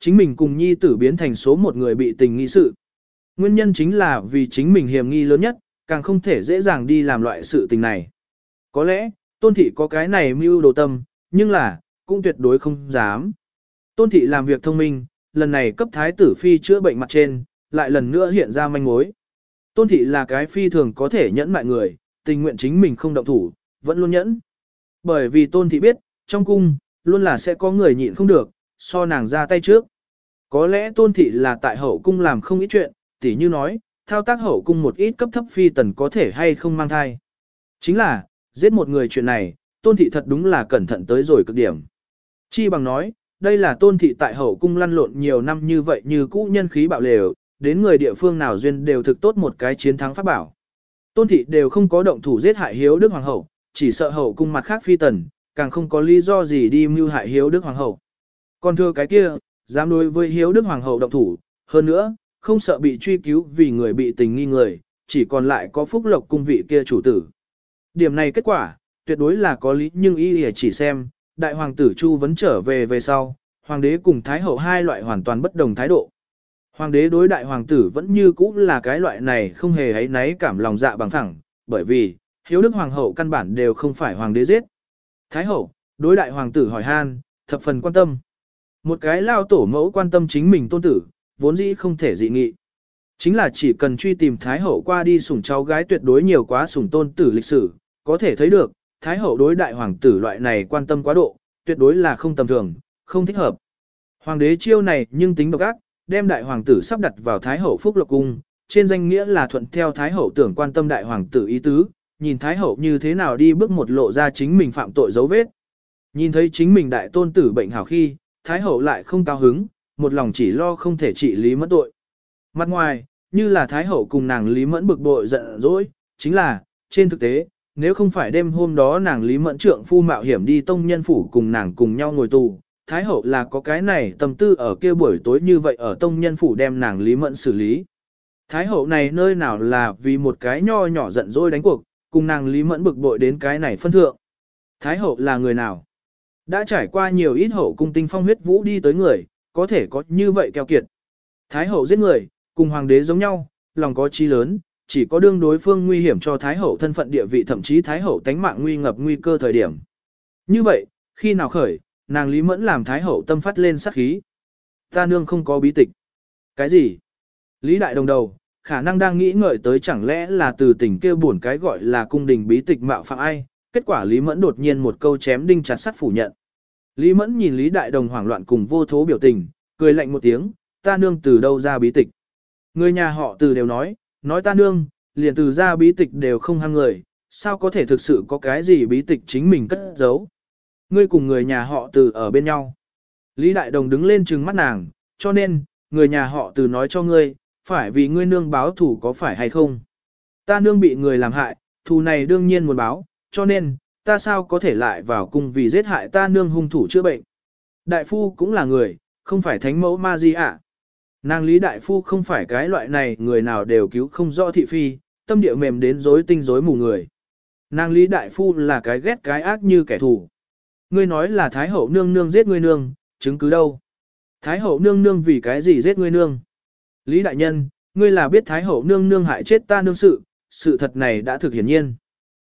Chính mình cùng nhi tử biến thành số một người bị tình nghi sự. Nguyên nhân chính là vì chính mình hiểm nghi lớn nhất, càng không thể dễ dàng đi làm loại sự tình này. Có lẽ, tôn thị có cái này mưu đồ tâm, nhưng là, cũng tuyệt đối không dám. Tôn thị làm việc thông minh, lần này cấp thái tử phi chữa bệnh mặt trên, lại lần nữa hiện ra manh mối. Tôn thị là cái phi thường có thể nhẫn mại người, tình nguyện chính mình không động thủ, vẫn luôn nhẫn. Bởi vì tôn thị biết, trong cung, luôn là sẽ có người nhịn không được, so nàng ra tay trước. Có lẽ tôn thị là tại hậu cung làm không ít chuyện, tỉ như nói, thao tác hậu cung một ít cấp thấp phi tần có thể hay không mang thai. Chính là, giết một người chuyện này, tôn thị thật đúng là cẩn thận tới rồi cực điểm. Chi bằng nói, đây là tôn thị tại hậu cung lăn lộn nhiều năm như vậy như cũ nhân khí bạo lều, đến người địa phương nào duyên đều thực tốt một cái chiến thắng pháp bảo. Tôn thị đều không có động thủ giết hại hiếu đức hoàng hậu, chỉ sợ hậu cung mặt khác phi tần, càng không có lý do gì đi mưu hại hiếu đức hoàng hậu. Còn thưa cái kia, dám đối với hiếu đức hoàng hậu động thủ, hơn nữa, không sợ bị truy cứu vì người bị tình nghi người, chỉ còn lại có phúc lộc cung vị kia chủ tử. Điểm này kết quả, tuyệt đối là có lý nhưng y chỉ xem, đại hoàng tử Chu vẫn trở về về sau, hoàng đế cùng thái hậu hai loại hoàn toàn bất đồng thái độ. Hoàng đế đối đại hoàng tử vẫn như cũ là cái loại này không hề ấy náy cảm lòng dạ bằng thẳng, bởi vì, hiếu đức hoàng hậu căn bản đều không phải hoàng đế giết. Thái hậu, đối đại hoàng tử hỏi han, thập phần quan tâm. Một cái lao tổ mẫu quan tâm chính mình tôn tử, vốn dĩ không thể dị nghị. Chính là chỉ cần truy tìm Thái hậu qua đi sủng cháu gái tuyệt đối nhiều quá sủng tôn tử lịch sử, có thể thấy được, Thái hậu đối đại hoàng tử loại này quan tâm quá độ, tuyệt đối là không tầm thường, không thích hợp. Hoàng đế chiêu này nhưng tính độc ác, đem đại hoàng tử sắp đặt vào Thái hậu phúc lộc cung, trên danh nghĩa là thuận theo Thái hậu tưởng quan tâm đại hoàng tử ý tứ, nhìn Thái hậu như thế nào đi bước một lộ ra chính mình phạm tội dấu vết. Nhìn thấy chính mình đại tôn tử bệnh hảo khi, Thái hậu lại không cao hứng, một lòng chỉ lo không thể trị lý mẫn tội. Mặt ngoài, như là Thái hậu cùng nàng lý mẫn bực bội giận dỗi, chính là, trên thực tế, nếu không phải đêm hôm đó nàng lý mẫn trượng phu mạo hiểm đi tông nhân phủ cùng nàng cùng nhau ngồi tù, Thái hậu là có cái này tâm tư ở kia buổi tối như vậy ở tông nhân phủ đem nàng lý mẫn xử lý. Thái hậu này nơi nào là vì một cái nho nhỏ giận dỗi đánh cuộc, cùng nàng lý mẫn bực bội đến cái này phân thượng. Thái hậu là người nào? Đã trải qua nhiều ít hậu cung tinh phong huyết vũ đi tới người, có thể có như vậy keo kiệt. Thái hậu giết người, cùng hoàng đế giống nhau, lòng có chi lớn, chỉ có đương đối phương nguy hiểm cho thái hậu thân phận địa vị thậm chí thái hậu tánh mạng nguy ngập nguy cơ thời điểm. Như vậy, khi nào khởi, nàng Lý Mẫn làm thái hậu tâm phát lên sát khí. Ta nương không có bí tịch. Cái gì? Lý đại đồng đầu, khả năng đang nghĩ ngợi tới chẳng lẽ là từ tình kêu buồn cái gọi là cung đình bí tịch mạo phạm ai, kết quả Lý Mẫn đột nhiên một câu chém đinh chặt sắt phủ nhận. Lý Mẫn nhìn Lý Đại Đồng hoảng loạn cùng vô thố biểu tình, cười lạnh một tiếng, ta nương từ đâu ra bí tịch. Người nhà họ từ đều nói, nói ta nương, liền từ ra bí tịch đều không ham người, sao có thể thực sự có cái gì bí tịch chính mình cất giấu. Ngươi cùng người nhà họ từ ở bên nhau. Lý Đại Đồng đứng lên trừng mắt nàng, cho nên, người nhà họ từ nói cho ngươi, phải vì ngươi nương báo thủ có phải hay không. Ta nương bị người làm hại, thù này đương nhiên muốn báo, cho nên, ta sao có thể lại vào cung vì giết hại ta nương hung thủ chữa bệnh. Đại phu cũng là người, không phải thánh mẫu ma gì ạ. Nàng lý đại phu không phải cái loại này người nào đều cứu không rõ thị phi, tâm địa mềm đến rối tinh rối mù người. Nàng lý đại phu là cái ghét cái ác như kẻ thù. Ngươi nói là thái hậu nương nương giết ngươi nương, chứng cứ đâu? Thái hậu nương nương vì cái gì giết ngươi nương? Lý đại nhân, ngươi là biết thái hậu nương nương hại chết ta nương sự, sự thật này đã thực hiển nhiên.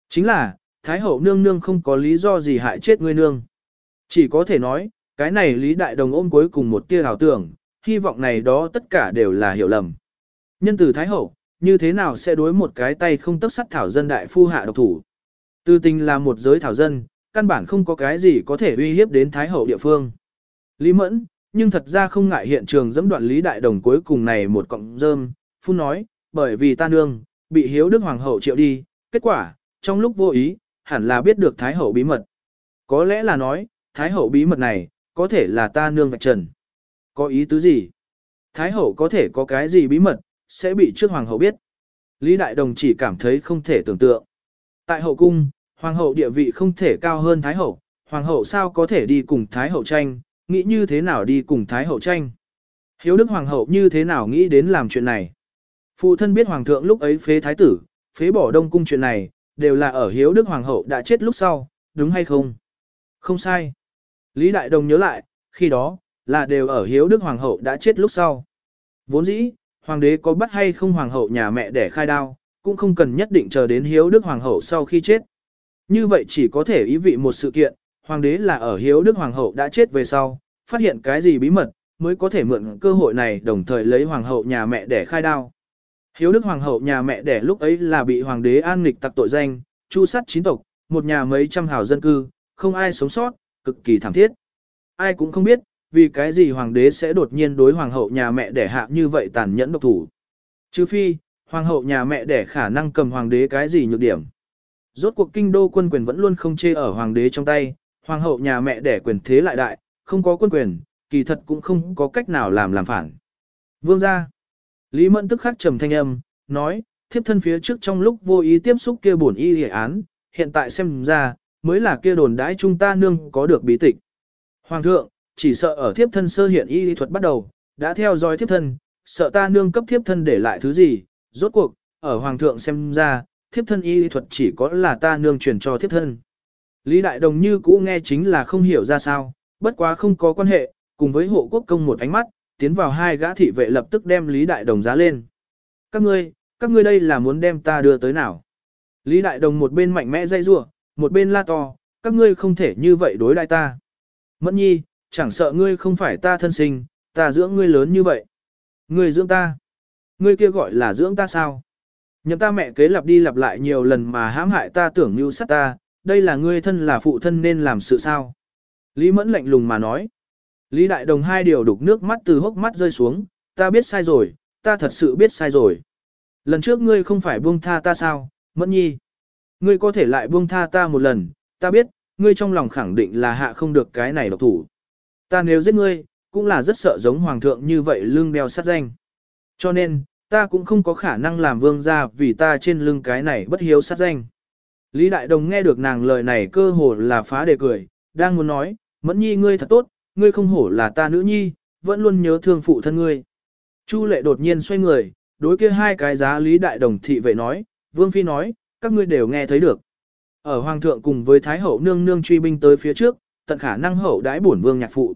Chính là, Thái hậu nương nương không có lý do gì hại chết ngươi nương. Chỉ có thể nói, cái này Lý Đại Đồng ôm cuối cùng một tia ảo tưởng, hy vọng này đó tất cả đều là hiểu lầm. Nhân từ Thái hậu, như thế nào sẽ đối một cái tay không tấc sắt thảo dân đại phu hạ độc thủ. Tư tình là một giới thảo dân, căn bản không có cái gì có thể uy hiếp đến Thái hậu địa phương. Lý Mẫn, nhưng thật ra không ngại hiện trường dẫm đoạn Lý Đại Đồng cuối cùng này một cọng rơm, phun nói, bởi vì ta nương, bị hiếu đức hoàng hậu triệu đi, kết quả, trong lúc vô ý, hẳn là biết được Thái Hậu bí mật. Có lẽ là nói, Thái Hậu bí mật này, có thể là ta nương vạch trần. Có ý tứ gì? Thái Hậu có thể có cái gì bí mật, sẽ bị trước Hoàng Hậu biết. Lý Đại Đồng chỉ cảm thấy không thể tưởng tượng. Tại Hậu Cung, Hoàng Hậu địa vị không thể cao hơn Thái Hậu, Hoàng Hậu sao có thể đi cùng Thái Hậu tranh, nghĩ như thế nào đi cùng Thái Hậu tranh. Hiếu Đức Hoàng Hậu như thế nào nghĩ đến làm chuyện này. Phụ thân biết Hoàng thượng lúc ấy phế Thái tử, phế bỏ Đông Cung chuyện này, đều là ở hiếu đức hoàng hậu đã chết lúc sau, đúng hay không? Không sai. Lý Đại Đồng nhớ lại, khi đó, là đều ở hiếu đức hoàng hậu đã chết lúc sau. Vốn dĩ, hoàng đế có bắt hay không hoàng hậu nhà mẹ để khai đao, cũng không cần nhất định chờ đến hiếu đức hoàng hậu sau khi chết. Như vậy chỉ có thể ý vị một sự kiện, hoàng đế là ở hiếu đức hoàng hậu đã chết về sau, phát hiện cái gì bí mật, mới có thể mượn cơ hội này đồng thời lấy hoàng hậu nhà mẹ để khai đao. Hiếu đức hoàng hậu nhà mẹ đẻ lúc ấy là bị hoàng đế an nghịch tặc tội danh, chu sát chín tộc, một nhà mấy trăm hào dân cư, không ai sống sót, cực kỳ thảm thiết. Ai cũng không biết, vì cái gì hoàng đế sẽ đột nhiên đối hoàng hậu nhà mẹ đẻ hạ như vậy tàn nhẫn độc thủ. Chứ phi, hoàng hậu nhà mẹ đẻ khả năng cầm hoàng đế cái gì nhược điểm. Rốt cuộc kinh đô quân quyền vẫn luôn không chê ở hoàng đế trong tay, hoàng hậu nhà mẹ đẻ quyền thế lại đại, không có quân quyền, kỳ thật cũng không có cách nào làm làm phản. Vương gia. Lý Mẫn tức khắc trầm thanh âm, nói, thiếp thân phía trước trong lúc vô ý tiếp xúc kia bổn y hệ án, hiện tại xem ra, mới là kia đồn đãi chúng ta nương có được bí tịch. Hoàng thượng, chỉ sợ ở thiếp thân sơ hiện y lý thuật bắt đầu, đã theo dõi thiếp thân, sợ ta nương cấp thiếp thân để lại thứ gì, rốt cuộc, ở hoàng thượng xem ra, thiếp thân y lý thuật chỉ có là ta nương truyền cho thiếp thân. Lý Đại Đồng như cũ nghe chính là không hiểu ra sao, bất quá không có quan hệ, cùng với hộ quốc công một ánh mắt, tiến vào hai gã thị vệ lập tức đem Lý Đại Đồng giá lên. Các ngươi, các ngươi đây là muốn đem ta đưa tới nào? Lý Đại Đồng một bên mạnh mẽ dây rủa, một bên la to, các ngươi không thể như vậy đối đại ta. Mẫn nhi, chẳng sợ ngươi không phải ta thân sinh, ta dưỡng ngươi lớn như vậy. Ngươi dưỡng ta. Ngươi kia gọi là dưỡng ta sao? Nhậm ta mẹ kế lặp đi lặp lại nhiều lần mà hãm hại ta tưởng như sát ta, đây là ngươi thân là phụ thân nên làm sự sao? Lý Mẫn lạnh lùng mà nói. Lý Đại Đồng hai điều đục nước mắt từ hốc mắt rơi xuống, ta biết sai rồi, ta thật sự biết sai rồi. Lần trước ngươi không phải buông tha ta sao, Mẫn Nhi? Ngươi có thể lại buông tha ta một lần, ta biết, ngươi trong lòng khẳng định là hạ không được cái này độc thủ. Ta nếu giết ngươi, cũng là rất sợ giống hoàng thượng như vậy lưng đeo sát danh. Cho nên, ta cũng không có khả năng làm vương gia vì ta trên lưng cái này bất hiếu sát danh. Lý Đại Đồng nghe được nàng lời này cơ hồ là phá đề cười, đang muốn nói, Mẫn Nhi ngươi thật tốt, ngươi không hổ là ta nữ nhi, vẫn luôn nhớ thương phụ thân ngươi. Chu lệ đột nhiên xoay người, đối kia hai cái giá Lý Đại Đồng thị vệ nói, Vương Phi nói, các ngươi đều nghe thấy được. Ở Hoàng thượng cùng với Thái hậu nương nương truy binh tới phía trước, tận khả năng hậu đãi bổn vương nhạc phụ.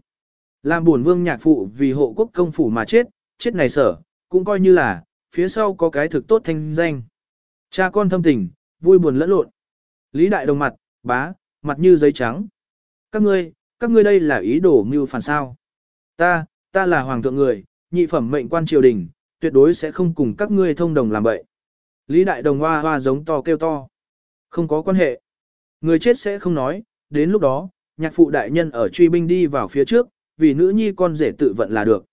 Làm bổn vương nhạc phụ vì hộ quốc công phủ mà chết, chết này sở, cũng coi như là, phía sau có cái thực tốt thanh danh. Cha con thâm tình, vui buồn lẫn lộn. Lý đại đồng mặt, bá, mặt như giấy trắng. Các ngươi, các ngươi đây là ý đồ mưu phản sao. Ta, ta là hoàng thượng người, nhị phẩm mệnh quan triều đình, tuyệt đối sẽ không cùng các ngươi thông đồng làm bậy. Lý đại đồng hoa hoa giống to kêu to. Không có quan hệ. Người chết sẽ không nói, đến lúc đó, nhạc phụ đại nhân ở truy binh đi vào phía trước, vì nữ nhi con rể tự vận là được.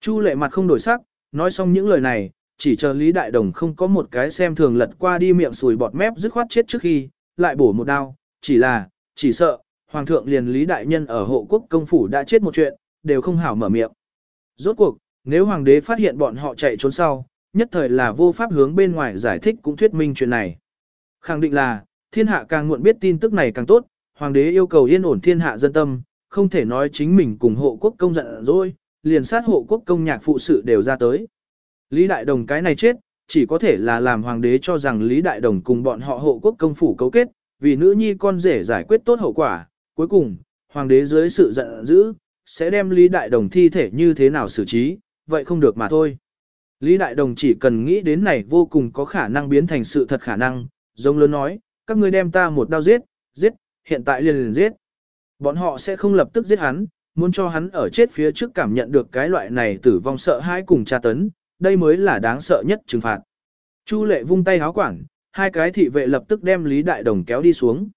Chu lệ mặt không đổi sắc, nói xong những lời này, chỉ chờ Lý Đại Đồng không có một cái xem thường lật qua đi miệng sùi bọt mép dứt khoát chết trước khi, lại bổ một đao, chỉ là, chỉ sợ, Hoàng thượng liền Lý Đại Nhân ở hộ quốc công phủ đã chết một chuyện, đều không hảo mở miệng. Rốt cuộc, nếu Hoàng đế phát hiện bọn họ chạy trốn sau, nhất thời là vô pháp hướng bên ngoài giải thích cũng thuyết minh chuyện này. Khẳng định là, thiên hạ càng muộn biết tin tức này càng tốt, Hoàng đế yêu cầu yên ổn thiên hạ dân tâm, không thể nói chính mình cùng hộ quốc công giận rồi, liền sát hộ quốc công nhạc phụ sự đều ra tới. Lý Đại Đồng cái này chết, chỉ có thể là làm hoàng đế cho rằng Lý Đại Đồng cùng bọn họ hộ quốc công phủ cấu kết, vì nữ nhi con rể giải quyết tốt hậu quả, cuối cùng, hoàng đế dưới sự giận dữ, sẽ đem Lý Đại Đồng thi thể như thế nào xử trí, vậy không được mà thôi. Lý Đại Đồng chỉ cần nghĩ đến này vô cùng có khả năng biến thành sự thật khả năng, giống lớn nói, các ngươi đem ta một đao giết, giết, hiện tại liền liền giết. Bọn họ sẽ không lập tức giết hắn, muốn cho hắn ở chết phía trước cảm nhận được cái loại này tử vong sợ hãi cùng tra tấn, đây mới là đáng sợ nhất trừng phạt. Chu lệ vung tay háo quảng, hai cái thị vệ lập tức đem Lý Đại Đồng kéo đi xuống.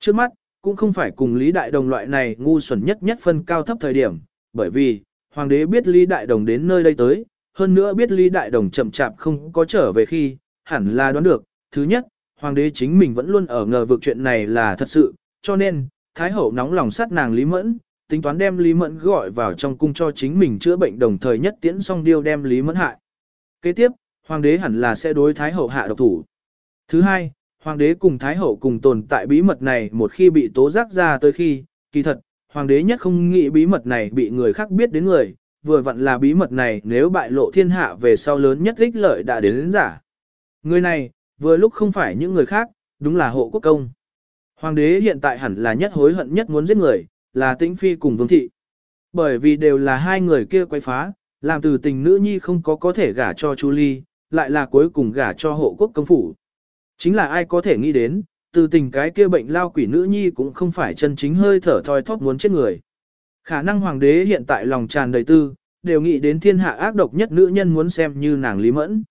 Trước mắt, cũng không phải cùng Lý Đại Đồng loại này ngu xuẩn nhất nhất phân cao thấp thời điểm, bởi vì, Hoàng đế biết Lý Đại Đồng đến nơi đây tới, hơn nữa biết Lý Đại Đồng chậm chạp không có trở về khi, hẳn là đoán được. Thứ nhất, Hoàng đế chính mình vẫn luôn ở ngờ vực chuyện này là thật sự, cho nên, Thái Hậu nóng lòng sát nàng Lý Mẫn, tính toán đem Lý Mẫn gọi vào trong cung cho chính mình chữa bệnh đồng thời nhất tiễn xong điêu đem Lý Mẫn hại. Kế tiếp, Hoàng đế hẳn là sẽ đối Thái Hậu hạ độc thủ. Thứ hai, Hoàng đế cùng Thái Hậu cùng tồn tại bí mật này một khi bị tố giác ra tới khi, kỳ thật, Hoàng đế nhất không nghĩ bí mật này bị người khác biết đến người, vừa vặn là bí mật này nếu bại lộ thiên hạ về sau lớn nhất ích lợi đã đến, đến giả. Người này, vừa lúc không phải những người khác, đúng là hộ quốc công. Hoàng đế hiện tại hẳn là nhất hối hận nhất muốn giết người, là tĩnh phi cùng vương thị. Bởi vì đều là hai người kia quay phá, làm từ tình nữ nhi không có có thể gả cho Chu Ly, lại là cuối cùng gả cho hộ quốc công phủ. Chính là ai có thể nghĩ đến, từ tình cái kia bệnh lao quỷ nữ nhi cũng không phải chân chính hơi thở thoi thóp muốn chết người. Khả năng hoàng đế hiện tại lòng tràn đầy tư, đều nghĩ đến thiên hạ ác độc nhất nữ nhân muốn xem như nàng Lý Mẫn.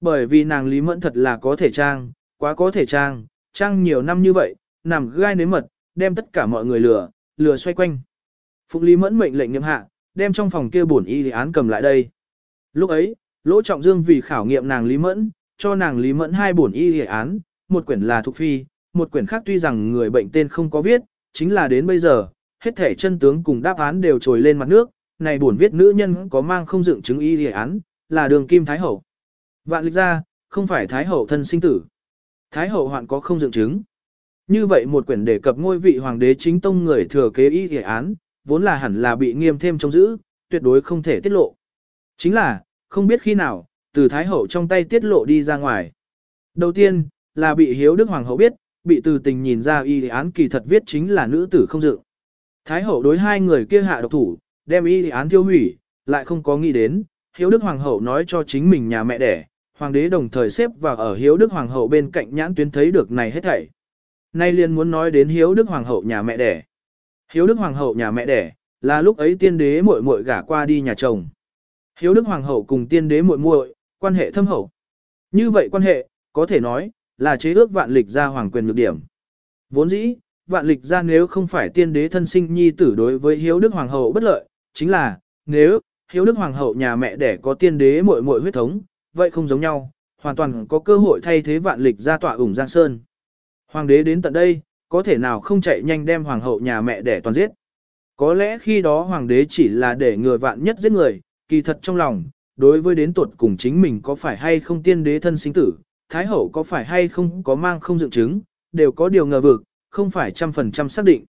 Bởi vì nàng Lý Mẫn thật là có thể trang, quá có thể trang, trang nhiều năm như vậy, nằm gai nếm mật, đem tất cả mọi người lừa, lừa xoay quanh. Phục Lý Mẫn mệnh lệnh nghiêm hạ, đem trong phòng kia bổn y án cầm lại đây. Lúc ấy, Lỗ Trọng Dương vì khảo nghiệm nàng Lý Mẫn, cho nàng Lý Mẫn hai bổn y án, một quyển là thuộc phi, một quyển khác tuy rằng người bệnh tên không có viết, chính là đến bây giờ, hết thể chân tướng cùng đáp án đều trồi lên mặt nước, này bổn viết nữ nhân có mang không dựng chứng y án, là đường kim thái hậu. Vạn lịch ra, không phải thái hậu thân sinh tử. Thái hậu hoạn có không dựng chứng. Như vậy một quyển đề cập ngôi vị hoàng đế chính tông người thừa kế y án, vốn là hẳn là bị nghiêm thêm trong giữ, tuyệt đối không thể tiết lộ. Chính là, không biết khi nào, từ thái hậu trong tay tiết lộ đi ra ngoài. Đầu tiên, là bị hiếu đức hoàng hậu biết, bị từ tình nhìn ra y án kỳ thật viết chính là nữ tử không dự. Thái hậu đối hai người kia hạ độc thủ, đem y án tiêu hủy, lại không có nghĩ đến, hiếu đức hoàng hậu nói cho chính mình nhà mẹ đẻ, hoàng đế đồng thời xếp vào ở hiếu đức hoàng hậu bên cạnh nhãn tuyến thấy được này hết thảy. Nay liền muốn nói đến hiếu đức hoàng hậu nhà mẹ đẻ. Hiếu đức hoàng hậu nhà mẹ đẻ, là lúc ấy tiên đế muội muội gả qua đi nhà chồng. Hiếu đức hoàng hậu cùng tiên đế muội muội quan hệ thâm hậu. Như vậy quan hệ, có thể nói, là chế ước vạn lịch ra hoàng quyền nhược điểm. Vốn dĩ, vạn lịch ra nếu không phải tiên đế thân sinh nhi tử đối với hiếu đức hoàng hậu bất lợi, chính là, nếu, hiếu đức hoàng hậu nhà mẹ đẻ có tiên đế muội muội huyết thống, vậy không giống nhau, hoàn toàn có cơ hội thay thế vạn lịch ra tọa ủng Giang Sơn. Hoàng đế đến tận đây, có thể nào không chạy nhanh đem hoàng hậu nhà mẹ đẻ toàn giết. Có lẽ khi đó hoàng đế chỉ là để người vạn nhất giết người, kỳ thật trong lòng, đối với đến tuột cùng chính mình có phải hay không tiên đế thân sinh tử, thái hậu có phải hay không có mang không dựng chứng, đều có điều ngờ vực, không phải trăm phần trăm xác định.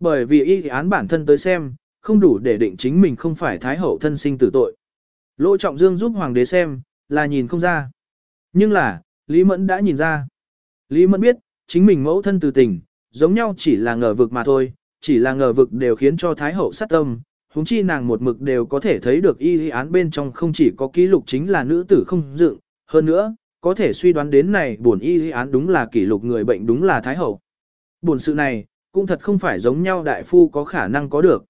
Bởi vì y án bản thân tới xem, không đủ để định chính mình không phải thái hậu thân sinh tử tội. Lỗ Trọng Dương giúp hoàng đế xem, là nhìn không ra. Nhưng là, Lý Mẫn đã nhìn ra. Lý Mẫn biết, chính mình mẫu thân từ tình, giống nhau chỉ là ngờ vực mà thôi, chỉ là ngờ vực đều khiến cho thái hậu sát tâm. Húng chi nàng một mực đều có thể thấy được y án bên trong không chỉ có ký lục chính là nữ tử không dựng, hơn nữa, có thể suy đoán đến này buồn y án đúng là kỷ lục người bệnh đúng là thái hậu. Buồn sự này, cũng thật không phải giống nhau đại phu có khả năng có được.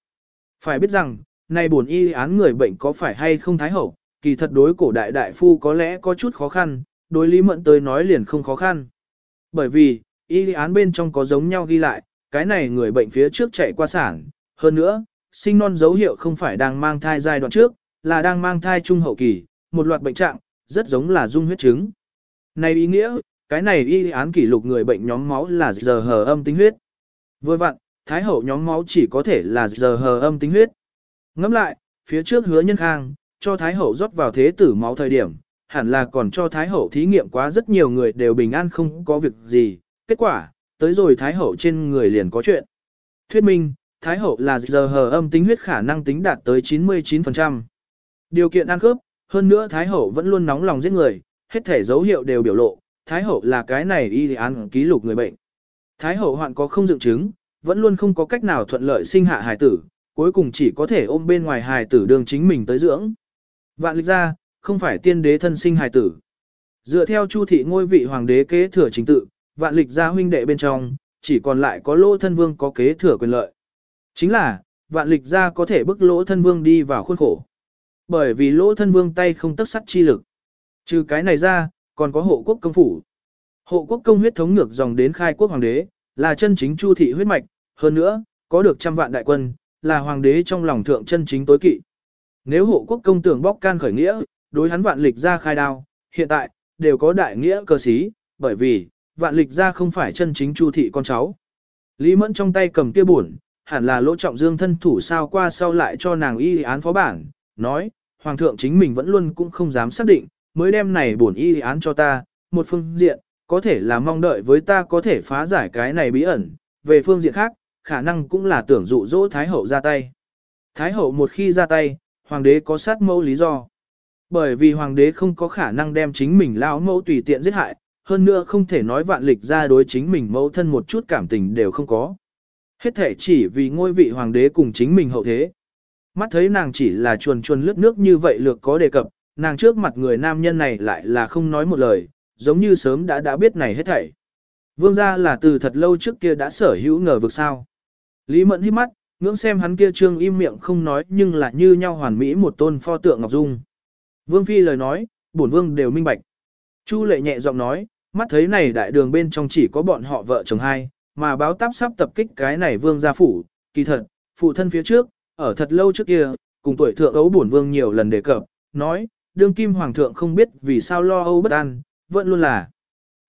Phải biết rằng, này buồn y án người bệnh có phải hay không thái hậu, kỳ thật đối cổ đại đại phu có lẽ có chút khó khăn, đối lý mẫn tới nói liền không khó khăn. Bởi vì, y án bên trong có giống nhau ghi lại, cái này người bệnh phía trước chạy qua sản, hơn nữa, sinh non dấu hiệu không phải đang mang thai giai đoạn trước, là đang mang thai trung hậu kỳ, một loạt bệnh trạng, rất giống là dung huyết chứng. Này ý nghĩa, cái này y án kỷ lục người bệnh nhóm máu là giờ hờ âm tính huyết. Vừa vặn, thái hậu nhóm máu chỉ có thể là giờ hờ âm tính huyết. Ngẫm lại, phía trước hứa nhân khang, cho thái hậu rót vào thế tử máu thời điểm, hẳn là còn cho thái hậu thí nghiệm quá rất nhiều người đều bình an không có việc gì. Kết quả, tới rồi thái hậu trên người liền có chuyện. Thuyết minh, thái hậu là giờ hờ âm tính huyết khả năng tính đạt tới 99%. Điều kiện ăn khớp, hơn nữa thái hậu vẫn luôn nóng lòng giết người, hết thể dấu hiệu đều biểu lộ, Thái hậu là cái này y án ký lục người bệnh. Thái hậu hoạn có không dựng chứng, vẫn luôn không có cách nào thuận lợi sinh hạ hài tử, cuối cùng chỉ có thể ôm bên ngoài hài tử đường chính mình tới dưỡng. Vạn lịch ra, không phải tiên đế thân sinh hài tử. Dựa theo chu thị ngôi vị hoàng đế kế thừa chính tự, vạn lịch gia huynh đệ bên trong, chỉ còn lại có lô thân vương có kế thừa quyền lợi. Chính là, vạn lịch ra có thể bức lỗ thân vương đi vào khuôn khổ. Bởi vì lỗ thân vương tay không tất sắt chi lực. Trừ cái này ra, còn có hộ quốc công phủ. Hộ quốc công huyết thống ngược dòng đến khai quốc hoàng đế, là chân chính chu thị huyết mạch, hơn nữa, có được trăm vạn đại quân, là hoàng đế trong lòng thượng chân chính tối kỵ. Nếu hộ quốc công tưởng bóc can khởi nghĩa, đối hắn vạn lịch ra khai đao, hiện tại, đều có đại nghĩa cơ sĩ, bởi vì, vạn lịch ra không phải chân chính chu thị con cháu. Lý Mẫn trong tay cầm kia buồn, hẳn là lỗ trọng dương thân thủ sao qua sau lại cho nàng y án phó bản, nói, hoàng thượng chính mình vẫn luôn cũng không dám xác định, mới đem này bổn y án cho ta, một phương diện, có thể là mong đợi với ta có thể phá giải cái này bí ẩn, về phương diện khác, khả năng cũng là tưởng dụ dỗ Thái Hậu ra tay. Thái Hậu một khi ra tay, Hoàng đế có sát mẫu lý do. Bởi vì Hoàng đế không có khả năng đem chính mình lao mẫu tùy tiện giết hại, hơn nữa không thể nói vạn lịch ra đối chính mình mẫu thân một chút cảm tình đều không có. Hết thể chỉ vì ngôi vị Hoàng đế cùng chính mình hậu thế. mắt thấy nàng chỉ là chuồn chuồn lướt nước như vậy lược có đề cập, nàng trước mặt người nam nhân này lại là không nói một lời, giống như sớm đã đã biết này hết thảy. Vương gia là từ thật lâu trước kia đã sở hữu ngờ vực sao. Lý Mẫn hít mắt, ngưỡng xem hắn kia trương im miệng không nói nhưng là như nhau hoàn mỹ một tôn pho tượng Ngọc Dung. Vương Phi lời nói, bổn vương đều minh bạch. Chu lệ nhẹ giọng nói, mắt thấy này đại đường bên trong chỉ có bọn họ vợ chồng hai, mà báo táp sắp tập kích cái này vương gia phủ, kỳ thật, phụ thân phía trước, ở thật lâu trước kia, cùng tuổi thượng ấu bổn vương nhiều lần đề cập, nói, đương kim hoàng thượng không biết vì sao lo âu bất an, vẫn luôn là.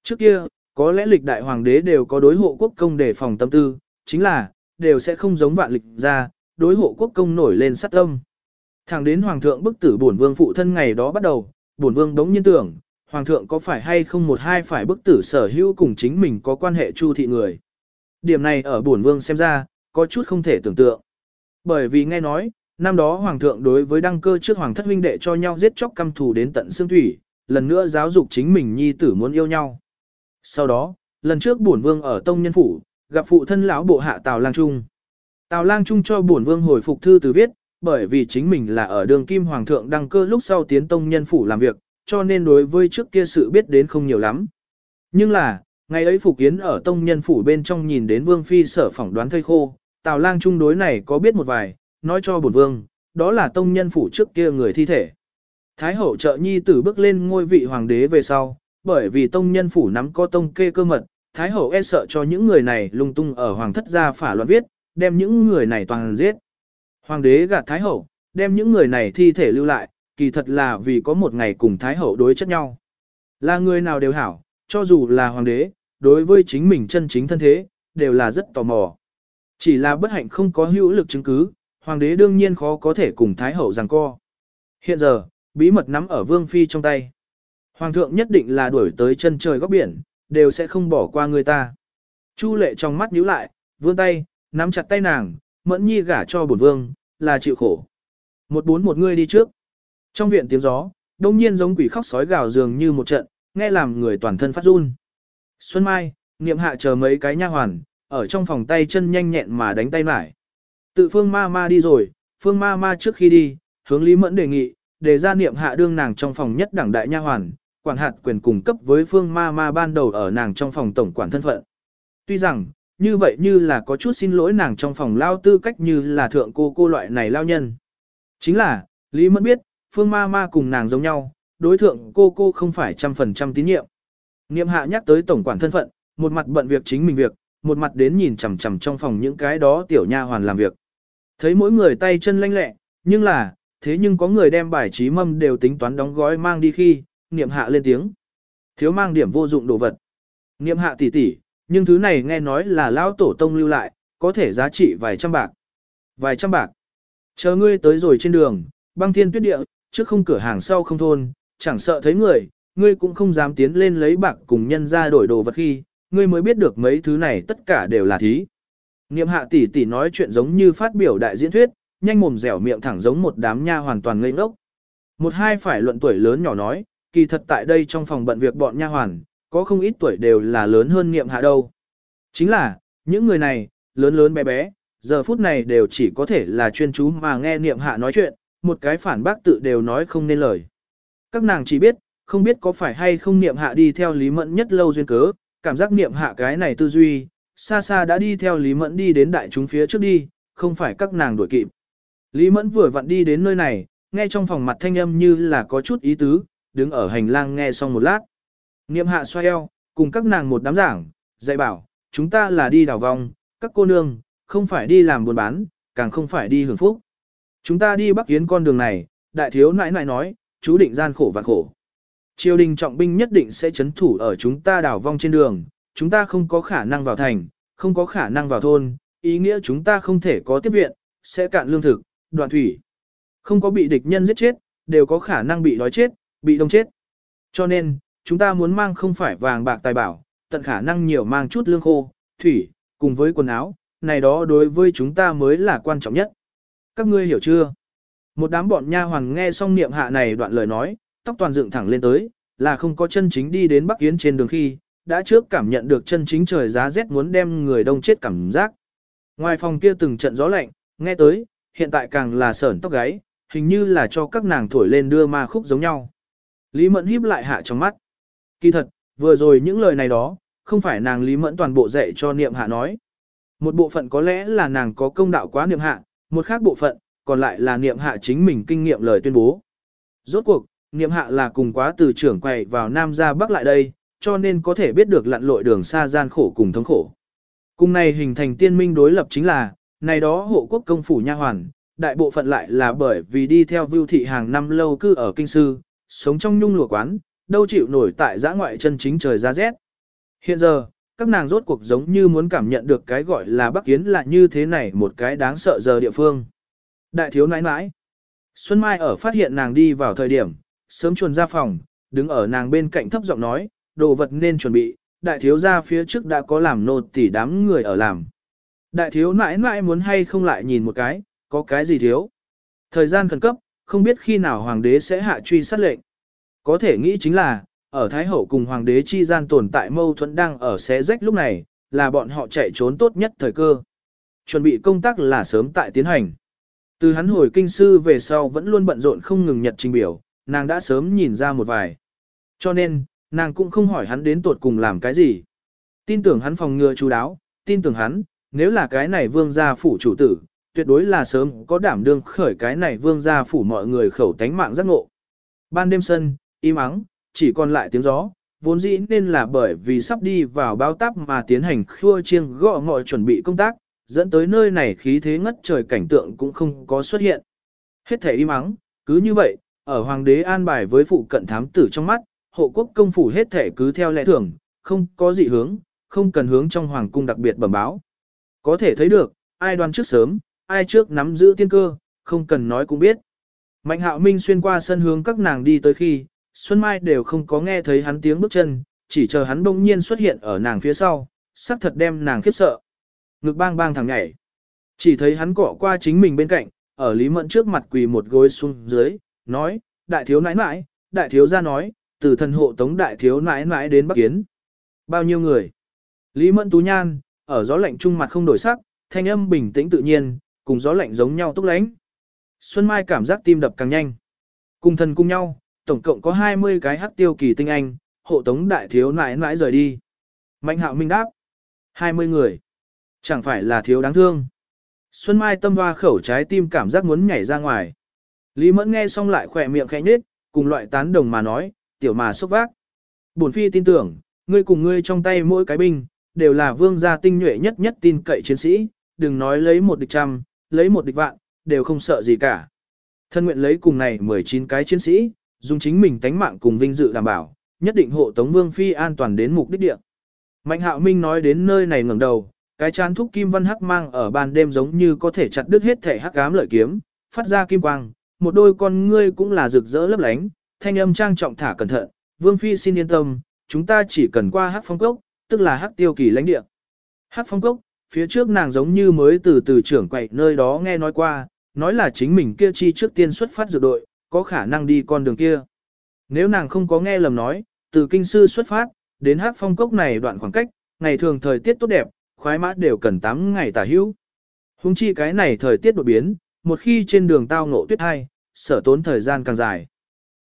Trước kia, có lẽ lịch đại hoàng đế đều có đối hộ quốc công để phòng tâm tư, chính là, đều sẽ không giống vạn lịch ra, đối hộ quốc công nổi lên sát tâm. Thẳng đến hoàng thượng bức tử bổn vương phụ thân ngày đó bắt đầu, bổn vương đống nhiên tưởng, hoàng thượng có phải hay không một hai phải bức tử sở hữu cùng chính mình có quan hệ chu thị người. Điểm này ở bổn vương xem ra, có chút không thể tưởng tượng. Bởi vì nghe nói, năm đó hoàng thượng đối với đăng cơ trước hoàng thất huynh đệ cho nhau giết chóc căm thù đến tận xương thủy, lần nữa giáo dục chính mình nhi tử muốn yêu nhau. Sau đó, lần trước bổn vương ở tông nhân phủ, gặp phụ thân lão bộ hạ Tào Lang Trung. Tào Lang Trung cho bổn vương hồi phục thư từ viết, bởi vì chính mình là ở đường kim hoàng thượng đăng cơ lúc sau tiến tông nhân phủ làm việc, cho nên đối với trước kia sự biết đến không nhiều lắm. Nhưng là, ngày ấy Phục Kiến ở tông nhân phủ bên trong nhìn đến Vương Phi sở phỏng đoán thây khô, Tào lang trung đối này có biết một vài, nói cho bổn vương, đó là tông nhân phủ trước kia người thi thể. Thái hậu trợ nhi tử bước lên ngôi vị hoàng đế về sau, bởi vì tông nhân phủ nắm có tông kê cơ mật, Thái hậu e sợ cho những người này lung tung ở hoàng thất gia phả loạn viết, đem những người này toàn giết. Hoàng đế gạt Thái hậu, đem những người này thi thể lưu lại, kỳ thật là vì có một ngày cùng Thái hậu đối chất nhau. Là người nào đều hảo, cho dù là hoàng đế, đối với chính mình chân chính thân thế, đều là rất tò mò. Chỉ là bất hạnh không có hữu lực chứng cứ, hoàng đế đương nhiên khó có thể cùng Thái hậu giằng co. Hiện giờ, bí mật nắm ở Vương Phi trong tay. Hoàng thượng nhất định là đuổi tới chân trời góc biển, đều sẽ không bỏ qua người ta. Chu lệ trong mắt nhíu lại, vươn tay, nắm chặt tay nàng, mẫn nhi gả cho bổn vương, là chịu khổ. Một bốn một người đi trước. Trong viện tiếng gió, đông nhiên giống quỷ khóc sói gào dường như một trận, nghe làm người toàn thân phát run. Xuân Mai, niệm hạ chờ mấy cái nha hoàn, ở trong phòng tay chân nhanh nhẹn mà đánh tay lại. Tự phương ma ma đi rồi, phương ma ma trước khi đi, hướng Lý Mẫn đề nghị, để ra niệm hạ đương nàng trong phòng nhất đẳng đại nha hoàn, quản hạt quyền cung cấp với phương ma ma ban đầu ở nàng trong phòng tổng quản thân phận. Tuy rằng, như vậy như là có chút xin lỗi nàng trong phòng lao tư cách như là thượng cô cô loại này lao nhân. Chính là, Lý Mẫn biết, phương ma ma cùng nàng giống nhau, đối thượng cô cô không phải trăm phần trăm tín nhiệm. Niệm hạ nhắc tới tổng quản thân phận, một mặt bận việc chính mình việc, một mặt đến nhìn chằm chằm trong phòng những cái đó tiểu nha hoàn làm việc. Thấy mỗi người tay chân lanh lẹ, nhưng là, thế nhưng có người đem bài trí mâm đều tính toán đóng gói mang đi khi, niệm hạ lên tiếng. Thiếu mang điểm vô dụng đồ vật. Niệm hạ tỷ tỷ, nhưng thứ này nghe nói là lão tổ tông lưu lại, có thể giá trị vài trăm bạc. Vài trăm bạc. Chờ ngươi tới rồi trên đường, băng thiên tuyết địa, trước không cửa hàng sau không thôn, chẳng sợ thấy người, ngươi cũng không dám tiến lên lấy bạc cùng nhân ra đổi đồ vật khi, ngươi mới biết được mấy thứ này tất cả đều là thí. Niệm hạ tỷ tỷ nói chuyện giống như phát biểu đại diễn thuyết, nhanh mồm dẻo miệng thẳng giống một đám nha hoàn toàn ngây ngốc. Một hai phải luận tuổi lớn nhỏ nói, kỳ thật tại đây trong phòng bận việc bọn nha hoàn, có không ít tuổi đều là lớn hơn niệm hạ đâu. Chính là, những người này, lớn lớn bé bé, giờ phút này đều chỉ có thể là chuyên chú mà nghe niệm hạ nói chuyện, một cái phản bác tự đều nói không nên lời. Các nàng chỉ biết, không biết có phải hay không niệm hạ đi theo Lý Mẫn nhất lâu duyên cớ, cảm giác niệm hạ cái này tư duy, xa xa đã đi theo Lý Mẫn đi đến đại chúng phía trước đi, không phải các nàng đuổi kịp. Lý Mẫn vừa vặn đi đến nơi này, nghe trong phòng mặt thanh âm như là có chút ý tứ, đứng ở hành lang nghe xong một lát. Niệm hạ xoay eo, cùng các nàng một đám giảng, dạy bảo, chúng ta là đi đào vòng, các cô nương, không phải đi làm buôn bán, càng không phải đi hưởng phúc. Chúng ta đi bắc yến con đường này, đại thiếu nãi nãi nói, chú định gian khổ và khổ. Triều đình trọng binh nhất định sẽ chấn thủ ở chúng ta đảo vong trên đường, chúng ta không có khả năng vào thành, không có khả năng vào thôn, ý nghĩa chúng ta không thể có tiếp viện, sẽ cạn lương thực, đoạn thủy. Không có bị địch nhân giết chết, đều có khả năng bị đói chết, bị đông chết. Cho nên, chúng ta muốn mang không phải vàng bạc tài bảo, tận khả năng nhiều mang chút lương khô, thủy, cùng với quần áo, này đó đối với chúng ta mới là quan trọng nhất. Các ngươi hiểu chưa? Một đám bọn nha hoàng nghe xong niệm hạ này đoạn lời nói, tóc toàn dựng thẳng lên tới, là không có chân chính đi đến Bắc Yến trên đường khi, đã trước cảm nhận được chân chính trời giá rét muốn đem người đông chết cảm giác. Ngoài phòng kia từng trận gió lạnh, nghe tới, hiện tại càng là sởn tóc gáy, hình như là cho các nàng thổi lên đưa ma khúc giống nhau. Lý Mẫn híp lại hạ trong mắt. Kỳ thật, vừa rồi những lời này đó, không phải nàng Lý Mẫn toàn bộ dạy cho niệm hạ nói. Một bộ phận có lẽ là nàng có công đạo quá niệm hạ, một khác bộ phận, còn lại là niệm hạ chính mình kinh nghiệm lời tuyên bố. Rốt cuộc, niệm hạ là cùng quá từ trưởng quầy vào Nam ra Bắc lại đây, cho nên có thể biết được lặn lội đường xa gian khổ cùng thống khổ. Cùng này hình thành tiên minh đối lập chính là, này đó hộ quốc công phủ nha hoàn, đại bộ phận lại là bởi vì đi theo vưu thị hàng năm lâu cư ở kinh sư, sống trong nhung lụa quán, đâu chịu nổi tại giã ngoại chân chính trời ra rét. Hiện giờ, các nàng rốt cuộc giống như muốn cảm nhận được cái gọi là Bắc Kiến là như thế này một cái đáng sợ giờ địa phương. Đại thiếu nãi nãi. Xuân Mai ở phát hiện nàng đi vào thời điểm, sớm chuồn ra phòng, đứng ở nàng bên cạnh thấp giọng nói, đồ vật nên chuẩn bị, đại thiếu ra phía trước đã có làm nô tỉ đám người ở làm. Đại thiếu nãi nãi muốn hay không lại nhìn một cái, có cái gì thiếu. Thời gian khẩn cấp, không biết khi nào hoàng đế sẽ hạ truy sát lệnh. Có thể nghĩ chính là, ở Thái Hậu cùng hoàng đế chi gian tồn tại mâu thuẫn đang ở xé rách lúc này, là bọn họ chạy trốn tốt nhất thời cơ. Chuẩn bị công tác là sớm tại tiến hành. Từ hắn hồi kinh sư về sau vẫn luôn bận rộn không ngừng nhật trình biểu, nàng đã sớm nhìn ra một vài. Cho nên, nàng cũng không hỏi hắn đến tuột cùng làm cái gì. Tin tưởng hắn phòng ngừa chú đáo, tin tưởng hắn, nếu là cái này vương gia phủ chủ tử, tuyệt đối là sớm có đảm đương khởi cái này vương gia phủ mọi người khẩu tánh mạng giác ngộ. Ban đêm sân, im ắng, chỉ còn lại tiếng gió, vốn dĩ nên là bởi vì sắp đi vào bao táp mà tiến hành khua chiêng gõ ngọi chuẩn bị công tác, dẫn tới nơi này khí thế ngất trời cảnh tượng cũng không có xuất hiện. Hết thể im ắng, cứ như vậy, ở hoàng đế an bài với phụ cận thám tử trong mắt, hộ quốc công phủ hết thể cứ theo lẽ thường, không có gì hướng, không cần hướng trong hoàng cung đặc biệt bẩm báo. Có thể thấy được, ai đoán trước sớm, ai trước nắm giữ tiên cơ, không cần nói cũng biết. Mạnh hạo minh xuyên qua sân hướng các nàng đi tới khi, Xuân Mai đều không có nghe thấy hắn tiếng bước chân, chỉ chờ hắn bỗng nhiên xuất hiện ở nàng phía sau, sắc thật đem nàng khiếp sợ. Ngực bang bang thẳng nhảy. Chỉ thấy hắn cọ qua chính mình bên cạnh, ở Lý Mẫn trước mặt quỳ một gối xuống dưới, nói, đại thiếu nãi nãi, đại thiếu ra nói, từ thần hộ tống đại thiếu nãi nãi đến Bắc Kiến. Bao nhiêu người? Lý Mẫn tú nhan, ở gió lạnh trung mặt không đổi sắc, thanh âm bình tĩnh tự nhiên, cùng gió lạnh giống nhau túc lánh. Xuân Mai cảm giác tim đập càng nhanh. Cùng thần cùng nhau, tổng cộng có 20 cái hắc tiêu kỳ tinh anh, hộ tống đại thiếu nãi nãi rời đi. Mạnh hạo minh đáp. 20 người. Chẳng phải là thiếu đáng thương. Xuân Mai tâm hoa khẩu trái tim cảm giác muốn nhảy ra ngoài. Lý Mẫn nghe xong lại khỏe miệng khẽ nhếch, cùng loại tán đồng mà nói, tiểu mà xúc vác. Bổn phi tin tưởng, ngươi cùng ngươi trong tay mỗi cái binh, đều là vương gia tinh nhuệ nhất nhất tin cậy chiến sĩ, đừng nói lấy một địch trăm, lấy một địch vạn, đều không sợ gì cả. Thân nguyện lấy cùng này 19 cái chiến sĩ, dùng chính mình tánh mạng cùng vinh dự đảm bảo, nhất định hộ tống vương phi an toàn đến mục đích địa. Mạnh hạo minh nói đến nơi này ngẩng đầu, cái chán thúc kim văn hắc mang ở ban đêm giống như có thể chặt đứt hết thể hắc ám lợi kiếm, phát ra kim quang, một đôi con ngươi cũng là rực rỡ lấp lánh, thanh âm trang trọng thả cẩn thận, vương phi xin yên tâm, chúng ta chỉ cần qua hắc phong cốc, tức là hắc tiêu kỳ lãnh địa. Hắc phong cốc, phía trước nàng giống như mới từ từ trưởng quậy nơi đó nghe nói qua, nói là chính mình kia chi trước tiên xuất phát dự đội, có khả năng đi con đường kia. Nếu nàng không có nghe lầm nói, từ kinh sư xuất phát, đến hắc phong cốc này đoạn khoảng cách, ngày thường thời tiết tốt đẹp, khoái mã đều cần 8 ngày tả hữu. Hùng chi cái này thời tiết đột biến, một khi trên đường tao ngộ tuyết hay, sở tốn thời gian càng dài.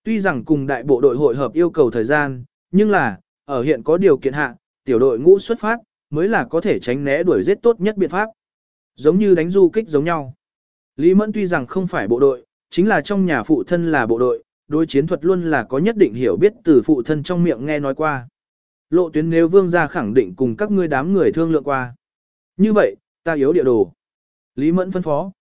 Tuy rằng cùng đại bộ đội hội hợp yêu cầu thời gian, nhưng là, ở hiện có điều kiện hạ, tiểu đội ngũ xuất phát, mới là có thể tránh né đuổi giết tốt nhất biện pháp. Giống như đánh du kích giống nhau. Lý Mẫn tuy rằng không phải bộ đội, chính là trong nhà phụ thân là bộ đội, đối chiến thuật luôn là có nhất định hiểu biết từ phụ thân trong miệng nghe nói qua. Lộ tuyến nếu vương gia khẳng định cùng các ngươi đám người thương lượng qua. Như vậy, ta yếu địa đồ. Lý Mẫn phân phó.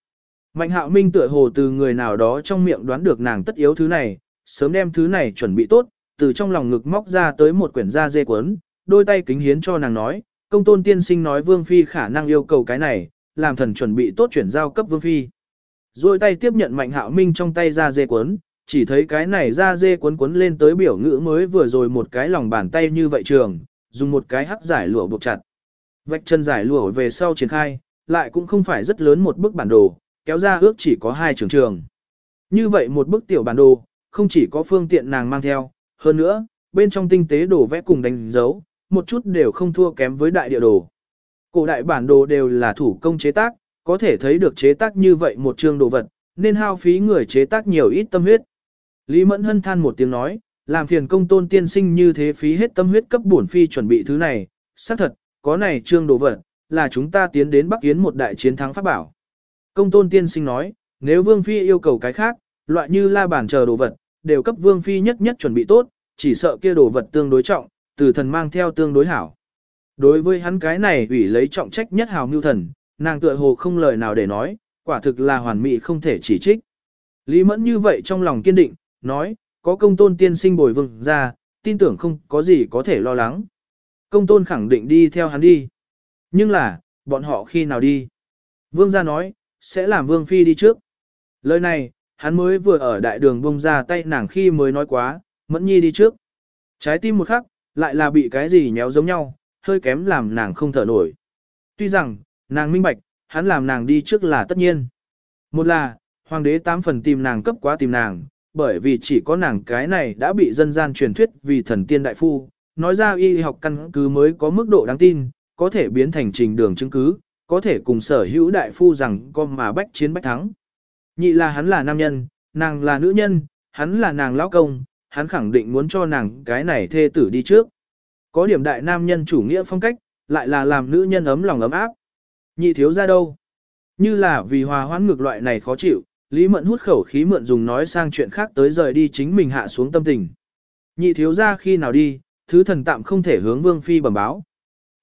Mạnh hạo minh tựa hồ từ người nào đó trong miệng đoán được nàng tất yếu thứ này, sớm đem thứ này chuẩn bị tốt, từ trong lòng ngực móc ra tới một quyển da dê cuốn, đôi tay kính hiến cho nàng nói, công tôn tiên sinh nói vương phi khả năng yêu cầu cái này, làm thần chuẩn bị tốt chuyển giao cấp vương phi. Rồi tay tiếp nhận mạnh hạo minh trong tay da dê cuốn, chỉ thấy cái này da dê cuốn cuốn lên tới biểu ngữ mới vừa rồi một cái lòng bàn tay như vậy trường, dùng một cái hắc giải lụa buộc chặt. Vạch chân giải lụa về sau triển khai, lại cũng không phải rất lớn một bức bản đồ, kéo ra ước chỉ có hai trường trường. Như vậy một bức tiểu bản đồ, không chỉ có phương tiện nàng mang theo, hơn nữa, bên trong tinh tế đồ vẽ cùng đánh dấu, một chút đều không thua kém với đại địa đồ. Cổ đại bản đồ đều là thủ công chế tác, có thể thấy được chế tác như vậy một chương đồ vật, nên hao phí người chế tác nhiều ít tâm huyết. Lý Mẫn Hân than một tiếng nói, làm phiền công tôn tiên sinh như thế phí hết tâm huyết cấp bổn phi chuẩn bị thứ này, xác thật, có này trương đồ vật, là chúng ta tiến đến Bắc Yến một đại chiến thắng pháp bảo. Công tôn tiên sinh nói, nếu Vương Phi yêu cầu cái khác, loại như la bàn chờ đồ vật, đều cấp Vương Phi nhất nhất chuẩn bị tốt, chỉ sợ kia đồ vật tương đối trọng, từ thần mang theo tương đối hảo. Đối với hắn cái này ủy lấy trọng trách nhất hào mưu thần, nàng tựa hồ không lời nào để nói, quả thực là hoàn mỹ không thể chỉ trích. Lý Mẫn như vậy trong lòng kiên định, nói, có công tôn tiên sinh bồi vương ra, tin tưởng không có gì có thể lo lắng. Công tôn khẳng định đi theo hắn đi. Nhưng là, bọn họ khi nào đi? Vương gia nói, sẽ làm Vương Phi đi trước. Lời này, hắn mới vừa ở đại đường bông ra tay nàng khi mới nói quá, Mẫn Nhi đi trước. Trái tim một khắc, lại là bị cái gì nhéo giống nhau, hơi kém làm nàng không thở nổi. Tuy rằng, nàng minh bạch, hắn làm nàng đi trước là tất nhiên. Một là, hoàng đế tám phần tìm nàng cấp quá tìm nàng, bởi vì chỉ có nàng cái này đã bị dân gian truyền thuyết vì thần tiên đại phu, nói ra y học căn cứ mới có mức độ đáng tin, có thể biến thành trình đường chứng cứ, có thể cùng sở hữu đại phu rằng con mà bách chiến bách thắng. Nhị là hắn là nam nhân, nàng là nữ nhân, hắn là nàng lão công, hắn khẳng định muốn cho nàng cái này thê tử đi trước. Có điểm đại nam nhân chủ nghĩa phong cách, lại là làm nữ nhân ấm lòng ấm áp. Nhị thiếu ra đâu? Như là vì hòa hoãn ngược loại này khó chịu, Lý Mẫn hút khẩu khí mượn dùng nói sang chuyện khác tới rời đi chính mình hạ xuống tâm tình. Nhị thiếu ra khi nào đi, thứ thần tạm không thể hướng Vương Phi bẩm báo.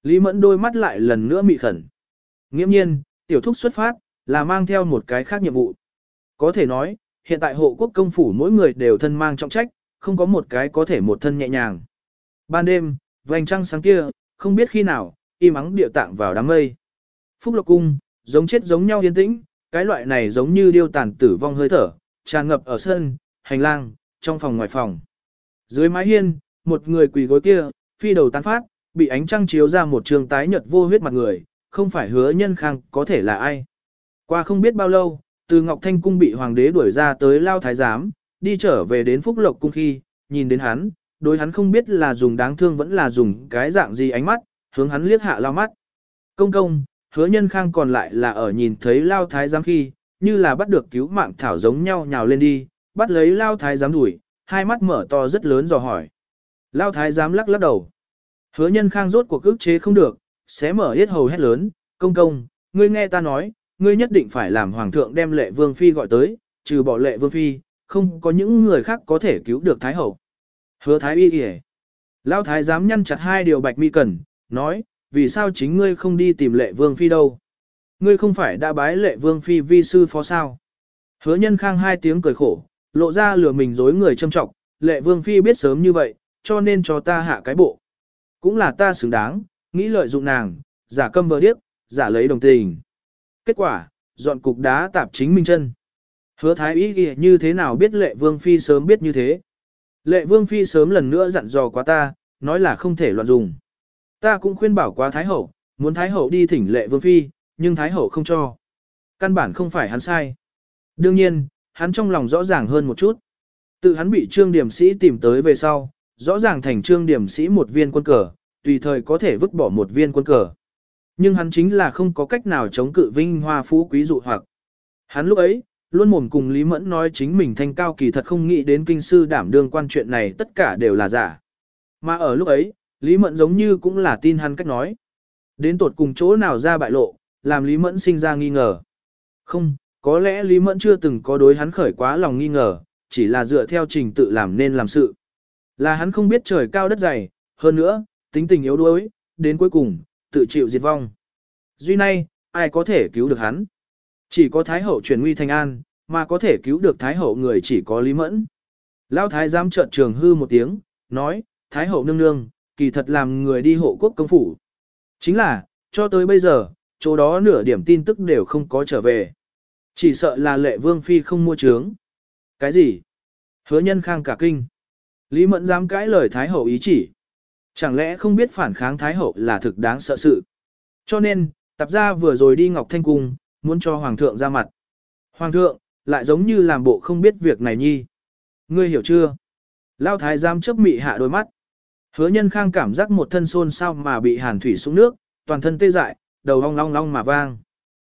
Lý Mẫn đôi mắt lại lần nữa mị khẩn. Nghiễm nhiên, tiểu thúc xuất phát, là mang theo một cái khác nhiệm vụ. Có thể nói, hiện tại hộ quốc công phủ mỗi người đều thân mang trọng trách, không có một cái có thể một thân nhẹ nhàng. Ban đêm, vành trăng sáng kia, không biết khi nào, im ắng địa tạng vào đám mây. Phúc Lộc Cung, giống chết giống nhau yên tĩnh, cái loại này giống như điêu tàn tử vong hơi thở, tràn ngập ở sân, hành lang, trong phòng ngoài phòng. Dưới mái hiên, một người quỳ gối kia, phi đầu tán phát, bị ánh trăng chiếu ra một trường tái nhợt vô huyết mặt người, không phải hứa nhân khang có thể là ai. Qua không biết bao lâu, từ Ngọc Thanh Cung bị hoàng đế đuổi ra tới Lao Thái Giám, đi trở về đến Phúc Lộc Cung khi, nhìn đến hắn, đối hắn không biết là dùng đáng thương vẫn là dùng cái dạng gì ánh mắt, hướng hắn liếc hạ lao mắt. Công công, hứa nhân khang còn lại là ở nhìn thấy lao thái giám khi, như là bắt được cứu mạng thảo giống nhau nhào lên đi, bắt lấy lao thái giám đuổi, hai mắt mở to rất lớn dò hỏi. Lao thái giám lắc lắc đầu. Hứa nhân khang rốt cuộc ức chế không được, xé mở yết hầu hét lớn, công công, ngươi nghe ta nói, ngươi nhất định phải làm hoàng thượng đem lệ vương phi gọi tới, trừ bỏ lệ vương phi, không có những người khác có thể cứu được thái hậu. Hứa thái y kìa. Lao thái giám nhăn chặt hai điều bạch mi cần, nói, vì sao chính ngươi không đi tìm lệ vương phi đâu? Ngươi không phải đã bái lệ vương phi vi sư phó sao? Hứa nhân khang hai tiếng cười khổ, lộ ra lừa mình dối người châm trọng, lệ vương phi biết sớm như vậy, cho nên cho ta hạ cái bộ. Cũng là ta xứng đáng, nghĩ lợi dụng nàng, giả câm vờ điếc, giả lấy đồng tình. Kết quả, dọn cục đá tạp chính minh chân. Hứa thái ý ghi như thế nào biết lệ vương phi sớm biết như thế. Lệ vương phi sớm lần nữa dặn dò quá ta, nói là không thể loạn dùng. Ta cũng khuyên bảo quá Thái Hậu, muốn Thái Hậu đi thỉnh lệ vương phi, nhưng Thái Hậu không cho. Căn bản không phải hắn sai. Đương nhiên, hắn trong lòng rõ ràng hơn một chút. Tự hắn bị trương điểm sĩ tìm tới về sau, rõ ràng thành trương điểm sĩ một viên quân cờ, tùy thời có thể vứt bỏ một viên quân cờ. Nhưng hắn chính là không có cách nào chống cự vinh hoa phú quý dụ hoặc. Hắn lúc ấy, luôn mồm cùng Lý Mẫn nói chính mình thanh cao kỳ thật không nghĩ đến kinh sư đảm đương quan chuyện này tất cả đều là giả. Mà ở lúc ấy, Lý Mẫn giống như cũng là tin hắn cách nói. Đến tột cùng chỗ nào ra bại lộ, làm Lý Mẫn sinh ra nghi ngờ. Không, có lẽ Lý Mẫn chưa từng có đối hắn khởi quá lòng nghi ngờ, chỉ là dựa theo trình tự làm nên làm sự. Là hắn không biết trời cao đất dày, hơn nữa, tính tình yếu đuối, đến cuối cùng, tự chịu diệt vong. Duy nay, ai có thể cứu được hắn? Chỉ có Thái Hậu chuyển nguy thành an, mà có thể cứu được Thái Hậu người chỉ có Lý Mẫn. Lão Thái giám trợn trường hư một tiếng, nói, Thái Hậu nương nương, kỳ thật làm người đi hộ quốc công phủ. Chính là, cho tới bây giờ, chỗ đó nửa điểm tin tức đều không có trở về. Chỉ sợ là lệ vương phi không mua trướng. Cái gì? Hứa nhân khang cả kinh. Lý mẫn dám cãi lời Thái Hậu ý chỉ. Chẳng lẽ không biết phản kháng Thái Hậu là thực đáng sợ sự. Cho nên, tập gia vừa rồi đi Ngọc Thanh Cung, muốn cho Hoàng thượng ra mặt. Hoàng thượng, lại giống như làm bộ không biết việc này nhi. Ngươi hiểu chưa? Lao Thái giám chấp mị hạ đôi mắt. Hứa nhân khang cảm giác một thân xôn sao mà bị hàn thủy xuống nước, toàn thân tê dại, đầu ong long long mà vang.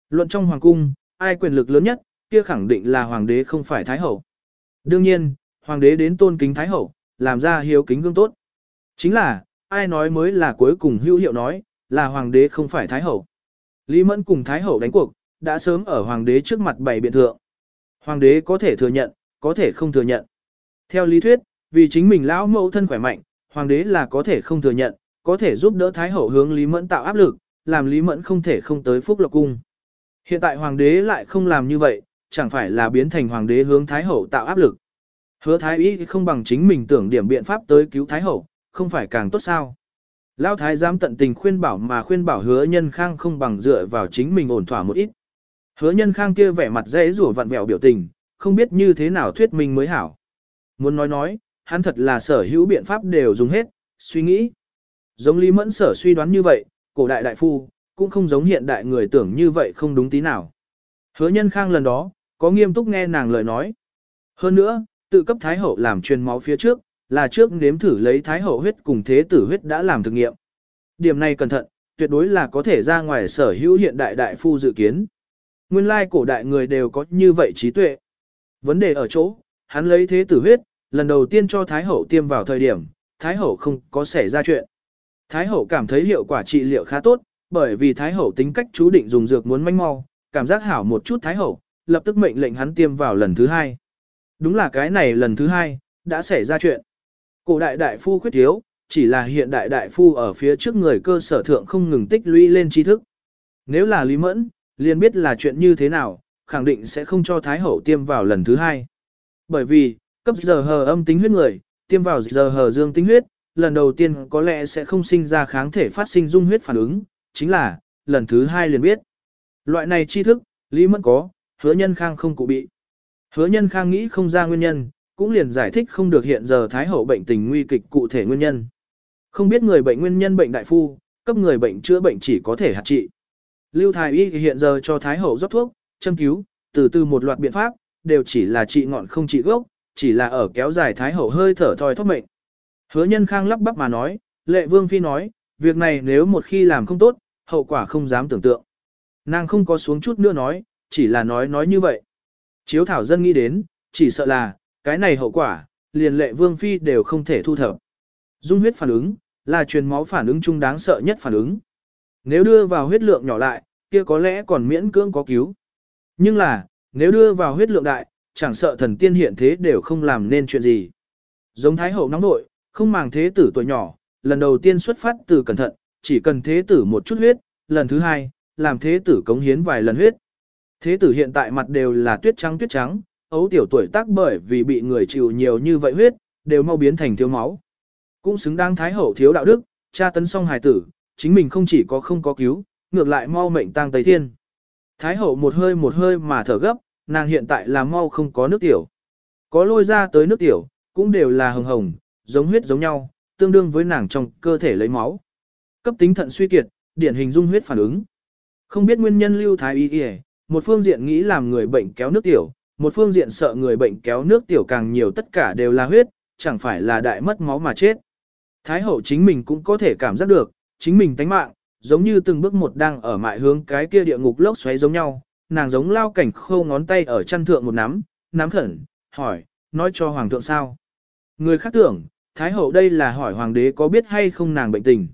Luận trong hoàng cung, ai quyền lực lớn nhất, kia khẳng định là hoàng đế không phải thái hậu. Đương nhiên, hoàng đế đến tôn kính thái hậu, làm ra hiếu kính gương tốt. Chính là, ai nói mới là cuối cùng hữu hiệu nói, là hoàng đế không phải thái hậu. Lý Mẫn cùng thái hậu đánh cuộc, đã sớm ở hoàng đế trước mặt bày biện thượng. Hoàng đế có thể thừa nhận, có thể không thừa nhận. Theo lý thuyết, vì chính mình lão mẫu thân khỏe mạnh, hoàng đế là có thể không thừa nhận, có thể giúp đỡ thái hậu hướng Lý Mẫn tạo áp lực, làm Lý Mẫn không thể không tới phúc lộc cung. Hiện tại hoàng đế lại không làm như vậy, chẳng phải là biến thành hoàng đế hướng thái hậu tạo áp lực. Hứa thái ý không bằng chính mình tưởng điểm biện pháp tới cứu thái hậu, không phải càng tốt sao. Lão thái giám tận tình khuyên bảo mà khuyên bảo hứa nhân khang không bằng dựa vào chính mình ổn thỏa một ít. Hứa nhân khang kia vẻ mặt dễ rủa vặn vẹo biểu tình, không biết như thế nào thuyết minh mới hảo. Muốn nói nói, hắn thật là sở hữu biện pháp đều dùng hết, suy nghĩ. Giống Lý Mẫn sở suy đoán như vậy, cổ đại đại phu, cũng không giống hiện đại người tưởng như vậy không đúng tí nào. Hứa nhân khang lần đó, có nghiêm túc nghe nàng lời nói. Hơn nữa, tự cấp Thái Hậu làm truyền máu phía trước, là trước nếm thử lấy Thái Hậu huyết cùng thế tử huyết đã làm thực nghiệm. Điểm này cẩn thận, tuyệt đối là có thể ra ngoài sở hữu hiện đại đại phu dự kiến. Nguyên lai cổ đại người đều có như vậy trí tuệ. Vấn đề ở chỗ, hắn lấy thế tử huyết, lần đầu tiên cho Thái Hậu tiêm vào thời điểm, Thái Hậu không có xảy ra chuyện. Thái Hậu cảm thấy hiệu quả trị liệu khá tốt, bởi vì Thái Hậu tính cách chú định dùng dược muốn manh mau, cảm giác hảo một chút Thái Hậu, lập tức mệnh lệnh hắn tiêm vào lần thứ hai. Đúng là cái này lần thứ hai, đã xảy ra chuyện. Cổ đại đại phu khuyết thiếu, chỉ là hiện đại đại phu ở phía trước người cơ sở thượng không ngừng tích lũy lên tri thức. Nếu là Lý Mẫn, liền biết là chuyện như thế nào, khẳng định sẽ không cho Thái Hậu tiêm vào lần thứ hai. Bởi vì, cấp giờ hờ âm tính huyết người, tiêm vào giờ hờ dương tính huyết, lần đầu tiên có lẽ sẽ không sinh ra kháng thể phát sinh dung huyết phản ứng, chính là, lần thứ hai liền biết. Loại này tri thức, Lý Mẫn có, hứa nhân khang không cụ bị. Hứa nhân khang nghĩ không ra nguyên nhân, cũng liền giải thích không được hiện giờ Thái Hậu bệnh tình nguy kịch cụ thể nguyên nhân. Không biết người bệnh nguyên nhân bệnh đại phu, cấp người bệnh chữa bệnh chỉ có thể hạt trị. Lưu Thái Y hiện giờ cho Thái Hậu rót thuốc, châm cứu, từ từ một loạt biện pháp, đều chỉ là trị ngọn không trị gốc, chỉ là ở kéo dài Thái Hậu hơi thở thoi thóp mệnh. Hứa nhân khang lắp bắp mà nói, lệ vương phi nói, việc này nếu một khi làm không tốt, hậu quả không dám tưởng tượng. Nàng không có xuống chút nữa nói, chỉ là nói nói như vậy. Chiếu thảo dân nghĩ đến, chỉ sợ là, cái này hậu quả, liền lệ vương phi đều không thể thu thập. Dung huyết phản ứng, là truyền máu phản ứng chung đáng sợ nhất phản ứng. Nếu đưa vào huyết lượng nhỏ lại, kia có lẽ còn miễn cưỡng có cứu. Nhưng là, nếu đưa vào huyết lượng đại, chẳng sợ thần tiên hiện thế đều không làm nên chuyện gì. Giống thái hậu nóng nội, không màng thế tử tuổi nhỏ, lần đầu tiên xuất phát từ cẩn thận, chỉ cần thế tử một chút huyết, lần thứ hai, làm thế tử cống hiến vài lần huyết. Thế tử hiện tại mặt đều là tuyết trắng tuyết trắng, ấu tiểu tuổi tác bởi vì bị người chịu nhiều như vậy huyết, đều mau biến thành thiếu máu. Cũng xứng đáng thái hậu thiếu đạo đức, cha tấn xong hài tử, chính mình không chỉ có không có cứu, ngược lại mau mệnh tang tây thiên. Thái hậu một hơi một hơi mà thở gấp, nàng hiện tại là mau không có nước tiểu. Có lôi ra tới nước tiểu, cũng đều là hồng hồng, giống huyết giống nhau, tương đương với nàng trong cơ thể lấy máu. Cấp tính thận suy kiệt, điển hình dung huyết phản ứng. Không biết nguyên nhân lưu thái y y, một phương diện nghĩ làm người bệnh kéo nước tiểu, một phương diện sợ người bệnh kéo nước tiểu càng nhiều tất cả đều là huyết, chẳng phải là đại mất máu mà chết. Thái hậu chính mình cũng có thể cảm giác được, chính mình tánh mạng, giống như từng bước một đang ở mại hướng cái kia địa ngục lốc xoáy giống nhau, nàng giống lao cảnh khâu ngón tay ở chân thượng một nắm, nắm khẩn, hỏi, nói cho hoàng thượng sao. Người khác tưởng, Thái hậu đây là hỏi hoàng đế có biết hay không nàng bệnh tình.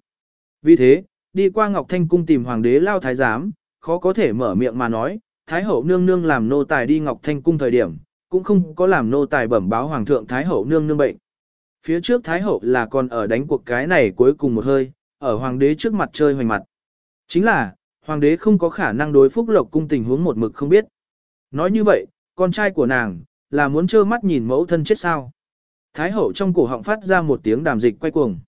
Vì thế, đi qua Ngọc Thanh cung tìm hoàng đế lao thái giám, khó có thể mở miệng mà nói, Thái hậu nương nương làm nô tài đi Ngọc Thanh cung thời điểm, cũng không có làm nô tài bẩm báo hoàng thượng Thái hậu nương nương bệnh. Phía trước Thái hậu là còn ở đánh cuộc cái này cuối cùng một hơi, ở hoàng đế trước mặt chơi hoành mặt. Chính là, hoàng đế không có khả năng đối phúc lộc cung tình huống một mực không biết. Nói như vậy, con trai của nàng, là muốn trơ mắt nhìn mẫu thân chết sao. Thái hậu trong cổ họng phát ra một tiếng đàm dịch quay cuồng.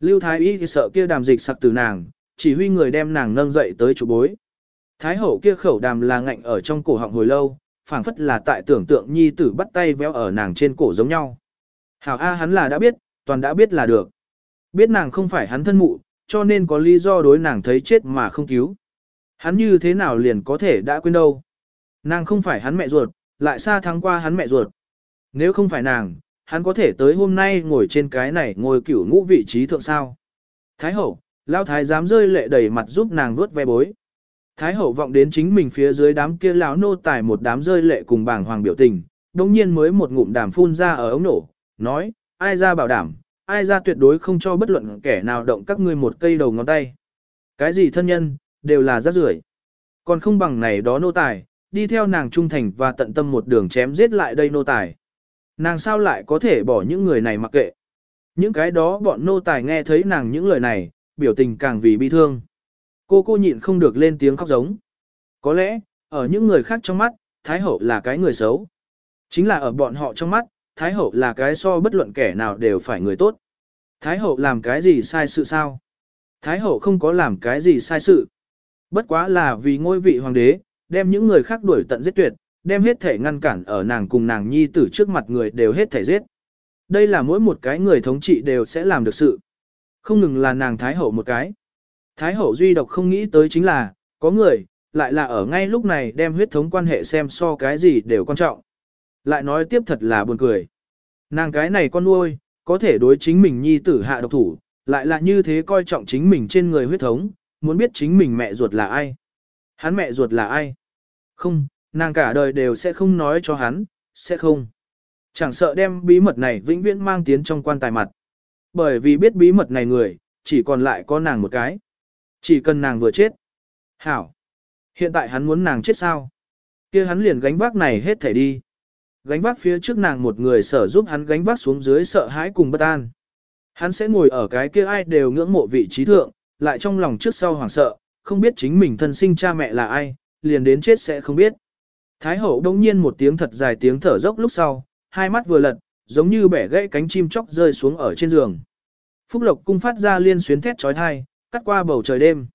Lưu Thái y thì sợ kia đàm dịch sặc từ nàng, chỉ huy người đem nàng nâng dậy tới chủ bối. Thái hậu kia khẩu đàm là ngạnh ở trong cổ họng hồi lâu, phảng phất là tại tưởng tượng nhi tử bắt tay véo ở nàng trên cổ giống nhau. Hảo A hắn là đã biết, toàn đã biết là được. Biết nàng không phải hắn thân mụ, cho nên có lý do đối nàng thấy chết mà không cứu. Hắn như thế nào liền có thể đã quên đâu. Nàng không phải hắn mẹ ruột, lại xa thắng qua hắn mẹ ruột. Nếu không phải nàng, hắn có thể tới hôm nay ngồi trên cái này ngồi cửu ngũ vị trí thượng sao. Thái hậu, lao thái dám rơi lệ đầy mặt giúp nàng vuốt ve bối. Thái hậu vọng đến chính mình phía dưới đám kia lão nô tài một đám rơi lệ cùng bảng hoàng biểu tình, đồng nhiên mới một ngụm đàm phun ra ở ống nổ, nói, ai ra bảo đảm, ai ra tuyệt đối không cho bất luận kẻ nào động các ngươi một cây đầu ngón tay. Cái gì thân nhân, đều là rác rưởi. Còn không bằng này đó nô tài, đi theo nàng trung thành và tận tâm một đường chém giết lại đây nô tài. Nàng sao lại có thể bỏ những người này mặc kệ. Những cái đó bọn nô tài nghe thấy nàng những lời này, biểu tình càng vì bi thương. Cô cô nhịn không được lên tiếng khóc giống. Có lẽ, ở những người khác trong mắt, Thái Hậu là cái người xấu. Chính là ở bọn họ trong mắt, Thái Hậu là cái so bất luận kẻ nào đều phải người tốt. Thái Hậu làm cái gì sai sự sao? Thái Hậu không có làm cái gì sai sự. Bất quá là vì ngôi vị hoàng đế, đem những người khác đuổi tận giết tuyệt, đem hết thể ngăn cản ở nàng cùng nàng nhi tử trước mặt người đều hết thể giết. Đây là mỗi một cái người thống trị đều sẽ làm được sự. Không ngừng là nàng Thái Hậu một cái. Thái Hậu duy độc không nghĩ tới chính là, có người, lại là ở ngay lúc này đem huyết thống quan hệ xem so cái gì đều quan trọng. Lại nói tiếp thật là buồn cười. Nàng cái này con nuôi, có thể đối chính mình nhi tử hạ độc thủ, lại là như thế coi trọng chính mình trên người huyết thống, muốn biết chính mình mẹ ruột là ai. Hắn mẹ ruột là ai? Không, nàng cả đời đều sẽ không nói cho hắn, sẽ không. Chẳng sợ đem bí mật này vĩnh viễn mang tiến trong quan tài mặt. Bởi vì biết bí mật này người, chỉ còn lại có nàng một cái. Chỉ cần nàng vừa chết. Hảo. Hiện tại hắn muốn nàng chết sao? kia hắn liền gánh vác này hết thể đi. Gánh vác phía trước nàng một người sở giúp hắn gánh vác xuống dưới sợ hãi cùng bất an. Hắn sẽ ngồi ở cái kia ai đều ngưỡng mộ vị trí thượng, lại trong lòng trước sau hoảng sợ, không biết chính mình thân sinh cha mẹ là ai, liền đến chết sẽ không biết. Thái hậu đông nhiên một tiếng thật dài tiếng thở dốc lúc sau, hai mắt vừa lật, giống như bẻ gãy cánh chim chóc rơi xuống ở trên giường. Phúc Lộc cung phát ra liên xuyến thét trói thai, cắt qua bầu trời đêm.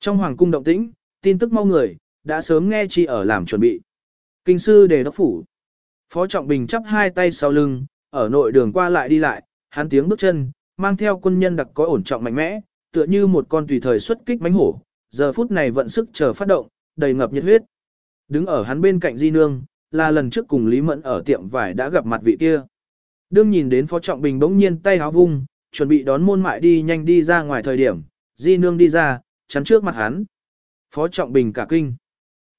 Trong hoàng cung động tĩnh, tin tức mau người, đã sớm nghe chi ở làm chuẩn bị. Kinh sư đề đốc phủ. Phó Trọng Bình chắp hai tay sau lưng, ở nội đường qua lại đi lại, hắn tiếng bước chân, mang theo quân nhân đặc có ổn trọng mạnh mẽ, tựa như một con tùy thời xuất kích mánh hổ, giờ phút này vận sức chờ phát động, đầy ngập nhiệt huyết. Đứng ở hắn bên cạnh Di Nương, là lần trước cùng Lý Mẫn ở tiệm vải đã gặp mặt vị kia. Đương nhìn đến Phó Trọng Bình bỗng nhiên tay háo vung, chuẩn bị đón môn mại đi nhanh đi ra ngoài thời điểm, Di Nương đi ra, chắn trước mặt hắn. Phó Trọng Bình cả kinh.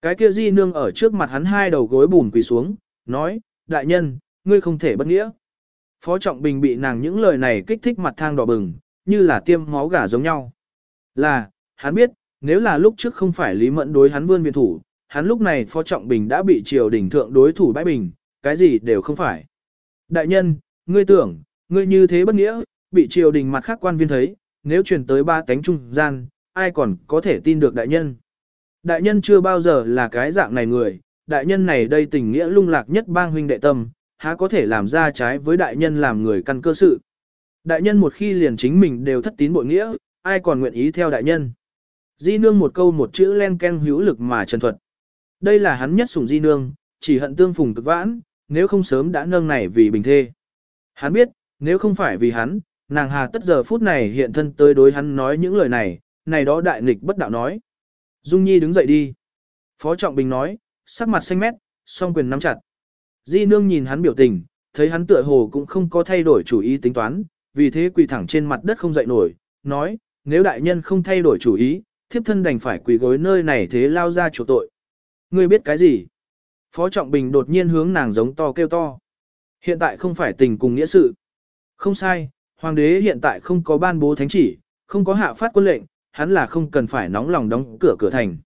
Cái kia Di Nương ở trước mặt hắn hai đầu gối bùn quỳ xuống, nói, đại nhân, ngươi không thể bất nghĩa. Phó Trọng Bình bị nàng những lời này kích thích mặt thang đỏ bừng, như là tiêm máu gà giống nhau. Là, hắn biết, nếu là lúc trước không phải Lý Mẫn đối hắn vươn viện thủ, hắn lúc này Phó Trọng Bình đã bị triều đình thượng đối thủ bãi bình, cái gì đều không phải. Đại nhân, ngươi tưởng, ngươi như thế bất nghĩa, bị triều đình mặt khác quan viên thấy, nếu truyền tới ba cánh trung gian, ai còn có thể tin được đại nhân. Đại nhân chưa bao giờ là cái dạng này người, đại nhân này đây tình nghĩa lung lạc nhất bang huynh đệ tâm, há có thể làm ra trái với đại nhân làm người căn cơ sự. Đại nhân một khi liền chính mình đều thất tín bội nghĩa, ai còn nguyện ý theo đại nhân. Di nương một câu một chữ len ken hữu lực mà trần thuật. Đây là hắn nhất sủng di nương, chỉ hận tương phùng cực vãn, nếu không sớm đã nâng này vì bình thê. Hắn biết, nếu không phải vì hắn, nàng hà tất giờ phút này hiện thân tới đối hắn nói những lời này, này đó đại nghịch bất đạo nói. Dung Nhi đứng dậy đi. Phó Trọng Bình nói, sắc mặt xanh mét, song quyền nắm chặt. Di nương nhìn hắn biểu tình, thấy hắn tựa hồ cũng không có thay đổi chủ ý tính toán, vì thế quỳ thẳng trên mặt đất không dậy nổi, nói, nếu đại nhân không thay đổi chủ ý, thiếp thân đành phải quỳ gối nơi này thế lao ra chủ tội. Ngươi biết cái gì? Phó Trọng Bình đột nhiên hướng nàng giống to kêu to. Hiện tại không phải tình cùng nghĩa sự. Không sai, hoàng đế hiện tại không có ban bố thánh chỉ, không có hạ phát quân lệnh, hắn là không cần phải nóng lòng đóng cửa cửa thành.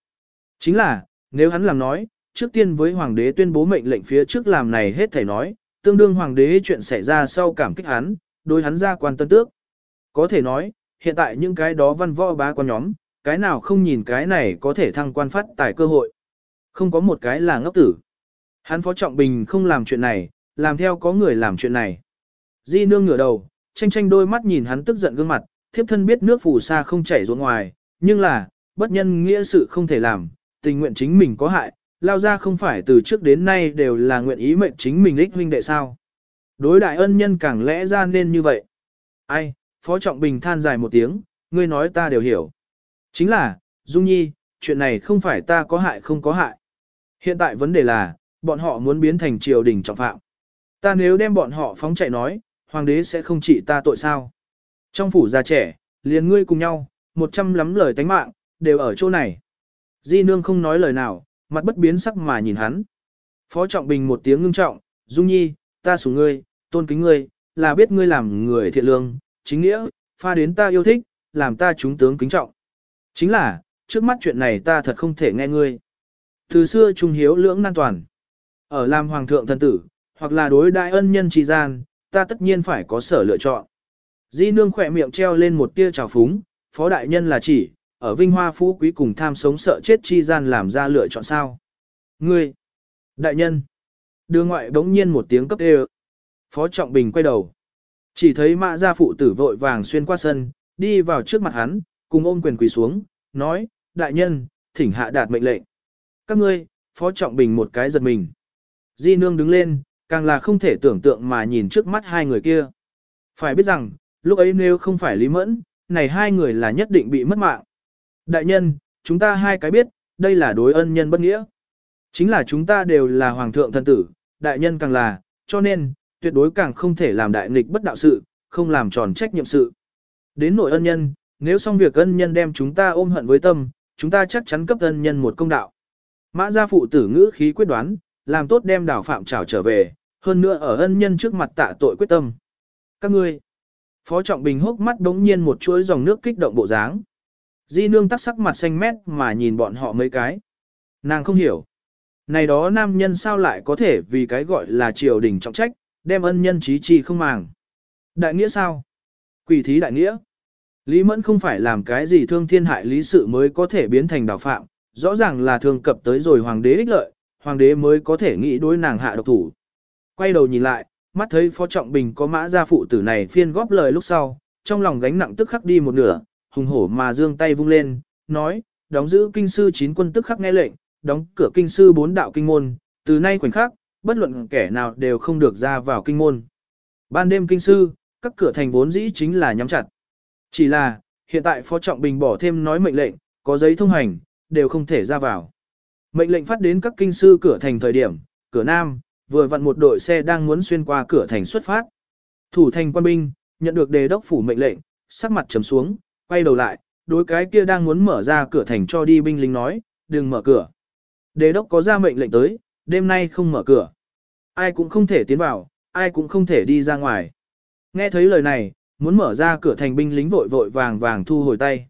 Chính là, nếu hắn làm nói, trước tiên với hoàng đế tuyên bố mệnh lệnh phía trước làm này hết thảy nói, tương đương hoàng đế chuyện xảy ra sau cảm kích hắn, đối hắn ra quan tân tước. Có thể nói, hiện tại những cái đó văn võ bá quan nhóm, cái nào không nhìn cái này có thể thăng quan phát tài cơ hội. Không có một cái là ngốc tử. Hắn Phó Trọng Bình không làm chuyện này, làm theo có người làm chuyện này. Di nương ngửa đầu, tranh tranh đôi mắt nhìn hắn tức giận gương mặt, thiếp thân biết nước phù sa không chảy ruộng ngoài, nhưng là, bất nhân nghĩa sự không thể làm, tình nguyện chính mình có hại, lao ra không phải từ trước đến nay đều là nguyện ý mệnh chính mình ích huynh đệ sao. Đối đại ân nhân càng lẽ ra nên như vậy. Ai, Phó Trọng Bình than dài một tiếng, ngươi nói ta đều hiểu. Chính là, Dung Nhi, chuyện này không phải ta có hại không có hại. Hiện tại vấn đề là, bọn họ muốn biến thành triều đình trọng phạm. Ta nếu đem bọn họ phóng chạy nói, hoàng đế sẽ không trị ta tội sao. Trong phủ già trẻ, liền ngươi cùng nhau, một trăm lắm lời tánh mạng, đều ở chỗ này. Di nương không nói lời nào, mặt bất biến sắc mà nhìn hắn. Phó Trọng Bình một tiếng ngưng trọng, Dung Nhi, ta sủng ngươi, tôn kính ngươi, là biết ngươi làm người thiện lương, chính nghĩa, pha đến ta yêu thích, làm ta chúng tướng kính trọng. Chính là, trước mắt chuyện này ta thật không thể nghe ngươi. Từ xưa trung hiếu lưỡng nan toàn. Ở làm hoàng thượng thần tử, hoặc là đối đại ân nhân trì gian, ta tất nhiên phải có sở lựa chọn. Di nương khỏe miệng treo lên một tia trào phúng, phó đại nhân là chỉ, ở vinh hoa phú quý cùng tham sống sợ chết chi gian làm ra lựa chọn sao. Ngươi, đại nhân, đưa ngoại bỗng nhiên một tiếng cấp đê Phó Trọng Bình quay đầu. Chỉ thấy mã gia phụ tử vội vàng xuyên qua sân, đi vào trước mặt hắn, cùng ôm quyền quỳ xuống, nói, đại nhân, thỉnh hạ đạt mệnh lệnh. Các ngươi, Phó Trọng Bình một cái giật mình. Di nương đứng lên, càng là không thể tưởng tượng mà nhìn trước mắt hai người kia. Phải biết rằng, lúc ấy nếu không phải Lý Mẫn, này hai người là nhất định bị mất mạng. Đại nhân, chúng ta hai cái biết, đây là đối ân nhân bất nghĩa. Chính là chúng ta đều là hoàng thượng thần tử, đại nhân càng là, cho nên, tuyệt đối càng không thể làm đại nghịch bất đạo sự, không làm tròn trách nhiệm sự. Đến nội ân nhân, nếu xong việc ân nhân đem chúng ta ôm hận với tâm, chúng ta chắc chắn cấp ân nhân một công đạo. Mã gia phụ tử ngữ khí quyết đoán, làm tốt đem đảo phạm trảo trở về, hơn nữa ở ân nhân trước mặt tạ tội quyết tâm. Các ngươi, Phó Trọng Bình hốc mắt đống nhiên một chuỗi dòng nước kích động bộ dáng. Di nương tắc sắc mặt xanh mét mà nhìn bọn họ mấy cái. Nàng không hiểu. Này đó nam nhân sao lại có thể vì cái gọi là triều đình trọng trách, đem ân nhân trí chi không màng. Đại nghĩa sao? Quỷ thí đại nghĩa. Lý Mẫn không phải làm cái gì thương thiên hại lý sự mới có thể biến thành đào phạm, rõ ràng là thường cập tới rồi hoàng đế ích lợi, hoàng đế mới có thể nghĩ đối nàng hạ độc thủ. Quay đầu nhìn lại, mắt thấy Phó Trọng Bình có mã gia phụ tử này phiên góp lời lúc sau, trong lòng gánh nặng tức khắc đi một nửa, hùng hổ mà dương tay vung lên, nói, đóng giữ kinh sư chín quân tức khắc nghe lệnh, đóng cửa kinh sư bốn đạo kinh môn, từ nay khoảnh khắc, bất luận kẻ nào đều không được ra vào kinh môn. Ban đêm kinh sư, các cửa thành vốn dĩ chính là nhắm chặt. Chỉ là, hiện tại Phó Trọng Bình bỏ thêm nói mệnh lệnh, có giấy thông hành, đều không thể ra vào. Mệnh lệnh phát đến các kinh sư cửa thành thời điểm, cửa nam, vừa vặn một đội xe đang muốn xuyên qua cửa thành xuất phát. Thủ thành quan binh, nhận được đề đốc phủ mệnh lệnh, sắc mặt trầm xuống, quay đầu lại, đối cái kia đang muốn mở ra cửa thành cho đi binh lính nói, đừng mở cửa. Đề đốc có ra mệnh lệnh tới, đêm nay không mở cửa. Ai cũng không thể tiến vào, ai cũng không thể đi ra ngoài. Nghe thấy lời này, muốn mở ra cửa thành binh lính vội vội vàng vàng thu hồi tay.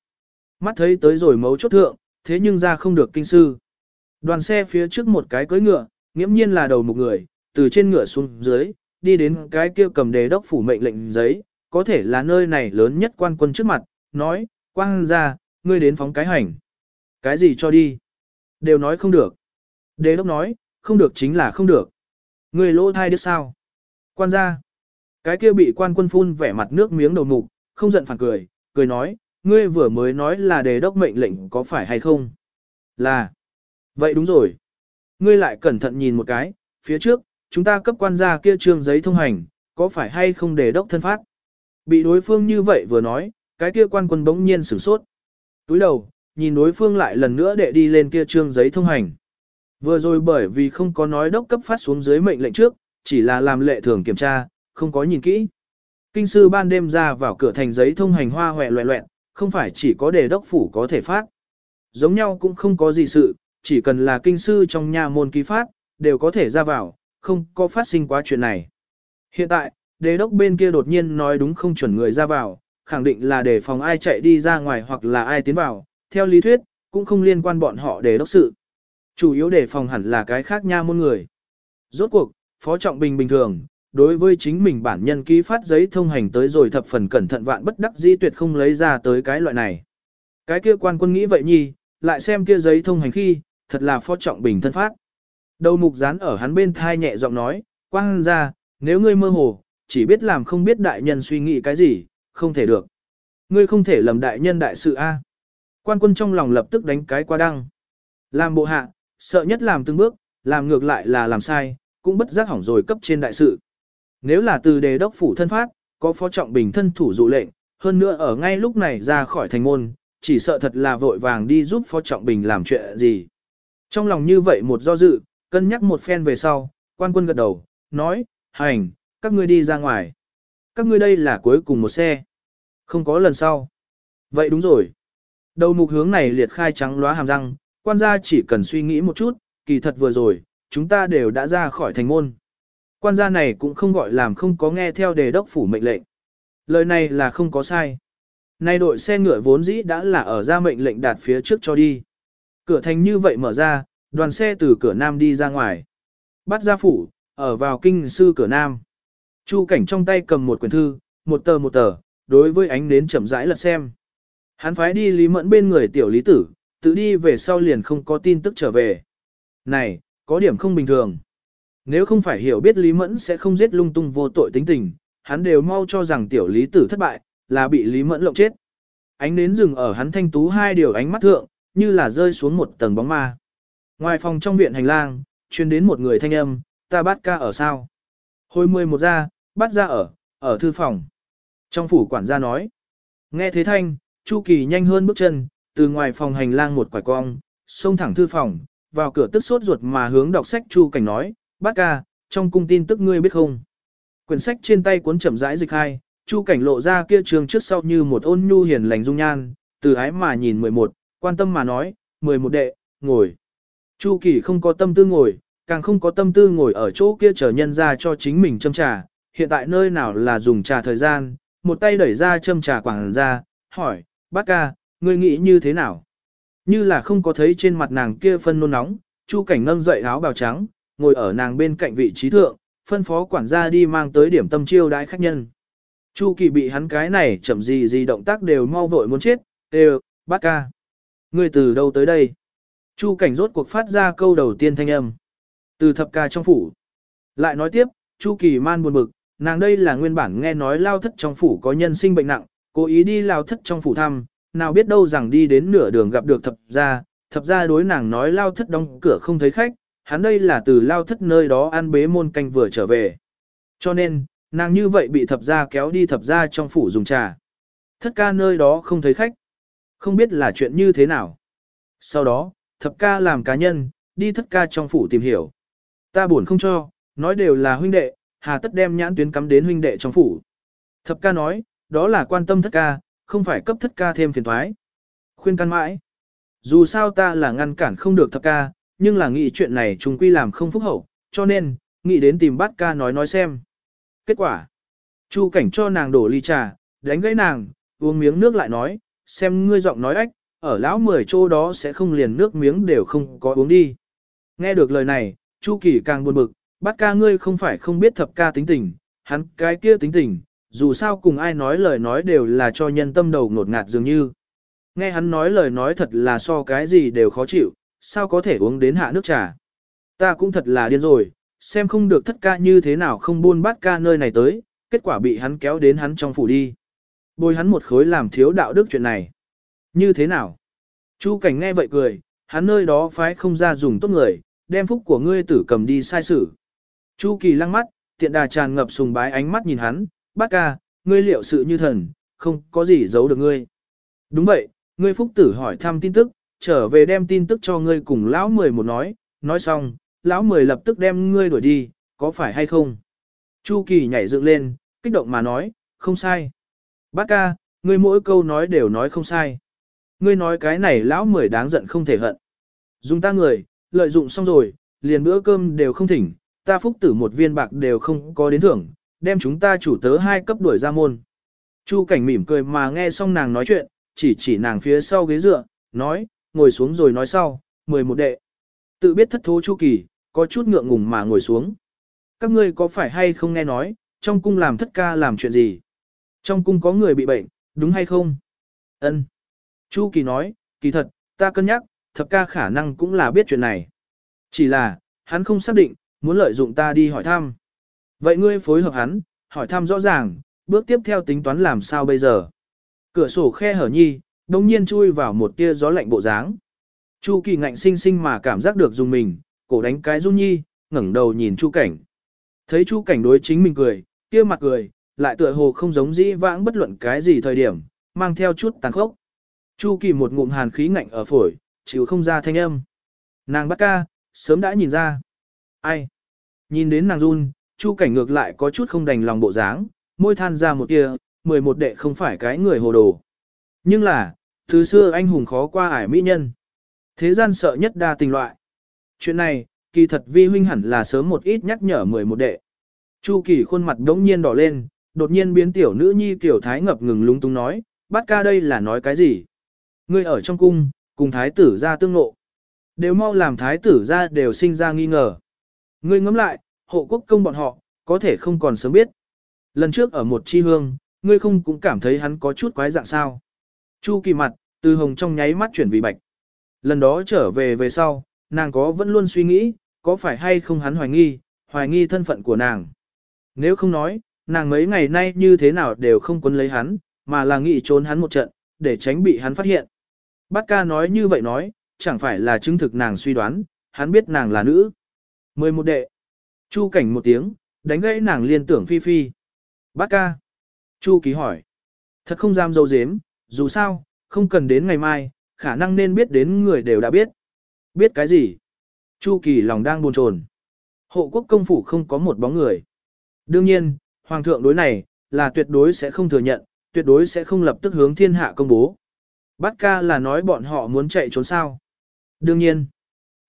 Mắt thấy tới rồi mấu chốt thượng, thế nhưng ra không được kinh sư. Đoàn xe phía trước một cái cưỡi ngựa, nghiễm nhiên là đầu một người, từ trên ngựa xuống dưới, đi đến cái kia cầm đề đốc phủ mệnh lệnh giấy, có thể là nơi này lớn nhất quan quân trước mặt, nói, quang ra, ngươi đến phóng cái hành. Cái gì cho đi? Đều nói không được. Đề đốc nói, không được chính là không được. Ngươi lỗ thai đứa sao? Quan ra. Cái kia bị quan quân phun vẻ mặt nước miếng đầu mục, không giận phản cười, cười nói, ngươi vừa mới nói là đề đốc mệnh lệnh có phải hay không? Là. Vậy đúng rồi. Ngươi lại cẩn thận nhìn một cái, phía trước, chúng ta cấp quan gia kia trương giấy thông hành, có phải hay không để đốc thân phát? Bị đối phương như vậy vừa nói, cái kia quan quân bỗng nhiên sửng sốt. Túi đầu, nhìn đối phương lại lần nữa để đi lên kia trương giấy thông hành. Vừa rồi bởi vì không có nói đốc cấp phát xuống dưới mệnh lệnh trước, chỉ là làm lệ thường kiểm tra, không có nhìn kỹ. Kinh sư ban đêm ra vào cửa thành giấy thông hành hoa hoẹ loẹ loẹn, không phải chỉ có đề đốc phủ có thể phát. Giống nhau cũng không có gì sự, chỉ cần là kinh sư trong nhà môn ký phát, đều có thể ra vào, không có phát sinh quá chuyện này. Hiện tại, đề đốc bên kia đột nhiên nói đúng không chuẩn người ra vào, khẳng định là để phòng ai chạy đi ra ngoài hoặc là ai tiến vào, theo lý thuyết, cũng không liên quan bọn họ đế đốc sự. Chủ yếu để phòng hẳn là cái khác nha môn người. Rốt cuộc, Phó Trọng Bình bình thường, đối với chính mình bản nhân ký phát giấy thông hành tới rồi thập phần cẩn thận vạn bất đắc dĩ tuyệt không lấy ra tới cái loại này. Cái kia quan quân nghĩ vậy nhi, lại xem kia giấy thông hành khi, thật là Phó Trọng Bình thân phát. Đầu mục dán ở hắn bên thai nhẹ giọng nói, quang ra, nếu ngươi mơ hồ, chỉ biết làm không biết đại nhân suy nghĩ cái gì, không thể được. Ngươi không thể lầm đại nhân đại sự A. Quan quân trong lòng lập tức đánh cái qua đăng. Làm bộ hạ, sợ nhất làm từng bước, làm ngược lại là làm sai, cũng bất giác hỏng rồi cấp trên đại sự. Nếu là từ đề đốc phủ thân phát, có phó trọng bình thân thủ dụ lệnh, hơn nữa ở ngay lúc này ra khỏi thành môn, chỉ sợ thật là vội vàng đi giúp phó trọng bình làm chuyện gì. Trong lòng như vậy một do dự, cân nhắc một phen về sau, quan quân gật đầu, nói, hành, các ngươi đi ra ngoài. Các ngươi đây là cuối cùng một xe. Không có lần sau. Vậy đúng rồi. Đầu mục hướng này liệt khai trắng lóa hàm răng, quan gia chỉ cần suy nghĩ một chút, kỳ thật vừa rồi, chúng ta đều đã ra khỏi thành môn. Quan gia này cũng không gọi làm không có nghe theo đề đốc phủ mệnh lệnh. Lời này là không có sai. Nay đội xe ngựa vốn dĩ đã là ở ra mệnh lệnh đạt phía trước cho đi. Cửa thành như vậy mở ra, đoàn xe từ cửa nam đi ra ngoài. Bắt ra phủ, ở vào kinh sư cửa nam. Chu cảnh trong tay cầm một quyển thư, một tờ một tờ, đối với ánh nến chậm rãi lật xem. Hắn phái đi Lý Mẫn bên người tiểu lý tử, tự đi về sau liền không có tin tức trở về. Này, có điểm không bình thường. Nếu không phải hiểu biết Lý Mẫn sẽ không giết lung tung vô tội tính tình, hắn đều mau cho rằng tiểu lý tử thất bại, là bị Lý Mẫn lộng chết. Ánh nến dừng ở hắn thanh tú hai điều ánh mắt thượng, như là rơi xuống một tầng bóng ma. Ngoài phòng trong viện hành lang, truyền đến một người thanh âm, ta bắt ca ở sao? Hồi mười một ra, bắt ra ở, ở thư phòng. Trong phủ quản gia nói. Nghe thế thanh, Chu Kỳ nhanh hơn bước chân, từ ngoài phòng hành lang một quải cong, xông thẳng thư phòng, vào cửa tức sốt ruột mà hướng đọc sách Chu Cảnh nói, bác ca, trong cung tin tức ngươi biết không? Quyển sách trên tay cuốn chậm rãi dịch hai, Chu Cảnh lộ ra kia trường trước sau như một ôn nhu hiền lành dung nhan, từ ái mà nhìn 11, quan tâm mà nói, 11 đệ, ngồi. Chu Kỳ không có tâm tư ngồi, càng không có tâm tư ngồi ở chỗ kia chờ nhân ra cho chính mình châm trà, hiện tại nơi nào là dùng trà thời gian, một tay đẩy ra châm trà quảng ra, hỏi, bác ca, ngươi nghĩ như thế nào? Như là không có thấy trên mặt nàng kia phân nôn nóng, Chu Cảnh nâng dậy áo bào trắng, ngồi ở nàng bên cạnh vị trí thượng, phân phó quản gia đi mang tới điểm tâm chiêu đãi khách nhân. Chu Kỳ bị hắn cái này chậm gì gì động tác đều mau vội muốn chết, đều, bác ca. Ngươi từ đâu tới đây? Chu Cảnh rốt cuộc phát ra câu đầu tiên thanh âm. Từ thập ca trong phủ. Lại nói tiếp, Chu Kỳ man buồn bực, nàng đây là nguyên bản nghe nói lao thất trong phủ có nhân sinh bệnh nặng, cố ý đi lao thất trong phủ thăm, nào biết đâu rằng đi đến nửa đường gặp được thập gia, thập gia đối nàng nói lao thất đóng cửa không thấy khách, hắn đây là từ lao thất nơi đó ăn bế môn canh vừa trở về. Cho nên, nàng như vậy bị thập gia kéo đi thập gia trong phủ dùng trà. Thất ca nơi đó không thấy khách. Không biết là chuyện như thế nào. Sau đó, thập ca làm cá nhân, đi thất ca trong phủ tìm hiểu. Ta buồn không cho, nói đều là huynh đệ, hà tất đem nhãn tuyến cắm đến huynh đệ trong phủ. Thập ca nói, đó là quan tâm thất ca, không phải cấp thất ca thêm phiền thoái. Khuyên can mãi. Dù sao ta là ngăn cản không được thập ca, nhưng là nghĩ chuyện này chúng quy làm không phúc hậu, cho nên, nghĩ đến tìm bát ca nói nói xem. Kết quả. Chu cảnh cho nàng đổ ly trà, đánh gãy nàng, uống miếng nước lại nói, xem ngươi giọng nói ách, ở lão mười chỗ đó sẽ không liền nước miếng đều không có uống đi. Nghe được lời này, Chu Kỳ càng buồn bực, bắt ca ngươi không phải không biết thập ca tính tình, hắn cái kia tính tình, dù sao cùng ai nói lời nói đều là cho nhân tâm đầu ngột ngạt dường như. Nghe hắn nói lời nói thật là so cái gì đều khó chịu, sao có thể uống đến hạ nước trà. Ta cũng thật là điên rồi, xem không được thất ca như thế nào không buôn bát ca nơi này tới, kết quả bị hắn kéo đến hắn trong phủ đi. Bồi hắn một khối làm thiếu đạo đức chuyện này. Như thế nào? Chu cảnh nghe vậy cười, hắn nơi đó phái không ra dùng tốt người, đem phúc của ngươi tử cầm đi sai sử. Chu kỳ lăng mắt, tiện đà tràn ngập sùng bái ánh mắt nhìn hắn, bác ca, ngươi liệu sự như thần, không có gì giấu được ngươi. Đúng vậy, ngươi phúc tử hỏi thăm tin tức, trở về đem tin tức cho ngươi cùng lão mười một nói, nói xong, lão mười lập tức đem ngươi đuổi đi, có phải hay không? Chu kỳ nhảy dựng lên, kích động mà nói, không sai. Bác ca, ngươi mỗi câu nói đều nói không sai. Ngươi nói cái này lão mười đáng giận không thể hận. Dùng ta người, lợi dụng xong rồi, liền bữa cơm đều không thỉnh, ta phúc tử một viên bạc đều không có đến thưởng, đem chúng ta chủ tớ hai cấp đuổi ra môn. Chu cảnh mỉm cười mà nghe xong nàng nói chuyện, chỉ chỉ nàng phía sau ghế dựa, nói, ngồi xuống rồi nói sau, mười một đệ. Tự biết thất thố Chu kỳ, có chút ngượng ngùng mà ngồi xuống. Các ngươi có phải hay không nghe nói, trong cung làm thất ca làm chuyện gì? Trong cung có người bị bệnh, đúng hay không? Ân. Chu kỳ nói, kỳ thật, ta cân nhắc, thập ca khả năng cũng là biết chuyện này. Chỉ là, hắn không xác định, muốn lợi dụng ta đi hỏi thăm. Vậy ngươi phối hợp hắn, hỏi thăm rõ ràng, bước tiếp theo tính toán làm sao bây giờ. Cửa sổ khe hở nhi, đồng nhiên chui vào một tia gió lạnh bộ dáng. Chu kỳ ngạnh sinh sinh mà cảm giác được dùng mình, cổ đánh cái run nhi, ngẩng đầu nhìn chu cảnh. Thấy chu cảnh đối chính mình cười, kia mặt cười, lại tựa hồ không giống dĩ vãng bất luận cái gì thời điểm, mang theo chút tàn khốc. Chu kỳ một ngụm hàn khí ngạnh ở phổi, chịu không ra thanh âm. Nàng bắt ca, sớm đã nhìn ra. Ai? Nhìn đến nàng run, chu cảnh ngược lại có chút không đành lòng bộ dáng, môi than ra một tia, mười một đệ không phải cái người hồ đồ. Nhưng là, từ xưa anh hùng khó qua ải mỹ nhân. Thế gian sợ nhất đa tình loại. Chuyện này, kỳ thật vi huynh hẳn là sớm một ít nhắc nhở mười một đệ. Chu kỳ khuôn mặt đống nhiên đỏ lên, đột nhiên biến tiểu nữ nhi tiểu thái ngập ngừng lúng túng nói, bắt ca đây là nói cái gì? Ngươi ở trong cung, cùng thái tử ra tương ngộ. Đều mau làm thái tử ra đều sinh ra nghi ngờ. Ngươi ngẫm lại, hộ quốc công bọn họ, có thể không còn sớm biết. Lần trước ở một chi hương, ngươi không cũng cảm thấy hắn có chút quái dạng sao. Chu kỳ mặt, từ hồng trong nháy mắt chuyển vì bạch. Lần đó trở về về sau, nàng có vẫn luôn suy nghĩ, có phải hay không hắn hoài nghi, hoài nghi thân phận của nàng. Nếu không nói, nàng mấy ngày nay như thế nào đều không quấn lấy hắn, mà là nghĩ trốn hắn một trận, để tránh bị hắn phát hiện. Bát ca nói như vậy nói, chẳng phải là chứng thực nàng suy đoán, hắn biết nàng là nữ. Mười một đệ. Chu cảnh một tiếng, đánh gãy nàng liên tưởng phi phi. Bát ca. Chu ký hỏi. Thật không dám dâu dếm, dù sao, không cần đến ngày mai, khả năng nên biết đến người đều đã biết. Biết cái gì? Chu kỳ lòng đang buồn chồn. Hộ quốc công phủ không có một bóng người. Đương nhiên, hoàng thượng đối này, là tuyệt đối sẽ không thừa nhận, tuyệt đối sẽ không lập tức hướng thiên hạ công bố. Bát ca là nói bọn họ muốn chạy trốn sao? Đương nhiên.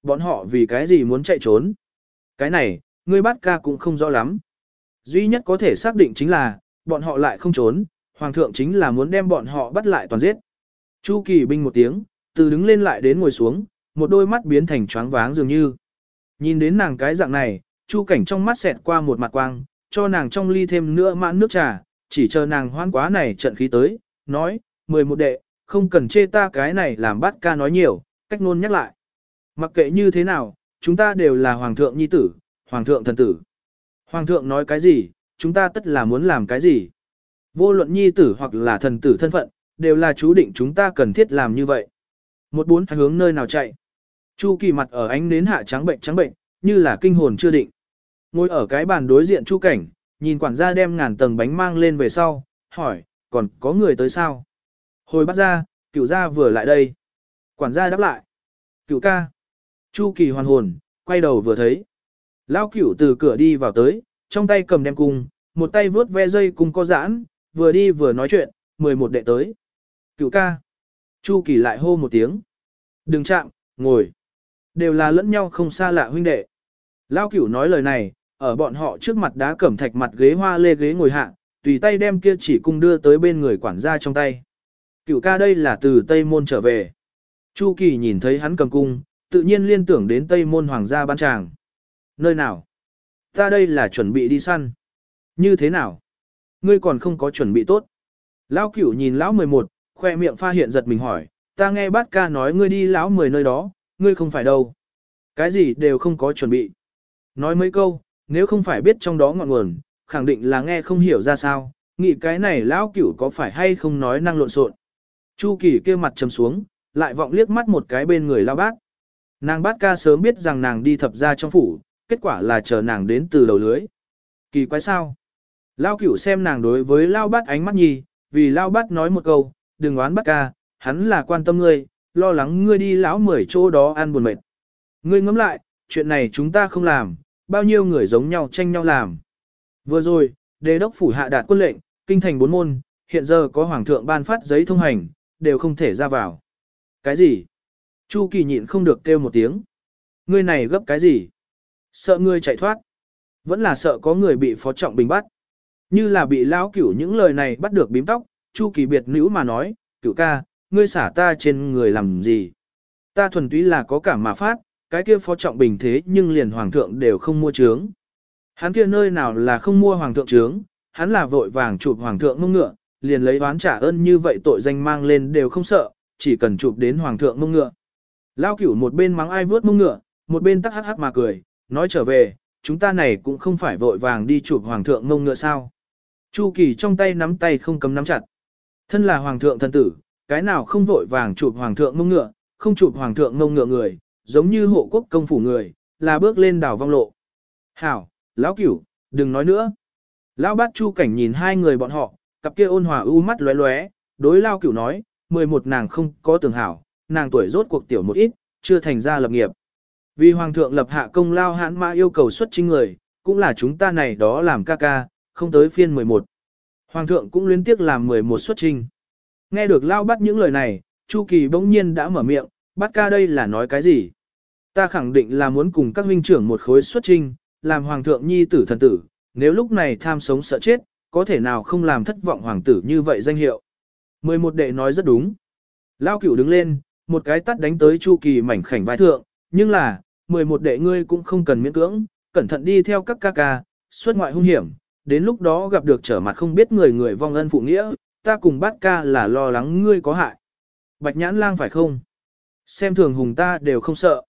Bọn họ vì cái gì muốn chạy trốn? Cái này, ngươi bát ca cũng không rõ lắm. Duy nhất có thể xác định chính là, bọn họ lại không trốn, hoàng thượng chính là muốn đem bọn họ bắt lại toàn giết. Chu kỳ binh một tiếng, từ đứng lên lại đến ngồi xuống, một đôi mắt biến thành choáng váng dường như. Nhìn đến nàng cái dạng này, chu cảnh trong mắt xẹt qua một mặt quang, cho nàng trong ly thêm nữa mãn nước trà, chỉ chờ nàng hoan quá này trận khí tới, nói, mười một đệ, không cần chê ta cái này làm bắt ca nói nhiều, cách nôn nhắc lại. Mặc kệ như thế nào, chúng ta đều là hoàng thượng nhi tử, hoàng thượng thần tử. Hoàng thượng nói cái gì, chúng ta tất là muốn làm cái gì. Vô luận nhi tử hoặc là thần tử thân phận, đều là chú định chúng ta cần thiết làm như vậy. Một bốn hướng nơi nào chạy. Chu kỳ mặt ở ánh nến hạ trắng bệnh trắng bệnh, như là kinh hồn chưa định. Ngồi ở cái bàn đối diện chu cảnh, nhìn quản gia đem ngàn tầng bánh mang lên về sau, hỏi, còn có người tới sao? Hồi bắt ra, Cửu gia vừa lại đây. Quản gia đáp lại. Cửu ca. Chu kỳ hoàn hồn, quay đầu vừa thấy. Lao cửu từ cửa đi vào tới, trong tay cầm đem cung, một tay vướt ve dây cung có giãn, vừa đi vừa nói chuyện, mười một đệ tới. Cửu ca. Chu kỳ lại hô một tiếng. Đừng chạm, ngồi. Đều là lẫn nhau không xa lạ huynh đệ. Lao cửu nói lời này, ở bọn họ trước mặt đá cẩm thạch mặt ghế hoa lê ghế ngồi hạ, tùy tay đem kia chỉ cung đưa tới bên người quản gia trong tay. Cựu ca đây là từ Tây Môn trở về. Chu Kỳ nhìn thấy hắn cầm cung, tự nhiên liên tưởng đến Tây Môn Hoàng gia ban tràng. Nơi nào? Ta đây là chuẩn bị đi săn. Như thế nào? Ngươi còn không có chuẩn bị tốt. Lão cửu nhìn lão 11, khoe miệng pha hiện giật mình hỏi, ta nghe bát ca nói ngươi đi lão 10 nơi đó, ngươi không phải đâu. Cái gì đều không có chuẩn bị. Nói mấy câu, nếu không phải biết trong đó ngọn nguồn, khẳng định là nghe không hiểu ra sao, nghĩ cái này lão cửu có phải hay không nói năng lộn xộn. Chu kỳ kia mặt trầm xuống, lại vọng liếc mắt một cái bên người lao bát. Nàng bát ca sớm biết rằng nàng đi thập ra trong phủ, kết quả là chờ nàng đến từ đầu lưới. Kỳ quái sao? Lao cửu xem nàng đối với lao bát ánh mắt nhì vì lao bát nói một câu, đừng oán bát ca, hắn là quan tâm ngươi, lo lắng ngươi đi lão mười chỗ đó ăn buồn mệt. Ngươi ngẫm lại, chuyện này chúng ta không làm, bao nhiêu người giống nhau tranh nhau làm. Vừa rồi, đế đốc phủ hạ đạt quân lệnh, kinh thành bốn môn, hiện giờ có hoàng thượng ban phát giấy thông hành, đều không thể ra vào. Cái gì? Chu kỳ nhịn không được kêu một tiếng. Ngươi này gấp cái gì? Sợ ngươi chạy thoát. Vẫn là sợ có người bị phó trọng bình bắt. Như là bị lão cửu những lời này bắt được bím tóc, Chu kỳ biệt nữ mà nói, cửu ca, ngươi xả ta trên người làm gì? Ta thuần túy là có cảm mà phát, cái kia phó trọng bình thế nhưng liền hoàng thượng đều không mua trướng. Hắn kia nơi nào là không mua hoàng thượng trướng, hắn là vội vàng chụp hoàng thượng mông ngựa, liền lấy oán trả ơn như vậy tội danh mang lên đều không sợ, chỉ cần chụp đến hoàng thượng mông ngựa. Lao cửu một bên mắng ai vớt mông ngựa, một bên tắc hắc hắc mà cười, nói trở về, chúng ta này cũng không phải vội vàng đi chụp hoàng thượng mông ngựa sao. Chu kỳ trong tay nắm tay không cấm nắm chặt. Thân là hoàng thượng thân tử, cái nào không vội vàng chụp hoàng thượng mông ngựa, không chụp hoàng thượng mông ngựa người, giống như hộ quốc công phủ người, là bước lên đảo vong lộ. Hảo, lão cửu, đừng nói nữa. Lão bát chu cảnh nhìn hai người bọn họ, cặp kia ôn hòa u mắt lóe lóe, đối lao cửu nói, 11 nàng không có tưởng hảo, nàng tuổi rốt cuộc tiểu một ít, chưa thành ra lập nghiệp. Vì hoàng thượng lập hạ công lao hãn mã yêu cầu xuất chính người, cũng là chúng ta này đó làm ca ca, không tới phiên 11. Hoàng thượng cũng liên tiếp làm 11 xuất trình. Nghe được lao bắt những lời này, Chu Kỳ bỗng nhiên đã mở miệng, Bát ca đây là nói cái gì? Ta khẳng định là muốn cùng các huynh trưởng một khối xuất trinh, làm hoàng thượng nhi tử thần tử, nếu lúc này tham sống sợ chết, có thể nào không làm thất vọng hoàng tử như vậy danh hiệu. 11 đệ nói rất đúng. Lao cửu đứng lên, một cái tắt đánh tới Chu Kỳ mảnh khảnh vai thượng, nhưng là, 11 đệ ngươi cũng không cần miễn cưỡng, cẩn thận đi theo các ca ca, xuất ngoại hung hiểm, đến lúc đó gặp được trở mặt không biết người người vong ân phụ nghĩa, ta cùng bát ca là lo lắng ngươi có hại. Bạch nhãn lang phải không? Xem thường hùng ta đều không sợ.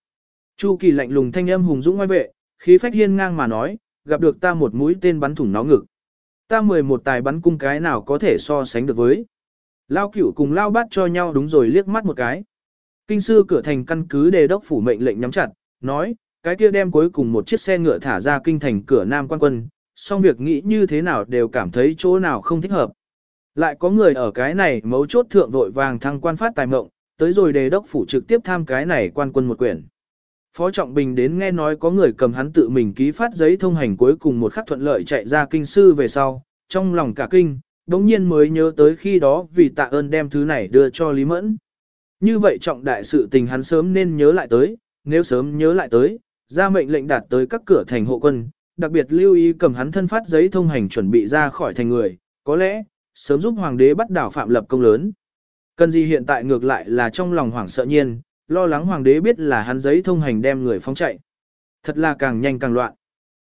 Chu Kỳ lạnh lùng thanh âm hùng dũng ngoài vệ, khí phách hiên ngang mà nói, gặp được ta một mũi tên bắn thủng nó ngực. Ta 11 tài bắn cung cái nào có thể so sánh được với. Lao cửu cùng lao bát cho nhau đúng rồi liếc mắt một cái. Kinh sư cửa thành căn cứ đề đốc phủ mệnh lệnh nhắm chặt, nói, cái kia đem cuối cùng một chiếc xe ngựa thả ra kinh thành cửa Nam quan quân, xong việc nghĩ như thế nào đều cảm thấy chỗ nào không thích hợp. Lại có người ở cái này mấu chốt thượng vội vàng thăng quan phát tài mộng, tới rồi đề đốc phủ trực tiếp tham cái này quan quân một quyển. Phó Trọng Bình đến nghe nói có người cầm hắn tự mình ký phát giấy thông hành cuối cùng một khắc thuận lợi chạy ra kinh sư về sau, trong lòng cả kinh, đống nhiên mới nhớ tới khi đó vì tạ ơn đem thứ này đưa cho Lý Mẫn. Như vậy trọng đại sự tình hắn sớm nên nhớ lại tới, nếu sớm nhớ lại tới, ra mệnh lệnh đạt tới các cửa thành hộ quân, đặc biệt lưu ý cầm hắn thân phát giấy thông hành chuẩn bị ra khỏi thành người, có lẽ, sớm giúp hoàng đế bắt đảo phạm lập công lớn. Cần gì hiện tại ngược lại là trong lòng hoảng sợ nhiên, lo lắng hoàng đế biết là hắn giấy thông hành đem người phóng chạy. Thật là càng nhanh càng loạn.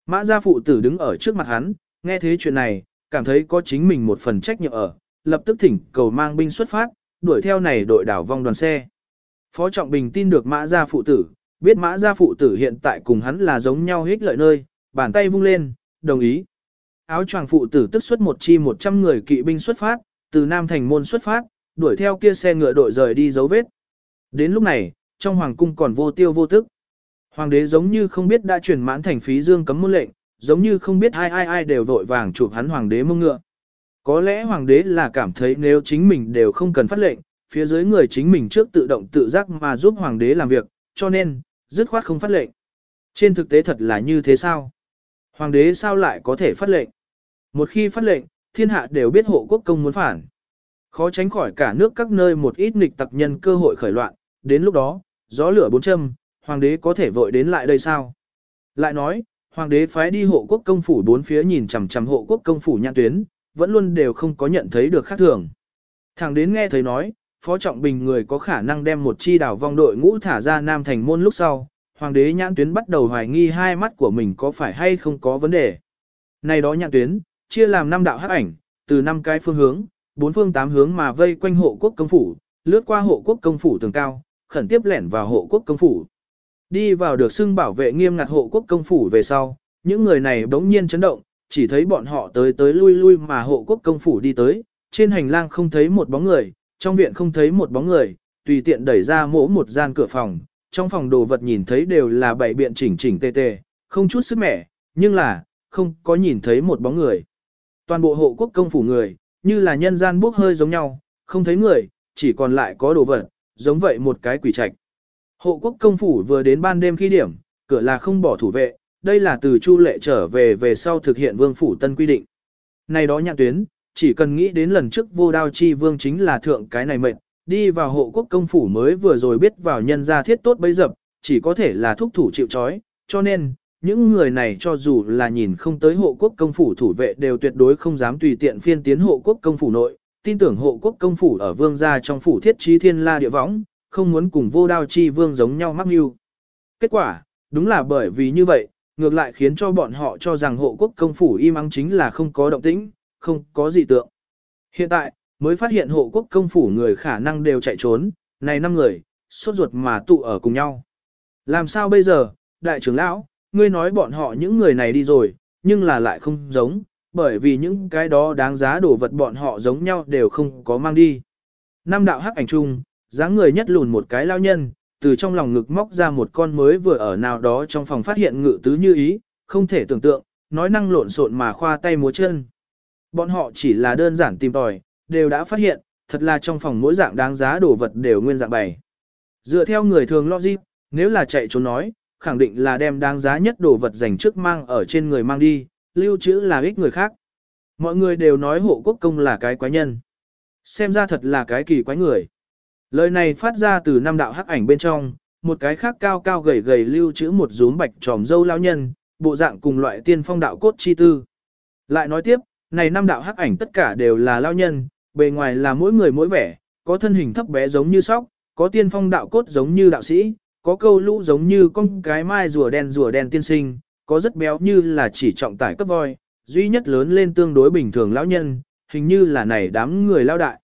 Mã gia phụ tử đứng ở trước mặt hắn, nghe thế chuyện này, cảm thấy có chính mình một phần trách nhiệm ở, lập tức thỉnh cầu mang binh xuất phát, đuổi theo này đội đảo vong đoàn xe. Phó Trọng Bình tin được mã gia phụ tử, biết mã gia phụ tử hiện tại cùng hắn là giống nhau hích lợi nơi, bàn tay vung lên, đồng ý. Áo choàng phụ tử tức xuất một chi 100 người kỵ binh xuất phát, từ Nam Thành Môn xuất phát, đuổi theo kia xe ngựa đội rời đi dấu vết. Đến lúc này, trong hoàng cung còn vô tiêu vô tức. Hoàng đế giống như không biết đã truyền mãn thành phí dương cấm môn lệnh, giống như không biết ai ai ai đều vội vàng chụp hắn hoàng đế mông ngựa. Có lẽ hoàng đế là cảm thấy nếu chính mình đều không cần phát lệnh, phía dưới người chính mình trước tự động tự giác mà giúp hoàng đế làm việc, cho nên, dứt khoát không phát lệnh. Trên thực tế thật là như thế sao? Hoàng đế sao lại có thể phát lệnh? Một khi phát lệnh, thiên hạ đều biết hộ quốc công muốn phản. Khó tránh khỏi cả nước các nơi một ít nghịch tặc nhân cơ hội khởi loạn, đến lúc đó, gió lửa bốn châm, hoàng đế có thể vội đến lại đây sao? Lại nói, hoàng đế phái đi hộ quốc công phủ bốn phía nhìn chằm chằm hộ quốc công phủ nhãn tuyến, vẫn luôn đều không có nhận thấy được khác thường. Thẳng đến nghe thấy nói, Phó Trọng Bình người có khả năng đem một chi đảo vong đội ngũ thả ra Nam Thành môn lúc sau, hoàng đế nhãn tuyến bắt đầu hoài nghi hai mắt của mình có phải hay không có vấn đề. Này đó nhãn tuyến, chia làm năm đạo hắc ảnh, từ năm cái phương hướng, bốn phương tám hướng mà vây quanh hộ quốc công phủ, lướt qua hộ quốc công phủ tường cao, khẩn tiếp lẻn vào hộ quốc công phủ. Đi vào được xưng bảo vệ nghiêm ngặt hộ quốc công phủ về sau, những người này bỗng nhiên chấn động, chỉ thấy bọn họ tới tới lui lui mà hộ quốc công phủ đi tới, trên hành lang không thấy một bóng người, trong viện không thấy một bóng người, tùy tiện đẩy ra mỗ một gian cửa phòng, trong phòng đồ vật nhìn thấy đều là bảy biện chỉnh chỉnh tề tề, không chút sức mẻ, nhưng là, không có nhìn thấy một bóng người. Toàn bộ hộ quốc công phủ người, như là nhân gian bốc hơi giống nhau, không thấy người, chỉ còn lại có đồ vật, giống vậy một cái quỷ trạch. Hộ quốc công phủ vừa đến ban đêm khi điểm, cửa là không bỏ thủ vệ, đây là từ Chu Lệ trở về về sau thực hiện vương phủ tân quy định. Này đó nhạc tuyến, chỉ cần nghĩ đến lần trước vô đao chi vương chính là thượng cái này mệnh, đi vào hộ quốc công phủ mới vừa rồi biết vào nhân gia thiết tốt bấy dập, chỉ có thể là thúc thủ chịu chói, cho nên, những người này cho dù là nhìn không tới hộ quốc công phủ thủ vệ đều tuyệt đối không dám tùy tiện phiên tiến hộ quốc công phủ nội, tin tưởng hộ quốc công phủ ở vương gia trong phủ thiết trí thiên la địa võng, không muốn cùng vô đao chi vương giống nhau mắc mưu. Kết quả, đúng là bởi vì như vậy, ngược lại khiến cho bọn họ cho rằng hộ quốc công phủ im ắng chính là không có động tĩnh, không có gì tượng. Hiện tại, mới phát hiện hộ quốc công phủ người khả năng đều chạy trốn, này năm người, sốt ruột mà tụ ở cùng nhau. Làm sao bây giờ, đại trưởng lão, ngươi nói bọn họ những người này đi rồi, nhưng là lại không giống, bởi vì những cái đó đáng giá đồ vật bọn họ giống nhau đều không có mang đi. Nam đạo hắc ảnh chung, dáng người nhất lùn một cái lao nhân, từ trong lòng ngực móc ra một con mới vừa ở nào đó trong phòng phát hiện ngự tứ như ý, không thể tưởng tượng, nói năng lộn xộn mà khoa tay múa chân. Bọn họ chỉ là đơn giản tìm tòi, đều đã phát hiện, thật là trong phòng mỗi dạng đáng giá đồ vật đều nguyên dạng bày. Dựa theo người thường logic, nếu là chạy trốn nói, khẳng định là đem đáng giá nhất đồ vật dành trước mang ở trên người mang đi, lưu trữ là ích người khác. Mọi người đều nói hộ quốc công là cái quái nhân. Xem ra thật là cái kỳ quái người. Lời này phát ra từ năm đạo hắc ảnh bên trong, một cái khác cao cao gầy gầy lưu trữ một rúm bạch tròm dâu lao nhân, bộ dạng cùng loại tiên phong đạo cốt chi tư. Lại nói tiếp, này năm đạo hắc ảnh tất cả đều là lao nhân, bề ngoài là mỗi người mỗi vẻ, có thân hình thấp bé giống như sóc, có tiên phong đạo cốt giống như đạo sĩ, có câu lũ giống như con cái mai rùa đen rùa đen tiên sinh, có rất béo như là chỉ trọng tải cấp voi, duy nhất lớn lên tương đối bình thường lão nhân, hình như là này đám người lao đại.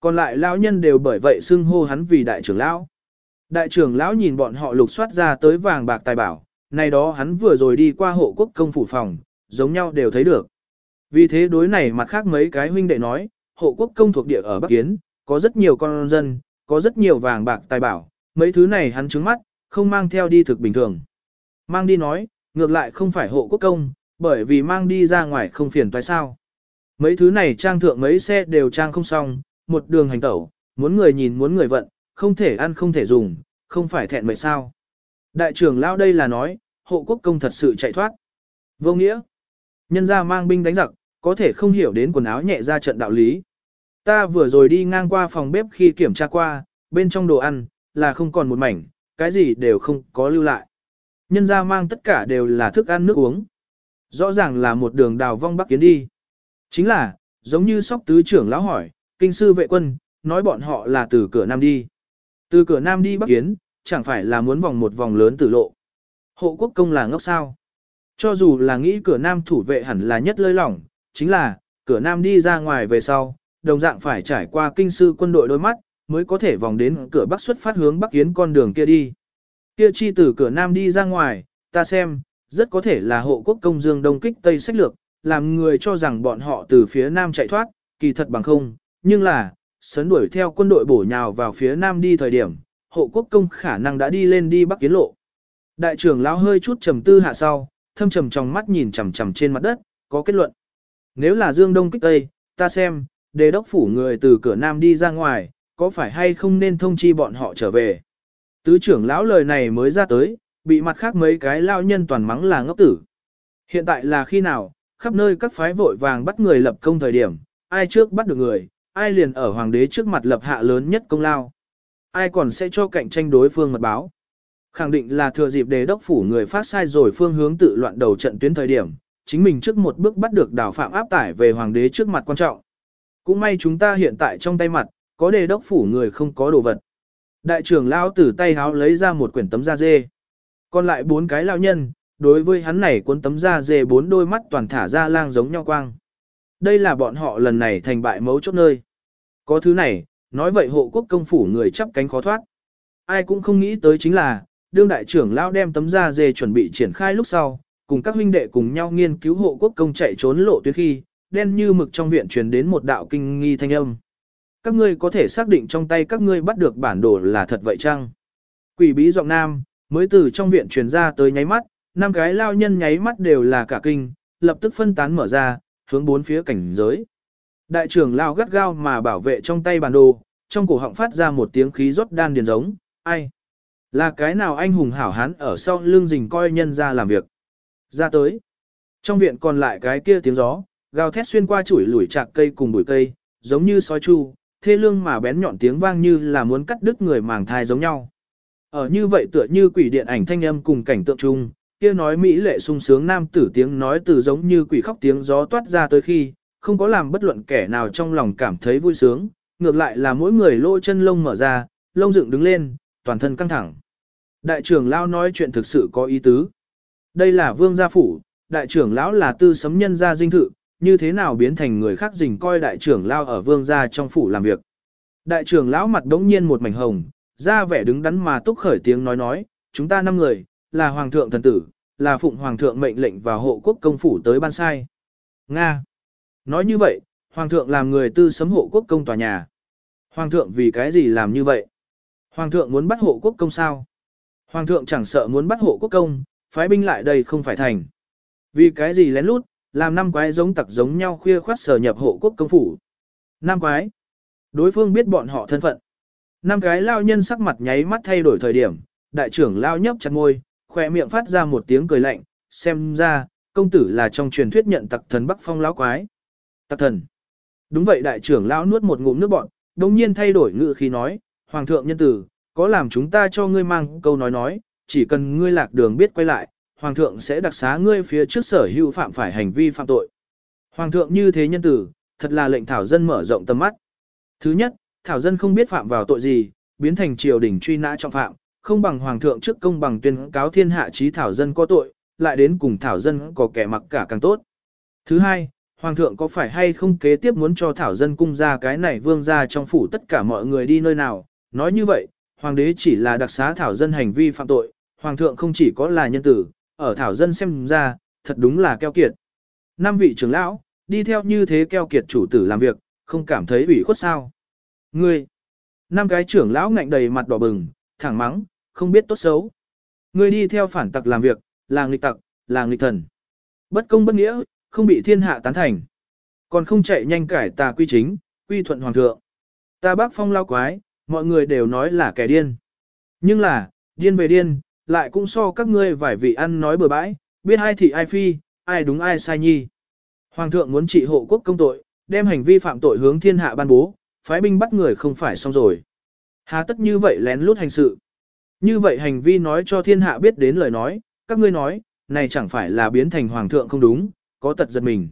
Còn lại lão nhân đều bởi vậy xưng hô hắn vì đại trưởng lão. Đại trưởng lão nhìn bọn họ lục soát ra tới vàng bạc tài bảo, này đó hắn vừa rồi đi qua hộ quốc công phủ phòng, giống nhau đều thấy được. Vì thế đối này mặt khác mấy cái huynh đệ nói, hộ quốc công thuộc địa ở Bắc Kiến, có rất nhiều con dân, có rất nhiều vàng bạc tài bảo, mấy thứ này hắn trứng mắt, không mang theo đi thực bình thường. Mang đi nói, ngược lại không phải hộ quốc công, bởi vì mang đi ra ngoài không phiền toái sao. Mấy thứ này trang thượng mấy xe đều trang không xong, một đường hành tẩu, muốn người nhìn muốn người vận, không thể ăn không thể dùng, không phải thẹn mệt sao. Đại trưởng lão đây là nói, hộ quốc công thật sự chạy thoát. Vô nghĩa, nhân ra mang binh đánh giặc, có thể không hiểu đến quần áo nhẹ ra trận đạo lý. Ta vừa rồi đi ngang qua phòng bếp khi kiểm tra qua, bên trong đồ ăn, là không còn một mảnh, cái gì đều không có lưu lại. Nhân ra mang tất cả đều là thức ăn nước uống. Rõ ràng là một đường đào vong bắc kiến đi. Chính là, giống như sóc tứ trưởng lão hỏi, kinh sư vệ quân, nói bọn họ là từ cửa nam đi. Từ cửa nam đi bắc kiến, chẳng phải là muốn vòng một vòng lớn tử lộ. Hộ quốc công là ngốc sao. Cho dù là nghĩ cửa nam thủ vệ hẳn là nhất lơi lỏng, chính là, cửa nam đi ra ngoài về sau, đồng dạng phải trải qua kinh sư quân đội đôi mắt, mới có thể vòng đến cửa bắc xuất phát hướng bắc kiến con đường kia đi. Kia chi từ cửa nam đi ra ngoài, ta xem, rất có thể là hộ quốc công dương đông kích tây sách lược, làm người cho rằng bọn họ từ phía nam chạy thoát, kỳ thật bằng không, nhưng là, sấn đuổi theo quân đội bổ nhào vào phía nam đi thời điểm, hộ quốc công khả năng đã đi lên đi bắc kiến lộ. Đại trưởng lão hơi chút trầm tư hạ sau, thâm trầm trong mắt nhìn chằm chằm trên mặt đất, có kết luận. Nếu là Dương Đông kích Tây, ta xem, đề đốc phủ người từ cửa Nam đi ra ngoài, có phải hay không nên thông chi bọn họ trở về. Tứ trưởng lão lời này mới ra tới, bị mặt khác mấy cái lao nhân toàn mắng là ngốc tử. Hiện tại là khi nào, khắp nơi các phái vội vàng bắt người lập công thời điểm, ai trước bắt được người, ai liền ở hoàng đế trước mặt lập hạ lớn nhất công lao. Ai còn sẽ cho cạnh tranh đối phương mật báo. Khẳng định là thừa dịp đề đốc phủ người phát sai rồi phương hướng tự loạn đầu trận tuyến thời điểm, chính mình trước một bước bắt được đảo phạm áp tải về hoàng đế trước mặt quan trọng. Cũng may chúng ta hiện tại trong tay mặt, có đề đốc phủ người không có đồ vật. Đại trưởng lao từ tay háo lấy ra một quyển tấm da dê. Còn lại bốn cái lao nhân, đối với hắn này cuốn tấm da dê bốn đôi mắt toàn thả ra lang giống nhau quang. Đây là bọn họ lần này thành bại mấu chốt nơi. Có thứ này, nói vậy hộ quốc công phủ người chắp cánh khó thoát. Ai cũng không nghĩ tới chính là, đương đại trưởng lao đem tấm da dê chuẩn bị triển khai lúc sau, cùng các huynh đệ cùng nhau nghiên cứu hộ quốc công chạy trốn lộ tuyến khi, đen như mực trong viện truyền đến một đạo kinh nghi thanh âm. Các ngươi có thể xác định trong tay các ngươi bắt được bản đồ là thật vậy chăng? Quỷ bí giọng nam, mới từ trong viện truyền ra tới nháy mắt, năm cái lao nhân nháy mắt đều là cả kinh, lập tức phân tán mở ra, hướng bốn phía cảnh giới. Đại trưởng lao gắt gao mà bảo vệ trong tay bản đồ, trong cổ họng phát ra một tiếng khí rót đan điền giống, ai? Là cái nào anh hùng hảo hán ở sau lưng rình coi nhân ra làm việc. Ra tới. Trong viện còn lại cái kia tiếng gió, gào thét xuyên qua chuỗi lủi chạc cây cùng bụi cây, giống như sói chu, thê lương mà bén nhọn tiếng vang như là muốn cắt đứt người màng thai giống nhau. Ở như vậy tựa như quỷ điện ảnh thanh âm cùng cảnh tượng chung, kia nói mỹ lệ sung sướng nam tử tiếng nói từ giống như quỷ khóc tiếng gió toát ra tới khi, không có làm bất luận kẻ nào trong lòng cảm thấy vui sướng, ngược lại là mỗi người lỗ chân lông mở ra, lông dựng đứng lên, toàn thân căng thẳng. Đại trưởng lão nói chuyện thực sự có ý tứ. Đây là vương gia phủ, đại trưởng lão là tư sấm nhân gia dinh thự, như thế nào biến thành người khác dình coi đại trưởng lao ở vương gia trong phủ làm việc. Đại trưởng lão mặt đống nhiên một mảnh hồng, ra vẻ đứng đắn mà túc khởi tiếng nói nói, chúng ta năm người, là hoàng thượng thần tử, là phụng hoàng thượng mệnh lệnh và hộ quốc công phủ tới ban sai. Nga. Nói như vậy, hoàng thượng làm người tư sấm hộ quốc công tòa nhà. Hoàng thượng vì cái gì làm như vậy? Hoàng thượng muốn bắt hộ quốc công sao? Hoàng thượng chẳng sợ muốn bắt hộ quốc công, phái binh lại đây không phải thành. Vì cái gì lén lút, làm năm quái giống tặc giống nhau khuya khoát sở nhập hộ quốc công phủ. Năm quái. Đối phương biết bọn họ thân phận. Năm cái lao nhân sắc mặt nháy mắt thay đổi thời điểm, đại trưởng lao nhấp chặt ngôi, khỏe miệng phát ra một tiếng cười lạnh, xem ra, công tử là trong truyền thuyết nhận tặc thần Bắc Phong lão quái. Tặc thần. Đúng vậy đại trưởng lão nuốt một ngụm nước bọn, đồng nhiên thay đổi ngữ khi nói, Hoàng thượng nhân tử, có làm chúng ta cho ngươi mang câu nói nói, chỉ cần ngươi lạc đường biết quay lại, Hoàng thượng sẽ đặc xá ngươi phía trước sở hữu phạm phải hành vi phạm tội. Hoàng thượng như thế nhân tử, thật là lệnh thảo dân mở rộng tầm mắt. Thứ nhất, thảo dân không biết phạm vào tội gì, biến thành triều đình truy nã trọng phạm, không bằng hoàng thượng trước công bằng tuyên cáo thiên hạ trí thảo dân có tội, lại đến cùng thảo dân có kẻ mặc cả càng tốt. Thứ hai, hoàng thượng có phải hay không kế tiếp muốn cho thảo dân cung ra cái này vương ra trong phủ tất cả mọi người đi nơi nào, nói như vậy, hoàng đế chỉ là đặc xá thảo dân hành vi phạm tội, hoàng thượng không chỉ có là nhân tử, ở thảo dân xem ra, thật đúng là keo kiệt. Năm vị trưởng lão, đi theo như thế keo kiệt chủ tử làm việc, không cảm thấy ủy khuất sao. Ngươi, năm cái trưởng lão ngạnh đầy mặt đỏ bừng, thẳng mắng, không biết tốt xấu. Ngươi đi theo phản tặc làm việc, là nghịch tặc, là nghịch thần. Bất công bất nghĩa, không bị thiên hạ tán thành. Còn không chạy nhanh cải tà quy chính, quy thuận hoàng thượng. Ta bác phong lao quái, mọi người đều nói là kẻ điên. Nhưng là, điên về điên, lại cũng so các ngươi vài vị ăn nói bừa bãi, biết ai thì ai phi, ai đúng ai sai nhi. Hoàng thượng muốn trị hộ quốc công tội, đem hành vi phạm tội hướng thiên hạ ban bố, phái binh bắt người không phải xong rồi. Hà tất như vậy lén lút hành sự. Như vậy hành vi nói cho thiên hạ biết đến lời nói, các ngươi nói, này chẳng phải là biến thành hoàng thượng không đúng, có tật giật mình.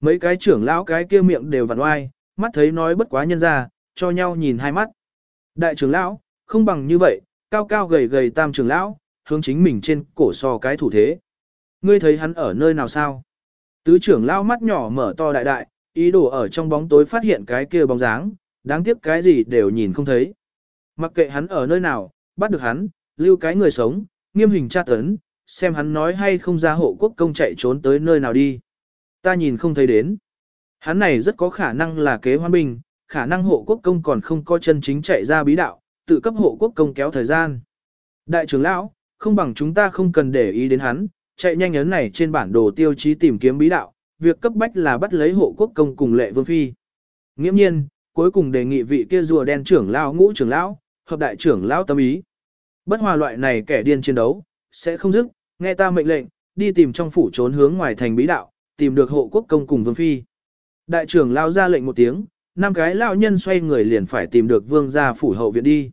Mấy cái trưởng lão cái kia miệng đều vặn oai, mắt thấy nói bất quá nhân ra, cho nhau nhìn hai mắt. Đại trưởng lão, không bằng như vậy, cao cao gầy gầy tam trưởng lão, hướng chính mình trên cổ so cái thủ thế. Ngươi thấy hắn ở nơi nào sao? Tứ trưởng lao mắt nhỏ mở to đại đại, ý đồ ở trong bóng tối phát hiện cái kia bóng dáng, đáng tiếc cái gì đều nhìn không thấy. Mặc kệ hắn ở nơi nào, bắt được hắn, lưu cái người sống, nghiêm hình tra tấn, xem hắn nói hay không ra hộ quốc công chạy trốn tới nơi nào đi. Ta nhìn không thấy đến. Hắn này rất có khả năng là kế hoan bình, khả năng hộ quốc công còn không có chân chính chạy ra bí đạo, tự cấp hộ quốc công kéo thời gian. Đại trưởng lão, không bằng chúng ta không cần để ý đến hắn, chạy nhanh ấn này trên bản đồ tiêu chí tìm kiếm bí đạo, việc cấp bách là bắt lấy hộ quốc công cùng lệ vương phi. Nghiễm nhiên, cuối cùng đề nghị vị kia rùa đen trưởng lão ngũ trưởng lão, hợp đại trưởng lão tâm ý. Bất hòa loại này kẻ điên chiến đấu, sẽ không dứt, nghe ta mệnh lệnh, đi tìm trong phủ trốn hướng ngoài thành bí đạo, tìm được hộ quốc công cùng vương phi. Đại trưởng lão ra lệnh một tiếng, năm cái lão nhân xoay người liền phải tìm được vương gia phủ hậu viện đi.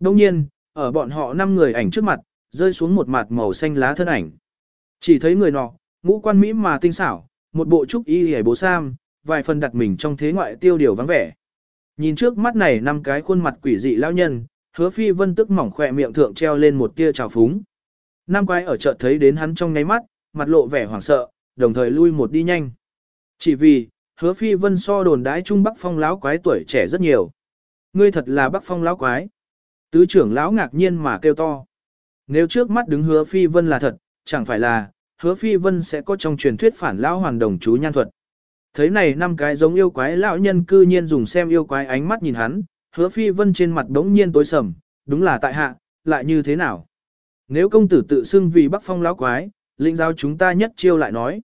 Đồng nhiên, ở bọn họ năm người ảnh trước mặt, rơi xuống một mặt màu xanh lá thân ảnh. Chỉ thấy người nọ, ngũ quan mỹ mà tinh xảo, một bộ trúc y hề bố sam, vài phần đặt mình trong thế ngoại tiêu điều vắng vẻ. Nhìn trước mắt này năm cái khuôn mặt quỷ dị lão nhân, hứa phi vân tức mỏng khỏe miệng thượng treo lên một tia trào phúng. Nam quái ở chợ thấy đến hắn trong ngáy mắt, mặt lộ vẻ hoảng sợ, đồng thời lui một đi nhanh. Chỉ vì, hứa phi vân so đồn đái trung bắc phong lão quái tuổi trẻ rất nhiều. Ngươi thật là bắc phong lão quái. Tứ trưởng lão ngạc nhiên mà kêu to. Nếu trước mắt đứng hứa phi vân là thật, chẳng phải là, hứa phi vân sẽ có trong truyền thuyết phản lão hoàn đồng chú nhan thuật. Thấy này năm cái giống yêu quái lão nhân cư nhiên dùng xem yêu quái ánh mắt nhìn hắn, hứa phi vân trên mặt đống nhiên tối sầm, đúng là tại hạ, lại như thế nào? Nếu công tử tự xưng vì bắc phong lão quái, lĩnh giáo chúng ta nhất chiêu lại nói.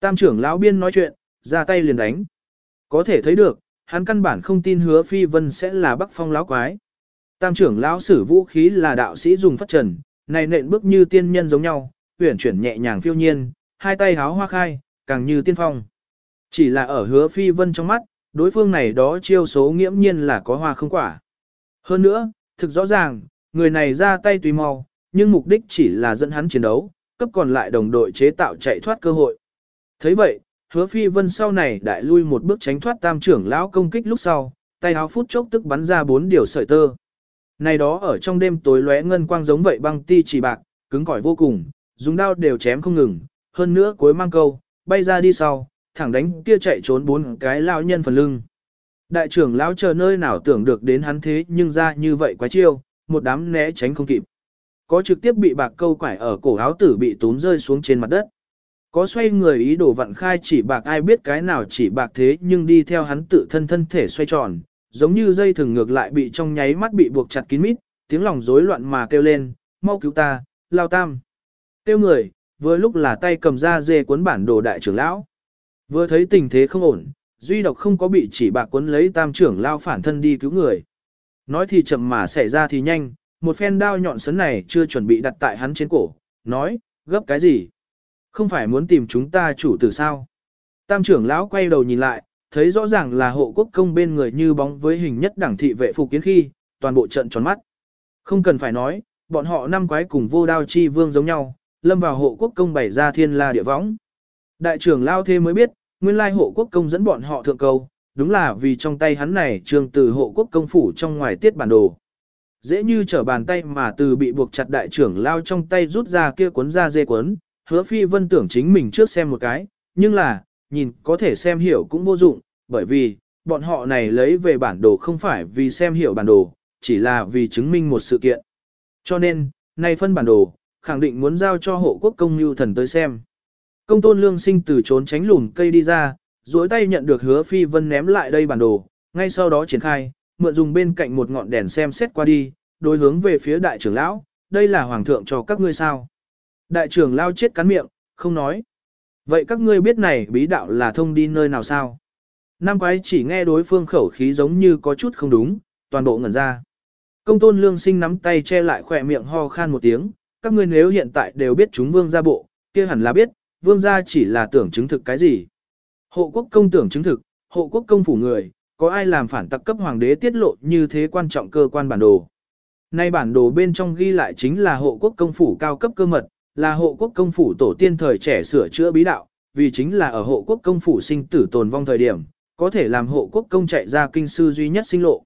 Tam trưởng lão biên nói chuyện, ra tay liền đánh. Có thể thấy được, hắn căn bản không tin hứa phi vân sẽ là bắc phong lão quái. Tam trưởng lão sử vũ khí là đạo sĩ dùng phát trần, này nện bước như tiên nhân giống nhau, uyển chuyển nhẹ nhàng phiêu nhiên, hai tay háo hoa khai, càng như tiên phong. Chỉ là ở hứa phi vân trong mắt, đối phương này đó chiêu số nghiễm nhiên là có hoa không quả. Hơn nữa, thực rõ ràng, người này ra tay tùy mau, nhưng mục đích chỉ là dẫn hắn chiến đấu, cấp còn lại đồng đội chế tạo chạy thoát cơ hội. thấy vậy, hứa phi vân sau này đại lui một bước tránh thoát tam trưởng lão công kích lúc sau, tay áo phút chốc tức bắn ra bốn điều sợi tơ. Này đó ở trong đêm tối lóe ngân quang giống vậy băng ti chỉ bạc, cứng cỏi vô cùng, dùng đao đều chém không ngừng, hơn nữa cuối mang câu, bay ra đi sau, thẳng đánh kia chạy trốn bốn cái lao nhân phần lưng. Đại trưởng lão chờ nơi nào tưởng được đến hắn thế nhưng ra như vậy quá chiêu, một đám né tránh không kịp. Có trực tiếp bị bạc câu quải ở cổ áo tử bị túm rơi xuống trên mặt đất. Có xoay người ý đồ vặn khai chỉ bạc ai biết cái nào chỉ bạc thế nhưng đi theo hắn tự thân thân thể xoay tròn, giống như dây thừng ngược lại bị trong nháy mắt bị buộc chặt kín mít, tiếng lòng rối loạn mà kêu lên, mau cứu ta, lao tam. Kêu người, vừa lúc là tay cầm ra dê cuốn bản đồ đại trưởng lão. Vừa thấy tình thế không ổn, duy độc không có bị chỉ bạc cuốn lấy tam trưởng lao phản thân đi cứu người. Nói thì chậm mà xảy ra thì nhanh, một phen đao nhọn sấn này chưa chuẩn bị đặt tại hắn trên cổ, nói, gấp cái gì? Không phải muốn tìm chúng ta chủ tử sao? Tam trưởng lão quay đầu nhìn lại, thấy rõ ràng là hộ quốc công bên người như bóng với hình nhất đẳng thị vệ phục kiến khi, toàn bộ trận tròn mắt. Không cần phải nói, bọn họ năm quái cùng vô đao chi vương giống nhau, lâm vào hộ quốc công bày ra thiên la địa võng. Đại trưởng lao thế mới biết, nguyên lai hộ quốc công dẫn bọn họ thượng cầu, đúng là vì trong tay hắn này trường từ hộ quốc công phủ trong ngoài tiết bản đồ. Dễ như trở bàn tay mà từ bị buộc chặt đại trưởng lao trong tay rút ra kia cuốn ra dê cuốn, hứa phi vân tưởng chính mình trước xem một cái, nhưng là, nhìn có thể xem hiểu cũng vô dụng, bởi vì, bọn họ này lấy về bản đồ không phải vì xem hiểu bản đồ, chỉ là vì chứng minh một sự kiện. Cho nên, nay phân bản đồ, khẳng định muốn giao cho hộ quốc công như thần tới xem. Công tôn lương sinh từ trốn tránh lùn cây đi ra, duỗi tay nhận được hứa phi vân ném lại đây bản đồ, ngay sau đó triển khai, mượn dùng bên cạnh một ngọn đèn xem xét qua đi, đối hướng về phía đại trưởng lão, đây là hoàng thượng cho các ngươi sao. Đại trưởng lao chết cắn miệng, không nói. Vậy các ngươi biết này bí đạo là thông đi nơi nào sao? Nam quái chỉ nghe đối phương khẩu khí giống như có chút không đúng, toàn bộ ngẩn ra. Công tôn lương sinh nắm tay che lại khỏe miệng ho khan một tiếng, các ngươi nếu hiện tại đều biết chúng vương gia bộ, kia hẳn là biết, vương gia chỉ là tưởng chứng thực cái gì. Hộ quốc công tưởng chứng thực, hộ quốc công phủ người, có ai làm phản tặc cấp hoàng đế tiết lộ như thế quan trọng cơ quan bản đồ. Nay bản đồ bên trong ghi lại chính là hộ quốc công phủ cao cấp cơ mật, là hộ quốc công phủ tổ tiên thời trẻ sửa chữa bí đạo, vì chính là ở hộ quốc công phủ sinh tử tồn vong thời điểm, có thể làm hộ quốc công chạy ra kinh sư duy nhất sinh lộ.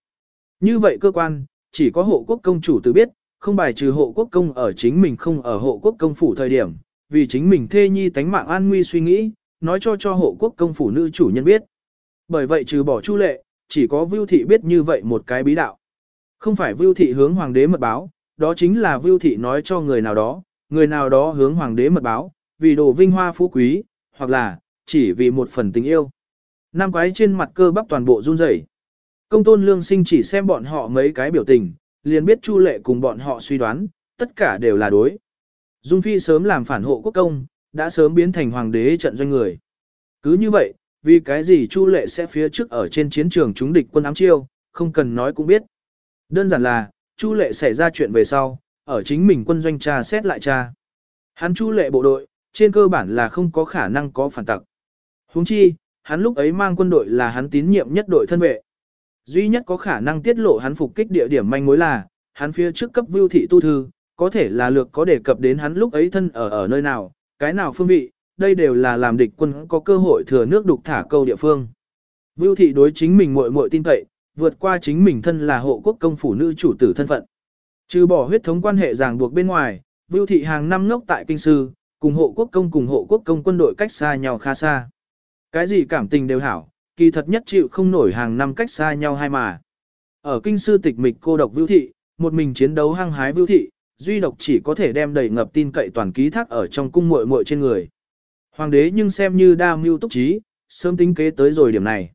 Như vậy cơ quan, chỉ có hộ quốc công chủ tự biết, không bài trừ hộ quốc công ở chính mình không ở hộ quốc công phủ thời điểm, vì chính mình thê nhi tánh mạng an nguy suy nghĩ, nói cho cho hộ quốc công phủ nữ chủ nhân biết. Bởi vậy trừ bỏ chu lệ, chỉ có Vưu Thị biết như vậy một cái bí đạo. Không phải Vưu Thị hướng hoàng đế mật báo, đó chính là Vưu Thị nói cho người nào đó, người nào đó hướng hoàng đế mật báo, vì đồ vinh hoa phú quý, hoặc là, chỉ vì một phần tình yêu. Nam quái trên mặt cơ bắp toàn bộ run rẩy. Công tôn lương sinh chỉ xem bọn họ mấy cái biểu tình, liền biết Chu Lệ cùng bọn họ suy đoán, tất cả đều là đối. Dung Phi sớm làm phản hộ quốc công, đã sớm biến thành hoàng đế trận doanh người. Cứ như vậy, vì cái gì Chu Lệ sẽ phía trước ở trên chiến trường chúng địch quân ám chiêu, không cần nói cũng biết. Đơn giản là, Chu Lệ xảy ra chuyện về sau, ở chính mình quân doanh tra xét lại tra. Hắn Chu Lệ bộ đội, trên cơ bản là không có khả năng có phản tặc. Huống chi, hắn lúc ấy mang quân đội là hắn tín nhiệm nhất đội thân vệ. Duy nhất có khả năng tiết lộ hắn phục kích địa điểm manh mối là, hắn phía trước cấp vưu thị tu thư, có thể là lược có đề cập đến hắn lúc ấy thân ở ở nơi nào, cái nào phương vị, đây đều là làm địch quân có cơ hội thừa nước đục thả câu địa phương. Vưu thị đối chính mình muội muội tin cậy, vượt qua chính mình thân là hộ quốc công phủ nữ chủ tử thân phận. Trừ bỏ huyết thống quan hệ ràng buộc bên ngoài, Vưu thị hàng năm ngốc tại kinh sư, cùng hộ quốc công cùng hộ quốc công quân đội cách xa nhau khá xa. Cái gì cảm tình đều hảo, kỳ thật nhất chịu không nổi hàng năm cách xa nhau hai mà. Ở kinh sư tịch mịch cô độc Vưu thị, một mình chiến đấu hăng hái Vưu thị, duy độc chỉ có thể đem đầy ngập tin cậy toàn ký thác ở trong cung muội muội trên người. Hoàng đế nhưng xem như đa mưu túc trí, sớm tính kế tới rồi điểm này.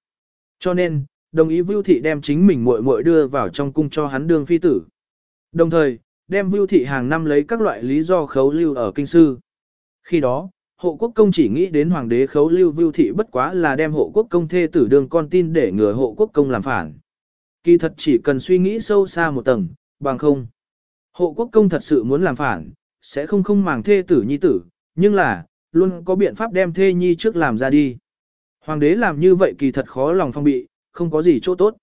Cho nên, đồng ý Vưu thị đem chính mình muội muội đưa vào trong cung cho hắn đương phi tử. Đồng thời, đem Vưu thị hàng năm lấy các loại lý do khấu lưu ở kinh sư. Khi đó, hộ quốc công chỉ nghĩ đến hoàng đế khấu lưu Vưu thị bất quá là đem hộ quốc công thê tử đường con tin để ngừa hộ quốc công làm phản. Kỳ thật chỉ cần suy nghĩ sâu xa một tầng, bằng không. Hộ quốc công thật sự muốn làm phản, sẽ không không màng thê tử nhi tử, nhưng là, luôn có biện pháp đem thê nhi trước làm ra đi. Hoàng đế làm như vậy kỳ thật khó lòng phong bị, không có gì chỗ tốt.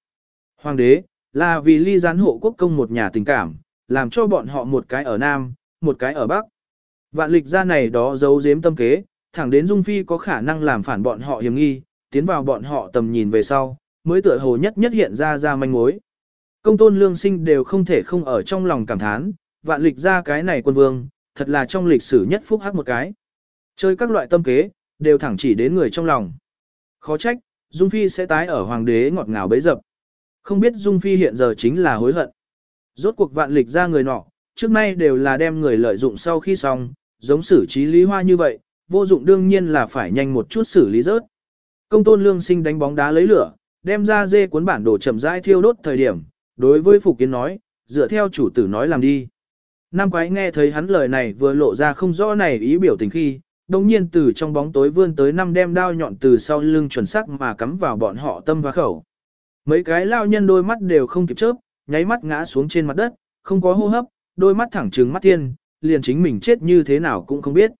Hoàng đế, là vì ly gián hộ quốc công một nhà tình cảm, làm cho bọn họ một cái ở Nam, một cái ở Bắc. Vạn lịch ra này đó giấu giếm tâm kế, thẳng đến Dung Phi có khả năng làm phản bọn họ hiểm nghi, tiến vào bọn họ tầm nhìn về sau, mới tựa hồ nhất nhất hiện ra ra manh mối. Công tôn lương sinh đều không thể không ở trong lòng cảm thán, vạn lịch ra cái này quân vương, thật là trong lịch sử nhất phúc hắc một cái. Chơi các loại tâm kế, đều thẳng chỉ đến người trong lòng. Khó trách, Dung Phi sẽ tái ở hoàng đế ngọt ngào bấy dập. Không biết Dung Phi hiện giờ chính là hối hận. Rốt cuộc vạn lịch ra người nọ, trước nay đều là đem người lợi dụng sau khi xong, giống xử trí lý hoa như vậy, vô dụng đương nhiên là phải nhanh một chút xử lý rớt. Công tôn lương sinh đánh bóng đá lấy lửa, đem ra dê cuốn bản đồ chậm rãi thiêu đốt thời điểm, đối với Phục Kiến nói, dựa theo chủ tử nói làm đi. Nam quái nghe thấy hắn lời này vừa lộ ra không rõ này ý biểu tình khi, đồng nhiên từ trong bóng tối vươn tới năm đem đao nhọn từ sau lưng chuẩn sắc mà cắm vào bọn họ tâm và khẩu. Mấy cái lao nhân đôi mắt đều không kịp chớp, nháy mắt ngã xuống trên mặt đất, không có hô hấp, đôi mắt thẳng trừng mắt thiên, liền chính mình chết như thế nào cũng không biết.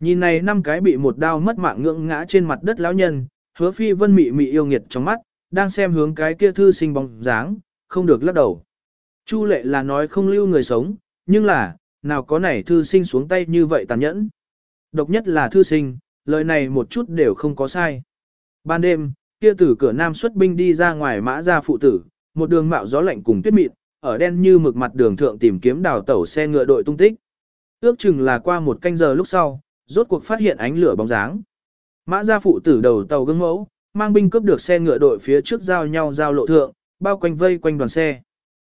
Nhìn này năm cái bị một đao mất mạng ngưỡng ngã trên mặt đất lão nhân, hứa phi vân mị mị yêu nghiệt trong mắt, đang xem hướng cái kia thư sinh bóng dáng, không được lắc đầu. Chu lệ là nói không lưu người sống, nhưng là, nào có này thư sinh xuống tay như vậy tàn nhẫn. Độc nhất là thư sinh, lời này một chút đều không có sai. Ban đêm, kia tử cửa nam xuất binh đi ra ngoài mã ra phụ tử, một đường mạo gió lạnh cùng tuyết mịn, ở đen như mực mặt đường thượng tìm kiếm đào tẩu xe ngựa đội tung tích. Ước chừng là qua một canh giờ lúc sau, rốt cuộc phát hiện ánh lửa bóng dáng. Mã gia phụ tử đầu tàu gương mẫu, mang binh cướp được xe ngựa đội phía trước giao nhau giao lộ thượng, bao quanh vây quanh đoàn xe.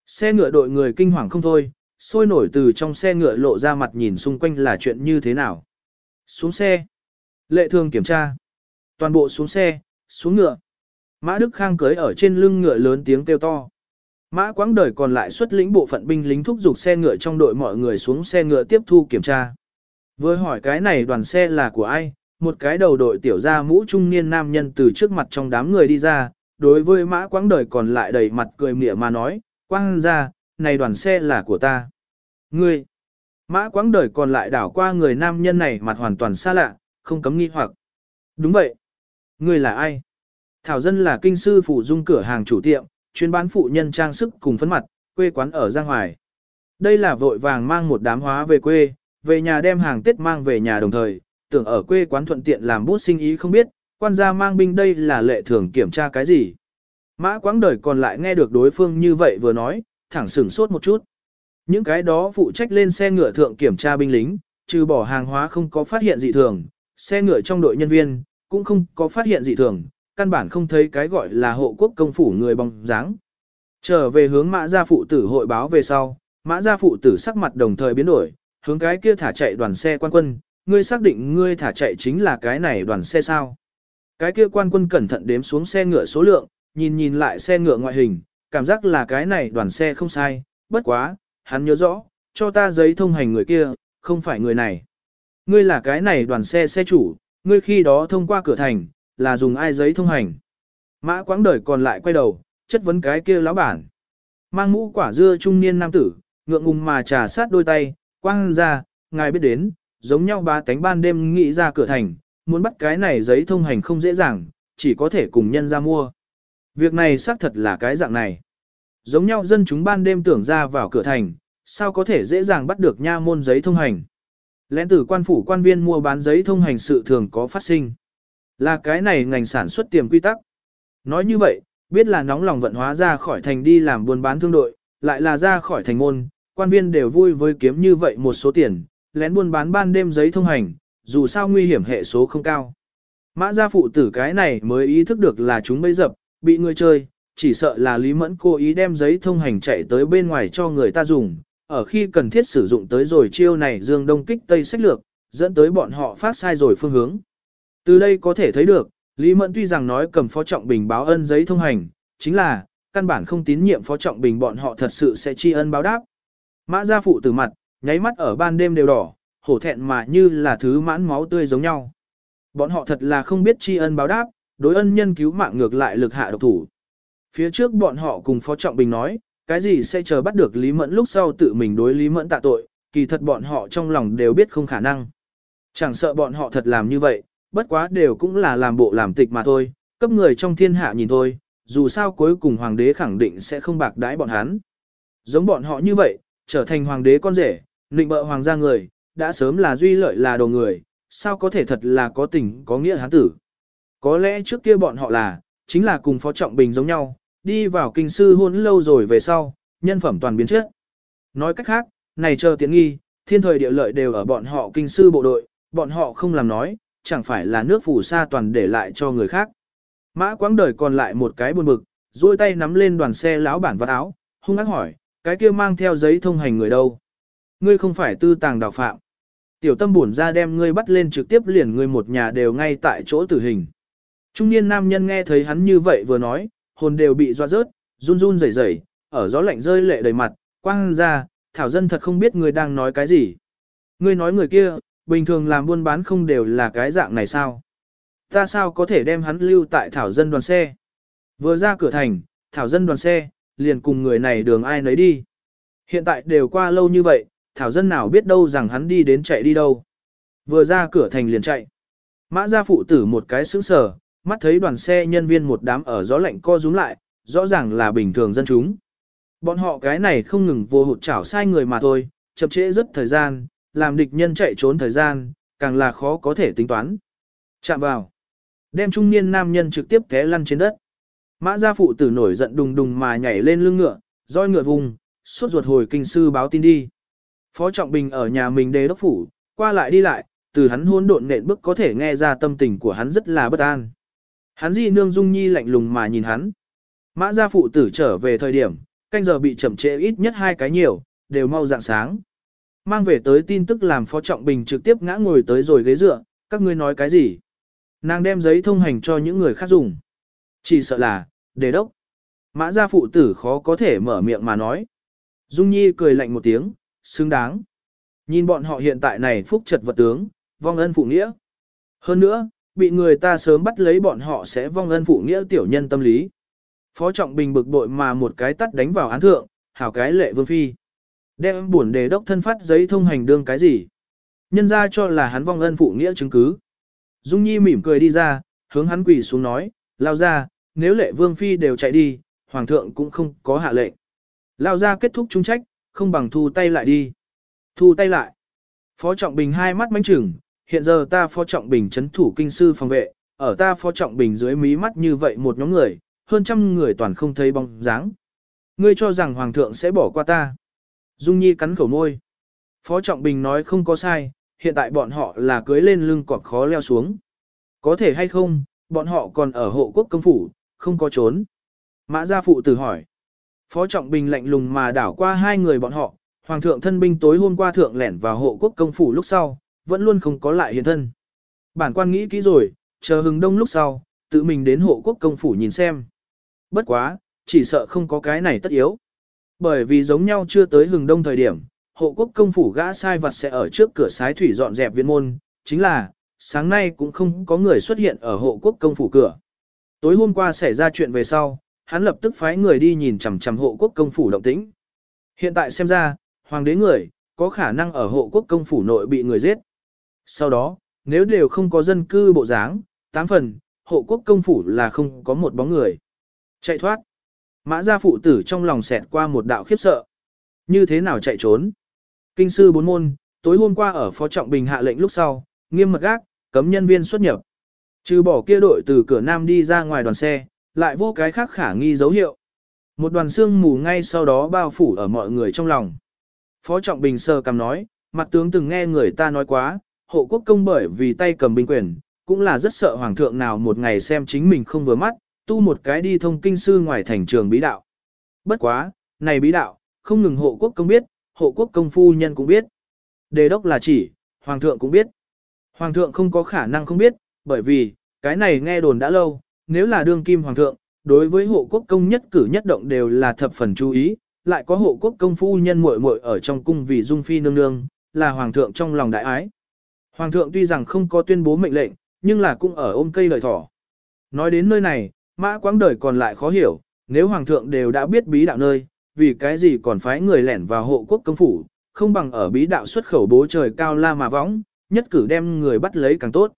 Xe ngựa đội người kinh hoàng không thôi, sôi nổi từ trong xe ngựa lộ ra mặt nhìn xung quanh là chuyện như thế nào. Xuống xe. Lệ thường kiểm tra. Toàn bộ xuống xe, xuống ngựa. Mã Đức Khang cưới ở trên lưng ngựa lớn tiếng kêu to. Mã quãng đời còn lại xuất lĩnh bộ phận binh lính thúc giục xe ngựa trong đội mọi người xuống xe ngựa tiếp thu kiểm tra. Vừa hỏi cái này đoàn xe là của ai, một cái đầu đội tiểu gia mũ trung niên nam nhân từ trước mặt trong đám người đi ra, đối với mã quãng đời còn lại đầy mặt cười mỉa mà nói, quang ra, này đoàn xe là của ta. Ngươi, mã quãng đời còn lại đảo qua người nam nhân này mặt hoàn toàn xa lạ, không cấm nghi hoặc. Đúng vậy. Ngươi là ai? Thảo dân là kinh sư phụ dung cửa hàng chủ tiệm, chuyên bán phụ nhân trang sức cùng phấn mặt, quê quán ở Giang Hoài. Đây là vội vàng mang một đám hóa về quê, về nhà đem hàng Tết mang về nhà đồng thời, tưởng ở quê quán thuận tiện làm bút sinh ý không biết, quan gia mang binh đây là lệ thường kiểm tra cái gì. Mã quãng đời còn lại nghe được đối phương như vậy vừa nói, thẳng sửng sốt một chút. Những cái đó phụ trách lên xe ngựa thượng kiểm tra binh lính, trừ bỏ hàng hóa không có phát hiện dị thường, xe ngựa trong đội nhân viên, cũng không có phát hiện dị thường, căn bản không thấy cái gọi là hộ quốc công phủ người bóng dáng. Trở về hướng mã gia phụ tử hội báo về sau, mã gia phụ tử sắc mặt đồng thời biến đổi, hướng cái kia thả chạy đoàn xe quan quân, ngươi xác định ngươi thả chạy chính là cái này đoàn xe sao. Cái kia quan quân cẩn thận đếm xuống xe ngựa số lượng, nhìn nhìn lại xe ngựa ngoại hình, cảm giác là cái này đoàn xe không sai, bất quá, hắn nhớ rõ, cho ta giấy thông hành người kia, không phải người này. Ngươi là cái này đoàn xe xe chủ, ngươi khi đó thông qua cửa thành, là dùng ai giấy thông hành. Mã quãng đời còn lại quay đầu, chất vấn cái kia lão bản. Mang mũ quả dưa trung niên nam tử, ngượng ngùng mà trà sát đôi tay, quang ra, ngài biết đến, giống nhau ba tánh ban đêm nghĩ ra cửa thành, muốn bắt cái này giấy thông hành không dễ dàng, chỉ có thể cùng nhân ra mua. Việc này xác thật là cái dạng này. Giống nhau dân chúng ban đêm tưởng ra vào cửa thành, sao có thể dễ dàng bắt được nha môn giấy thông hành. Lẽn tử quan phủ quan viên mua bán giấy thông hành sự thường có phát sinh. Là cái này ngành sản xuất tiềm quy tắc. Nói như vậy, biết là nóng lòng vận hóa ra khỏi thành đi làm buôn bán thương đội, lại là ra khỏi thành môn, quan viên đều vui với kiếm như vậy một số tiền, lén buôn bán ban đêm giấy thông hành, dù sao nguy hiểm hệ số không cao. Mã gia phụ tử cái này mới ý thức được là chúng bấy dập, bị người chơi, chỉ sợ là Lý Mẫn cố ý đem giấy thông hành chạy tới bên ngoài cho người ta dùng, ở khi cần thiết sử dụng tới rồi chiêu này dương đông kích tây sách lược, dẫn tới bọn họ phát sai rồi phương hướng. Từ đây có thể thấy được, Lý Mẫn tuy rằng nói cầm Phó Trọng Bình báo ân giấy thông hành, chính là, căn bản không tín nhiệm Phó Trọng Bình bọn họ thật sự sẽ tri ân báo đáp. Mã gia phụ từ mặt, nháy mắt ở ban đêm đều đỏ, hổ thẹn mà như là thứ mãn máu tươi giống nhau. Bọn họ thật là không biết tri ân báo đáp, đối ân nhân cứu mạng ngược lại lực hạ độc thủ. Phía trước bọn họ cùng Phó Trọng Bình nói, cái gì sẽ chờ bắt được Lý Mẫn lúc sau tự mình đối Lý Mẫn tạ tội, kỳ thật bọn họ trong lòng đều biết không khả năng. Chẳng sợ bọn họ thật làm như vậy, bất quá đều cũng là làm bộ làm tịch mà thôi, cấp người trong thiên hạ nhìn thôi, dù sao cuối cùng hoàng đế khẳng định sẽ không bạc đãi bọn hắn. Giống bọn họ như vậy, trở thành hoàng đế con rể, định bợ hoàng gia người, đã sớm là duy lợi là đồ người, sao có thể thật là có tình có nghĩa hắn tử. Có lẽ trước kia bọn họ là, chính là cùng Phó Trọng Bình giống nhau, đi vào kinh sư hôn lâu rồi về sau, nhân phẩm toàn biến chất. Nói cách khác, này chờ tiện nghi, thiên thời địa lợi đều ở bọn họ kinh sư bộ đội, bọn họ không làm nói, chẳng phải là nước phủ sa toàn để lại cho người khác. Mã quãng đời còn lại một cái buồn bực, duỗi tay nắm lên đoàn xe lão bản vật áo, hung ác hỏi, cái kia mang theo giấy thông hành người đâu? Ngươi không phải tư tàng đào phạm. Tiểu tâm buồn ra đem ngươi bắt lên trực tiếp liền ngươi một nhà đều ngay tại chỗ tử hình. Trung niên nam nhân nghe thấy hắn như vậy vừa nói, hồn đều bị doa rớt, run run rẩy rẩy, ở gió lạnh rơi lệ đầy mặt, quang ra, thảo dân thật không biết ngươi đang nói cái gì. Ngươi nói người kia, bình thường làm buôn bán không đều là cái dạng này sao? Ta sao có thể đem hắn lưu tại thảo dân đoàn xe? Vừa ra cửa thành, thảo dân đoàn xe, liền cùng người này đường ai nấy đi. Hiện tại đều qua lâu như vậy, thảo dân nào biết đâu rằng hắn đi đến chạy đi đâu. Vừa ra cửa thành liền chạy. Mã gia phụ tử một cái sững sờ, mắt thấy đoàn xe nhân viên một đám ở gió lạnh co rúm lại, rõ ràng là bình thường dân chúng. Bọn họ cái này không ngừng vô hụt chảo sai người mà thôi, chậm trễ rất thời gian, làm địch nhân chạy trốn thời gian, càng là khó có thể tính toán. Chạm vào. Đem trung niên nam nhân trực tiếp té lăn trên đất. Mã gia phụ tử nổi giận đùng đùng mà nhảy lên lưng ngựa, roi ngựa vùng, suốt ruột hồi kinh sư báo tin đi. Phó Trọng Bình ở nhà mình đế đốc phủ, qua lại đi lại, từ hắn hôn độn nện bước có thể nghe ra tâm tình của hắn rất là bất an. Hắn di nương dung nhi lạnh lùng mà nhìn hắn. Mã gia phụ tử trở về thời điểm, canh giờ bị chậm trễ ít nhất hai cái nhiều, đều mau dạng sáng. Mang về tới tin tức làm Phó Trọng Bình trực tiếp ngã ngồi tới rồi ghế dựa, các ngươi nói cái gì? Nàng đem giấy thông hành cho những người khác dùng. Chỉ sợ là, đề đốc. Mã gia phụ tử khó có thể mở miệng mà nói. Dung Nhi cười lạnh một tiếng, xứng đáng. Nhìn bọn họ hiện tại này phúc trật vật tướng, vong ân phụ nghĩa. Hơn nữa, bị người ta sớm bắt lấy bọn họ sẽ vong ân phụ nghĩa tiểu nhân tâm lý. Phó Trọng Bình bực bội mà một cái tắt đánh vào án thượng, hảo cái lệ vương phi. Đem buồn đề đốc thân phát giấy thông hành đương cái gì? Nhân ra cho là hắn vong ân phụ nghĩa chứng cứ. Dung Nhi mỉm cười đi ra, hướng hắn quỳ xuống nói, lao ra, nếu lệ vương phi đều chạy đi, hoàng thượng cũng không có hạ lệnh. Lao ra kết thúc trung trách, không bằng thu tay lại đi. Thu tay lại. Phó Trọng Bình hai mắt mánh chừng, hiện giờ ta Phó Trọng Bình chấn thủ kinh sư phòng vệ, ở ta Phó Trọng Bình dưới mí mắt như vậy một nhóm người, hơn trăm người toàn không thấy bóng dáng. Ngươi cho rằng Hoàng thượng sẽ bỏ qua ta. Dung Nhi cắn khẩu môi. Phó Trọng Bình nói không có sai, hiện tại bọn họ là cưới lên lưng cọp khó leo xuống. Có thể hay không, bọn họ còn ở hộ quốc công phủ, không có trốn. Mã gia phụ tử hỏi. Phó Trọng Bình lạnh lùng mà đảo qua hai người bọn họ, Hoàng thượng thân binh tối hôm qua thượng lẻn vào hộ quốc công phủ lúc sau, vẫn luôn không có lại hiện thân. Bản quan nghĩ kỹ rồi, chờ hừng đông lúc sau, tự mình đến hộ quốc công phủ nhìn xem. Bất quá, chỉ sợ không có cái này tất yếu. Bởi vì giống nhau chưa tới hừng đông thời điểm, hộ quốc công phủ gã sai vật sẽ ở trước cửa sái thủy dọn dẹp viện môn, chính là, sáng nay cũng không có người xuất hiện ở hộ quốc công phủ cửa. Tối hôm qua xảy ra chuyện về sau, hắn lập tức phái người đi nhìn chằm chằm hộ quốc công phủ động tĩnh. Hiện tại xem ra, hoàng đế người, có khả năng ở hộ quốc công phủ nội bị người giết. Sau đó, nếu đều không có dân cư bộ dáng, tám phần, hộ quốc công phủ là không có một bóng người. Chạy thoát. Mã gia phụ tử trong lòng xẹt qua một đạo khiếp sợ. Như thế nào chạy trốn? Kinh sư bốn môn, tối hôm qua ở Phó Trọng Bình hạ lệnh lúc sau, nghiêm mật gác, cấm nhân viên xuất nhập. Trừ bỏ kia đội từ cửa nam đi ra ngoài đoàn xe, lại vô cái khác khả nghi dấu hiệu. Một đoàn xương mù ngay sau đó bao phủ ở mọi người trong lòng. Phó Trọng Bình sờ cầm nói, mặt tướng từng nghe người ta nói quá, hộ quốc công bởi vì tay cầm binh quyền, cũng là rất sợ hoàng thượng nào một ngày xem chính mình không vừa mắt, tu một cái đi thông kinh sư ngoài thành trường bí đạo. Bất quá, này bí đạo, không ngừng hộ quốc công biết, hộ quốc công phu nhân cũng biết. Đề đốc là chỉ, hoàng thượng cũng biết. Hoàng thượng không có khả năng không biết, bởi vì, cái này nghe đồn đã lâu, nếu là đương kim hoàng thượng, đối với hộ quốc công nhất cử nhất động đều là thập phần chú ý, lại có hộ quốc công phu nhân muội muội ở trong cung vì dung phi nương nương, là hoàng thượng trong lòng đại ái. Hoàng thượng tuy rằng không có tuyên bố mệnh lệnh, nhưng là cũng ở ôm cây lợi thỏ. Nói đến nơi này, mã quãng đời còn lại khó hiểu, nếu hoàng thượng đều đã biết bí đạo nơi, vì cái gì còn phái người lẻn vào hộ quốc công phủ, không bằng ở bí đạo xuất khẩu bố trời cao la mà võng, nhất cử đem người bắt lấy càng tốt.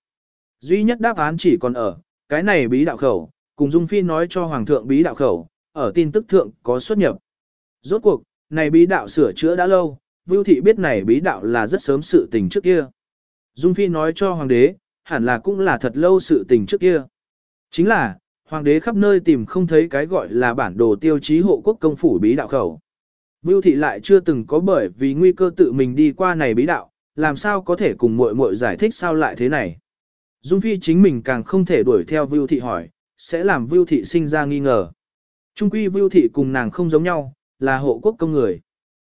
Duy nhất đáp án chỉ còn ở, cái này bí đạo khẩu, cùng Dung Phi nói cho Hoàng thượng bí đạo khẩu, ở tin tức thượng có xuất nhập. Rốt cuộc, này bí đạo sửa chữa đã lâu, Vưu Thị biết này bí đạo là rất sớm sự tình trước kia. Dung Phi nói cho Hoàng đế, hẳn là cũng là thật lâu sự tình trước kia. Chính là, Hoàng đế khắp nơi tìm không thấy cái gọi là bản đồ tiêu chí hộ quốc công phủ bí đạo khẩu. Vưu Thị lại chưa từng có bởi vì nguy cơ tự mình đi qua này bí đạo, làm sao có thể cùng muội muội giải thích sao lại thế này. Dung Phi chính mình càng không thể đuổi theo Vưu Thị hỏi, sẽ làm Vưu Thị sinh ra nghi ngờ. Trung quy Vưu Thị cùng nàng không giống nhau, là hộ quốc công người.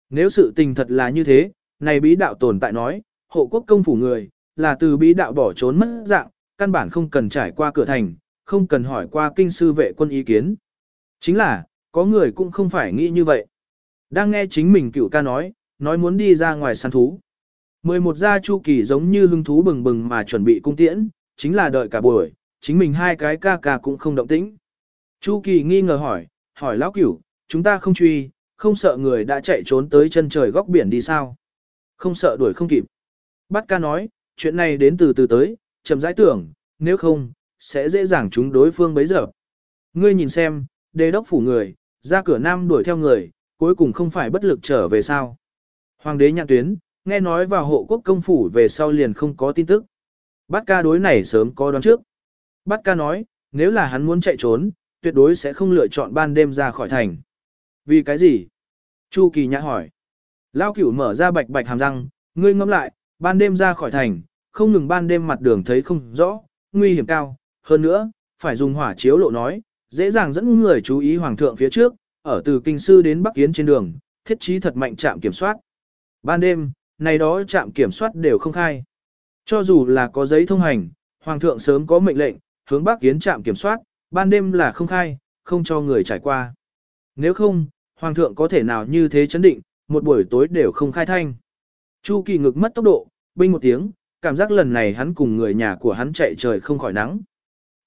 Nếu sự tình thật là như thế, này bí đạo tồn tại nói, hộ quốc công phủ người, là từ bí đạo bỏ trốn mất dạng, căn bản không cần trải qua cửa thành, không cần hỏi qua kinh sư vệ quân ý kiến. Chính là, có người cũng không phải nghĩ như vậy. Đang nghe chính mình cựu ca nói, nói muốn đi ra ngoài săn thú. 11 gia chu kỳ giống như hưng thú bừng bừng mà chuẩn bị cung tiễn, chính là đợi cả buổi, chính mình hai cái ca ca cũng không động tĩnh. Chu kỳ nghi ngờ hỏi, hỏi lão cửu, chúng ta không truy, không sợ người đã chạy trốn tới chân trời góc biển đi sao? Không sợ đuổi không kịp. Bát ca nói, chuyện này đến từ từ tới, chậm rãi tưởng, nếu không, sẽ dễ dàng chúng đối phương bấy giờ. Ngươi nhìn xem, đề đốc phủ người, ra cửa nam đuổi theo người, cuối cùng không phải bất lực trở về sao. Hoàng đế nhạc tuyến, nghe nói vào hộ quốc công phủ về sau liền không có tin tức. Bát ca đối này sớm có đoán trước. Bát ca nói, nếu là hắn muốn chạy trốn, tuyệt đối sẽ không lựa chọn ban đêm ra khỏi thành. Vì cái gì? Chu Kỳ Nhã hỏi. Lao cửu mở ra bạch bạch hàm răng, ngươi ngẫm lại, ban đêm ra khỏi thành, không ngừng ban đêm mặt đường thấy không rõ, nguy hiểm cao, hơn nữa, phải dùng hỏa chiếu lộ nói, dễ dàng dẫn người chú ý hoàng thượng phía trước, ở từ kinh sư đến Bắc Yến trên đường, thiết trí thật mạnh trạm kiểm soát. Ban đêm, này đó trạm kiểm soát đều không khai. Cho dù là có giấy thông hành, hoàng thượng sớm có mệnh lệnh, hướng Bắc Yến trạm kiểm soát, ban đêm là không khai, không cho người trải qua. Nếu không, hoàng thượng có thể nào như thế chấn định, một buổi tối đều không khai thanh. Chu Kỳ ngực mất tốc độ, binh một tiếng, cảm giác lần này hắn cùng người nhà của hắn chạy trời không khỏi nắng.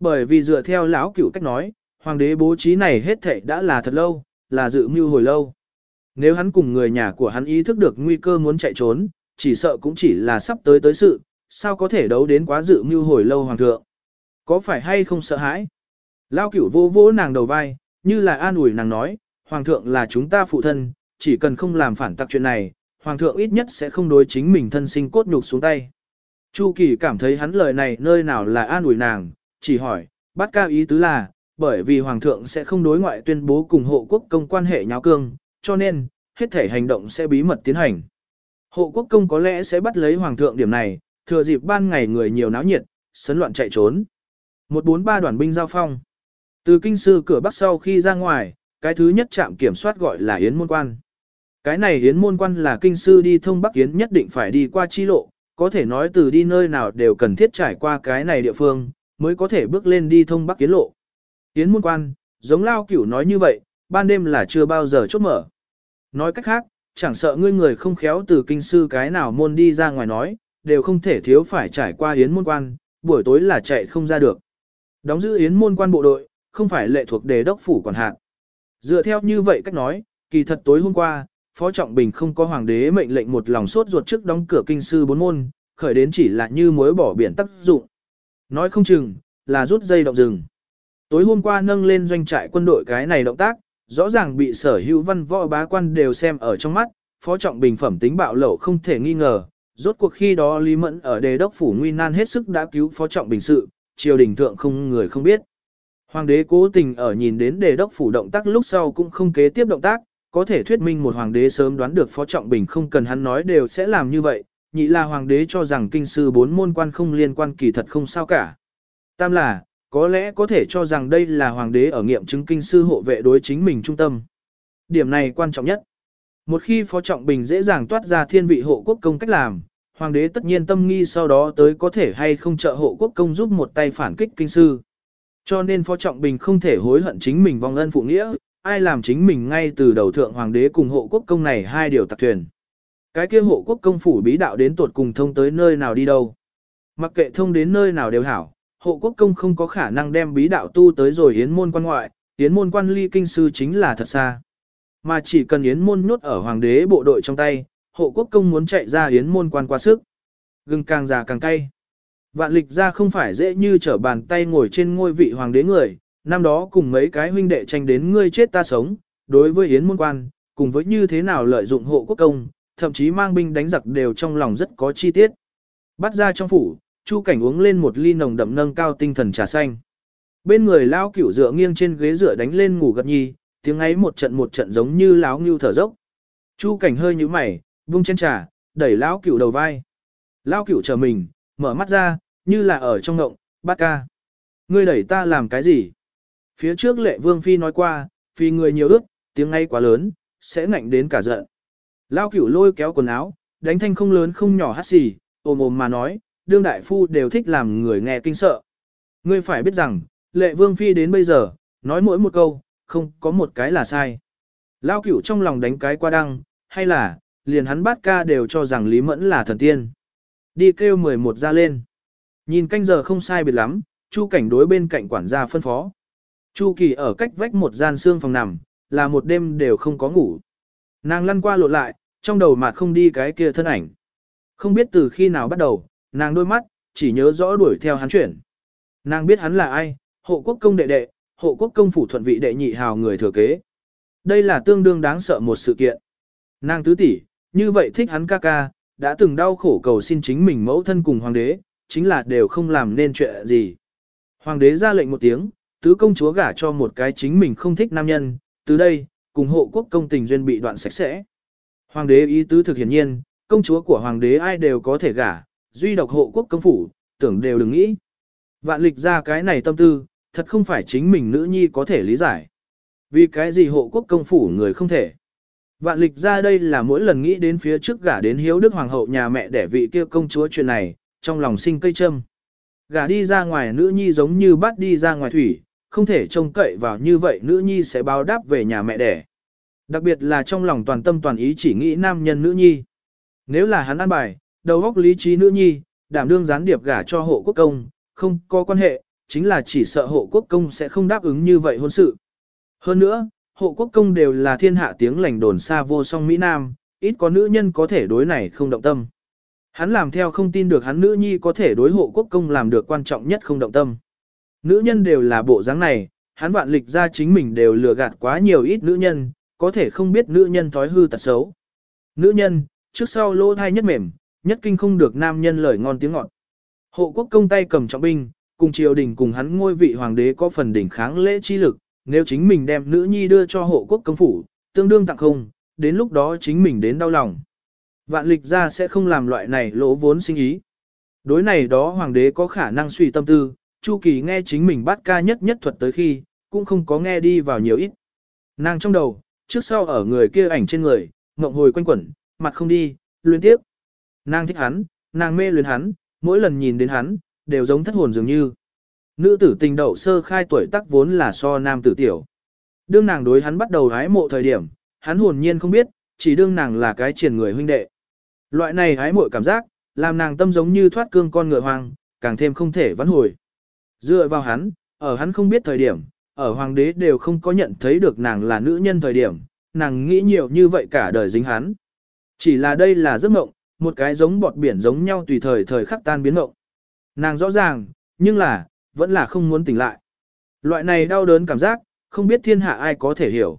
Bởi vì dựa theo lão cửu cách nói, hoàng đế bố trí này hết thảy đã là thật lâu, là dự mưu hồi lâu. Nếu hắn cùng người nhà của hắn ý thức được nguy cơ muốn chạy trốn, chỉ sợ cũng chỉ là sắp tới tới sự, sao có thể đấu đến quá dự mưu hồi lâu hoàng thượng. Có phải hay không sợ hãi? Lao cửu vô vô nàng đầu vai, như là an ủi nàng nói, hoàng thượng là chúng ta phụ thân, chỉ cần không làm phản tặc chuyện này, hoàng thượng ít nhất sẽ không đối chính mình thân sinh cốt nhục xuống tay. Chu Kỳ cảm thấy hắn lời này nơi nào là an ủi nàng, chỉ hỏi, bắt cao ý tứ là, bởi vì hoàng thượng sẽ không đối ngoại tuyên bố cùng hộ quốc công quan hệ nháo cương, cho nên, hết thể hành động sẽ bí mật tiến hành. Hộ quốc công có lẽ sẽ bắt lấy hoàng thượng điểm này, thừa dịp ban ngày người nhiều náo nhiệt, sấn loạn chạy trốn. Một bốn ba đoàn binh giao phong. Từ kinh sư cửa bắc sau khi ra ngoài, cái thứ nhất trạm kiểm soát gọi là Yến Môn Quan. Cái này Yến Môn Quan là kinh sư đi thông Bắc Yến nhất định phải đi qua chi lộ, có thể nói từ đi nơi nào đều cần thiết trải qua cái này địa phương, mới có thể bước lên đi thông Bắc kiến lộ. Yến Môn Quan, giống Lao Cửu nói như vậy, ban đêm là chưa bao giờ chốt mở. Nói cách khác, chẳng sợ ngươi người không khéo từ kinh sư cái nào môn đi ra ngoài nói, đều không thể thiếu phải trải qua Yến Môn Quan, buổi tối là chạy không ra được. Đóng giữ Yến Môn Quan bộ đội, không phải lệ thuộc đề đốc phủ quản hạt. Dựa theo như vậy cách nói, kỳ thật tối hôm qua, Phó Trọng Bình không có hoàng đế mệnh lệnh một lòng sốt ruột trước đóng cửa kinh sư bốn môn, khởi đến chỉ là như muối bỏ biển tác dụng. Nói không chừng, là rút dây động rừng. Tối hôm qua nâng lên doanh trại quân đội cái này động tác, rõ ràng bị sở hữu văn võ bá quan đều xem ở trong mắt, Phó Trọng Bình phẩm tính bạo lẩu không thể nghi ngờ. Rốt cuộc khi đó Lý Mẫn ở đề đốc phủ nguy nan hết sức đã cứu Phó Trọng Bình sự, triều đình thượng không người không biết. Hoàng đế cố tình ở nhìn đến đề đốc phủ động tác lúc sau cũng không kế tiếp động tác, có thể thuyết minh một hoàng đế sớm đoán được Phó Trọng Bình không cần hắn nói đều sẽ làm như vậy, nhị là hoàng đế cho rằng kinh sư bốn môn quan không liên quan kỳ thật không sao cả. Tam là, có lẽ có thể cho rằng đây là hoàng đế ở nghiệm chứng kinh sư hộ vệ đối chính mình trung tâm. Điểm này quan trọng nhất. Một khi Phó Trọng Bình dễ dàng toát ra thiên vị hộ quốc công cách làm, hoàng đế tất nhiên tâm nghi sau đó tới có thể hay không trợ hộ quốc công giúp một tay phản kích kinh sư. Cho nên Phó Trọng Bình không thể hối hận chính mình vong ân phụ nghĩa, ai làm chính mình ngay từ đầu thượng hoàng đế cùng hộ quốc công này hai điều tặc thuyền. Cái kia hộ quốc công phủ bí đạo đến tuột cùng thông tới nơi nào đi đâu. Mặc kệ thông đến nơi nào đều hảo, hộ quốc công không có khả năng đem bí đạo tu tới rồi yến môn quan ngoại, yến môn quan ly kinh sư chính là thật xa. Mà chỉ cần yến môn nhốt ở hoàng đế bộ đội trong tay, hộ quốc công muốn chạy ra yến môn quan qua sức. Gừng càng già càng cay. Vạn lịch ra không phải dễ như trở bàn tay ngồi trên ngôi vị hoàng đế người, năm đó cùng mấy cái huynh đệ tranh đến ngươi chết ta sống, đối với Yến môn quan, cùng với như thế nào lợi dụng hộ quốc công, thậm chí mang binh đánh giặc đều trong lòng rất có chi tiết. Bắt ra trong phủ, Chu Cảnh uống lên một ly nồng đậm nâng cao tinh thần trà xanh. Bên người lao cửu dựa nghiêng trên ghế dựa đánh lên ngủ gật nhi, tiếng ấy một trận một trận giống như láo ngưu thở dốc. Chu Cảnh hơi nhíu mày, vung chân trà, đẩy lao cửu đầu vai. Lao cửu chờ mình, mở mắt ra, như là ở trong ngộng, bát ca. Ngươi đẩy ta làm cái gì? Phía trước lệ vương phi nói qua, phi người nhiều ước, tiếng ngay quá lớn, sẽ ngạnh đến cả giận. Lao cửu lôi kéo quần áo, đánh thanh không lớn không nhỏ hát xì, ôm ôm mà nói, đương đại phu đều thích làm người nghe kinh sợ. Ngươi phải biết rằng, lệ vương phi đến bây giờ, nói mỗi một câu, không có một cái là sai. Lao cửu trong lòng đánh cái qua đăng, hay là, liền hắn bát ca đều cho rằng Lý Mẫn là thần tiên. Đi kêu 11 ra lên. Nhìn canh giờ không sai biệt lắm, Chu cảnh đối bên cạnh quản gia phân phó. Chu kỳ ở cách vách một gian xương phòng nằm, là một đêm đều không có ngủ. Nàng lăn qua lộn lại, trong đầu mà không đi cái kia thân ảnh. Không biết từ khi nào bắt đầu, nàng đôi mắt, chỉ nhớ rõ đuổi theo hắn chuyển. Nàng biết hắn là ai, hộ quốc công đệ đệ, hộ quốc công phủ thuận vị đệ nhị hào người thừa kế. Đây là tương đương đáng sợ một sự kiện. Nàng tứ tỷ, như vậy thích hắn ca ca, đã từng đau khổ cầu xin chính mình mẫu thân cùng hoàng đế, chính là đều không làm nên chuyện gì. Hoàng đế ra lệnh một tiếng, tứ công chúa gả cho một cái chính mình không thích nam nhân, từ đây, cùng hộ quốc công tình duyên bị đoạn sạch sẽ. Hoàng đế ý tứ thực hiển nhiên, công chúa của hoàng đế ai đều có thể gả, duy độc hộ quốc công phủ, tưởng đều đừng nghĩ. Vạn lịch ra cái này tâm tư, thật không phải chính mình nữ nhi có thể lý giải. Vì cái gì hộ quốc công phủ người không thể. Vạn lịch ra đây là mỗi lần nghĩ đến phía trước gả đến hiếu đức hoàng hậu nhà mẹ đẻ vị kia công chúa chuyện này, trong lòng sinh cây châm. Gả đi ra ngoài nữ nhi giống như bắt đi ra ngoài thủy, không thể trông cậy vào như vậy nữ nhi sẽ báo đáp về nhà mẹ đẻ. Đặc biệt là trong lòng toàn tâm toàn ý chỉ nghĩ nam nhân nữ nhi. Nếu là hắn ăn bài, đầu óc lý trí nữ nhi, đảm đương gián điệp gả cho hộ quốc công, không có quan hệ, chính là chỉ sợ hộ quốc công sẽ không đáp ứng như vậy hôn sự. Hơn nữa, hộ quốc công đều là thiên hạ tiếng lành đồn xa vô song Mỹ Nam, ít có nữ nhân có thể đối này không động tâm. Hắn làm theo không tin được hắn nữ nhi có thể đối hộ quốc công làm được quan trọng nhất không động tâm. Nữ nhân đều là bộ dáng này, hắn vạn lịch ra chính mình đều lừa gạt quá nhiều ít nữ nhân, có thể không biết nữ nhân thói hư tật xấu. Nữ nhân, trước sau lỗ thai nhất mềm, nhất kinh không được nam nhân lời ngon tiếng ngọt. Hộ quốc công tay cầm trọng binh, cùng triều đình cùng hắn ngôi vị hoàng đế có phần đỉnh kháng lễ chi lực, nếu chính mình đem nữ nhi đưa cho hộ quốc công phủ, tương đương tặng không, đến lúc đó chính mình đến đau lòng. Vạn lịch ra sẽ không làm loại này lỗ vốn sinh ý. Đối này đó hoàng đế có khả năng suy tâm tư, Chu Kỳ nghe chính mình bắt ca nhất nhất thuật tới khi, cũng không có nghe đi vào nhiều ít. Nàng trong đầu, trước sau ở người kia ảnh trên người, mộng hồi quanh quẩn, mặt không đi, luyến tiếp. Nàng thích hắn, nàng mê luyến hắn, mỗi lần nhìn đến hắn, đều giống thất hồn dường như. Nữ tử tình đậu sơ khai tuổi tác vốn là so nam tử tiểu. Đương nàng đối hắn bắt đầu hái mộ thời điểm, hắn hồn nhiên không biết, chỉ đương nàng là cái triển người huynh đệ. Loại này hái mộ cảm giác, làm nàng tâm giống như thoát cương con ngựa hoang, càng thêm không thể vãn hồi. Dựa vào hắn, ở hắn không biết thời điểm, ở hoàng đế đều không có nhận thấy được nàng là nữ nhân thời điểm, nàng nghĩ nhiều như vậy cả đời dính hắn. Chỉ là đây là giấc mộng, một cái giống bọt biển giống nhau tùy thời thời khắc tan biến mộng. Nàng rõ ràng, nhưng là, vẫn là không muốn tỉnh lại. Loại này đau đớn cảm giác, không biết thiên hạ ai có thể hiểu.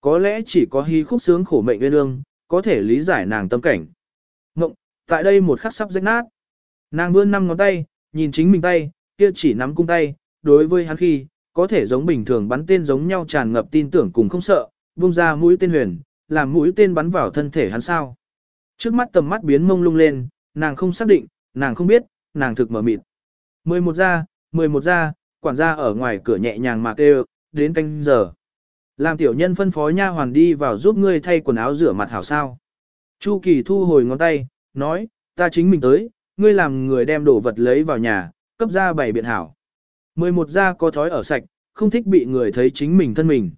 Có lẽ chỉ có hy khúc sướng khổ mệnh nguyên ương, có thể lý giải nàng tâm cảnh. Mộng, tại đây một khắc sắp rách nát. Nàng vươn năm ngón tay, nhìn chính mình tay, kia chỉ nắm cung tay, đối với hắn khi, có thể giống bình thường bắn tên giống nhau tràn ngập tin tưởng cùng không sợ, vung ra mũi tên huyền, làm mũi tên bắn vào thân thể hắn sao. Trước mắt tầm mắt biến mông lung lên, nàng không xác định, nàng không biết, nàng thực mở mịt. 11 ra, 11 ra, quản gia ở ngoài cửa nhẹ nhàng mà kêu, đến canh giờ. Làm tiểu nhân phân phó nha hoàn đi vào giúp ngươi thay quần áo rửa mặt hảo sao. Chu Kỳ thu hồi ngón tay, nói, ta chính mình tới, ngươi làm người đem đồ vật lấy vào nhà, cấp ra bảy biện hảo. 11 gia có thói ở sạch, không thích bị người thấy chính mình thân mình.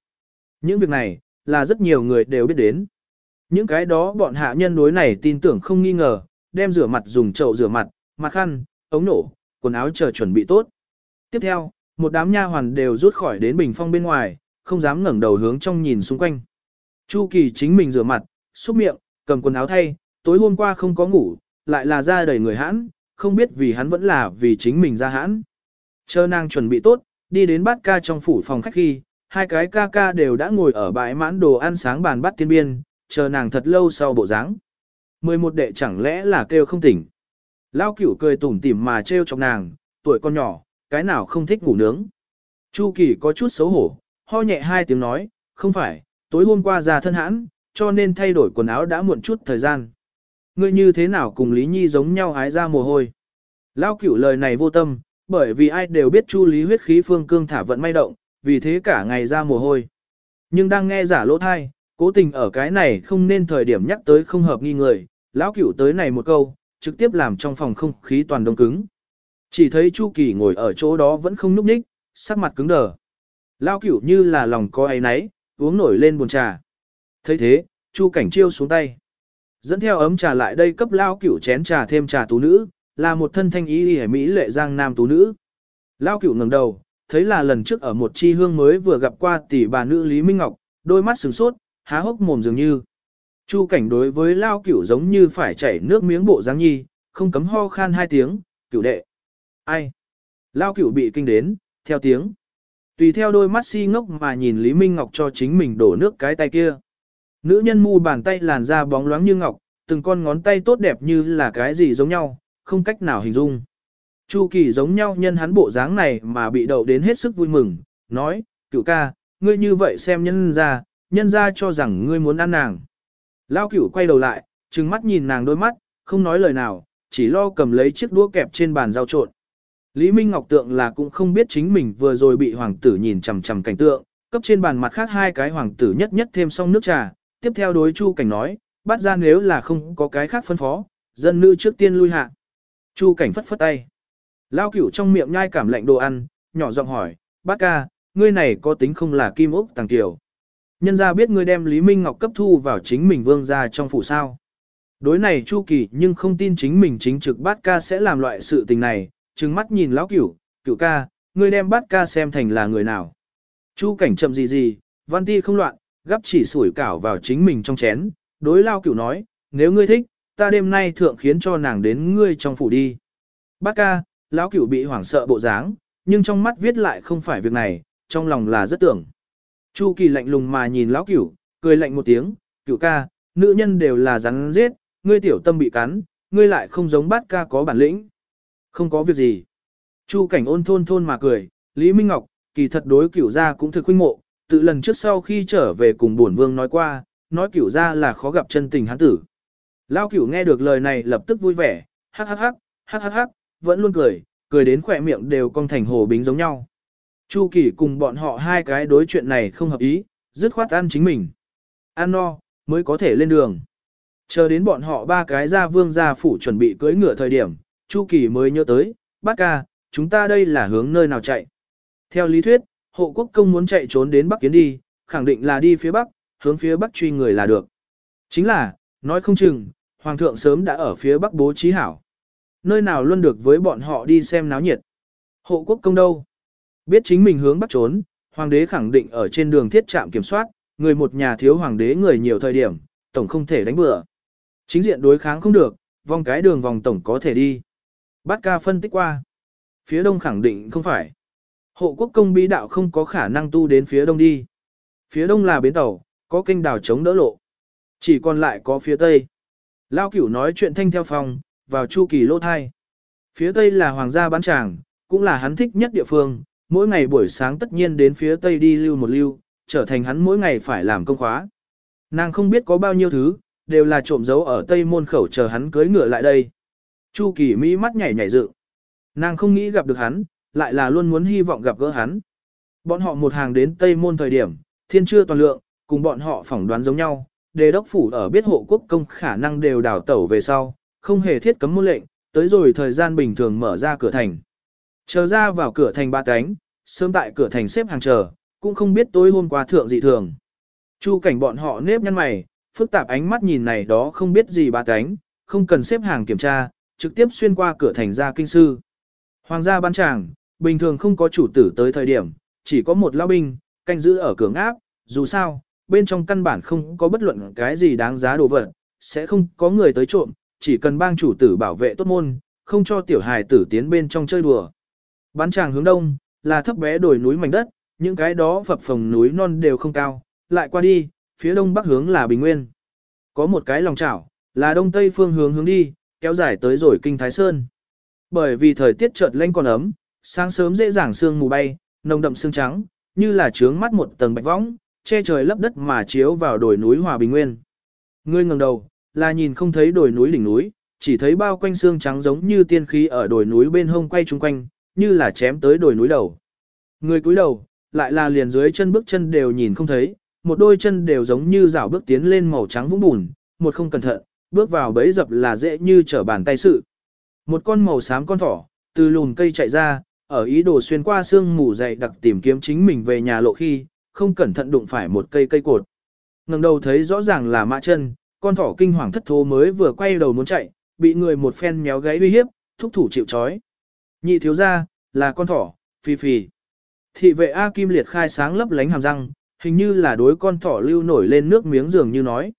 Những việc này, là rất nhiều người đều biết đến. Những cái đó bọn hạ nhân đối này tin tưởng không nghi ngờ, đem rửa mặt dùng chậu rửa mặt, mặt khăn, ống nổ, quần áo chờ chuẩn bị tốt. Tiếp theo, một đám nha hoàn đều rút khỏi đến bình phong bên ngoài, không dám ngẩng đầu hướng trong nhìn xung quanh. Chu Kỳ chính mình rửa mặt, xúc miệng, cầm quần áo thay, tối hôm qua không có ngủ, lại là ra đầy người hãn, không biết vì hắn vẫn là vì chính mình ra hãn. Chờ nàng chuẩn bị tốt, đi đến bát ca trong phủ phòng khách khi, hai cái ca ca đều đã ngồi ở bãi mãn đồ ăn sáng bàn bát tiên biên, chờ nàng thật lâu sau bộ dáng. Mười một đệ chẳng lẽ là kêu không tỉnh. Lao cửu cười tủm tỉm mà trêu chọc nàng, tuổi con nhỏ, cái nào không thích ngủ nướng. Chu kỳ có chút xấu hổ, ho nhẹ hai tiếng nói, không phải, tối hôm qua ra thân hãn, cho nên thay đổi quần áo đã muộn chút thời gian. Ngươi như thế nào cùng Lý Nhi giống nhau hái ra mồ hôi. Lao cửu lời này vô tâm, bởi vì ai đều biết Chu Lý huyết khí phương cương thả vận may động, vì thế cả ngày ra mồ hôi. Nhưng đang nghe giả lỗ thai, cố tình ở cái này không nên thời điểm nhắc tới không hợp nghi người, lão cửu tới này một câu, trực tiếp làm trong phòng không khí toàn đông cứng. Chỉ thấy Chu Kỳ ngồi ở chỗ đó vẫn không núp ních, sắc mặt cứng đờ. Lão cửu như là lòng có ấy nấy, uống nổi lên buồn trà. thấy thế, Chu Cảnh Chiêu xuống tay. Dẫn theo ấm trà lại đây cấp lão cửu chén trà thêm trà tú nữ, là một thân thanh ý hề mỹ lệ giang nam tú nữ. Lão cửu ngẩng đầu, thấy là lần trước ở một chi hương mới vừa gặp qua tỷ bà nữ Lý Minh Ngọc, đôi mắt sừng sốt, há hốc mồm dường như. Chu cảnh đối với lao cửu giống như phải chảy nước miếng bộ giang nhi, không cấm ho khan hai tiếng, cửu đệ. Ai? Lao cửu bị kinh đến, theo tiếng. Tùy theo đôi mắt si ngốc mà nhìn Lý Minh Ngọc cho chính mình đổ nước cái tay kia. Nữ nhân mu bàn tay làn da bóng loáng như ngọc, từng con ngón tay tốt đẹp như là cái gì giống nhau, không cách nào hình dung. Chu Kỳ giống nhau nhân hắn bộ dáng này mà bị đậu đến hết sức vui mừng, nói, cửu ca, ngươi như vậy xem nhân ra, nhân ra cho rằng ngươi muốn ăn nàng. Lao cửu quay đầu lại, trừng mắt nhìn nàng đôi mắt, không nói lời nào, chỉ lo cầm lấy chiếc đũa kẹp trên bàn rau trộn. Lý Minh Ngọc tượng là cũng không biết chính mình vừa rồi bị hoàng tử nhìn chằm chằm cảnh tượng, cấp trên bàn mặt khác hai cái hoàng tử nhất nhất thêm xong nước trà, tiếp theo đối Chu Cảnh nói, bắt ra nếu là không có cái khác phân phó, dân nữ trước tiên lui hạ. Chu Cảnh phất phất tay. Lao cửu trong miệng nhai cảm lạnh đồ ăn, nhỏ giọng hỏi, bác ca, ngươi này có tính không là kim ốc tàng tiểu. Nhân ra biết ngươi đem Lý Minh Ngọc cấp thu vào chính mình vương ra trong phủ sao. Đối này Chu Kỳ nhưng không tin chính mình chính trực bát ca sẽ làm loại sự tình này, trừng mắt nhìn lão cửu, cửu ca, ngươi đem bát ca xem thành là người nào. Chu cảnh chậm gì gì, văn ti không loạn, gấp chỉ sủi cảo vào chính mình trong chén, đối lao cửu nói, nếu ngươi thích, ta đêm nay thượng khiến cho nàng đến ngươi trong phủ đi. Bát ca, lão cửu bị hoảng sợ bộ dáng, nhưng trong mắt viết lại không phải việc này, trong lòng là rất tưởng. Chu kỳ lạnh lùng mà nhìn lão cửu, cười lạnh một tiếng, cửu ca, nữ nhân đều là rắn giết, ngươi tiểu tâm bị cắn, ngươi lại không giống bát ca có bản lĩnh. Không có việc gì. Chu cảnh ôn thôn thôn mà cười, Lý Minh Ngọc, kỳ thật đối cửu gia cũng thực huynh mộ, tự lần trước sau khi trở về cùng bổn vương nói qua, nói cửu gia là khó gặp chân tình hắn tử. Lao cửu nghe được lời này lập tức vui vẻ, hắc hắc hắc, hắc hắc hắc, vẫn luôn cười, cười đến khỏe miệng đều cong thành hồ bính giống nhau. Chu Kỳ cùng bọn họ hai cái đối chuyện này không hợp ý, dứt khoát ăn chính mình. Ăn no, mới có thể lên đường. Chờ đến bọn họ ba cái ra vương gia phủ chuẩn bị cưới ngựa thời điểm, Chu Kỳ mới nhớ tới, bác ca, chúng ta đây là hướng nơi nào chạy. Theo lý thuyết, hộ quốc công muốn chạy trốn đến Bắc Kiến đi, khẳng định là đi phía Bắc, hướng phía Bắc truy người là được. Chính là, nói không chừng, Hoàng thượng sớm đã ở phía Bắc bố trí hảo. Nơi nào luôn được với bọn họ đi xem náo nhiệt. Hộ quốc công đâu? Biết chính mình hướng Bắc trốn, Hoàng đế khẳng định ở trên đường thiết trạm kiểm soát, người một nhà thiếu Hoàng đế người nhiều thời điểm, tổng không thể đánh bừa. Chính diện đối kháng không được, vòng cái đường vòng tổng có thể đi. Bát ca phân tích qua. Phía đông khẳng định không phải. Hộ quốc công bí đạo không có khả năng tu đến phía đông đi. Phía đông là bến tàu, có kênh đào chống đỡ lộ. Chỉ còn lại có phía tây. Lao cửu nói chuyện thanh theo phòng, vào chu kỳ lô thai. Phía tây là hoàng gia bán tràng, cũng là hắn thích nhất địa phương, mỗi ngày buổi sáng tất nhiên đến phía tây đi lưu một lưu, trở thành hắn mỗi ngày phải làm công khóa. Nàng không biết có bao nhiêu thứ, đều là trộm giấu ở tây môn khẩu chờ hắn cưới ngựa lại đây. Chu kỳ mỹ mắt nhảy nhảy dự. Nàng không nghĩ gặp được hắn, lại là luôn muốn hy vọng gặp gỡ hắn. Bọn họ một hàng đến tây môn thời điểm, thiên chưa toàn lượng, cùng bọn họ phỏng đoán giống nhau, đề đốc phủ ở biết hộ quốc công khả năng đều đảo tẩu về sau, không hề thiết cấm môn lệnh, tới rồi thời gian bình thường mở ra cửa thành. Chờ ra vào cửa thành ba cánh, sớm tại cửa thành xếp hàng chờ, cũng không biết tối hôm qua thượng dị thường. Chu cảnh bọn họ nếp nhăn mày, phức tạp ánh mắt nhìn này đó không biết gì ba cánh, không cần xếp hàng kiểm tra, trực tiếp xuyên qua cửa thành ra kinh sư. Hoàng gia ban tràng, bình thường không có chủ tử tới thời điểm, chỉ có một lao binh, canh giữ ở cửa áp, dù sao, bên trong căn bản không có bất luận cái gì đáng giá đồ vật, sẽ không có người tới trộm, chỉ cần bang chủ tử bảo vệ tốt môn, không cho tiểu hài tử tiến bên trong chơi đùa. Bán tràng hướng đông, là thấp bé đồi núi mảnh đất, những cái đó phập phồng núi non đều không cao, lại qua đi, phía đông bắc hướng là bình nguyên. Có một cái lòng chảo, là đông tây phương hướng hướng đi, kéo dài tới rồi kinh Thái Sơn. Bởi vì thời tiết chợt lạnh còn ấm, sáng sớm dễ dàng sương mù bay, nồng đậm sương trắng, như là trướng mắt một tầng bạch võng, che trời lấp đất mà chiếu vào đồi núi Hòa Bình Nguyên. Ngươi ngẩng đầu, là nhìn không thấy đồi núi đỉnh núi, chỉ thấy bao quanh xương trắng giống như tiên khí ở đồi núi bên hông quay chung quanh, như là chém tới đồi núi đầu. Người cúi đầu, lại là liền dưới chân bước chân đều nhìn không thấy, một đôi chân đều giống như rảo bước tiến lên màu trắng vũng bùn, một không cẩn thận, bước vào bẫy dập là dễ như trở bàn tay sự. Một con màu xám con thỏ, từ lùn cây chạy ra, ở ý đồ xuyên qua xương mù dày đặc tìm kiếm chính mình về nhà lộ khi, không cẩn thận đụng phải một cây cây cột. ngẩng đầu thấy rõ ràng là mã chân, con thỏ kinh hoàng thất thố mới vừa quay đầu muốn chạy, bị người một phen méo gáy uy hiếp, thúc thủ chịu chói. Nhị thiếu gia, là con thỏ, phi phi. Thị vệ A Kim liệt khai sáng lấp lánh hàm răng, hình như là đối con thỏ lưu nổi lên nước miếng dường như nói.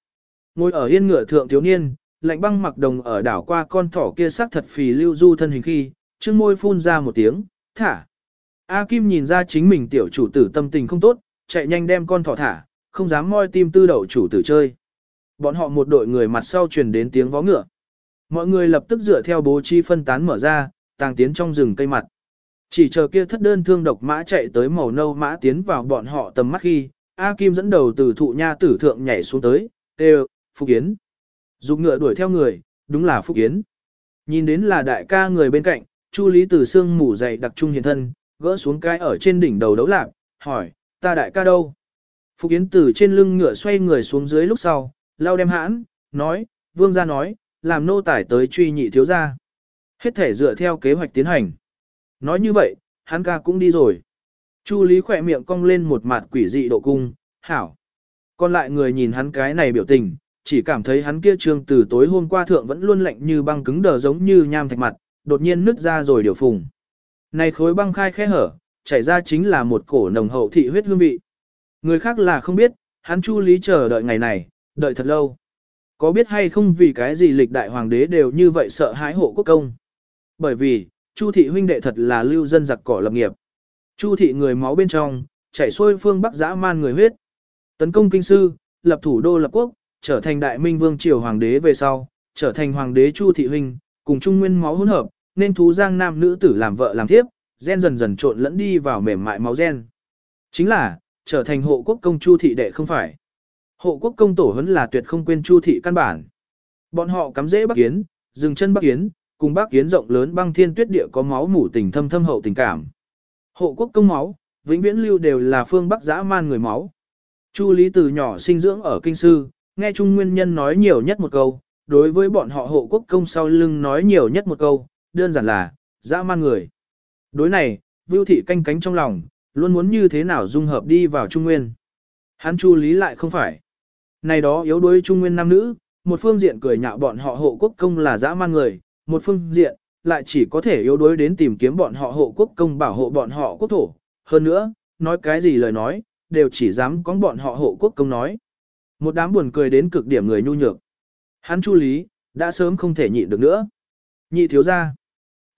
Ngồi ở yên ngựa thượng thiếu niên, lạnh băng mặc đồng ở đảo qua con thỏ kia sắc thật phì lưu du thân hình khi, trương môi phun ra một tiếng, thả. A Kim nhìn ra chính mình tiểu chủ tử tâm tình không tốt, chạy nhanh đem con thỏ thả, không dám moi tim tư đậu chủ tử chơi. Bọn họ một đội người mặt sau truyền đến tiếng vó ngựa. Mọi người lập tức dựa theo bố trí phân tán mở ra, tàng tiến trong rừng cây mặt. Chỉ chờ kia thất đơn thương độc mã chạy tới màu nâu mã tiến vào bọn họ tầm mắt khi, A Kim dẫn đầu từ thụ nha tử thượng nhảy xuống tới, đều, Phúc Yến. Dục ngựa đuổi theo người, đúng là Phúc Yến. Nhìn đến là đại ca người bên cạnh, Chu Lý từ xương mủ dày đặc trung hiện thân, gỡ xuống cái ở trên đỉnh đầu đấu lạc, hỏi, ta đại ca đâu? Phục Yến từ trên lưng ngựa xoay người xuống dưới lúc sau, lao đem hãn, nói, vương gia nói, làm nô tải tới truy nhị thiếu gia. Hết thể dựa theo kế hoạch tiến hành. Nói như vậy, hắn ca cũng đi rồi. Chu Lý khỏe miệng cong lên một mặt quỷ dị độ cung, hảo. Còn lại người nhìn hắn cái này biểu tình, chỉ cảm thấy hắn kia trương từ tối hôm qua thượng vẫn luôn lạnh như băng cứng đờ giống như nham thạch mặt, đột nhiên nứt ra rồi điều phùng. Này khối băng khai khẽ hở, chảy ra chính là một cổ nồng hậu thị huyết hương vị. Người khác là không biết, hắn Chu Lý chờ đợi ngày này, đợi thật lâu. Có biết hay không vì cái gì lịch đại hoàng đế đều như vậy sợ hãi hộ quốc công? Bởi vì, Chu thị huynh đệ thật là lưu dân giặc cỏ lập nghiệp. Chu thị người máu bên trong, chảy xuôi phương Bắc dã man người huyết. Tấn công kinh sư, lập thủ đô lập quốc, trở thành đại minh vương triều hoàng đế về sau, trở thành hoàng đế Chu thị huynh, cùng trung nguyên máu hỗn hợp, nên thú giang nam nữ tử làm vợ làm thiếp, gen dần dần trộn lẫn đi vào mềm mại máu gen. Chính là, trở thành hộ quốc công Chu thị đệ không phải. Hộ quốc công tổ huấn là tuyệt không quên Chu thị căn bản. Bọn họ cắm dễ Bắc Kiến, dừng chân Bắc Kiến, cùng Bắc Kiến rộng lớn băng thiên tuyết địa có máu mủ tình thâm thâm hậu tình cảm. Hộ quốc công máu, vĩnh viễn lưu đều là phương Bắc dã man người máu. Chu Lý từ nhỏ sinh dưỡng ở kinh sư, nghe Trung Nguyên Nhân nói nhiều nhất một câu, đối với bọn họ hộ quốc công sau lưng nói nhiều nhất một câu, đơn giản là, dã man người. Đối này, Vưu Thị canh cánh trong lòng, luôn muốn như thế nào dung hợp đi vào Trung Nguyên. Hắn Chu Lý lại không phải. Này đó yếu đuối Trung Nguyên nam nữ, một phương diện cười nhạo bọn họ hộ quốc công là dã man người, một phương diện, lại chỉ có thể yếu đuối đến tìm kiếm bọn họ hộ quốc công bảo hộ bọn họ quốc thổ. Hơn nữa, nói cái gì lời nói, đều chỉ dám có bọn họ hộ quốc công nói. Một đám buồn cười đến cực điểm người nhu nhược. Hắn Chu Lý, đã sớm không thể nhịn được nữa. Nhị thiếu gia,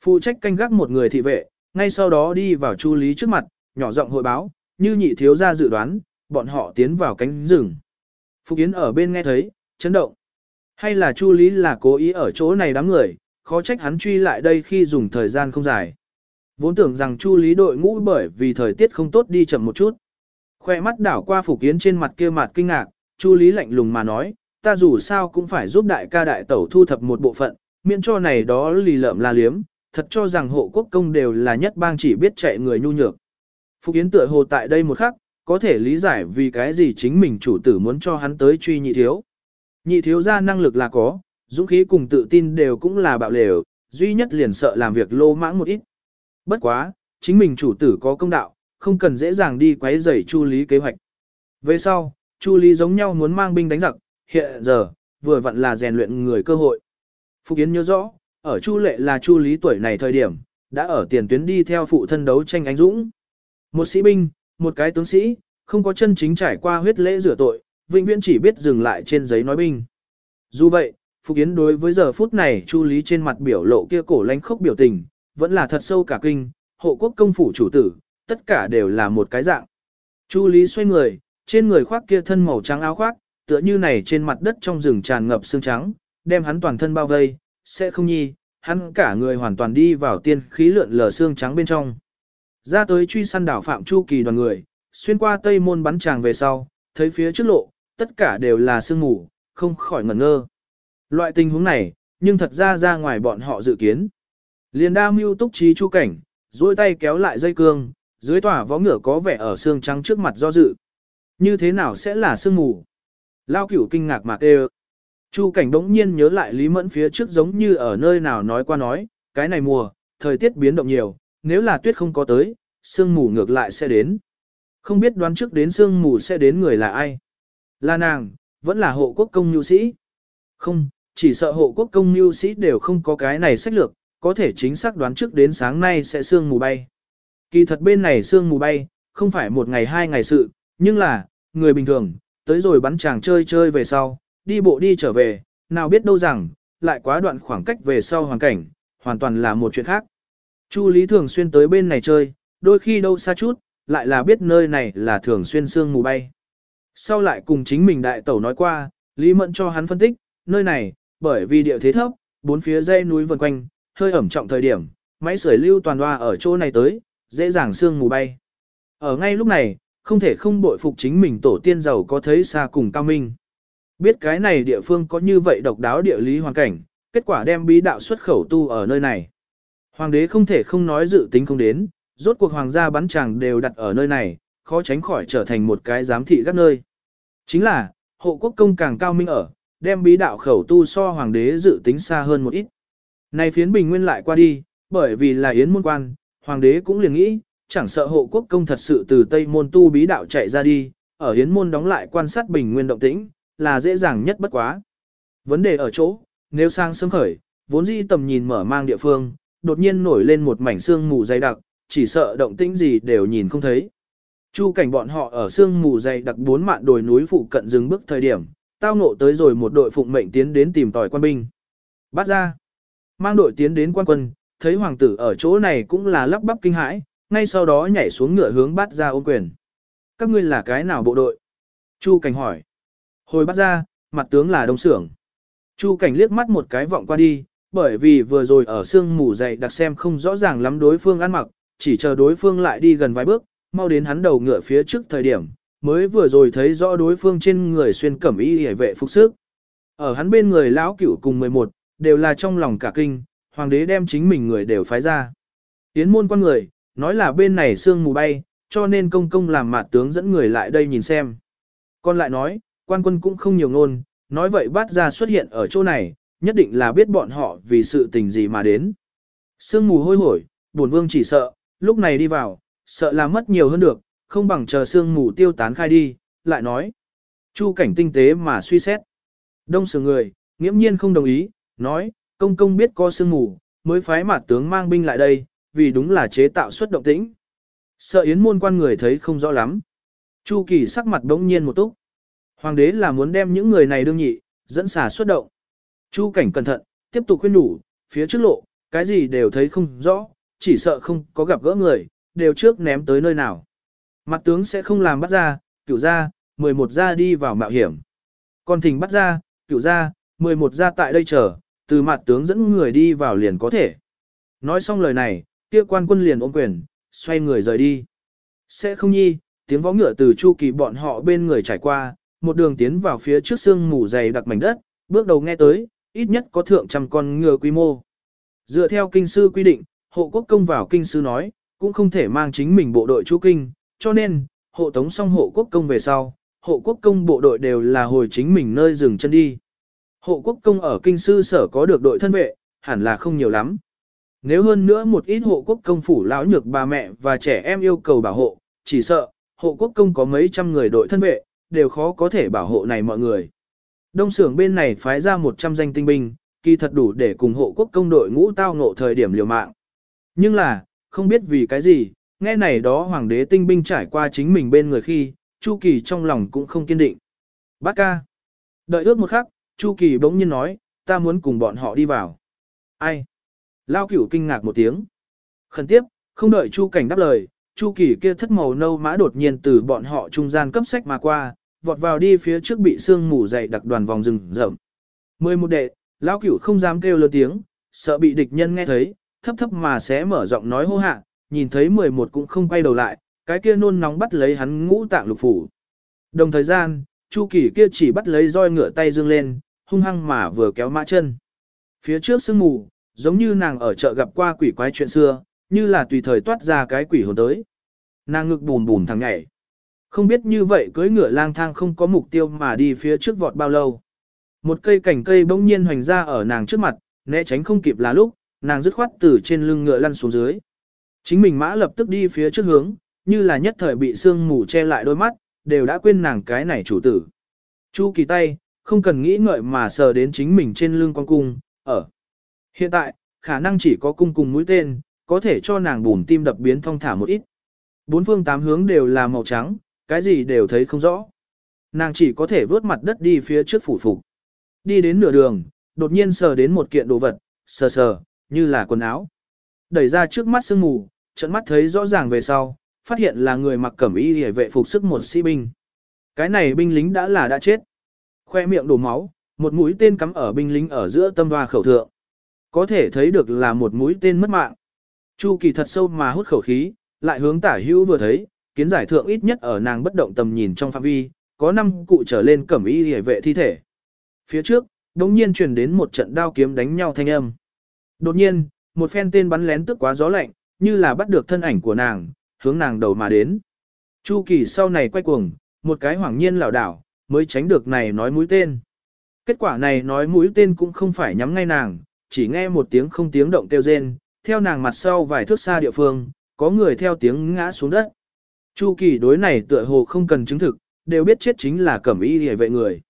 phụ trách canh gác một người thị vệ, ngay sau đó đi vào Chu Lý trước mặt, nhỏ giọng hội báo, như nhị thiếu gia dự đoán, bọn họ tiến vào cánh rừng. Phục Yến ở bên nghe thấy, chấn động. Hay là Chu Lý là cố ý ở chỗ này đám người, khó trách hắn truy lại đây khi dùng thời gian không dài. Vốn tưởng rằng Chu Lý đội ngũ bởi vì thời tiết không tốt đi chậm một chút. Khoe mắt đảo qua Phục Yến trên mặt kia mặt kinh ngạc, Chu Lý lạnh lùng mà nói, ta dù sao cũng phải giúp đại ca đại tẩu thu thập một bộ phận, miễn cho này đó lì lợm la liếm, thật cho rằng hộ quốc công đều là nhất bang chỉ biết chạy người nhu nhược. Phục Yến tựa hồ tại đây một khắc, có thể lý giải vì cái gì chính mình chủ tử muốn cho hắn tới truy nhị thiếu. Nhị thiếu ra năng lực là có, dũng khí cùng tự tin đều cũng là bạo lều, duy nhất liền sợ làm việc lô mãng một ít. Bất quá, chính mình chủ tử có công đạo, không cần dễ dàng đi quấy rầy chu lý kế hoạch. Về sau, chu lý giống nhau muốn mang binh đánh giặc, hiện giờ, vừa vặn là rèn luyện người cơ hội. Phục Yến nhớ rõ, ở chu lệ là chu lý tuổi này thời điểm, đã ở tiền tuyến đi theo phụ thân đấu tranh anh dũng. Một sĩ binh, một cái tướng sĩ, không có chân chính trải qua huyết lễ rửa tội, vĩnh viễn chỉ biết dừng lại trên giấy nói binh. Dù vậy, Phục Yến đối với giờ phút này Chu Lý trên mặt biểu lộ kia cổ lánh khốc biểu tình, vẫn là thật sâu cả kinh, hộ quốc công phủ chủ tử, tất cả đều là một cái dạng. Chu Lý xoay người, trên người khoác kia thân màu trắng áo khoác, tựa như này trên mặt đất trong rừng tràn ngập xương trắng, đem hắn toàn thân bao vây, sẽ không nhi, hắn cả người hoàn toàn đi vào tiên khí lượn lờ xương trắng bên trong. Ra tới truy săn đảo Phạm Chu Kỳ đoàn người, xuyên qua tây môn bắn tràng về sau, thấy phía trước lộ, tất cả đều là sương mù, không khỏi ngẩn ngơ. Loại tình huống này, nhưng thật ra ra ngoài bọn họ dự kiến. Liền đa mưu túc trí chu cảnh, duỗi tay kéo lại dây cương, dưới tỏa vó ngựa có vẻ ở xương trắng trước mặt do dự. Như thế nào sẽ là sương mù? Lao cửu kinh ngạc mà kêu. Chu cảnh đống nhiên nhớ lại Lý Mẫn phía trước giống như ở nơi nào nói qua nói, cái này mùa, thời tiết biến động nhiều, nếu là tuyết không có tới, sương mù ngược lại sẽ đến. Không biết đoán trước đến sương mù sẽ đến người là ai. Là nàng, vẫn là hộ quốc công nhu sĩ. Không, chỉ sợ hộ quốc công nhu sĩ đều không có cái này sách lược, có thể chính xác đoán trước đến sáng nay sẽ sương mù bay. Kỳ thật bên này sương mù bay, không phải một ngày hai ngày sự, nhưng là, người bình thường, tới rồi bắn chàng chơi chơi về sau, đi bộ đi trở về, nào biết đâu rằng, lại quá đoạn khoảng cách về sau hoàn cảnh, hoàn toàn là một chuyện khác. Chu Lý thường xuyên tới bên này chơi, đôi khi đâu xa chút, lại là biết nơi này là thường xuyên sương mù bay. Sau lại cùng chính mình đại tẩu nói qua, Lý Mẫn cho hắn phân tích, nơi này, bởi vì địa thế thấp, bốn phía dãy núi vần quanh, hơi ẩm trọng thời điểm, máy sưởi lưu toàn hoa ở chỗ này tới, dễ dàng sương mù bay. Ở ngay lúc này, không thể không bội phục chính mình tổ tiên giàu có thấy xa cùng cao minh. Biết cái này địa phương có như vậy độc đáo địa lý hoàn cảnh, kết quả đem bí đạo xuất khẩu tu ở nơi này. Hoàng đế không thể không nói dự tính không đến, rốt cuộc hoàng gia bắn chàng đều đặt ở nơi này, khó tránh khỏi trở thành một cái giám thị các nơi. Chính là, hộ quốc công càng cao minh ở, đem bí đạo khẩu tu so hoàng đế dự tính xa hơn một ít. Này phiến bình nguyên lại qua đi, bởi vì là yến môn quan, hoàng đế cũng liền nghĩ, chẳng sợ hộ quốc công thật sự từ tây môn tu bí đạo chạy ra đi, ở yến môn đóng lại quan sát bình nguyên động tĩnh, là dễ dàng nhất bất quá. Vấn đề ở chỗ, nếu sang sớm khởi, vốn dĩ tầm nhìn mở mang địa phương, đột nhiên nổi lên một mảnh xương mù dày đặc, chỉ sợ động tĩnh gì đều nhìn không thấy. Chu cảnh bọn họ ở xương mù dày đặc bốn mạn đồi núi phụ cận dừng bước thời điểm, tao nộ tới rồi một đội phụng mệnh tiến đến tìm tòi quan binh. Bắt ra, mang đội tiến đến quan quân, thấy hoàng tử ở chỗ này cũng là lắp bắp kinh hãi, ngay sau đó nhảy xuống ngựa hướng bắt ra ôm quyền. Các ngươi là cái nào bộ đội? Chu cảnh hỏi. Hồi bắt ra, mặt tướng là đông sưởng. Chu cảnh liếc mắt một cái vọng qua đi, bởi vì vừa rồi ở sương mù dày đặc xem không rõ ràng lắm đối phương ăn mặc, chỉ chờ đối phương lại đi gần vài bước, mau đến hắn đầu ngựa phía trước thời điểm, mới vừa rồi thấy rõ đối phương trên người xuyên cẩm y hề vệ phục sức. Ở hắn bên người lão cửu cùng 11, đều là trong lòng cả kinh, hoàng đế đem chính mình người đều phái ra. Tiến môn quan người, nói là bên này sương mù bay, cho nên công công làm mặt tướng dẫn người lại đây nhìn xem. Còn lại nói, quan quân cũng không nhiều ngôn, nói vậy bát ra xuất hiện ở chỗ này, nhất định là biết bọn họ vì sự tình gì mà đến. Sương mù hôi hổi, buồn vương chỉ sợ, lúc này đi vào, sợ là mất nhiều hơn được, không bằng chờ sương mù tiêu tán khai đi, lại nói. Chu cảnh tinh tế mà suy xét. Đông sửa người, nghiễm nhiên không đồng ý, nói, công công biết có sương mù, mới phái mặt tướng mang binh lại đây, vì đúng là chế tạo xuất động tĩnh. Sợ yến môn quan người thấy không rõ lắm. Chu kỳ sắc mặt đống nhiên một túc. Hoàng đế là muốn đem những người này đương nhị, dẫn xả xuất động. Chu cảnh cẩn thận, tiếp tục khuyên đủ phía trước lộ, cái gì đều thấy không rõ, chỉ sợ không có gặp gỡ người, đều trước ném tới nơi nào. Mặt tướng sẽ không làm bắt ra, cửu ra, 11 ra đi vào mạo hiểm. Còn thỉnh bắt ra, cửu ra, 11 ra tại đây chờ, từ mặt tướng dẫn người đi vào liền có thể. Nói xong lời này, kia quan quân liền ôm quyền, xoay người rời đi. Sẽ không nhi, tiếng võ ngựa từ chu kỳ bọn họ bên người trải qua, một đường tiến vào phía trước xương mù dày đặc mảnh đất, bước đầu nghe tới, ít nhất có thượng trăm con ngựa quy mô. Dựa theo kinh sư quy định, hộ quốc công vào kinh sư nói, cũng không thể mang chính mình bộ đội chú kinh, cho nên, hộ tống xong hộ quốc công về sau, hộ quốc công bộ đội đều là hồi chính mình nơi dừng chân đi. Hộ quốc công ở kinh sư sở có được đội thân vệ, hẳn là không nhiều lắm. Nếu hơn nữa một ít hộ quốc công phủ lão nhược bà mẹ và trẻ em yêu cầu bảo hộ, chỉ sợ, hộ quốc công có mấy trăm người đội thân vệ, đều khó có thể bảo hộ này mọi người. Đông xưởng bên này phái ra 100 danh tinh binh, kỳ thật đủ để cùng hộ quốc công đội ngũ tao ngộ thời điểm liều mạng. Nhưng là, không biết vì cái gì, nghe này đó hoàng đế tinh binh trải qua chính mình bên người khi, Chu Kỳ trong lòng cũng không kiên định. Bác ca. Đợi ước một khắc, Chu Kỳ bỗng nhiên nói, ta muốn cùng bọn họ đi vào. Ai? Lao cửu kinh ngạc một tiếng. Khẩn tiếp, không đợi Chu Cảnh đáp lời, Chu Kỳ kia thất màu nâu mã đột nhiên từ bọn họ trung gian cấp sách mà qua, vọt vào đi phía trước bị sương mù dày đặc đoàn vòng rừng rậm. Mười một đệ, lão cửu không dám kêu lớn tiếng, sợ bị địch nhân nghe thấy, thấp thấp mà sẽ mở giọng nói hô hạ, nhìn thấy mười một cũng không quay đầu lại, cái kia nôn nóng bắt lấy hắn ngũ tạng lục phủ. Đồng thời gian, Chu Kỳ kia chỉ bắt lấy roi ngựa tay dương lên, hung hăng mà vừa kéo mã chân. Phía trước sương mù, giống như nàng ở chợ gặp qua quỷ quái chuyện xưa, như là tùy thời toát ra cái quỷ hồn tới. Nàng ngực bùn bùn thằng nhảy. Không biết như vậy cưỡi ngựa lang thang không có mục tiêu mà đi phía trước vọt bao lâu. Một cây cảnh cây bỗng nhiên hoành ra ở nàng trước mặt, né tránh không kịp là lúc, nàng dứt khoát từ trên lưng ngựa lăn xuống dưới. Chính mình mã lập tức đi phía trước hướng, như là nhất thời bị sương mù che lại đôi mắt, đều đã quên nàng cái này chủ tử. Chu kỳ tay, không cần nghĩ ngợi mà sờ đến chính mình trên lưng con cung, ở. Hiện tại, khả năng chỉ có cung cùng mũi tên, có thể cho nàng bùn tim đập biến thông thả một ít. Bốn phương tám hướng đều là màu trắng, cái gì đều thấy không rõ. Nàng chỉ có thể vớt mặt đất đi phía trước phủ phục. Đi đến nửa đường, đột nhiên sờ đến một kiện đồ vật, sờ sờ, như là quần áo. Đẩy ra trước mắt sương mù, trận mắt thấy rõ ràng về sau, phát hiện là người mặc cẩm y hề vệ phục sức một sĩ binh. Cái này binh lính đã là đã chết. Khoe miệng đổ máu, một mũi tên cắm ở binh lính ở giữa tâm hoa khẩu thượng. Có thể thấy được là một mũi tên mất mạng. Chu kỳ thật sâu mà hút khẩu khí, lại hướng tả hữu vừa thấy, kiến giải thượng ít nhất ở nàng bất động tầm nhìn trong phạm vi, có năm cụ trở lên cẩm y hề vệ thi thể. Phía trước, đống nhiên truyền đến một trận đao kiếm đánh nhau thanh âm. Đột nhiên, một phen tên bắn lén tức quá gió lạnh, như là bắt được thân ảnh của nàng, hướng nàng đầu mà đến. Chu kỳ sau này quay cuồng, một cái hoảng nhiên lảo đảo, mới tránh được này nói mũi tên. Kết quả này nói mũi tên cũng không phải nhắm ngay nàng, chỉ nghe một tiếng không tiếng động kêu rên, theo nàng mặt sau vài thước xa địa phương, có người theo tiếng ngã xuống đất. Chu kỳ đối này tựa hồ không cần chứng thực, đều biết chết chính là cẩm y hề vệ người.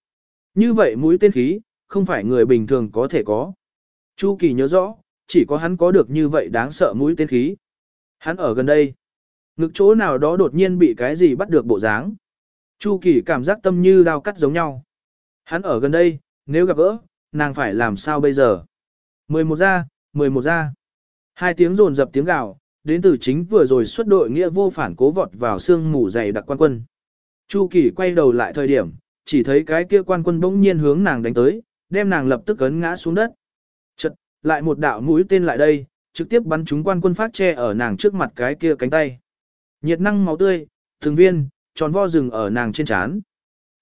Như vậy mũi tên khí, không phải người bình thường có thể có. Chu kỳ nhớ rõ, chỉ có hắn có được như vậy đáng sợ mũi tên khí. Hắn ở gần đây. Ngực chỗ nào đó đột nhiên bị cái gì bắt được bộ dáng. Chu kỳ cảm giác tâm như đao cắt giống nhau. Hắn ở gần đây, nếu gặp gỡ, nàng phải làm sao bây giờ? 11 ra, 11 ra. Hai tiếng rồn dập tiếng gào, đến từ chính vừa rồi xuất đội nghĩa vô phản cố vọt vào xương mù dày đặc quan quân. Chu Kỳ quay đầu lại thời điểm, chỉ thấy cái kia quan quân bỗng nhiên hướng nàng đánh tới, đem nàng lập tức ấn ngã xuống đất. Chật, lại một đạo mũi tên lại đây, trực tiếp bắn trúng quan quân phát che ở nàng trước mặt cái kia cánh tay. Nhiệt năng máu tươi, thường viên, tròn vo rừng ở nàng trên trán.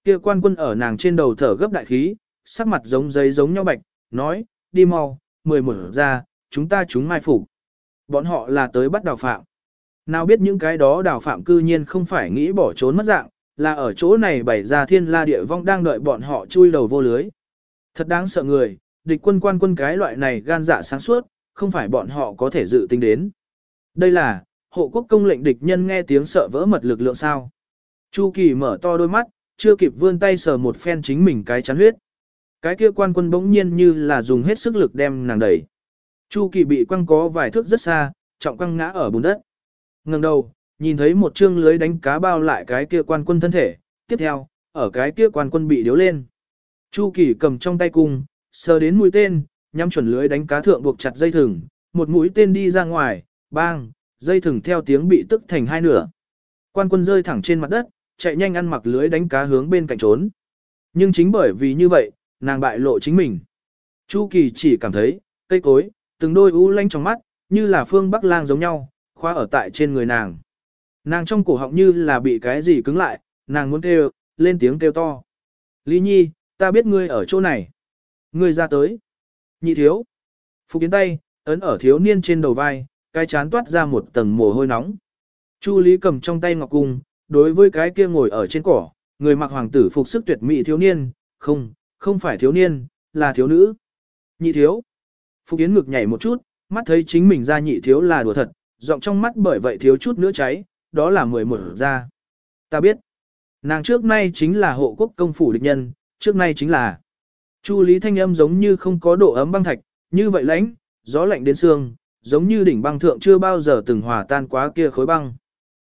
Kia quan quân ở nàng trên đầu thở gấp đại khí, sắc mặt giống giấy giống nhau bạch, nói, đi mau, mười mở ra, chúng ta chúng mai phục. Bọn họ là tới bắt đào phạm. Nào biết những cái đó đào phạm cư nhiên không phải nghĩ bỏ trốn mất dạng, là ở chỗ này bày ra thiên la địa vong đang đợi bọn họ chui đầu vô lưới. Thật đáng sợ người, địch quân quan quân cái loại này gan dạ sáng suốt, không phải bọn họ có thể dự tính đến. Đây là, hộ quốc công lệnh địch nhân nghe tiếng sợ vỡ mật lực lượng sao. Chu Kỳ mở to đôi mắt, chưa kịp vươn tay sờ một phen chính mình cái chắn huyết. Cái kia quan quân bỗng nhiên như là dùng hết sức lực đem nàng đẩy. Chu Kỳ bị quăng có vài thước rất xa, trọng quăng ngã ở bùn đất. Ngừng đầu, nhìn thấy một chương lưới đánh cá bao lại cái kia quan quân thân thể, tiếp theo, ở cái kia quan quân bị điếu lên. Chu Kỳ cầm trong tay cung, sờ đến mũi tên, nhắm chuẩn lưới đánh cá thượng buộc chặt dây thừng, một mũi tên đi ra ngoài, bang, dây thừng theo tiếng bị tức thành hai nửa. Quan quân rơi thẳng trên mặt đất, chạy nhanh ăn mặc lưới đánh cá hướng bên cạnh trốn. Nhưng chính bởi vì như vậy, nàng bại lộ chính mình. Chu Kỳ chỉ cảm thấy, cây cối, từng đôi u lanh trong mắt, như là phương bắc lang giống nhau, khóa ở tại trên người nàng. Nàng trong cổ họng như là bị cái gì cứng lại, nàng muốn kêu, lên tiếng kêu to. Lý Nhi, ta biết ngươi ở chỗ này. Ngươi ra tới. Nhị thiếu. Phục kiến tay, ấn ở thiếu niên trên đầu vai, cái chán toát ra một tầng mồ hôi nóng. Chu Lý cầm trong tay ngọc cung, đối với cái kia ngồi ở trên cỏ, người mặc hoàng tử phục sức tuyệt mỹ thiếu niên, không, không phải thiếu niên, là thiếu nữ. Nhị thiếu. Phục Yến ngực nhảy một chút, mắt thấy chính mình ra nhị thiếu là đùa thật, giọng trong mắt bởi vậy thiếu chút nữa cháy, đó là mười một ra. Ta biết. Nàng trước nay chính là hộ quốc công phủ địch nhân, trước nay chính là. Chu Lý thanh âm giống như không có độ ấm băng thạch, như vậy lãnh, gió lạnh đến xương, giống như đỉnh băng thượng chưa bao giờ từng hòa tan quá kia khối băng.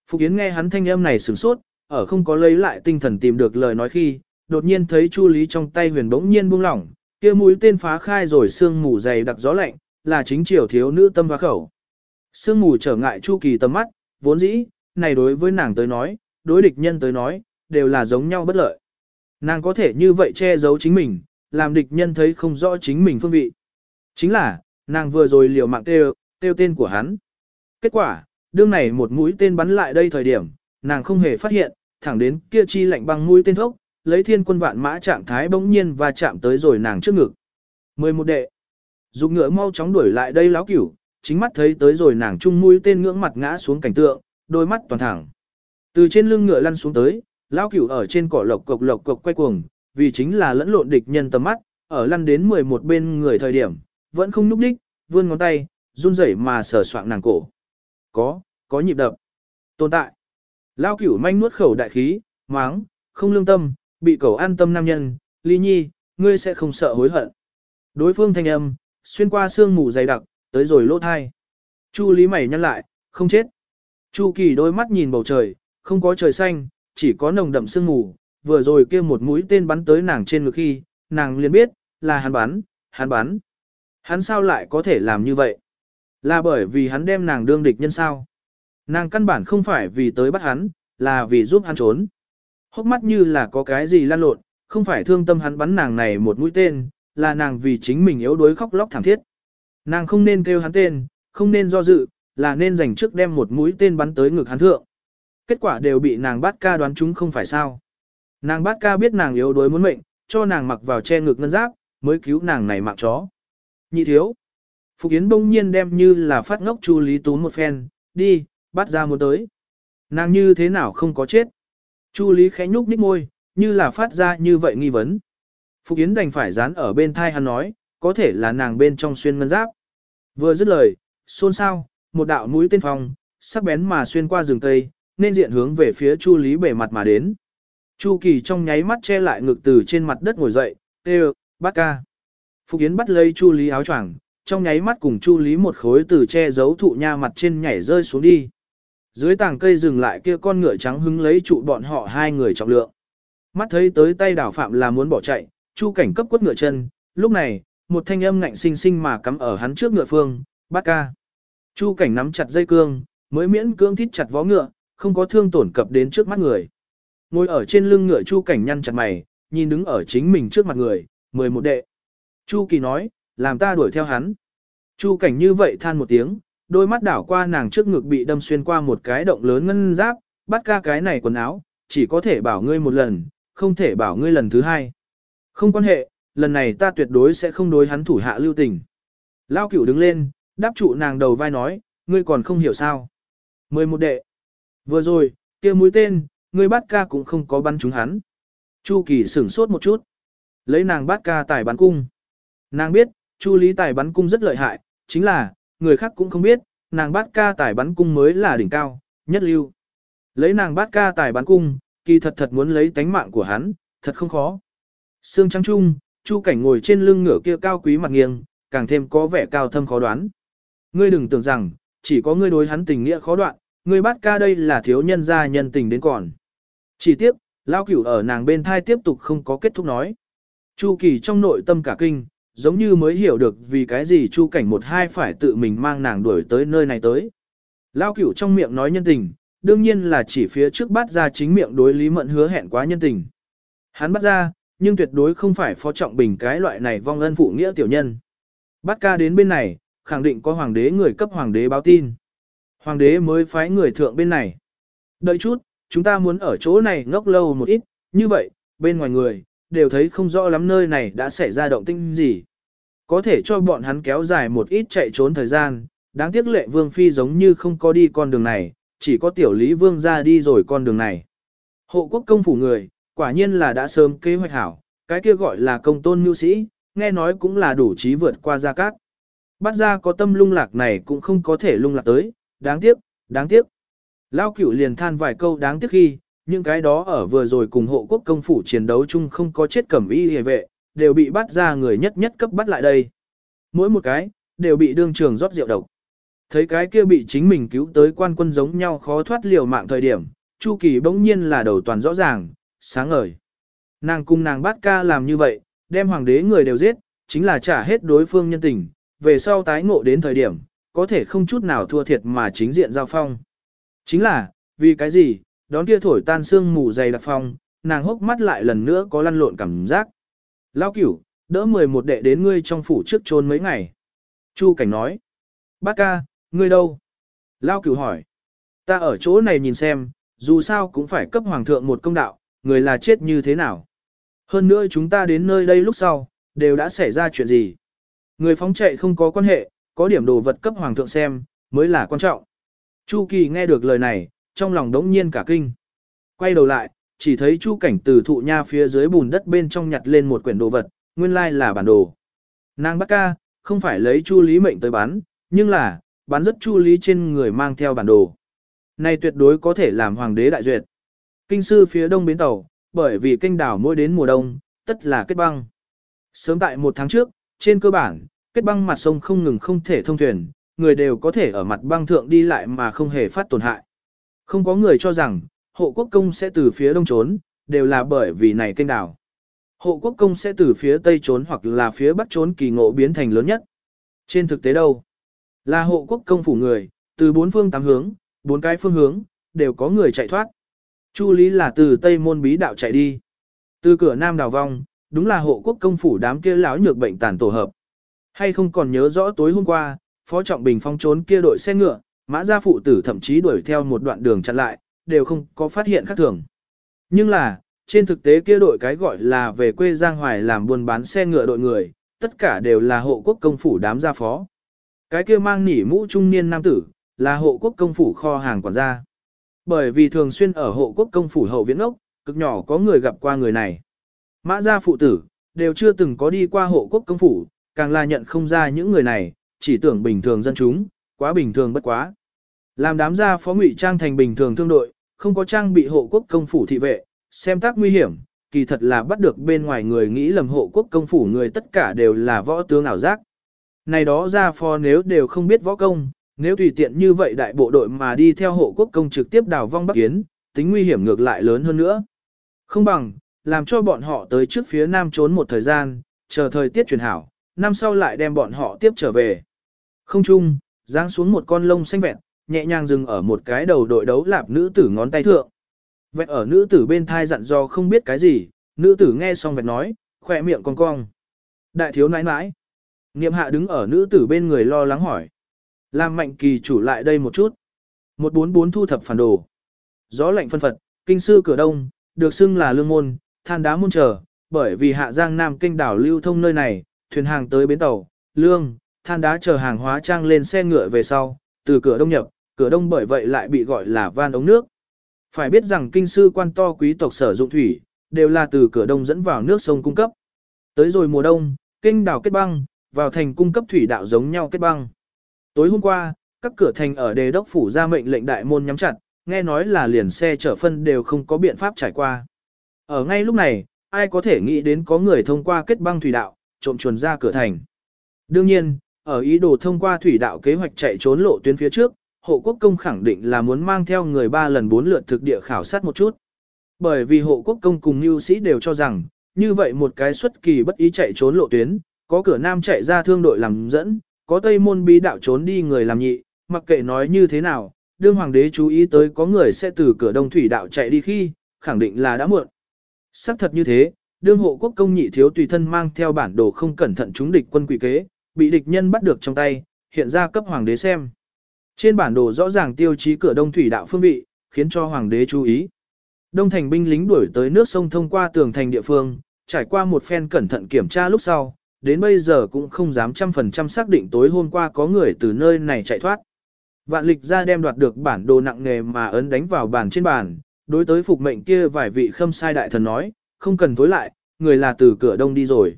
Phục Yến nghe hắn thanh âm này sửng sốt, ở không có lấy lại tinh thần tìm được lời nói khi, đột nhiên thấy Chu Lý trong tay huyền bỗng nhiên buông lỏng, kia mũi tên phá khai rồi sương mù dày đặc gió lạnh, là chính triều thiếu nữ tâm và khẩu. Sương mù trở ngại Chu Kỳ tầm mắt, vốn dĩ, này đối với nàng tới nói, đối địch nhân tới nói, đều là giống nhau bất lợi. Nàng có thể như vậy che giấu chính mình, làm địch nhân thấy không rõ chính mình phương vị. Chính là, nàng vừa rồi liều mạng kêu, kêu tên của hắn. Kết quả, đương này một mũi tên bắn lại đây thời điểm, nàng không hề phát hiện, thẳng đến kia chi lạnh băng mũi tên thốc, lấy thiên quân vạn mã trạng thái bỗng nhiên và chạm tới rồi nàng trước ngực. 11 đệ. Dục ngựa mau chóng đuổi lại đây lão cửu, chính mắt thấy tới rồi nàng chung mũi tên ngưỡng mặt ngã xuống cảnh tượng, đôi mắt toàn thẳng. Từ trên lưng ngựa lăn xuống tới, lão cửu ở trên cỏ lộc cộc lộc cộc quay cuồng, vì chính là lẫn lộn địch nhân tầm mắt, ở lăn đến 11 bên người thời điểm, vẫn không núp đích, vươn ngón tay, run rẩy mà sờ soạng nàng cổ. Có, có nhịp đập. Tồn tại. Lão cửu manh nuốt khẩu đại khí, máng, không lương tâm, bị cầu an tâm nam nhân, ly nhi, ngươi sẽ không sợ hối hận. Đối phương thanh âm, xuyên qua sương mù dày đặc, tới rồi lỗ thai. Chu lý mày nhăn lại, không chết. Chu kỳ đôi mắt nhìn bầu trời, không có trời xanh, chỉ có nồng đậm sương mù, vừa rồi kia một mũi tên bắn tới nàng trên ngực khi, nàng liền biết, là hắn bắn, hắn bắn. Hắn sao lại có thể làm như vậy? Là bởi vì hắn đem nàng đương địch nhân sao? Nàng căn bản không phải vì tới bắt hắn, là vì giúp hắn trốn. Hốc mắt như là có cái gì lan lộn, không phải thương tâm hắn bắn nàng này một mũi tên, là nàng vì chính mình yếu đuối khóc lóc thảm thiết. Nàng không nên kêu hắn tên, không nên do dự, là nên dành trước đem một mũi tên bắn tới ngực hắn thượng. Kết quả đều bị nàng bát ca đoán chúng không phải sao. Nàng bát ca biết nàng yếu đuối muốn mệnh, cho nàng mặc vào che ngực ngân giáp, mới cứu nàng này mạng chó. Nhị thiếu. Phục Yến bỗng nhiên đem như là phát ngốc Chu Lý Tú một phen, đi, bắt ra muốn tới. Nàng như thế nào không có chết. Chu Lý khẽ nhúc nhích môi, như là phát ra như vậy nghi vấn. Phục Yến đành phải dán ở bên thai hắn nói, có thể là nàng bên trong xuyên ngân giáp. Vừa dứt lời, xôn xao, một đạo mũi tên phong, sắc bén mà xuyên qua rừng cây, nên diện hướng về phía Chu Lý bề mặt mà đến. Chu Kỳ trong nháy mắt che lại ngực từ trên mặt đất ngồi dậy, kêu, bắt ca. Phục Yến bắt lấy Chu Lý áo choàng, trong nháy mắt cùng Chu Lý một khối từ che giấu thụ nha mặt trên nhảy rơi xuống đi. Dưới tàng cây dừng lại kia con ngựa trắng hứng lấy trụ bọn họ hai người trọng lượng. Mắt thấy tới tay đảo phạm là muốn bỏ chạy, Chu cảnh cấp quất ngựa chân, lúc này, một thanh âm ngạnh sinh sinh mà cắm ở hắn trước ngựa phương, bát ca. Chu cảnh nắm chặt dây cương, mới miễn cưỡng thít chặt vó ngựa, không có thương tổn cập đến trước mắt người. Ngồi ở trên lưng ngựa Chu cảnh nhăn chặt mày, nhìn đứng ở chính mình trước mặt người, mười một đệ. Chu kỳ nói, làm ta đuổi theo hắn. Chu cảnh như vậy than một tiếng, đôi mắt đảo qua nàng trước ngực bị đâm xuyên qua một cái động lớn ngân giáp, bắt ca cái này quần áo, chỉ có thể bảo ngươi một lần, không thể bảo ngươi lần thứ hai. Không quan hệ, lần này ta tuyệt đối sẽ không đối hắn thủ hạ lưu tình. Lao cửu đứng lên, đáp trụ nàng đầu vai nói, ngươi còn không hiểu sao. Mười một đệ. Vừa rồi, kia mũi tên, ngươi bắt ca cũng không có bắn trúng hắn. Chu kỳ sửng sốt một chút. Lấy nàng bắt ca tài bắn cung. Nàng biết, Chu lý tài bắn cung rất lợi hại, chính là, người khác cũng không biết, nàng Bát ca tài bắn cung mới là đỉnh cao, nhất lưu. Lấy nàng Bát ca tài bắn cung, kỳ thật thật muốn lấy tánh mạng của hắn, thật không khó. Sương trắng trung, Chu cảnh ngồi trên lưng ngựa kia cao quý mặt nghiêng, càng thêm có vẻ cao thâm khó đoán. Ngươi đừng tưởng rằng, chỉ có ngươi đối hắn tình nghĩa khó đoạn, ngươi Bát ca đây là thiếu nhân gia nhân tình đến còn. Chỉ tiếp, lao cửu ở nàng bên thai tiếp tục không có kết thúc nói. Chu kỳ trong nội tâm cả kinh, giống như mới hiểu được vì cái gì chu cảnh một hai phải tự mình mang nàng đuổi tới nơi này tới. Lao cửu trong miệng nói nhân tình, đương nhiên là chỉ phía trước bắt ra chính miệng đối Lý Mận hứa hẹn quá nhân tình. Hắn bắt ra, nhưng tuyệt đối không phải phó trọng bình cái loại này vong ân phụ nghĩa tiểu nhân. Bắt ca đến bên này, khẳng định có hoàng đế người cấp hoàng đế báo tin. Hoàng đế mới phái người thượng bên này. Đợi chút, chúng ta muốn ở chỗ này ngốc lâu một ít, như vậy, bên ngoài người, đều thấy không rõ lắm nơi này đã xảy ra động tinh gì. Có thể cho bọn hắn kéo dài một ít chạy trốn thời gian, đáng tiếc lệ vương phi giống như không có đi con đường này, chỉ có tiểu lý vương ra đi rồi con đường này. Hộ quốc công phủ người, quả nhiên là đã sớm kế hoạch hảo, cái kia gọi là công tôn mưu sĩ, nghe nói cũng là đủ trí vượt qua gia cát. Bắt ra có tâm lung lạc này cũng không có thể lung lạc tới, đáng tiếc, đáng tiếc. Lao cửu liền than vài câu đáng tiếc khi, những cái đó ở vừa rồi cùng hộ quốc công phủ chiến đấu chung không có chết cẩm y hề vệ, đều bị bắt ra người nhất nhất cấp bắt lại đây. Mỗi một cái, đều bị đương trường rót rượu độc. Thấy cái kia bị chính mình cứu tới quan quân giống nhau khó thoát liều mạng thời điểm, Chu Kỳ bỗng nhiên là đầu toàn rõ ràng, sáng ngời. Nàng cung nàng bát ca làm như vậy, đem hoàng đế người đều giết, chính là trả hết đối phương nhân tình, về sau tái ngộ đến thời điểm, có thể không chút nào thua thiệt mà chính diện giao phong. Chính là, vì cái gì, đón kia thổi tan xương mù dày đặc phong, nàng hốc mắt lại lần nữa có lăn lộn cảm giác. Lao cửu, đỡ 11 đệ đến ngươi trong phủ trước trôn mấy ngày. Chu cảnh nói. Bác ca, ngươi đâu? Lao cửu hỏi. Ta ở chỗ này nhìn xem, dù sao cũng phải cấp hoàng thượng một công đạo, người là chết như thế nào. Hơn nữa chúng ta đến nơi đây lúc sau, đều đã xảy ra chuyện gì. Người phóng chạy không có quan hệ, có điểm đồ vật cấp hoàng thượng xem, mới là quan trọng. Chu Kỳ nghe được lời này, trong lòng đống nhiên cả kinh. Quay đầu lại, chỉ thấy Chu Cảnh từ thụ nha phía dưới bùn đất bên trong nhặt lên một quyển đồ vật, nguyên lai là bản đồ. Nàng Bắc Ca, không phải lấy Chu Lý mệnh tới bán, nhưng là, bán rất Chu Lý trên người mang theo bản đồ. Này tuyệt đối có thể làm hoàng đế đại duyệt. Kinh sư phía đông bến tàu, bởi vì kênh đảo mỗi đến mùa đông, tất là kết băng. Sớm tại một tháng trước, trên cơ bản, kết băng mặt sông không ngừng không thể thông thuyền, người đều có thể ở mặt băng thượng đi lại mà không hề phát tổn hại. Không có người cho rằng, hộ quốc công sẽ từ phía đông trốn, đều là bởi vì này kênh đảo. Hộ quốc công sẽ từ phía tây trốn hoặc là phía bắc trốn kỳ ngộ biến thành lớn nhất. Trên thực tế đâu? Là hộ quốc công phủ người, từ bốn phương tám hướng, bốn cái phương hướng, đều có người chạy thoát. Chu Lý là từ Tây Môn Bí Đạo chạy đi. Từ cửa Nam đào vong, đúng là hộ quốc công phủ đám kia lão nhược bệnh tàn tổ hợp. Hay không còn nhớ rõ tối hôm qua, Phó Trọng Bình phong trốn kia đội xe ngựa, mã gia phụ tử thậm chí đuổi theo một đoạn đường chặn lại, đều không có phát hiện khác thường. Nhưng là, trên thực tế kia đội cái gọi là về quê Giang Hoài làm buôn bán xe ngựa đội người, tất cả đều là hộ quốc công phủ đám gia phó. Cái kia mang nỉ mũ trung niên nam tử, là hộ quốc công phủ kho hàng quản gia. Bởi vì thường xuyên ở hộ quốc công phủ hậu viễn ốc, cực nhỏ có người gặp qua người này. Mã gia phụ tử, đều chưa từng có đi qua hộ quốc công phủ, càng là nhận không ra những người này, chỉ tưởng bình thường dân chúng, quá bình thường bất quá. Làm đám gia phó ngụy trang thành bình thường thương đội, không có trang bị hộ quốc công phủ thị vệ, xem tác nguy hiểm, kỳ thật là bắt được bên ngoài người nghĩ lầm hộ quốc công phủ người tất cả đều là võ tướng ảo giác. Này đó gia phó nếu đều không biết võ công, nếu tùy tiện như vậy đại bộ đội mà đi theo hộ quốc công trực tiếp đào vong bắc kiến, tính nguy hiểm ngược lại lớn hơn nữa. Không bằng, làm cho bọn họ tới trước phía nam trốn một thời gian, chờ thời tiết chuyển hảo, năm sau lại đem bọn họ tiếp trở về. Không chung, giáng xuống một con lông xanh vẹn, nhẹ nhàng dừng ở một cái đầu đội đấu lạp nữ tử ngón tay thượng. Vẹn ở nữ tử bên thai dặn do không biết cái gì, nữ tử nghe xong vẹn nói, khỏe miệng cong cong. Đại thiếu nãi nãi. Niệm hạ đứng ở nữ tử bên người lo lắng hỏi. Làm mạnh kỳ chủ lại đây một chút. Một bốn bốn thu thập phản đồ. Gió lạnh phân phật, kinh sư cửa đông, được xưng là lương môn, than đá môn trở, bởi vì hạ giang nam kinh đảo lưu thông nơi này, thuyền hàng tới bến tàu, lương, than đá chờ hàng hóa trang lên xe ngựa về sau, từ cửa đông nhập, cửa đông bởi vậy lại bị gọi là van ống nước. Phải biết rằng kinh sư quan to quý tộc sở dụng thủy, đều là từ cửa đông dẫn vào nước sông cung cấp. Tới rồi mùa đông, kinh đảo kết băng, vào thành cung cấp thủy đạo giống nhau kết băng. Tối hôm qua, các cửa thành ở đề đốc phủ ra mệnh lệnh đại môn nhắm chặt, nghe nói là liền xe chở phân đều không có biện pháp trải qua. Ở ngay lúc này, ai có thể nghĩ đến có người thông qua kết băng thủy đạo, trộm chuồn ra cửa thành. Đương nhiên, ở ý đồ thông qua thủy đạo kế hoạch chạy trốn lộ tuyến phía trước, hộ quốc công khẳng định là muốn mang theo người ba lần bốn lượt thực địa khảo sát một chút. Bởi vì hộ quốc công cùng lưu sĩ đều cho rằng, như vậy một cái xuất kỳ bất ý chạy trốn lộ tuyến, có cửa nam chạy ra thương đội làm dẫn, có tây môn bí đạo trốn đi người làm nhị, mặc kệ nói như thế nào, đương hoàng đế chú ý tới có người sẽ từ cửa đông thủy đạo chạy đi khi, khẳng định là đã muộn. Sắc thật như thế, đương hộ quốc công nhị thiếu tùy thân mang theo bản đồ không cẩn thận trúng địch quân quỷ kế, bị địch nhân bắt được trong tay, hiện ra cấp hoàng đế xem. Trên bản đồ rõ ràng tiêu chí cửa đông thủy đạo phương vị, khiến cho hoàng đế chú ý. Đông thành binh lính đuổi tới nước sông thông qua tường thành địa phương, trải qua một phen cẩn thận kiểm tra lúc sau, đến bây giờ cũng không dám trăm phần trăm xác định tối hôm qua có người từ nơi này chạy thoát. Vạn lịch ra đem đoạt được bản đồ nặng nghề mà ấn đánh vào bàn trên bàn, đối tới phục mệnh kia vài vị khâm sai đại thần nói, không cần tối lại, người là từ cửa đông đi rồi.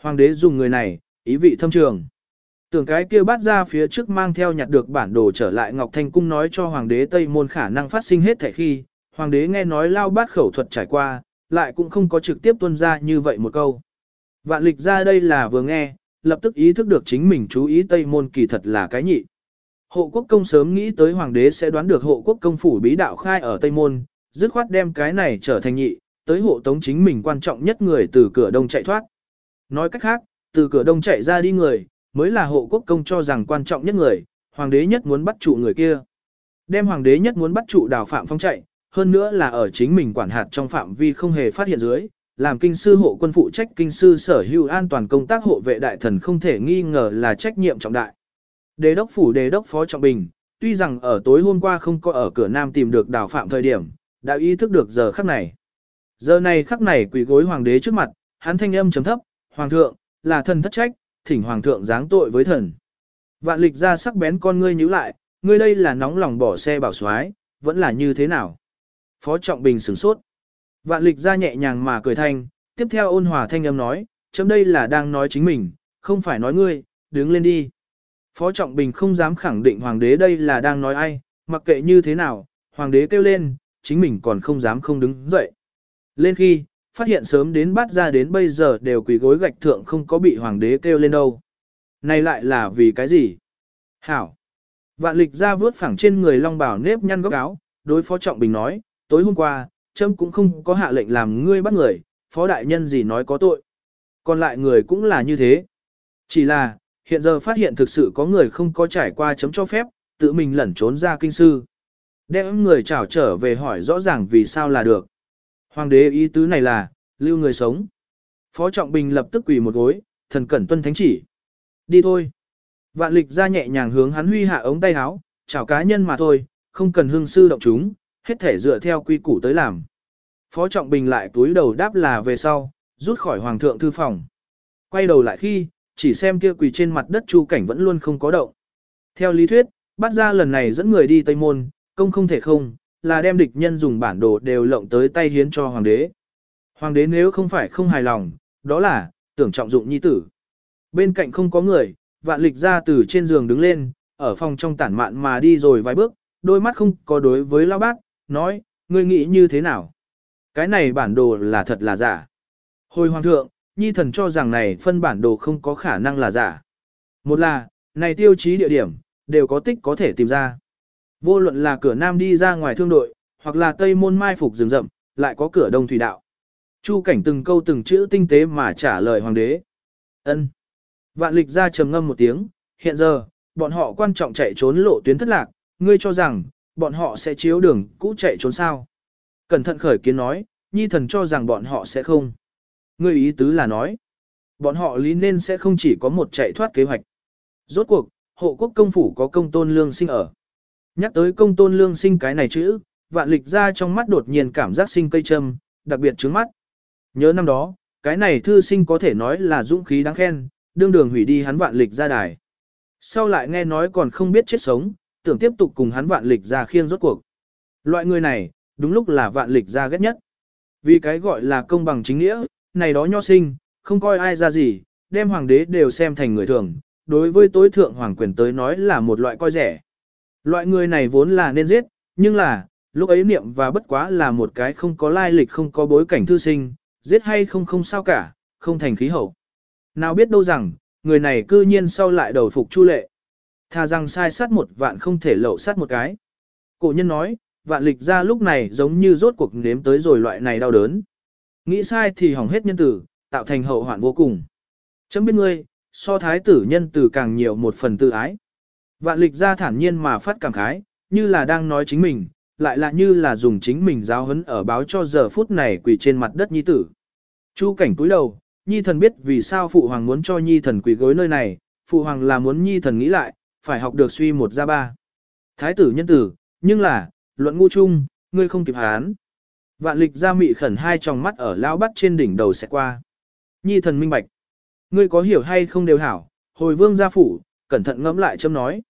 Hoàng đế dùng người này, ý vị thâm trường. Tưởng cái kia bắt ra phía trước mang theo nhặt được bản đồ trở lại Ngọc Thanh Cung nói cho Hoàng đế Tây Môn khả năng phát sinh hết thể khi, Hoàng đế nghe nói lao bát khẩu thuật trải qua, lại cũng không có trực tiếp tuân ra như vậy một câu. Vạn lịch ra đây là vừa nghe, lập tức ý thức được chính mình chú ý Tây Môn kỳ thật là cái nhị. Hộ quốc công sớm nghĩ tới hoàng đế sẽ đoán được hộ quốc công phủ bí đạo khai ở Tây Môn, dứt khoát đem cái này trở thành nhị, tới hộ tống chính mình quan trọng nhất người từ cửa đông chạy thoát. Nói cách khác, từ cửa đông chạy ra đi người, mới là hộ quốc công cho rằng quan trọng nhất người, hoàng đế nhất muốn bắt trụ người kia. Đem hoàng đế nhất muốn bắt trụ đào phạm phong chạy, hơn nữa là ở chính mình quản hạt trong phạm vi không hề phát hiện dưới, làm kinh sư hộ quân phụ trách kinh sư sở hữu an toàn công tác hộ vệ đại thần không thể nghi ngờ là trách nhiệm trọng đại. Đề đốc phủ đề đốc phó trọng bình, tuy rằng ở tối hôm qua không có ở cửa nam tìm được đào phạm thời điểm, đã ý thức được giờ khắc này. Giờ này khắc này quỷ gối hoàng đế trước mặt, hắn thanh âm chấm thấp, hoàng thượng, là thần thất trách, thỉnh hoàng thượng giáng tội với thần. Vạn lịch ra sắc bén con ngươi nhíu lại, ngươi đây là nóng lòng bỏ xe bảo soái, vẫn là như thế nào? Phó trọng bình sửng sốt. Vạn lịch ra nhẹ nhàng mà cười thanh, tiếp theo ôn hòa thanh âm nói, chấm đây là đang nói chính mình, không phải nói ngươi, đứng lên đi. Phó Trọng Bình không dám khẳng định hoàng đế đây là đang nói ai, mặc kệ như thế nào, hoàng đế kêu lên, chính mình còn không dám không đứng dậy. Lên khi, phát hiện sớm đến bắt ra đến bây giờ đều quỳ gối gạch thượng không có bị hoàng đế kêu lên đâu. Này lại là vì cái gì? Hảo! Vạn lịch ra vướt phẳng trên người long bảo nếp nhăn góc áo, đối phó trọng bình nói, tối hôm qua, trâm cũng không có hạ lệnh làm ngươi bắt người, phó đại nhân gì nói có tội. Còn lại người cũng là như thế. Chỉ là, hiện giờ phát hiện thực sự có người không có trải qua chấm cho phép, tự mình lẩn trốn ra kinh sư. Đem người trảo trở về hỏi rõ ràng vì sao là được. Hoàng đế ý tứ này là, lưu người sống. Phó Trọng Bình lập tức quỳ một gối, thần cẩn tuân thánh chỉ. Đi thôi. Vạn lịch ra nhẹ nhàng hướng hắn huy hạ ống tay áo, chào cá nhân mà thôi, không cần hương sư động chúng, hết thể dựa theo quy củ tới làm. Phó Trọng Bình lại túi đầu đáp là về sau, rút khỏi hoàng thượng thư phòng. Quay đầu lại khi, chỉ xem kia quỳ trên mặt đất chu cảnh vẫn luôn không có động. Theo lý thuyết, bắt ra lần này dẫn người đi Tây Môn, công không thể không, là đem địch nhân dùng bản đồ đều lộng tới tay hiến cho hoàng đế. Hoàng đế nếu không phải không hài lòng, đó là, tưởng trọng dụng nhi tử. Bên cạnh không có người, vạn lịch ra từ trên giường đứng lên, ở phòng trong tản mạn mà đi rồi vài bước, đôi mắt không có đối với lao bác, nói, ngươi nghĩ như thế nào? Cái này bản đồ là thật là giả. Hồi hoàng thượng, nhi thần cho rằng này phân bản đồ không có khả năng là giả. Một là, này tiêu chí địa điểm, đều có tích có thể tìm ra. Vô luận là cửa nam đi ra ngoài thương đội, hoặc là tây môn mai phục rừng rậm, lại có cửa đông thủy đạo. Chu cảnh từng câu từng chữ tinh tế mà trả lời hoàng đế. ân Vạn lịch ra trầm ngâm một tiếng, hiện giờ, bọn họ quan trọng chạy trốn lộ tuyến thất lạc, ngươi cho rằng, bọn họ sẽ chiếu đường cũ chạy trốn sao. Cẩn thận khởi kiến nói, nhi thần cho rằng bọn họ sẽ không. Ngươi ý tứ là nói, bọn họ lý nên sẽ không chỉ có một chạy thoát kế hoạch. Rốt cuộc, hộ quốc công phủ có công tôn lương sinh ở. Nhắc tới công tôn lương sinh cái này chữ, vạn lịch ra trong mắt đột nhiên cảm giác sinh cây châm, đặc biệt trướng mắt. Nhớ năm đó, cái này thư sinh có thể nói là dũng khí đáng khen, đương đường hủy đi hắn vạn lịch ra đài. Sau lại nghe nói còn không biết chết sống, tưởng tiếp tục cùng hắn vạn lịch ra khiêng rốt cuộc. Loại người này, đúng lúc là vạn lịch ra ghét nhất. Vì cái gọi là công bằng chính nghĩa, này đó nho sinh, không coi ai ra gì, đem hoàng đế đều xem thành người thường, đối với tối thượng hoàng quyền tới nói là một loại coi rẻ. Loại người này vốn là nên giết, nhưng là, lúc ấy niệm và bất quá là một cái không có lai lịch không có bối cảnh thư sinh, giết hay không không sao cả, không thành khí hậu. Nào biết đâu rằng, người này cư nhiên sau lại đầu phục chu lệ. Thà rằng sai sát một vạn không thể lậu sát một cái. Cổ nhân nói, vạn lịch ra lúc này giống như rốt cuộc nếm tới rồi loại này đau đớn. Nghĩ sai thì hỏng hết nhân tử, tạo thành hậu hoạn vô cùng. Chấm biết ngươi, so thái tử nhân tử càng nhiều một phần tự ái. Vạn lịch ra thản nhiên mà phát cảm khái, như là đang nói chính mình, lại là như là dùng chính mình giáo huấn ở báo cho giờ phút này quỳ trên mặt đất nhi tử. Chu cảnh cúi đầu, nhi thần biết vì sao phụ hoàng muốn cho nhi thần quỳ gối nơi này, phụ hoàng là muốn nhi thần nghĩ lại, phải học được suy một ra ba. Thái tử nhân tử, nhưng là, luận ngu chung, ngươi không kịp hán. Vạn lịch ra mị khẩn hai tròng mắt ở lão bắt trên đỉnh đầu sẽ qua. Nhi thần minh bạch. Ngươi có hiểu hay không đều hảo, hồi vương gia phủ, cẩn thận ngẫm lại châm nói.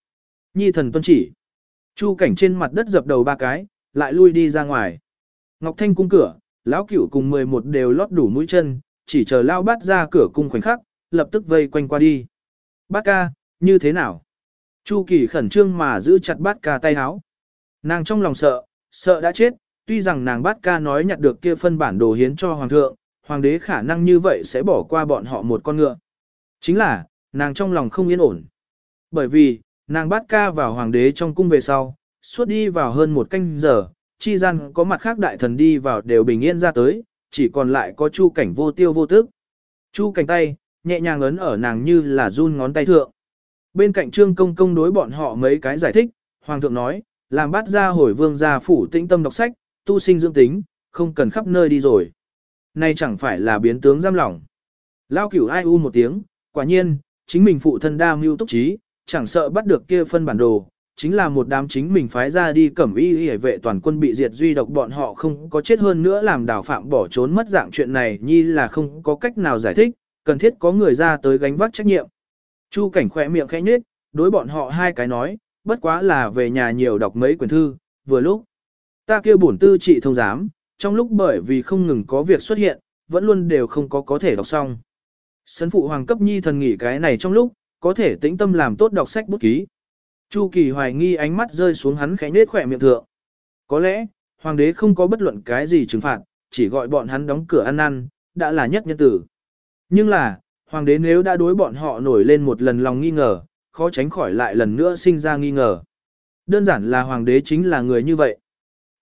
Nhi thần tuân chỉ. Chu cảnh trên mặt đất dập đầu ba cái, lại lui đi ra ngoài. Ngọc Thanh cung cửa, lão cửu cùng 11 đều lót đủ mũi chân, chỉ chờ lao bát ra cửa cung khoảnh khắc, lập tức vây quanh qua đi. Bát ca, như thế nào? Chu kỳ khẩn trương mà giữ chặt bát ca tay háo. Nàng trong lòng sợ, sợ đã chết, tuy rằng nàng bát ca nói nhặt được kia phân bản đồ hiến cho hoàng thượng, hoàng đế khả năng như vậy sẽ bỏ qua bọn họ một con ngựa. Chính là, nàng trong lòng không yên ổn. Bởi vì, nàng bắt ca vào hoàng đế trong cung về sau, suốt đi vào hơn một canh giờ, chi gian có mặt khác đại thần đi vào đều bình yên ra tới, chỉ còn lại có chu cảnh vô tiêu vô tức. Chu cảnh tay, nhẹ nhàng ấn ở nàng như là run ngón tay thượng. Bên cạnh trương công công đối bọn họ mấy cái giải thích, hoàng thượng nói, làm bắt ra hồi vương gia phủ tĩnh tâm đọc sách, tu sinh dưỡng tính, không cần khắp nơi đi rồi. Nay chẳng phải là biến tướng giam lỏng. Lao cửu ai u một tiếng, quả nhiên, chính mình phụ thân đa mưu túc trí, chẳng sợ bắt được kia phân bản đồ, chính là một đám chính mình phái ra đi cẩm y y vệ toàn quân bị diệt duy độc bọn họ không có chết hơn nữa làm đào phạm bỏ trốn mất dạng chuyện này nhi là không có cách nào giải thích, cần thiết có người ra tới gánh vác trách nhiệm. Chu cảnh khỏe miệng khẽ nhếch, đối bọn họ hai cái nói, bất quá là về nhà nhiều đọc mấy quyển thư, vừa lúc. Ta kêu bổn tư trị thông giám, trong lúc bởi vì không ngừng có việc xuất hiện, vẫn luôn đều không có có thể đọc xong. Sấn phụ hoàng cấp nhi thần nghỉ cái này trong lúc, có thể tĩnh tâm làm tốt đọc sách bút ký. Chu Kỳ hoài nghi ánh mắt rơi xuống hắn khẽ nết khỏe miệng thượng. Có lẽ, hoàng đế không có bất luận cái gì trừng phạt, chỉ gọi bọn hắn đóng cửa ăn ăn, đã là nhất nhân tử. Nhưng là, hoàng đế nếu đã đối bọn họ nổi lên một lần lòng nghi ngờ, khó tránh khỏi lại lần nữa sinh ra nghi ngờ. Đơn giản là hoàng đế chính là người như vậy.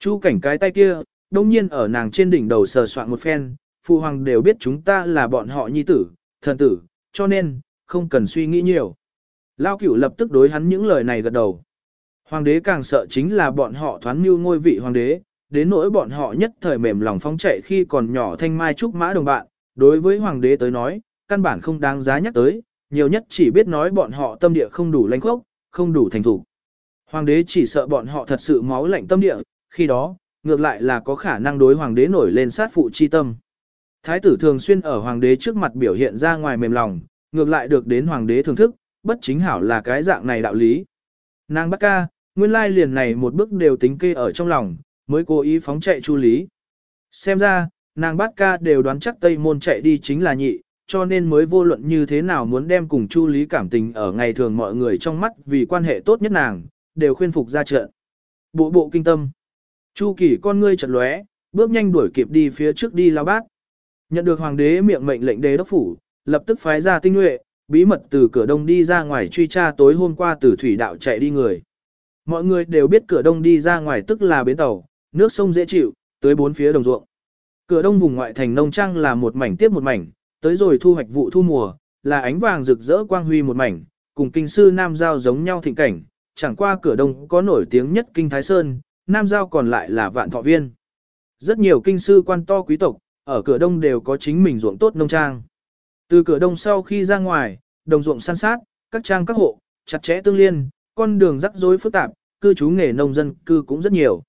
Chu cảnh cái tay kia, đông nhiên ở nàng trên đỉnh đầu sờ soạn một phen, phụ hoàng đều biết chúng ta là bọn họ nhi tử, thần tử, cho nên, không cần suy nghĩ nhiều. Lao cửu lập tức đối hắn những lời này gật đầu. Hoàng đế càng sợ chính là bọn họ thoán mưu ngôi vị hoàng đế, đến nỗi bọn họ nhất thời mềm lòng phóng chạy khi còn nhỏ thanh mai trúc mã đồng bạn, đối với hoàng đế tới nói, căn bản không đáng giá nhắc tới, nhiều nhất chỉ biết nói bọn họ tâm địa không đủ lãnh khốc, không đủ thành thủ. Hoàng đế chỉ sợ bọn họ thật sự máu lạnh tâm địa, khi đó, ngược lại là có khả năng đối hoàng đế nổi lên sát phụ chi tâm. Thái tử thường xuyên ở hoàng đế trước mặt biểu hiện ra ngoài mềm lòng, ngược lại được đến hoàng đế thưởng thức, bất chính hảo là cái dạng này đạo lý. Nàng bắt ca, nguyên lai liền này một bước đều tính kê ở trong lòng, mới cố ý phóng chạy chu lý. Xem ra, nàng bát ca đều đoán chắc Tây Môn chạy đi chính là nhị, cho nên mới vô luận như thế nào muốn đem cùng chu lý cảm tình ở ngày thường mọi người trong mắt vì quan hệ tốt nhất nàng, đều khuyên phục ra trận. Bộ bộ kinh tâm. Chu kỳ con ngươi chật lóe, bước nhanh đuổi kịp đi phía trước đi lao bát. Nhận được hoàng đế miệng mệnh lệnh đế đốc phủ, lập tức phái ra tinh nhuệ, bí mật từ cửa đông đi ra ngoài truy tra tối hôm qua từ thủy đạo chạy đi người. Mọi người đều biết cửa đông đi ra ngoài tức là bến tàu, nước sông dễ chịu, tới bốn phía đồng ruộng. Cửa đông vùng ngoại thành nông trang là một mảnh tiếp một mảnh, tới rồi thu hoạch vụ thu mùa, là ánh vàng rực rỡ quang huy một mảnh, cùng kinh sư Nam Giao giống nhau thịnh cảnh, chẳng qua cửa đông có nổi tiếng nhất kinh Thái Sơn, Nam Giao còn lại là vạn thọ viên. Rất nhiều kinh sư quan to quý tộc, ở cửa đông đều có chính mình ruộng tốt nông trang. Từ cửa đông sau khi ra ngoài, đồng ruộng san sát, các trang các hộ, chặt chẽ tương liên, con đường rắc rối phức tạp, cư trú nghề nông dân cư cũng rất nhiều.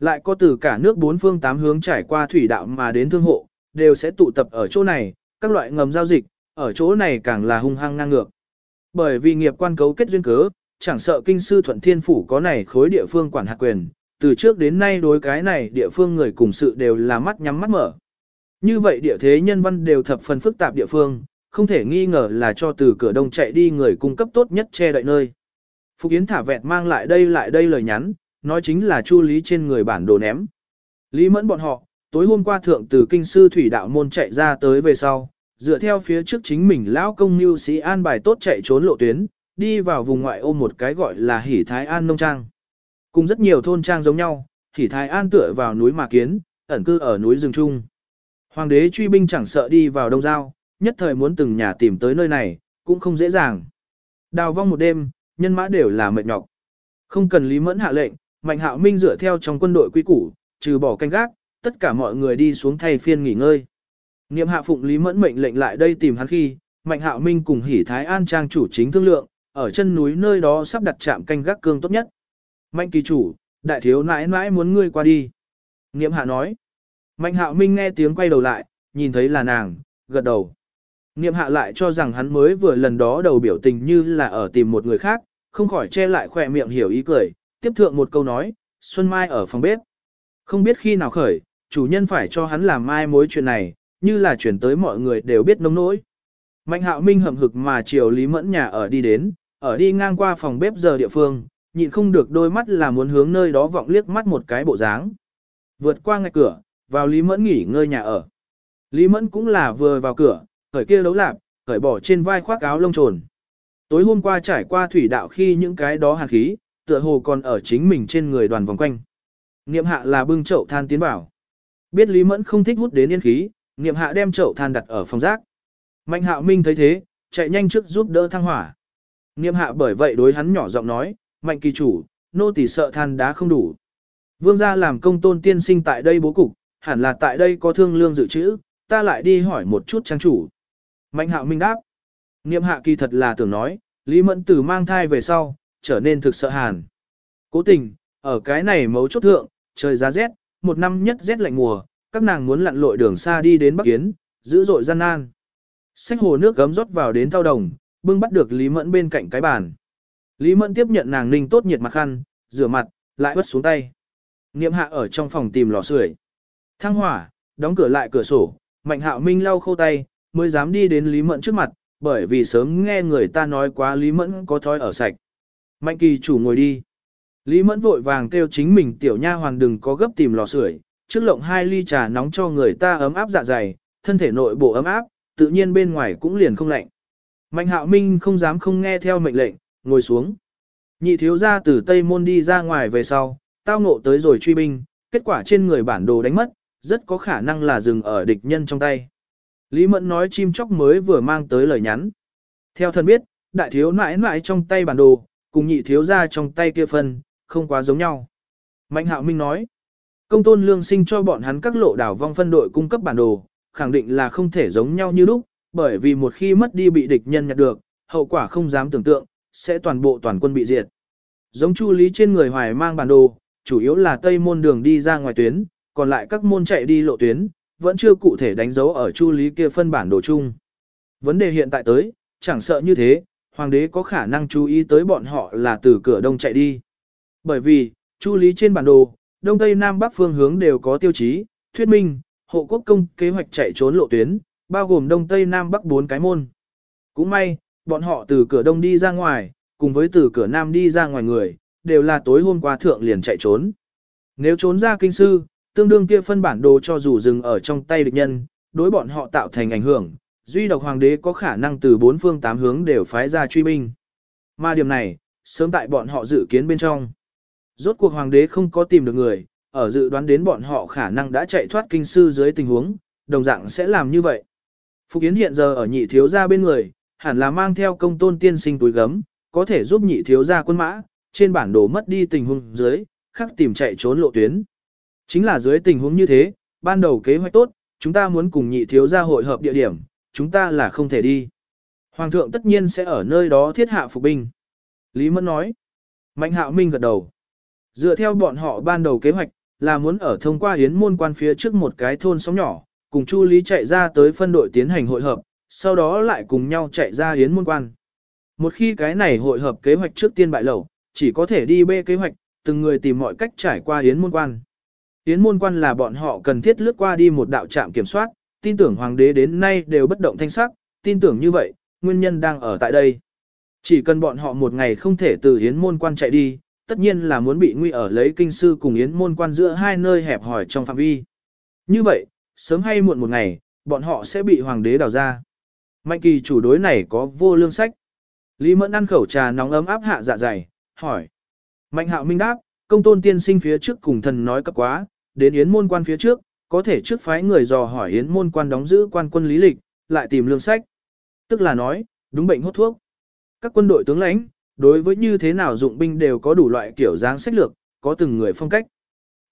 Lại có từ cả nước bốn phương tám hướng trải qua thủy đạo mà đến thương hộ, đều sẽ tụ tập ở chỗ này, các loại ngầm giao dịch, ở chỗ này càng là hung hăng ngang ngược. Bởi vì nghiệp quan cấu kết duyên cớ, chẳng sợ kinh sư thuận thiên phủ có này khối địa phương quản hạt quyền, từ trước đến nay đối cái này địa phương người cùng sự đều là mắt nhắm mắt mở. Như vậy địa thế nhân văn đều thập phần phức tạp địa phương, không thể nghi ngờ là cho từ cửa đông chạy đi người cung cấp tốt nhất che đậy nơi. Phục Yến thả vẹt mang lại đây lại đây lời nhắn, nói chính là chu lý trên người bản đồ ném. Lý mẫn bọn họ, tối hôm qua thượng từ kinh sư thủy đạo môn chạy ra tới về sau, dựa theo phía trước chính mình lão công mưu sĩ an bài tốt chạy trốn lộ tuyến, đi vào vùng ngoại ô một cái gọi là Hỷ Thái An Nông Trang. Cùng rất nhiều thôn trang giống nhau, Hỷ Thái An tựa vào núi Mà Kiến, ẩn cư ở núi rừng Trung. Hoàng đế truy binh chẳng sợ đi vào đông giao, nhất thời muốn từng nhà tìm tới nơi này, cũng không dễ dàng. Đào vong một đêm, nhân mã đều là mệt nhọc. Không cần Lý Mẫn hạ lệnh, Mạnh Hạo Minh dựa theo trong quân đội quy củ, trừ bỏ canh gác, tất cả mọi người đi xuống thay phiên nghỉ ngơi. Niệm hạ phụng Lý Mẫn mệnh lệnh lại đây tìm hắn khi, Mạnh Hạo Minh cùng Hỉ Thái An trang chủ chính thương lượng, ở chân núi nơi đó sắp đặt trạm canh gác cương tốt nhất. Mạnh kỳ chủ, đại thiếu nãi nãi muốn ngươi qua đi. Niệm hạ nói. Mạnh Hạo Minh nghe tiếng quay đầu lại, nhìn thấy là nàng, gật đầu. Niệm hạ lại cho rằng hắn mới vừa lần đó đầu biểu tình như là ở tìm một người khác, không khỏi che lại khỏe miệng hiểu ý cười, tiếp thượng một câu nói, Xuân Mai ở phòng bếp. Không biết khi nào khởi, chủ nhân phải cho hắn làm mai mối chuyện này, như là chuyển tới mọi người đều biết nông nỗi. Mạnh hạo minh hậm hực mà chiều Lý Mẫn nhà ở đi đến, ở đi ngang qua phòng bếp giờ địa phương, nhịn không được đôi mắt là muốn hướng nơi đó vọng liếc mắt một cái bộ dáng. Vượt qua ngay cửa, vào Lý Mẫn nghỉ ngơi nhà ở. Lý Mẫn cũng là vừa vào cửa, khởi kia đấu lạp, khởi bỏ trên vai khoác áo lông trồn. Tối hôm qua trải qua thủy đạo khi những cái đó hàn khí, tựa hồ còn ở chính mình trên người đoàn vòng quanh. Niệm hạ là bưng chậu than tiến vào. Biết Lý Mẫn không thích hút đến yên khí, niệm hạ đem chậu than đặt ở phòng rác. Mạnh hạo minh thấy thế, chạy nhanh trước giúp đỡ thăng hỏa. Niệm hạ bởi vậy đối hắn nhỏ giọng nói, mạnh kỳ chủ, nô tỳ sợ than đá không đủ. Vương gia làm công tôn tiên sinh tại đây bố cục, hẳn là tại đây có thương lương dự trữ, ta lại đi hỏi một chút trang chủ. Mạnh hạo minh đáp. Niệm hạ kỳ thật là tưởng nói, Lý Mẫn từ mang thai về sau, trở nên thực sợ hàn. Cố tình, ở cái này mấu chốt thượng, trời giá rét, một năm nhất rét lạnh mùa, các nàng muốn lặn lội đường xa đi đến Bắc Kiến, dữ dội gian nan. Xách hồ nước gấm rót vào đến thao đồng, bưng bắt được Lý Mẫn bên cạnh cái bàn. Lý Mẫn tiếp nhận nàng ninh tốt nhiệt mặt khăn, rửa mặt, lại vứt xuống tay. Niệm hạ ở trong phòng tìm lò sưởi. Thăng hỏa, đóng cửa lại cửa sổ, Mạnh Hạo Minh lau khâu tay, mới dám đi đến Lý Mẫn trước mặt, bởi vì sớm nghe người ta nói quá Lý Mẫn có thói ở sạch. Mạnh kỳ chủ ngồi đi. Lý Mẫn vội vàng kêu chính mình tiểu nha hoàng đừng có gấp tìm lò sưởi, trước lộng hai ly trà nóng cho người ta ấm áp dạ dày, thân thể nội bộ ấm áp, tự nhiên bên ngoài cũng liền không lạnh. Mạnh hạo minh không dám không nghe theo mệnh lệnh, ngồi xuống. Nhị thiếu gia từ Tây Môn đi ra ngoài về sau, tao ngộ tới rồi truy binh, kết quả trên người bản đồ đánh mất, rất có khả năng là dừng ở địch nhân trong tay. Lý Mẫn nói chim chóc mới vừa mang tới lời nhắn. Theo thân biết, đại thiếu nãi nãi trong tay bản đồ, cùng nhị thiếu gia trong tay kia phân, không quá giống nhau. Mạnh hạo minh nói, công tôn lương sinh cho bọn hắn các lộ đảo vong phân đội cung cấp bản đồ, khẳng định là không thể giống nhau như lúc, bởi vì một khi mất đi bị địch nhân nhặt được, hậu quả không dám tưởng tượng, sẽ toàn bộ toàn quân bị diệt. Giống chu lý trên người hoài mang bản đồ, chủ yếu là tây môn đường đi ra ngoài tuyến, còn lại các môn chạy đi lộ tuyến, vẫn chưa cụ thể đánh dấu ở chu lý kia phân bản đồ chung. Vấn đề hiện tại tới, chẳng sợ như thế, hoàng đế có khả năng chú ý tới bọn họ là từ cửa đông chạy đi. Bởi vì, chu lý trên bản đồ, đông tây nam bắc phương hướng đều có tiêu chí, thuyết minh, hộ quốc công kế hoạch chạy trốn lộ tuyến, bao gồm đông tây nam bắc bốn cái môn. Cũng may, bọn họ từ cửa đông đi ra ngoài, cùng với từ cửa nam đi ra ngoài người, đều là tối hôm qua thượng liền chạy trốn. Nếu trốn ra kinh sư, tương đương kia phân bản đồ cho dù dừng ở trong tay địch nhân, đối bọn họ tạo thành ảnh hưởng, duy độc hoàng đế có khả năng từ bốn phương tám hướng đều phái ra truy binh. Mà điểm này, sớm tại bọn họ dự kiến bên trong. Rốt cuộc hoàng đế không có tìm được người, ở dự đoán đến bọn họ khả năng đã chạy thoát kinh sư dưới tình huống, đồng dạng sẽ làm như vậy. Phục Yến hiện giờ ở nhị thiếu gia bên người, hẳn là mang theo công tôn tiên sinh túi gấm, có thể giúp nhị thiếu gia quân mã, trên bản đồ mất đi tình huống dưới, khắc tìm chạy trốn lộ tuyến. Chính là dưới tình huống như thế, ban đầu kế hoạch tốt, chúng ta muốn cùng nhị thiếu gia hội hợp địa điểm, chúng ta là không thể đi. Hoàng thượng tất nhiên sẽ ở nơi đó thiết hạ phục binh. Lý Mẫn nói. Mạnh hạo minh gật đầu. Dựa theo bọn họ ban đầu kế hoạch, là muốn ở thông qua hiến môn quan phía trước một cái thôn sóng nhỏ, cùng Chu Lý chạy ra tới phân đội tiến hành hội hợp, sau đó lại cùng nhau chạy ra hiến môn quan. Một khi cái này hội hợp kế hoạch trước tiên bại lẩu, chỉ có thể đi bê kế hoạch, từng người tìm mọi cách trải qua hiến môn quan. Yến môn quan là bọn họ cần thiết lướt qua đi một đạo trạm kiểm soát, tin tưởng hoàng đế đến nay đều bất động thanh sắc, tin tưởng như vậy, nguyên nhân đang ở tại đây. Chỉ cần bọn họ một ngày không thể từ Yến môn quan chạy đi, tất nhiên là muốn bị nguy ở lấy kinh sư cùng yến môn quan giữa hai nơi hẹp hỏi trong phạm vi. Như vậy, sớm hay muộn một ngày, bọn họ sẽ bị hoàng đế đào ra. Mạnh kỳ chủ đối này có vô lương sách. Lý Mẫn ăn khẩu trà nóng ấm áp hạ dạ dày, hỏi. Mạnh hạo minh đáp, công tôn tiên sinh phía trước cùng thần nói cấp quá, đến yến môn quan phía trước, có thể trước phái người dò hỏi yến môn quan đóng giữ quan quân lý lịch, lại tìm lương sách. Tức là nói, đúng bệnh hốt thuốc. Các quân đội tướng lãnh, đối với như thế nào dụng binh đều có đủ loại kiểu dáng sách lược, có từng người phong cách.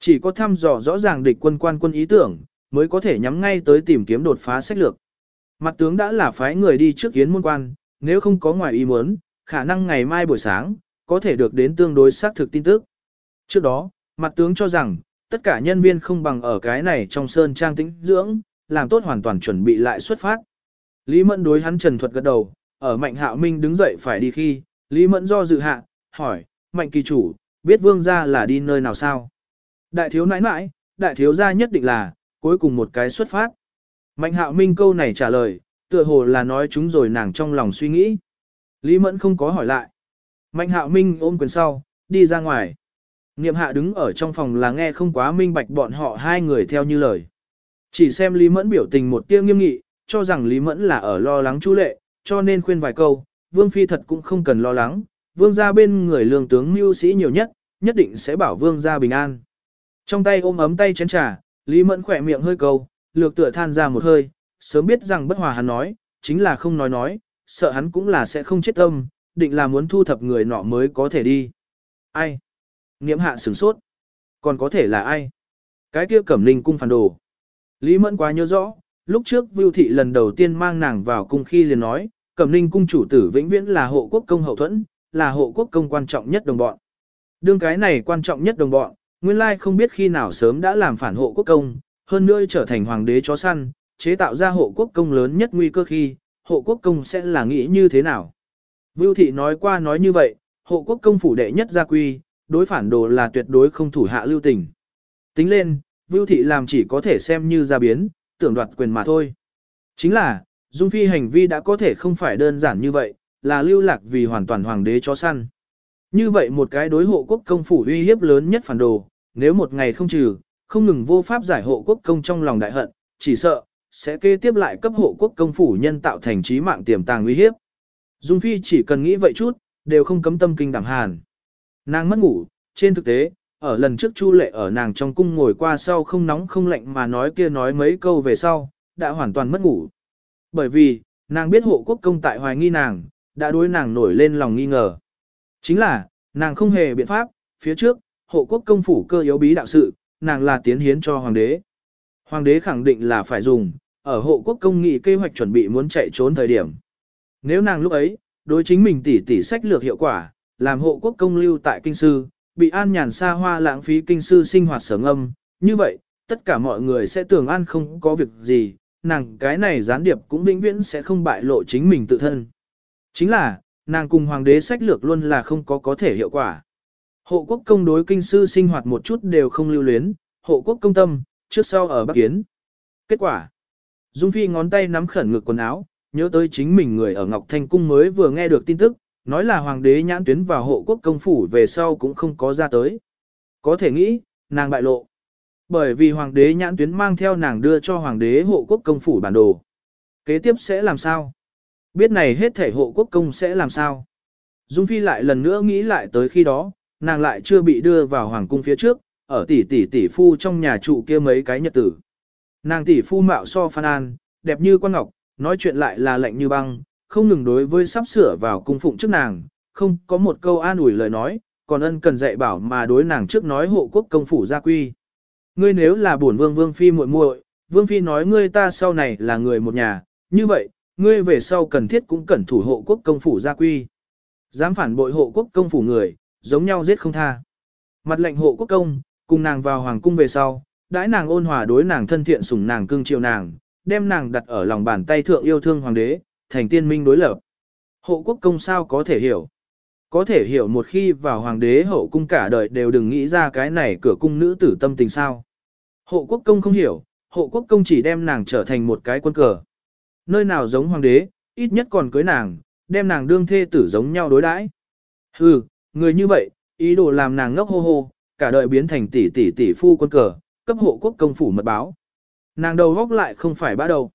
Chỉ có thăm dò rõ ràng địch quân quan quân ý tưởng, mới có thể nhắm ngay tới tìm kiếm đột phá sách lược. Mặt tướng đã là phái người đi trước yến môn quan, nếu không có ngoài ý muốn, khả năng ngày mai buổi sáng, có thể được đến tương đối xác thực tin tức. Trước đó, mặt tướng cho rằng, tất cả nhân viên không bằng ở cái này trong sơn trang tĩnh dưỡng, làm tốt hoàn toàn chuẩn bị lại xuất phát. Lý Mẫn đối hắn trần thuật gật đầu, ở Mạnh Hạo Minh đứng dậy phải đi khi, Lý Mẫn do dự hạ, hỏi, Mạnh kỳ chủ, biết vương gia là đi nơi nào sao? Đại thiếu nãi nãi, đại thiếu gia nhất định là, cuối cùng một cái xuất phát. Mạnh Hạo Minh câu này trả lời, tựa hồ là nói chúng rồi nàng trong lòng suy nghĩ. Lý Mẫn không có hỏi lại. Mạnh Hạo Minh ôm quyền sau, đi ra ngoài. Niệm hạ đứng ở trong phòng là nghe không quá minh bạch bọn họ hai người theo như lời. Chỉ xem Lý Mẫn biểu tình một tia nghiêm nghị, cho rằng Lý Mẫn là ở lo lắng chú lệ, cho nên khuyên vài câu, Vương Phi thật cũng không cần lo lắng, Vương gia bên người lương tướng mưu sĩ nhiều nhất, nhất định sẽ bảo Vương gia bình an. Trong tay ôm ấm tay chén trà, Lý Mẫn khỏe miệng hơi câu, lược tựa than ra một hơi, sớm biết rằng bất hòa hắn nói, chính là không nói nói, sợ hắn cũng là sẽ không chết tâm, định là muốn thu thập người nọ mới có thể đi. Ai? Niệm hạ sửng sốt. Còn có thể là ai? Cái kia cẩm linh cung phản đồ. Lý Mẫn quá nhớ rõ, lúc trước Vưu Thị lần đầu tiên mang nàng vào cung khi liền nói, cẩm linh cung chủ tử vĩnh viễn là hộ quốc công hậu thuẫn, là hộ quốc công quan trọng nhất đồng bọn. Đương cái này quan trọng nhất đồng bọn, nguyên lai không biết khi nào sớm đã làm phản hộ quốc công, hơn nữa trở thành hoàng đế chó săn, chế tạo ra hộ quốc công lớn nhất nguy cơ khi, hộ quốc công sẽ là nghĩ như thế nào. Vưu Thị nói qua nói như vậy, hộ quốc công phủ đệ nhất gia quy, đối phản đồ là tuyệt đối không thủ hạ lưu tình. Tính lên, Vưu Thị làm chỉ có thể xem như ra biến, tưởng đoạt quyền mà thôi. Chính là, Dung Phi hành vi đã có thể không phải đơn giản như vậy, là lưu lạc vì hoàn toàn hoàng đế chó săn. Như vậy một cái đối hộ quốc công phủ uy hiếp lớn nhất phản đồ, nếu một ngày không trừ, không ngừng vô pháp giải hộ quốc công trong lòng đại hận, chỉ sợ, sẽ kế tiếp lại cấp hộ quốc công phủ nhân tạo thành trí mạng tiềm tàng uy hiếp. Dung Phi chỉ cần nghĩ vậy chút, đều không cấm tâm kinh đảm hàn. Nàng mất ngủ, trên thực tế, ở lần trước Chu Lệ ở nàng trong cung ngồi qua sau không nóng không lạnh mà nói kia nói mấy câu về sau, đã hoàn toàn mất ngủ. Bởi vì, nàng biết hộ quốc công tại hoài nghi nàng, đã đối nàng nổi lên lòng nghi ngờ. Chính là, nàng không hề biện pháp, phía trước, hộ quốc công phủ cơ yếu bí đạo sự, nàng là tiến hiến cho hoàng đế. Hoàng đế khẳng định là phải dùng, ở hộ quốc công nghị kế hoạch chuẩn bị muốn chạy trốn thời điểm. Nếu nàng lúc ấy, đối chính mình tỉ tỉ sách lược hiệu quả, làm hộ quốc công lưu tại kinh sư, bị an nhàn xa hoa lãng phí kinh sư sinh hoạt sở ngâm, như vậy, tất cả mọi người sẽ tưởng an không có việc gì, nàng cái này gián điệp cũng vĩnh viễn sẽ không bại lộ chính mình tự thân. Chính là, nàng cùng hoàng đế sách lược luôn là không có có thể hiệu quả. Hộ quốc công đối kinh sư sinh hoạt một chút đều không lưu luyến, hộ quốc công tâm, trước sau ở Bắc Kiến. Kết quả, Dung Phi ngón tay nắm khẩn ngực quần áo, nhớ tới chính mình người ở Ngọc Thanh Cung mới vừa nghe được tin tức, nói là hoàng đế nhãn tuyến vào hộ quốc công phủ về sau cũng không có ra tới. Có thể nghĩ, nàng bại lộ. Bởi vì hoàng đế nhãn tuyến mang theo nàng đưa cho hoàng đế hộ quốc công phủ bản đồ. Kế tiếp sẽ làm sao? Biết này hết thể hộ quốc công sẽ làm sao? Dung Phi lại lần nữa nghĩ lại tới khi đó, nàng lại chưa bị đưa vào hoàng cung phía trước, ở tỷ tỷ tỷ phu trong nhà trụ kia mấy cái nhật tử. Nàng tỷ phu mạo so phan an, đẹp như quan ngọc, nói chuyện lại là lạnh như băng, không ngừng đối với sắp sửa vào cung phụng trước nàng, không có một câu an ủi lời nói, còn ân cần dạy bảo mà đối nàng trước nói hộ quốc công phủ gia quy. Ngươi nếu là bổn vương vương phi muội muội, vương phi nói ngươi ta sau này là người một nhà, như vậy, ngươi về sau cần thiết cũng cần thủ hộ quốc công phủ gia quy. Dám phản bội hộ quốc công phủ người, giống nhau giết không tha. Mặt lệnh hộ quốc công, cùng nàng vào hoàng cung về sau, đãi nàng ôn hòa đối nàng thân thiện sủng nàng cưng chiều nàng, đem nàng đặt ở lòng bàn tay thượng yêu thương hoàng đế, thành tiên minh đối lập. Hộ quốc công sao có thể hiểu? Có thể hiểu một khi vào hoàng đế hậu cung cả đời đều đừng nghĩ ra cái này cửa cung nữ tử tâm tình sao. Hộ quốc công không hiểu, hộ quốc công chỉ đem nàng trở thành một cái quân cờ. Nơi nào giống hoàng đế, ít nhất còn cưới nàng, đem nàng đương thê tử giống nhau đối đãi. Hừ, người như vậy, ý đồ làm nàng ngốc hô hô, cả đời biến thành tỷ tỷ tỷ phu quân cờ, cấp hộ quốc công phủ mật báo. Nàng đầu góc lại không phải bã đầu.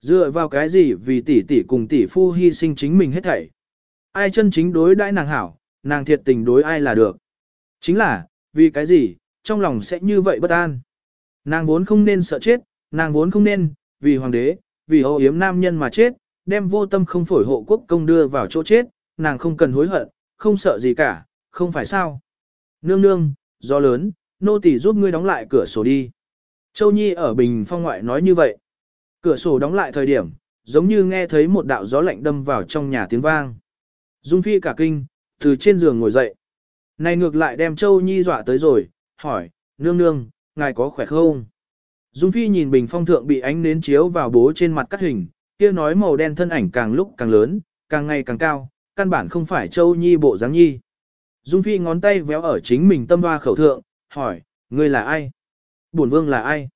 Dựa vào cái gì vì tỷ tỷ cùng tỷ phu hy sinh chính mình hết thảy. Ai chân chính đối đãi nàng hảo, nàng thiệt tình đối ai là được. Chính là, vì cái gì, trong lòng sẽ như vậy bất an. Nàng vốn không nên sợ chết, nàng vốn không nên, vì hoàng đế, vì hậu yếm nam nhân mà chết, đem vô tâm không phổi hộ quốc công đưa vào chỗ chết, nàng không cần hối hận, không sợ gì cả, không phải sao. Nương nương, do lớn, nô tỳ giúp ngươi đóng lại cửa sổ đi. Châu Nhi ở bình phong ngoại nói như vậy. Cửa sổ đóng lại thời điểm, giống như nghe thấy một đạo gió lạnh đâm vào trong nhà tiếng vang. Dung Phi cả kinh, từ trên giường ngồi dậy. Này ngược lại đem Châu Nhi dọa tới rồi, hỏi, nương nương, ngài có khỏe không? Dung Phi nhìn bình phong thượng bị ánh nến chiếu vào bố trên mặt cắt hình, kia nói màu đen thân ảnh càng lúc càng lớn, càng ngày càng cao, căn bản không phải Châu Nhi bộ dáng nhi. Dung Phi ngón tay véo ở chính mình tâm hoa khẩu thượng, hỏi, ngươi là ai? Bổn vương là ai?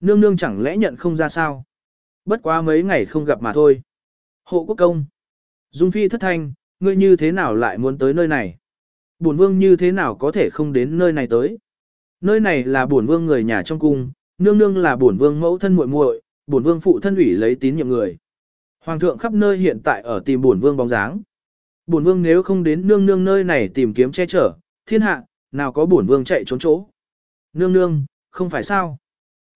Nương nương chẳng lẽ nhận không ra sao? Bất quá mấy ngày không gặp mà thôi. Hộ quốc công. Dung Phi thất thanh, ngươi như thế nào lại muốn tới nơi này? Bổn vương như thế nào có thể không đến nơi này tới? Nơi này là bổn vương người nhà trong cung, nương nương là bổn vương mẫu thân muội muội, bổn vương phụ thân ủy lấy tín nhiệm người. Hoàng thượng khắp nơi hiện tại ở tìm bổn vương bóng dáng. Bổn vương nếu không đến nương nương nơi này tìm kiếm che chở, thiên hạ, nào có bổn vương chạy trốn chỗ. Nương nương, không phải sao?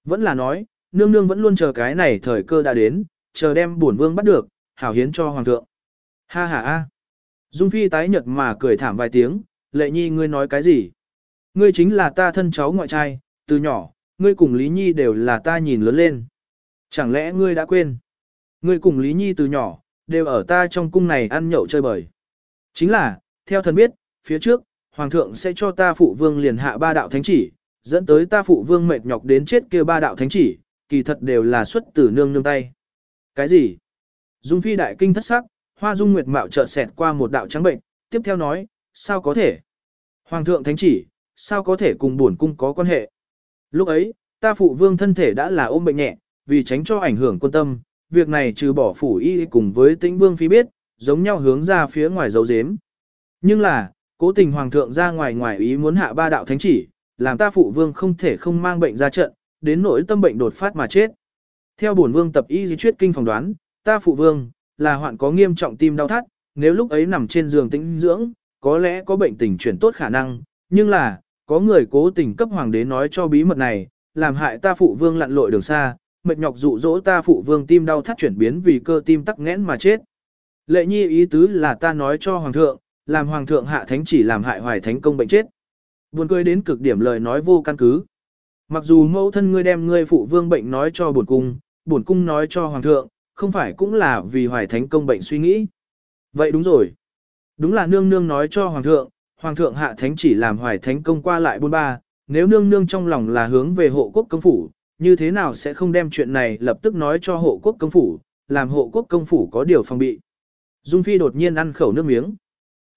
Vẫn là nói, nương nương vẫn luôn chờ cái này thời cơ đã đến, chờ đem bổn vương bắt được, hảo hiến cho hoàng thượng. Ha ha a. Dung Phi tái nhật mà cười thảm vài tiếng, lệ nhi ngươi nói cái gì? Ngươi chính là ta thân cháu ngoại trai, từ nhỏ, ngươi cùng Lý Nhi đều là ta nhìn lớn lên. Chẳng lẽ ngươi đã quên? Ngươi cùng Lý Nhi từ nhỏ, đều ở ta trong cung này ăn nhậu chơi bời. Chính là, theo thần biết, phía trước, Hoàng thượng sẽ cho ta phụ vương liền hạ ba đạo thánh chỉ, dẫn tới ta phụ vương mệt nhọc đến chết kia ba đạo thánh chỉ, kỳ thật đều là xuất từ nương nương tay. Cái gì? Dung phi đại kinh thất sắc, hoa dung nguyệt mạo chợt xẹt qua một đạo trắng bệnh, tiếp theo nói, sao có thể? Hoàng thượng thánh chỉ, sao có thể cùng buồn cung có quan hệ? Lúc ấy, ta phụ vương thân thể đã là ôm bệnh nhẹ, vì tránh cho ảnh hưởng quân tâm, việc này trừ bỏ phủ y cùng với tĩnh vương phi biết, giống nhau hướng ra phía ngoài dấu dếm. Nhưng là, cố tình hoàng thượng ra ngoài ngoài ý muốn hạ ba đạo thánh chỉ, làm ta phụ vương không thể không mang bệnh ra trận, đến nỗi tâm bệnh đột phát mà chết. Theo bổn vương tập y di chuyết kinh phỏng đoán, ta phụ vương, là hoạn có nghiêm trọng tim đau thắt, nếu lúc ấy nằm trên giường tĩnh dưỡng, có lẽ có bệnh tình chuyển tốt khả năng, nhưng là, có người cố tình cấp hoàng đế nói cho bí mật này, làm hại ta phụ vương lặn lội đường xa, mệt nhọc dụ dỗ ta phụ vương tim đau thắt chuyển biến vì cơ tim tắc nghẽn mà chết. Lệ nhi ý tứ là ta nói cho hoàng thượng, làm hoàng thượng hạ thánh chỉ làm hại hoài thánh công bệnh chết. Buồn cười đến cực điểm lời nói vô căn cứ. Mặc dù mẫu thân ngươi đem ngươi phụ vương bệnh nói cho bổn cung, bổn cung nói cho hoàng thượng, không phải cũng là vì hoài thánh công bệnh suy nghĩ. Vậy đúng rồi. Đúng là nương nương nói cho hoàng thượng, hoàng thượng hạ thánh chỉ làm hoài thánh công qua lại bôn ba, nếu nương nương trong lòng là hướng về hộ quốc công phủ, như thế nào sẽ không đem chuyện này lập tức nói cho hộ quốc công phủ, làm hộ quốc công phủ có điều phòng bị. Dung Phi đột nhiên ăn khẩu nước miếng.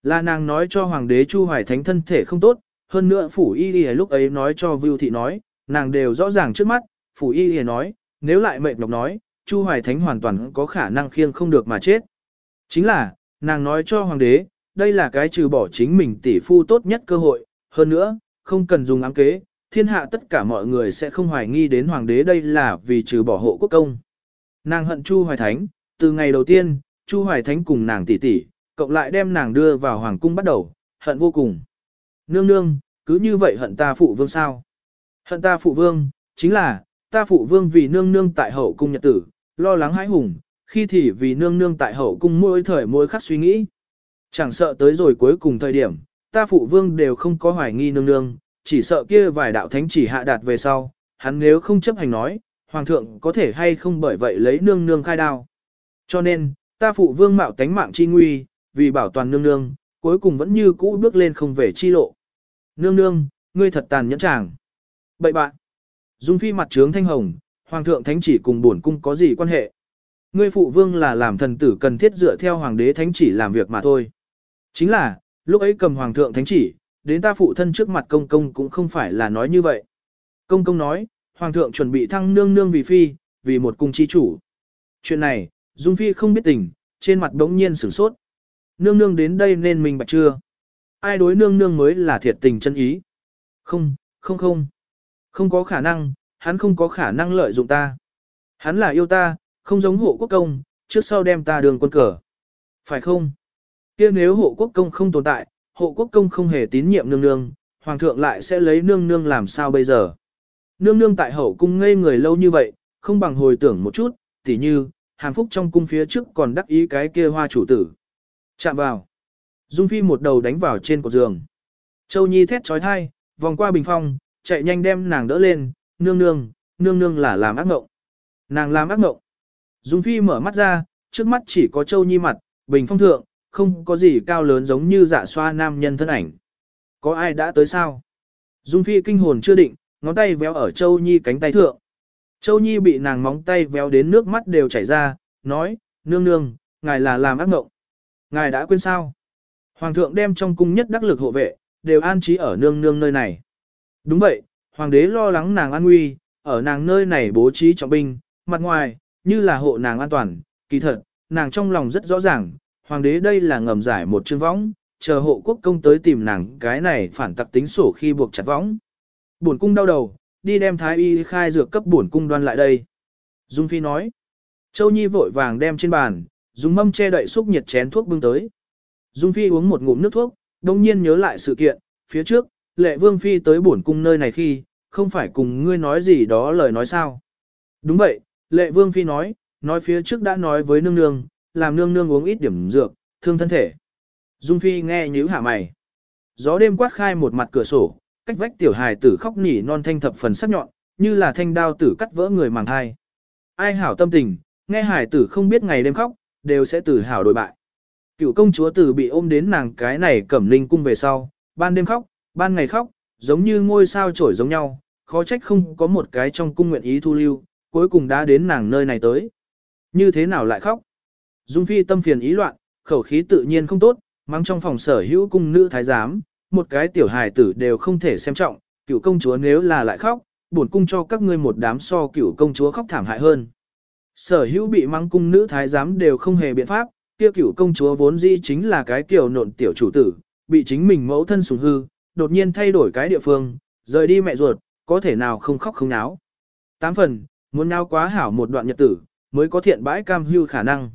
Là nàng nói cho hoàng đế Chu Hoài Thánh thân thể không tốt, hơn nữa phủ y y lúc ấy nói cho Vưu Thị nói, nàng đều rõ ràng trước mắt, phủ y y nói, nếu lại mệt nhọc nói, Chu Hoài Thánh hoàn toàn có khả năng khiêng không được mà chết. Chính là, nàng nói cho hoàng đế, đây là cái trừ bỏ chính mình tỷ phu tốt nhất cơ hội, hơn nữa, không cần dùng ám kế, thiên hạ tất cả mọi người sẽ không hoài nghi đến hoàng đế đây là vì trừ bỏ hộ quốc công. Nàng hận Chu Hoài Thánh, từ ngày đầu tiên, Chu Hoài Thánh cùng nàng tỷ tỷ, cộng lại đem nàng đưa vào hoàng cung bắt đầu, hận vô cùng. Nương nương, cứ như vậy hận ta phụ vương sao? Hận ta phụ vương, chính là, ta phụ vương vì nương nương tại hậu cung nhật tử, lo lắng hãi hùng, khi thì vì nương nương tại hậu cung mỗi thời mỗi khắc suy nghĩ. Chẳng sợ tới rồi cuối cùng thời điểm, ta phụ vương đều không có hoài nghi nương nương, chỉ sợ kia vài đạo thánh chỉ hạ đạt về sau, hắn nếu không chấp hành nói, hoàng thượng có thể hay không bởi vậy lấy nương nương khai đao. Cho nên, ta phụ vương mạo tánh mạng chi nguy, vì bảo toàn nương nương, cuối cùng vẫn như cũ bước lên không về chi lộ. Nương nương, ngươi thật tàn nhẫn chàng. Bậy bạn. Dung phi mặt trướng thanh hồng, hoàng thượng thánh chỉ cùng bổn cung có gì quan hệ? Ngươi phụ vương là làm thần tử cần thiết dựa theo hoàng đế thánh chỉ làm việc mà thôi. Chính là, lúc ấy cầm hoàng thượng thánh chỉ, đến ta phụ thân trước mặt công công cũng không phải là nói như vậy. Công công nói, hoàng thượng chuẩn bị thăng nương nương vì phi, vì một cung chi chủ. Chuyện này, Dung Phi không biết tình, trên mặt đống nhiên sửng sốt. Nương nương đến đây nên mình bạch chưa? Ai đối nương nương mới là thiệt tình chân ý? Không, không không. Không có khả năng, hắn không có khả năng lợi dụng ta. Hắn là yêu ta, không giống hộ quốc công, trước sau đem ta đường quân cờ. Phải không? kia nếu hộ quốc công không tồn tại, hộ quốc công không hề tín nhiệm nương nương, hoàng thượng lại sẽ lấy nương nương làm sao bây giờ? Nương nương tại hậu cung ngây người lâu như vậy, không bằng hồi tưởng một chút, tỉ như, hàm phúc trong cung phía trước còn đắc ý cái kia hoa chủ tử. Chạm vào. Dung Phi một đầu đánh vào trên cột giường. Châu Nhi thét trói thai, vòng qua bình phong, chạy nhanh đem nàng đỡ lên, nương nương, nương nương là làm ác ngộng. Nàng làm ác ngộng. Dung Phi mở mắt ra, trước mắt chỉ có Châu Nhi mặt, bình phong thượng, không có gì cao lớn giống như dạ xoa nam nhân thân ảnh. Có ai đã tới sao? Dung Phi kinh hồn chưa định, ngón tay véo ở Châu Nhi cánh tay thượng. Châu Nhi bị nàng móng tay véo đến nước mắt đều chảy ra, nói, nương nương, ngài là làm ác ngộng. Ngài đã quên sao? Hoàng thượng đem trong cung nhất đắc lực hộ vệ, đều an trí ở nương nương nơi này. Đúng vậy, hoàng đế lo lắng nàng an nguy, ở nàng nơi này bố trí trọng binh, mặt ngoài, như là hộ nàng an toàn, kỳ thật, nàng trong lòng rất rõ ràng, hoàng đế đây là ngầm giải một chương võng, chờ hộ quốc công tới tìm nàng cái này phản tặc tính sổ khi buộc chặt võng. Buồn cung đau đầu, đi đem thái y khai dược cấp buồn cung đoan lại đây. Dung Phi nói, Châu Nhi vội vàng đem trên bàn, dùng mâm che đậy xúc nhiệt chén thuốc bưng tới. Dung Phi uống một ngụm nước thuốc, đồng nhiên nhớ lại sự kiện, phía trước, lệ vương Phi tới bổn cung nơi này khi, không phải cùng ngươi nói gì đó lời nói sao. Đúng vậy, lệ vương Phi nói, nói phía trước đã nói với nương nương, làm nương nương uống ít điểm dược, thương thân thể. Dung Phi nghe nhíu hạ mày. Gió đêm quát khai một mặt cửa sổ, cách vách tiểu hài tử khóc nỉ non thanh thập phần sắc nhọn, như là thanh đao tử cắt vỡ người màng thai. Ai hảo tâm tình, nghe hài tử không biết ngày đêm khóc, đều sẽ tử hảo đổi bại. Cựu công chúa tử bị ôm đến nàng cái này cẩm linh cung về sau, ban đêm khóc, ban ngày khóc, giống như ngôi sao trổi giống nhau, khó trách không có một cái trong cung nguyện ý thu lưu, cuối cùng đã đến nàng nơi này tới. Như thế nào lại khóc? Dung Phi tâm phiền ý loạn, khẩu khí tự nhiên không tốt, mang trong phòng sở hữu cung nữ thái giám, một cái tiểu hài tử đều không thể xem trọng, cựu công chúa nếu là lại khóc, bổn cung cho các ngươi một đám so cựu công chúa khóc thảm hại hơn. Sở hữu bị mang cung nữ thái giám đều không hề biện pháp, kia cựu công chúa vốn dĩ chính là cái kiểu nộn tiểu chủ tử, bị chính mình mẫu thân sủng hư, đột nhiên thay đổi cái địa phương, rời đi mẹ ruột, có thể nào không khóc không náo. Tám phần, muốn náo quá hảo một đoạn nhật tử, mới có thiện bãi cam hưu khả năng.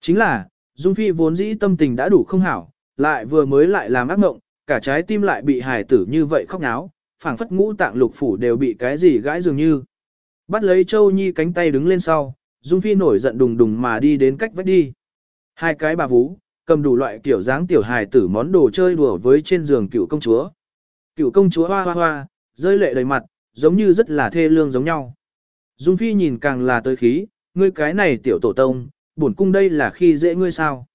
Chính là, Dung Phi vốn dĩ tâm tình đã đủ không hảo, lại vừa mới lại làm ác mộng, cả trái tim lại bị hài tử như vậy khóc náo, phảng phất ngũ tạng lục phủ đều bị cái gì gãi dường như. Bắt lấy Châu Nhi cánh tay đứng lên sau, Dung Phi nổi giận đùng đùng mà đi đến cách vách đi. Hai cái bà vú, cầm đủ loại kiểu dáng tiểu hài tử món đồ chơi đùa với trên giường cựu công chúa. Cựu công chúa hoa hoa hoa, rơi lệ đầy mặt, giống như rất là thê lương giống nhau. Dung Phi nhìn càng là tới khí, ngươi cái này tiểu tổ tông, bổn cung đây là khi dễ ngươi sao.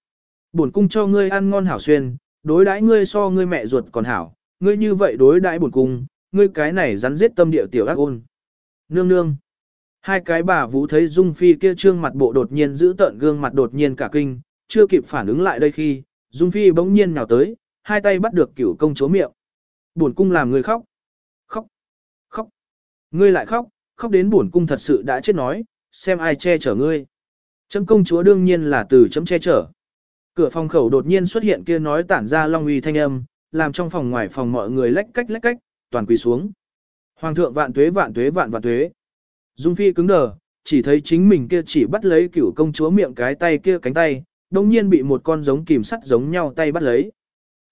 Bổn cung cho ngươi ăn ngon hảo xuyên, đối đãi ngươi so ngươi mẹ ruột còn hảo, ngươi như vậy đối đãi bổn cung, ngươi cái này rắn giết tâm địa tiểu ác ôn. Nương nương. Hai cái bà vũ thấy Dung Phi kia trương mặt bộ đột nhiên giữ tợn gương mặt đột nhiên cả kinh, chưa kịp phản ứng lại đây khi, Dung Phi bỗng nhiên nhào tới, hai tay bắt được cửu công chúa miệng. Buồn cung làm người khóc. Khóc. Khóc. Ngươi lại khóc, khóc đến buồn cung thật sự đã chết nói, xem ai che chở ngươi. Chấm công chúa đương nhiên là từ chấm che chở. Cửa phòng khẩu đột nhiên xuất hiện kia nói tản ra long uy thanh âm, làm trong phòng ngoài phòng mọi người lách cách lách cách, toàn quỳ xuống. Hoàng thượng vạn tuế vạn tuế vạn vạn tuế. Dung Phi cứng đờ, chỉ thấy chính mình kia chỉ bắt lấy cửu công chúa miệng cái tay kia cánh tay, đồng nhiên bị một con giống kìm sắt giống nhau tay bắt lấy.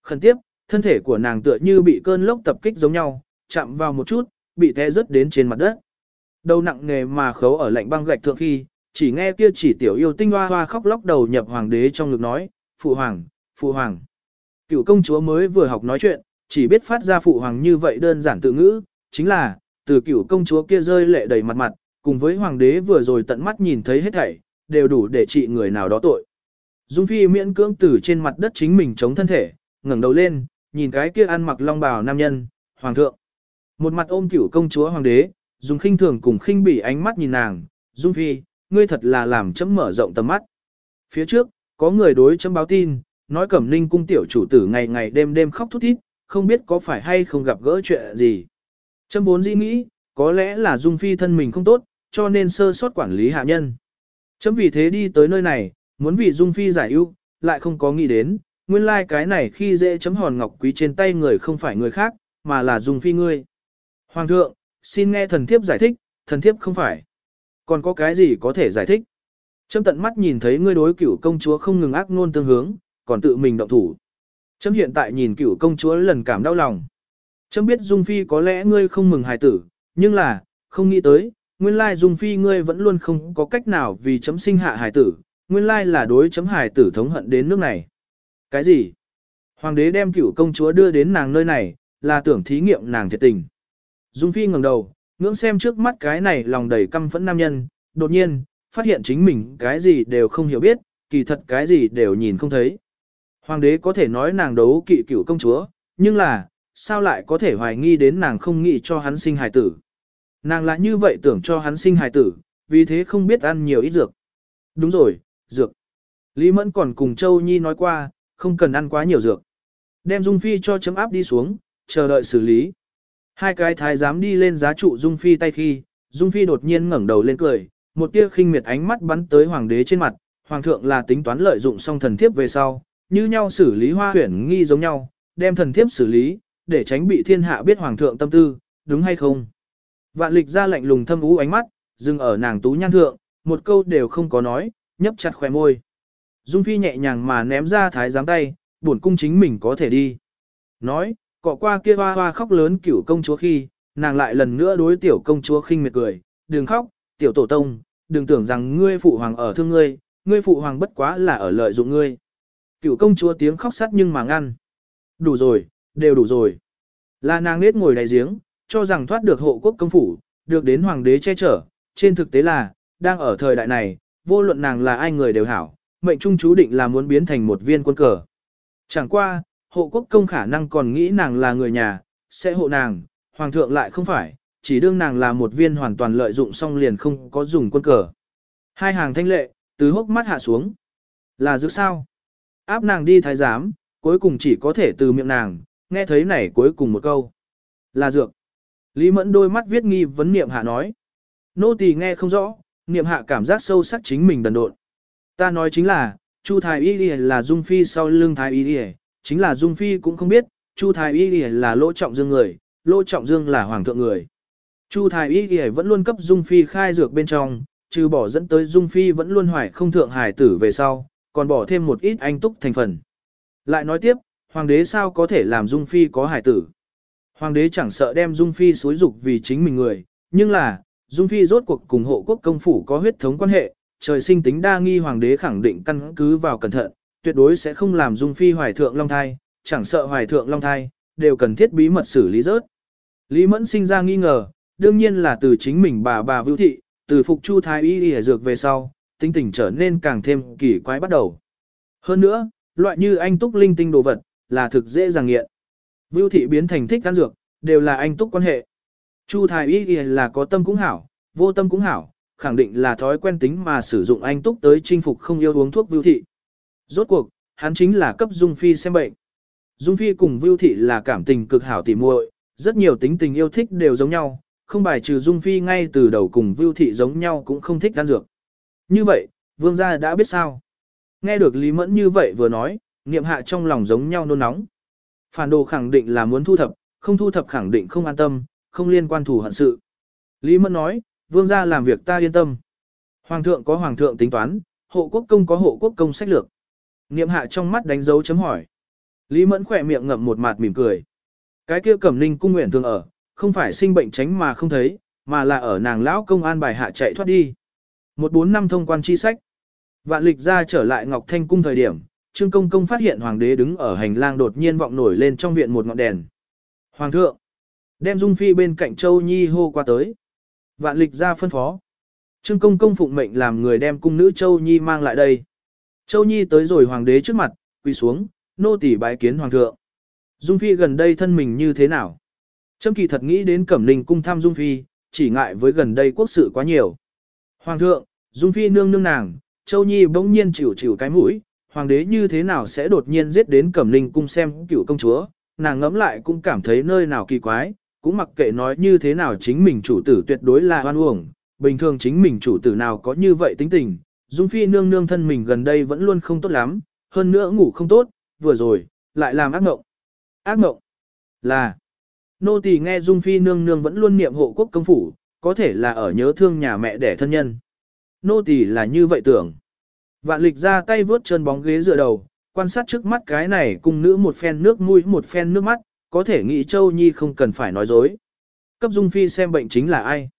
Khẩn tiếp, thân thể của nàng tựa như bị cơn lốc tập kích giống nhau, chạm vào một chút, bị té rớt đến trên mặt đất. Đầu nặng nghề mà khấu ở lạnh băng gạch thượng khi, chỉ nghe kia chỉ tiểu yêu tinh hoa hoa khóc lóc đầu nhập hoàng đế trong ngực nói, phụ hoàng, phụ hoàng. Cựu công chúa mới vừa học nói chuyện, chỉ biết phát ra phụ hoàng như vậy đơn giản tự ngữ, chính là, từ cựu công chúa kia rơi lệ đầy mặt mặt, cùng với hoàng đế vừa rồi tận mắt nhìn thấy hết thảy, đều đủ để trị người nào đó tội. Dung Phi miễn cưỡng từ trên mặt đất chính mình chống thân thể, ngẩng đầu lên, nhìn cái kia ăn mặc long bào nam nhân, hoàng thượng. Một mặt ôm cửu công chúa hoàng đế, dùng khinh thường cùng khinh bỉ ánh mắt nhìn nàng, Dung Phi, ngươi thật là làm chấm mở rộng tầm mắt. Phía trước, có người đối chấm báo tin, nói Cẩm Ninh cung tiểu chủ tử ngày ngày đêm đêm khóc thút thít, không biết có phải hay không gặp gỡ chuyện gì. Chấm vốn dĩ nghĩ, có lẽ là Dung Phi thân mình không tốt, cho nên sơ sót quản lý hạ nhân. Chấm vì thế đi tới nơi này, muốn vì Dung Phi giải ưu, lại không có nghĩ đến, nguyên lai like cái này khi dễ chấm hòn ngọc quý trên tay người không phải người khác, mà là Dung Phi ngươi. Hoàng thượng, xin nghe thần thiếp giải thích, thần thiếp không phải. Còn có cái gì có thể giải thích? Chấm tận mắt nhìn thấy ngươi đối cửu công chúa không ngừng ác ngôn tương hướng, còn tự mình động thủ. Chấm hiện tại nhìn cửu công chúa lần cảm đau lòng. Chấm biết Dung Phi có lẽ ngươi không mừng hài tử, nhưng là, không nghĩ tới, nguyên lai Dung Phi ngươi vẫn luôn không có cách nào vì chấm sinh hạ hài tử, nguyên lai là đối chấm hài tử thống hận đến nước này. Cái gì? Hoàng đế đem cửu công chúa đưa đến nàng nơi này, là tưởng thí nghiệm nàng thiệt tình. Dung Phi ngẩng đầu, ngưỡng xem trước mắt cái này lòng đầy căm phẫn nam nhân, đột nhiên, phát hiện chính mình cái gì đều không hiểu biết, kỳ thật cái gì đều nhìn không thấy. Hoàng đế có thể nói nàng đấu kỵ cửu công chúa, nhưng là, sao lại có thể hoài nghi đến nàng không nghĩ cho hắn sinh hài tử. Nàng lại như vậy tưởng cho hắn sinh hài tử, vì thế không biết ăn nhiều ít dược. Đúng rồi, dược. Lý Mẫn còn cùng Châu Nhi nói qua, không cần ăn quá nhiều dược. Đem Dung Phi cho chấm áp đi xuống, chờ đợi xử lý. Hai cái thái giám đi lên giá trụ Dung Phi tay khi, Dung Phi đột nhiên ngẩng đầu lên cười, một tia khinh miệt ánh mắt bắn tới hoàng đế trên mặt, hoàng thượng là tính toán lợi dụng xong thần thiếp về sau, như nhau xử lý hoa huyển nghi giống nhau, đem thần thiếp xử lý, để tránh bị thiên hạ biết hoàng thượng tâm tư, đúng hay không. Vạn lịch ra lạnh lùng thâm ú ánh mắt, dừng ở nàng tú nhan thượng, một câu đều không có nói, nhấp chặt khóe môi. Dung Phi nhẹ nhàng mà ném ra thái giám tay, buồn cung chính mình có thể đi. Nói, cọ qua kia hoa hoa khóc lớn cửu công chúa khi, nàng lại lần nữa đối tiểu công chúa khinh miệt cười, đừng khóc, tiểu tổ tông, đừng tưởng rằng ngươi phụ hoàng ở thương ngươi, ngươi phụ hoàng bất quá là ở lợi dụng ngươi. Cửu công chúa tiếng khóc sắt nhưng mà ngăn. Đủ rồi, đều đủ rồi. Là nàng nết ngồi đáy giếng, cho rằng thoát được hộ quốc công phủ, được đến hoàng đế che chở, trên thực tế là, đang ở thời đại này, vô luận nàng là ai người đều hảo, mệnh trung chú định là muốn biến thành một viên quân cờ. Chẳng qua, hộ quốc công khả năng còn nghĩ nàng là người nhà, sẽ hộ nàng, hoàng thượng lại không phải, chỉ đương nàng là một viên hoàn toàn lợi dụng xong liền không có dùng quân cờ. Hai hàng thanh lệ, từ hốc mắt hạ xuống. Là giữ sao? Áp nàng đi thái giám, cuối cùng chỉ có thể từ miệng nàng, nghe thấy này cuối cùng một câu. Là dược. Lý mẫn đôi mắt viết nghi vấn niệm hạ nói. Nô tỳ nghe không rõ, niệm hạ cảm giác sâu sắc chính mình đần độn. Ta nói chính là, Chu Thái Y là Dung Phi sau lưng Thái Y chính là Dung Phi cũng không biết, Chu Thái Y là Lỗ Trọng Dương người, Lỗ Trọng Dương là Hoàng thượng người. Chu Thái Y vẫn luôn cấp Dung Phi khai dược bên trong, trừ bỏ dẫn tới Dung Phi vẫn luôn hoài không thượng hải tử về sau, còn bỏ thêm một ít anh túc thành phần. Lại nói tiếp, Hoàng đế sao có thể làm Dung Phi có hải tử? Hoàng đế chẳng sợ đem Dung Phi xối dục vì chính mình người, nhưng là, Dung Phi rốt cuộc cùng hộ quốc công phủ có huyết thống quan hệ, trời sinh tính đa nghi hoàng đế khẳng định căn cứ vào cẩn thận, tuyệt đối sẽ không làm Dung Phi hoài thượng long thai, chẳng sợ hoài thượng long thai, đều cần thiết bí mật xử lý rớt. Lý Mẫn sinh ra nghi ngờ, đương nhiên là từ chính mình bà bà Vưu Thị, từ phục chu thái y y dược về sau, tinh tình trở nên càng thêm kỳ quái bắt đầu. Hơn nữa, loại như anh túc linh tinh đồ vật, là thực dễ dàng nghiện. Vưu Thị biến thành thích ăn dược, đều là anh túc quan hệ. Chu thái y là có tâm cũng hảo, vô tâm cũng hảo, khẳng định là thói quen tính mà sử dụng anh túc tới chinh phục không yêu uống thuốc Vưu Thị. Rốt cuộc, hắn chính là cấp Dung Phi xem bệnh. Dung Phi cùng Vưu Thị là cảm tình cực hảo tỉ muội, rất nhiều tính tình yêu thích đều giống nhau, không bài trừ Dung Phi ngay từ đầu cùng Vưu Thị giống nhau cũng không thích ăn dược. Như vậy, vương gia đã biết sao. Nghe được Lý Mẫn như vậy vừa nói, niệm hạ trong lòng giống nhau nôn nóng. Phản đồ khẳng định là muốn thu thập, không thu thập khẳng định không an tâm, không liên quan thủ hận sự. Lý Mẫn nói, vương gia làm việc ta yên tâm. Hoàng thượng có hoàng thượng tính toán, hộ quốc công có hộ quốc công sách lược. Niệm hạ trong mắt đánh dấu chấm hỏi. Lý Mẫn khỏe miệng ngậm một mặt mỉm cười. Cái kia cẩm ninh cung nguyện thường ở, không phải sinh bệnh tránh mà không thấy, mà là ở nàng lão công an bài hạ chạy thoát đi. Một bốn năm thông quan chi sách. Vạn lịch ra trở lại Ngọc Thanh cung thời điểm, Trương Công Công phát hiện hoàng đế đứng ở hành lang đột nhiên vọng nổi lên trong viện một ngọn đèn. Hoàng thượng, đem Dung Phi bên cạnh Châu Nhi hô qua tới. Vạn lịch ra phân phó. Trương Công Công phụng mệnh làm người đem cung nữ Châu Nhi mang lại đây. Châu Nhi tới rồi hoàng đế trước mặt, quỳ xuống, nô tỳ bái kiến hoàng thượng. Dung Phi gần đây thân mình như thế nào? Trâm kỳ thật nghĩ đến Cẩm Ninh cung thăm Dung Phi, chỉ ngại với gần đây quốc sự quá nhiều. Hoàng thượng, Dung Phi nương nương nàng, Châu Nhi bỗng nhiên chịu chịu cái mũi, hoàng đế như thế nào sẽ đột nhiên giết đến Cẩm Ninh cung xem cựu công chúa, nàng ngẫm lại cũng cảm thấy nơi nào kỳ quái, cũng mặc kệ nói như thế nào chính mình chủ tử tuyệt đối là hoan uổng, bình thường chính mình chủ tử nào có như vậy tính tình, Dung Phi nương nương thân mình gần đây vẫn luôn không tốt lắm, hơn nữa ngủ không tốt, vừa rồi, lại làm ác mộng. Ác mộng là, nô tỳ nghe Dung Phi nương nương vẫn luôn niệm hộ quốc công phủ, có thể là ở nhớ thương nhà mẹ đẻ thân nhân. Nô tỳ là như vậy tưởng. Vạn lịch ra tay vướt chân bóng ghế dựa đầu, quan sát trước mắt cái này cùng nữ một phen nước mũi một phen nước mắt, có thể nghĩ Châu Nhi không cần phải nói dối. Cấp Dung Phi xem bệnh chính là ai?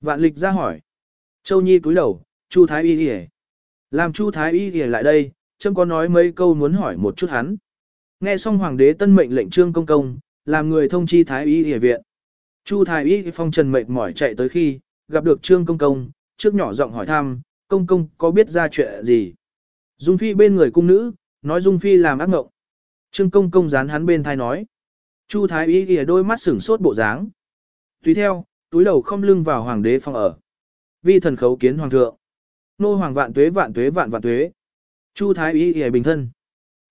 Vạn lịch ra hỏi. Châu Nhi cúi đầu, Chu Thái Y Y Làm Chu Thái Y Y lại đây, châm có nói mấy câu muốn hỏi một chút hắn. Nghe xong hoàng đế tân mệnh lệnh trương công công, làm người thông chi Thái Y Y viện. Chu Thái Y phong trần mệt mỏi chạy tới khi, gặp được trương công công, trước nhỏ giọng hỏi thăm, công công có biết ra chuyện gì. Dung Phi bên người cung nữ, nói Dung Phi làm ác ngộng. Trương công công dán hắn bên thai nói. Chu Thái Y Y đôi mắt sửng sốt bộ dáng. Tùy theo, túi đầu không lưng vào hoàng đế phòng ở. Vi thần khấu kiến hoàng thượng. Nô hoàng vạn tuế vạn tuế vạn vạn tuế. Chu Thái Y Y bình thân.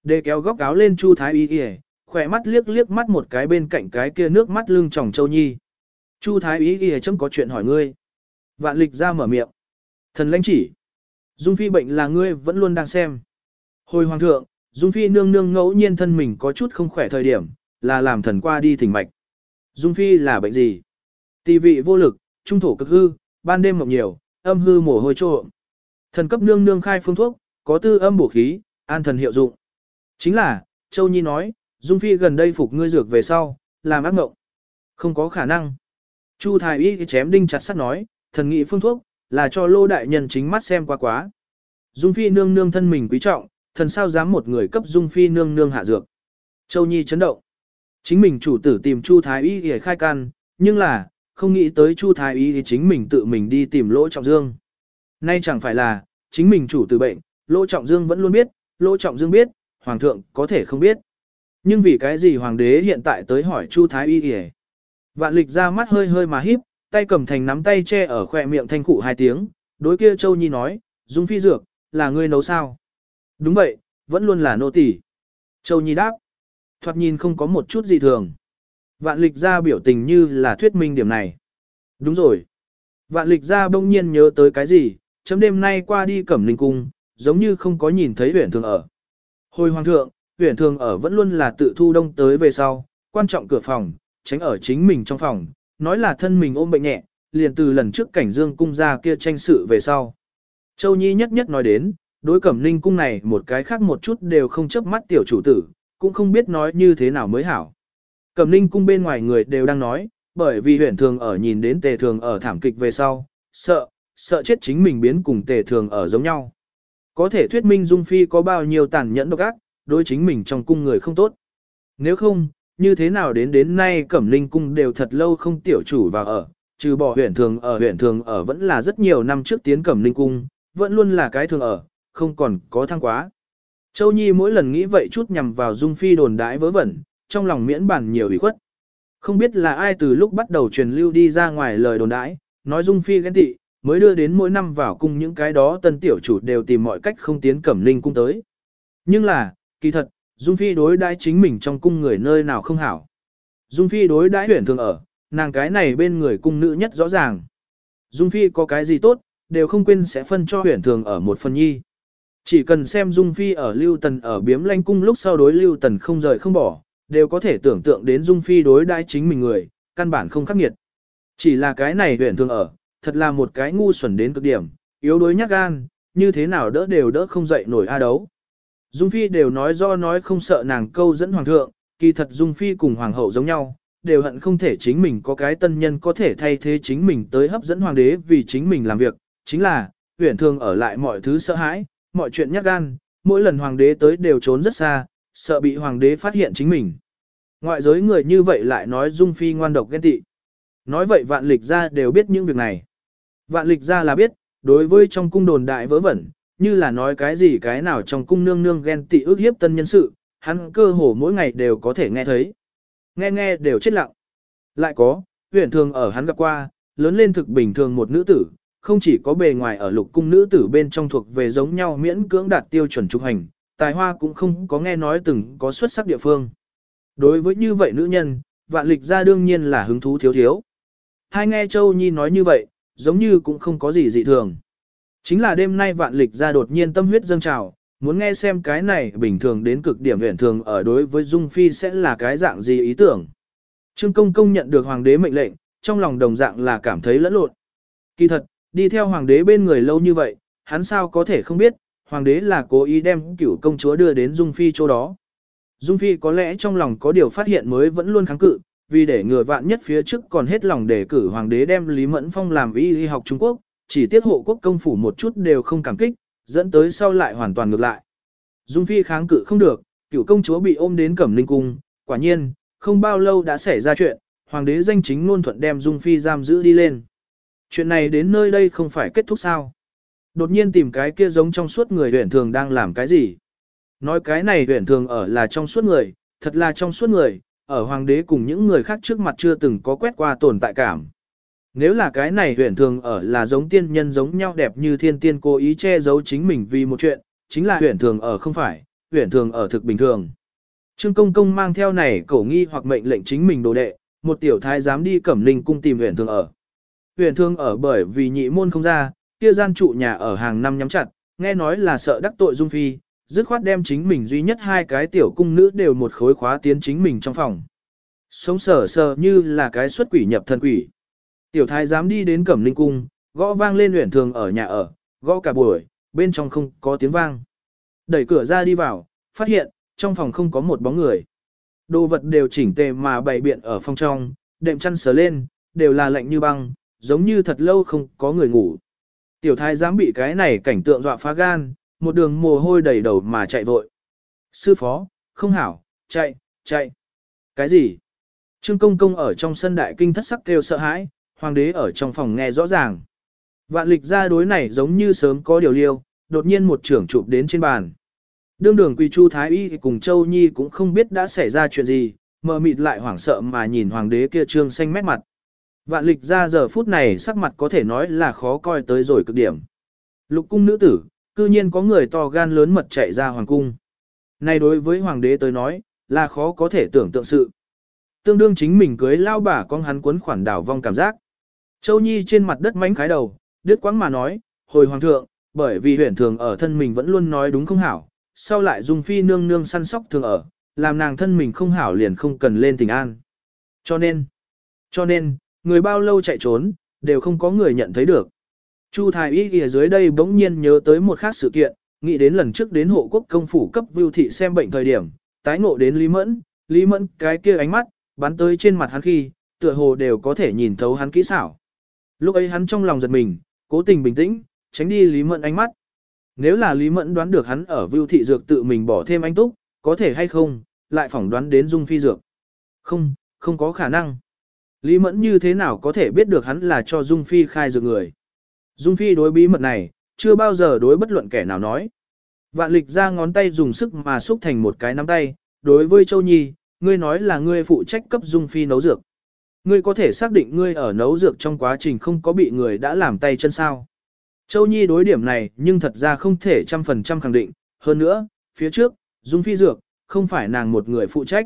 Đề kéo góc áo lên Chu Thái Y Y, khỏe mắt liếc liếc mắt một cái bên cạnh cái kia nước mắt lưng tròng châu nhi. Chu Thái Y Y chấm có chuyện hỏi ngươi. Vạn lịch ra mở miệng. Thần lãnh chỉ. Dung Phi bệnh là ngươi vẫn luôn đang xem. Hồi hoàng thượng, Dung Phi nương nương ngẫu nhiên thân mình có chút không khỏe thời điểm, là làm thần qua đi thỉnh mạch. Dung Phi là bệnh gì? Tỳ vị vô lực, trung thổ cực hư, ban đêm mộng nhiều, âm hư mồ hôi trộm. Thần cấp nương nương khai phương thuốc, có tư âm bổ khí, an thần hiệu dụng. Chính là, Châu Nhi nói, Dung Phi gần đây phục ngươi dược về sau, làm ác ngộng. Không có khả năng. Chu Thái Y chém đinh chặt sắt nói, thần nghị phương thuốc, là cho lô đại nhân chính mắt xem qua quá. Dung Phi nương nương thân mình quý trọng, thần sao dám một người cấp Dung Phi nương nương hạ dược. Châu Nhi chấn động. Chính mình chủ tử tìm Chu Thái Y để khai căn nhưng là, không nghĩ tới Chu Thái Y thì chính mình tự mình đi tìm lỗ trọng dương. Nay chẳng phải là, chính mình chủ tử bệnh, lỗ trọng dương vẫn luôn biết, lỗ trọng dương biết, hoàng thượng có thể không biết. Nhưng vì cái gì hoàng đế hiện tại tới hỏi Chu Thái Y để Vạn lịch ra mắt hơi hơi mà híp, tay cầm thành nắm tay che ở khoe miệng thanh cụ hai tiếng, đối kia Châu Nhi nói, Dung Phi dược, là ngươi nấu sao? Đúng vậy, vẫn luôn là nô tỳ. Châu Nhi đáp, thoạt nhìn không có một chút gì thường. Vạn lịch ra biểu tình như là thuyết minh điểm này. Đúng rồi. Vạn lịch ra bỗng nhiên nhớ tới cái gì, chấm đêm nay qua đi cẩm linh cung, giống như không có nhìn thấy huyển thường ở. Hồi hoàng thượng, huyển thường ở vẫn luôn là tự thu đông tới về sau, quan trọng cửa phòng, tránh ở chính mình trong phòng, nói là thân mình ôm bệnh nhẹ, liền từ lần trước cảnh dương cung ra kia tranh sự về sau. Châu Nhi nhất nhất nói đến, đối cẩm ninh cung này một cái khác một chút đều không chấp mắt tiểu chủ tử, cũng không biết nói như thế nào mới hảo. Cẩm ninh cung bên ngoài người đều đang nói, bởi vì huyện thường ở nhìn đến tề thường ở thảm kịch về sau, sợ, sợ chết chính mình biến cùng tề thường ở giống nhau. Có thể thuyết minh Dung Phi có bao nhiêu tàn nhẫn độc ác, đối chính mình trong cung người không tốt. Nếu không, như thế nào đến đến nay Cẩm Ninh cung đều thật lâu không tiểu chủ vào ở, trừ bỏ huyện thường ở huyện thường ở vẫn là rất nhiều năm trước tiến Cẩm Ninh cung, vẫn luôn là cái thường ở, không còn có thăng quá. Châu Nhi mỗi lần nghĩ vậy chút nhằm vào Dung Phi đồn đãi vớ vẩn, trong lòng miễn bản nhiều ủy khuất. Không biết là ai từ lúc bắt đầu truyền lưu đi ra ngoài lời đồn đãi, nói Dung Phi ghen tị, mới đưa đến mỗi năm vào cung những cái đó tân tiểu chủ đều tìm mọi cách không tiến Cẩm linh cung tới. Nhưng là, kỳ thật, Dung Phi đối đãi chính mình trong cung người nơi nào không hảo. Dung Phi đối đãi Huyền thường ở, nàng cái này bên người cung nữ nhất rõ ràng. Dung Phi có cái gì tốt, đều không quên sẽ phân cho Huyền thường ở một phần nhi. Chỉ cần xem Dung Phi ở Lưu Tần ở biếm lanh cung lúc sau đối Lưu Tần không rời không bỏ, đều có thể tưởng tượng đến Dung Phi đối đãi chính mình người, căn bản không khắc nghiệt. Chỉ là cái này huyện thường ở, thật là một cái ngu xuẩn đến cực điểm, yếu đối nhát gan, như thế nào đỡ đều đỡ không dậy nổi a đấu. Dung Phi đều nói do nói không sợ nàng câu dẫn hoàng thượng, kỳ thật Dung Phi cùng hoàng hậu giống nhau, đều hận không thể chính mình có cái tân nhân có thể thay thế chính mình tới hấp dẫn hoàng đế vì chính mình làm việc, chính là, huyện thường ở lại mọi thứ sợ hãi, mọi chuyện nhát gan, mỗi lần hoàng đế tới đều trốn rất xa, sợ bị hoàng đế phát hiện chính mình. Ngoại giới người như vậy lại nói Dung Phi ngoan độc ghen tị. Nói vậy vạn lịch ra đều biết những việc này. Vạn lịch ra là biết, đối với trong cung đồn đại vớ vẩn, như là nói cái gì cái nào trong cung nương nương ghen tị ước hiếp tân nhân sự, hắn cơ hồ mỗi ngày đều có thể nghe thấy. Nghe nghe đều chết lặng. Lại có, huyện thường ở hắn gặp qua, lớn lên thực bình thường một nữ tử, không chỉ có bề ngoài ở lục cung nữ tử bên trong thuộc về giống nhau miễn cưỡng đạt tiêu chuẩn trục hành, tài hoa cũng không có nghe nói từng có xuất sắc địa phương. Đối với như vậy nữ nhân, vạn lịch ra đương nhiên là hứng thú thiếu thiếu. Hai nghe Châu Nhi nói như vậy, giống như cũng không có gì dị thường. Chính là đêm nay vạn lịch ra đột nhiên tâm huyết dâng trào, muốn nghe xem cái này bình thường đến cực điểm huyện thường ở đối với Dung Phi sẽ là cái dạng gì ý tưởng. Trương Công Công nhận được hoàng đế mệnh lệnh, trong lòng đồng dạng là cảm thấy lẫn lộn. Kỳ thật, đi theo hoàng đế bên người lâu như vậy, hắn sao có thể không biết, hoàng đế là cố ý đem cửu công chúa đưa đến Dung Phi chỗ đó. Dung Phi có lẽ trong lòng có điều phát hiện mới vẫn luôn kháng cự, vì để ngừa vạn nhất phía trước còn hết lòng để cử hoàng đế đem Lý Mẫn Phong làm y y học Trung Quốc, chỉ tiết hộ quốc công phủ một chút đều không cảm kích, dẫn tới sau lại hoàn toàn ngược lại. Dung Phi kháng cự không được, cựu công chúa bị ôm đến Cẩm Ninh Cung, quả nhiên, không bao lâu đã xảy ra chuyện, hoàng đế danh chính luôn thuận đem Dung Phi giam giữ đi lên. Chuyện này đến nơi đây không phải kết thúc sao. Đột nhiên tìm cái kia giống trong suốt người Huyền thường đang làm cái gì. Nói cái này Huyền thường ở là trong suốt người, thật là trong suốt người, ở hoàng đế cùng những người khác trước mặt chưa từng có quét qua tồn tại cảm. Nếu là cái này Huyền thường ở là giống tiên nhân giống nhau đẹp như thiên tiên cố ý che giấu chính mình vì một chuyện, chính là Huyền thường ở không phải, Huyền thường ở thực bình thường. Trương Công Công mang theo này cổ nghi hoặc mệnh lệnh chính mình đồ đệ, một tiểu thái dám đi cẩm linh cung tìm huyện thường ở. Huyện Thương ở bởi vì nhị môn không ra, kia gian trụ nhà ở hàng năm nhắm chặt, nghe nói là sợ đắc tội Dung Phi, dứt khoát đem chính mình duy nhất hai cái tiểu cung nữ đều một khối khóa tiến chính mình trong phòng. Sống sờ sờ như là cái xuất quỷ nhập thân quỷ. Tiểu thái dám đi đến cẩm linh cung, gõ vang lên Huyền thường ở nhà ở, gõ cả buổi, bên trong không có tiếng vang. Đẩy cửa ra đi vào, phát hiện, trong phòng không có một bóng người. Đồ vật đều chỉnh tề mà bày biện ở phòng trong, đệm chăn sờ lên, đều là lạnh như băng, giống như thật lâu không có người ngủ. Tiểu thái dám bị cái này cảnh tượng dọa phá gan, một đường mồ hôi đầy đầu mà chạy vội. Sư phó, không hảo, chạy, chạy. Cái gì? Trương công công ở trong sân đại kinh thất sắc kêu sợ hãi, hoàng đế ở trong phòng nghe rõ ràng. Vạn lịch ra đối này giống như sớm có điều liêu, đột nhiên một trưởng chụp đến trên bàn. Đương đường Quỳ Chu Thái Y cùng Châu Nhi cũng không biết đã xảy ra chuyện gì, mờ mịt lại hoảng sợ mà nhìn hoàng đế kia trương xanh mét mặt. Vạn lịch ra giờ phút này sắc mặt có thể nói là khó coi tới rồi cực điểm. Lục cung nữ tử, cư nhiên có người to gan lớn mật chạy ra hoàng cung. Này đối với hoàng đế tới nói, là khó có thể tưởng tượng sự. Tương đương chính mình cưới lao bà con hắn cuốn khoản đảo vong cảm giác. Châu Nhi trên mặt đất mánh khái đầu, đứt quãng mà nói, hồi hoàng thượng, bởi vì huyện thường ở thân mình vẫn luôn nói đúng không hảo, sau lại dùng phi nương nương săn sóc thường ở, làm nàng thân mình không hảo liền không cần lên tình an. Cho nên, cho nên, người bao lâu chạy trốn, đều không có người nhận thấy được. Chu Thái Y ở dưới đây bỗng nhiên nhớ tới một khác sự kiện, nghĩ đến lần trước đến hộ quốc công phủ cấp vưu thị xem bệnh thời điểm, tái ngộ đến Lý Mẫn, Lý Mẫn cái kia ánh mắt, bắn tới trên mặt hắn khi, tựa hồ đều có thể nhìn thấu hắn kỹ xảo. Lúc ấy hắn trong lòng giật mình, cố tình bình tĩnh, tránh đi Lý Mẫn ánh mắt. Nếu là Lý Mẫn đoán được hắn ở Vưu Thị Dược tự mình bỏ thêm anh túc, có thể hay không, lại phỏng đoán đến Dung Phi Dược. Không, không có khả năng. Lý Mẫn như thế nào có thể biết được hắn là cho Dung Phi khai dược người. Dung Phi đối bí mật này, chưa bao giờ đối bất luận kẻ nào nói. Vạn lịch ra ngón tay dùng sức mà xúc thành một cái nắm tay, đối với Châu Nhi, ngươi nói là ngươi phụ trách cấp Dung Phi nấu dược. Ngươi có thể xác định ngươi ở nấu dược trong quá trình không có bị người đã làm tay chân sao. Châu Nhi đối điểm này nhưng thật ra không thể trăm phần trăm khẳng định, hơn nữa, phía trước, Dung Phi dược, không phải nàng một người phụ trách.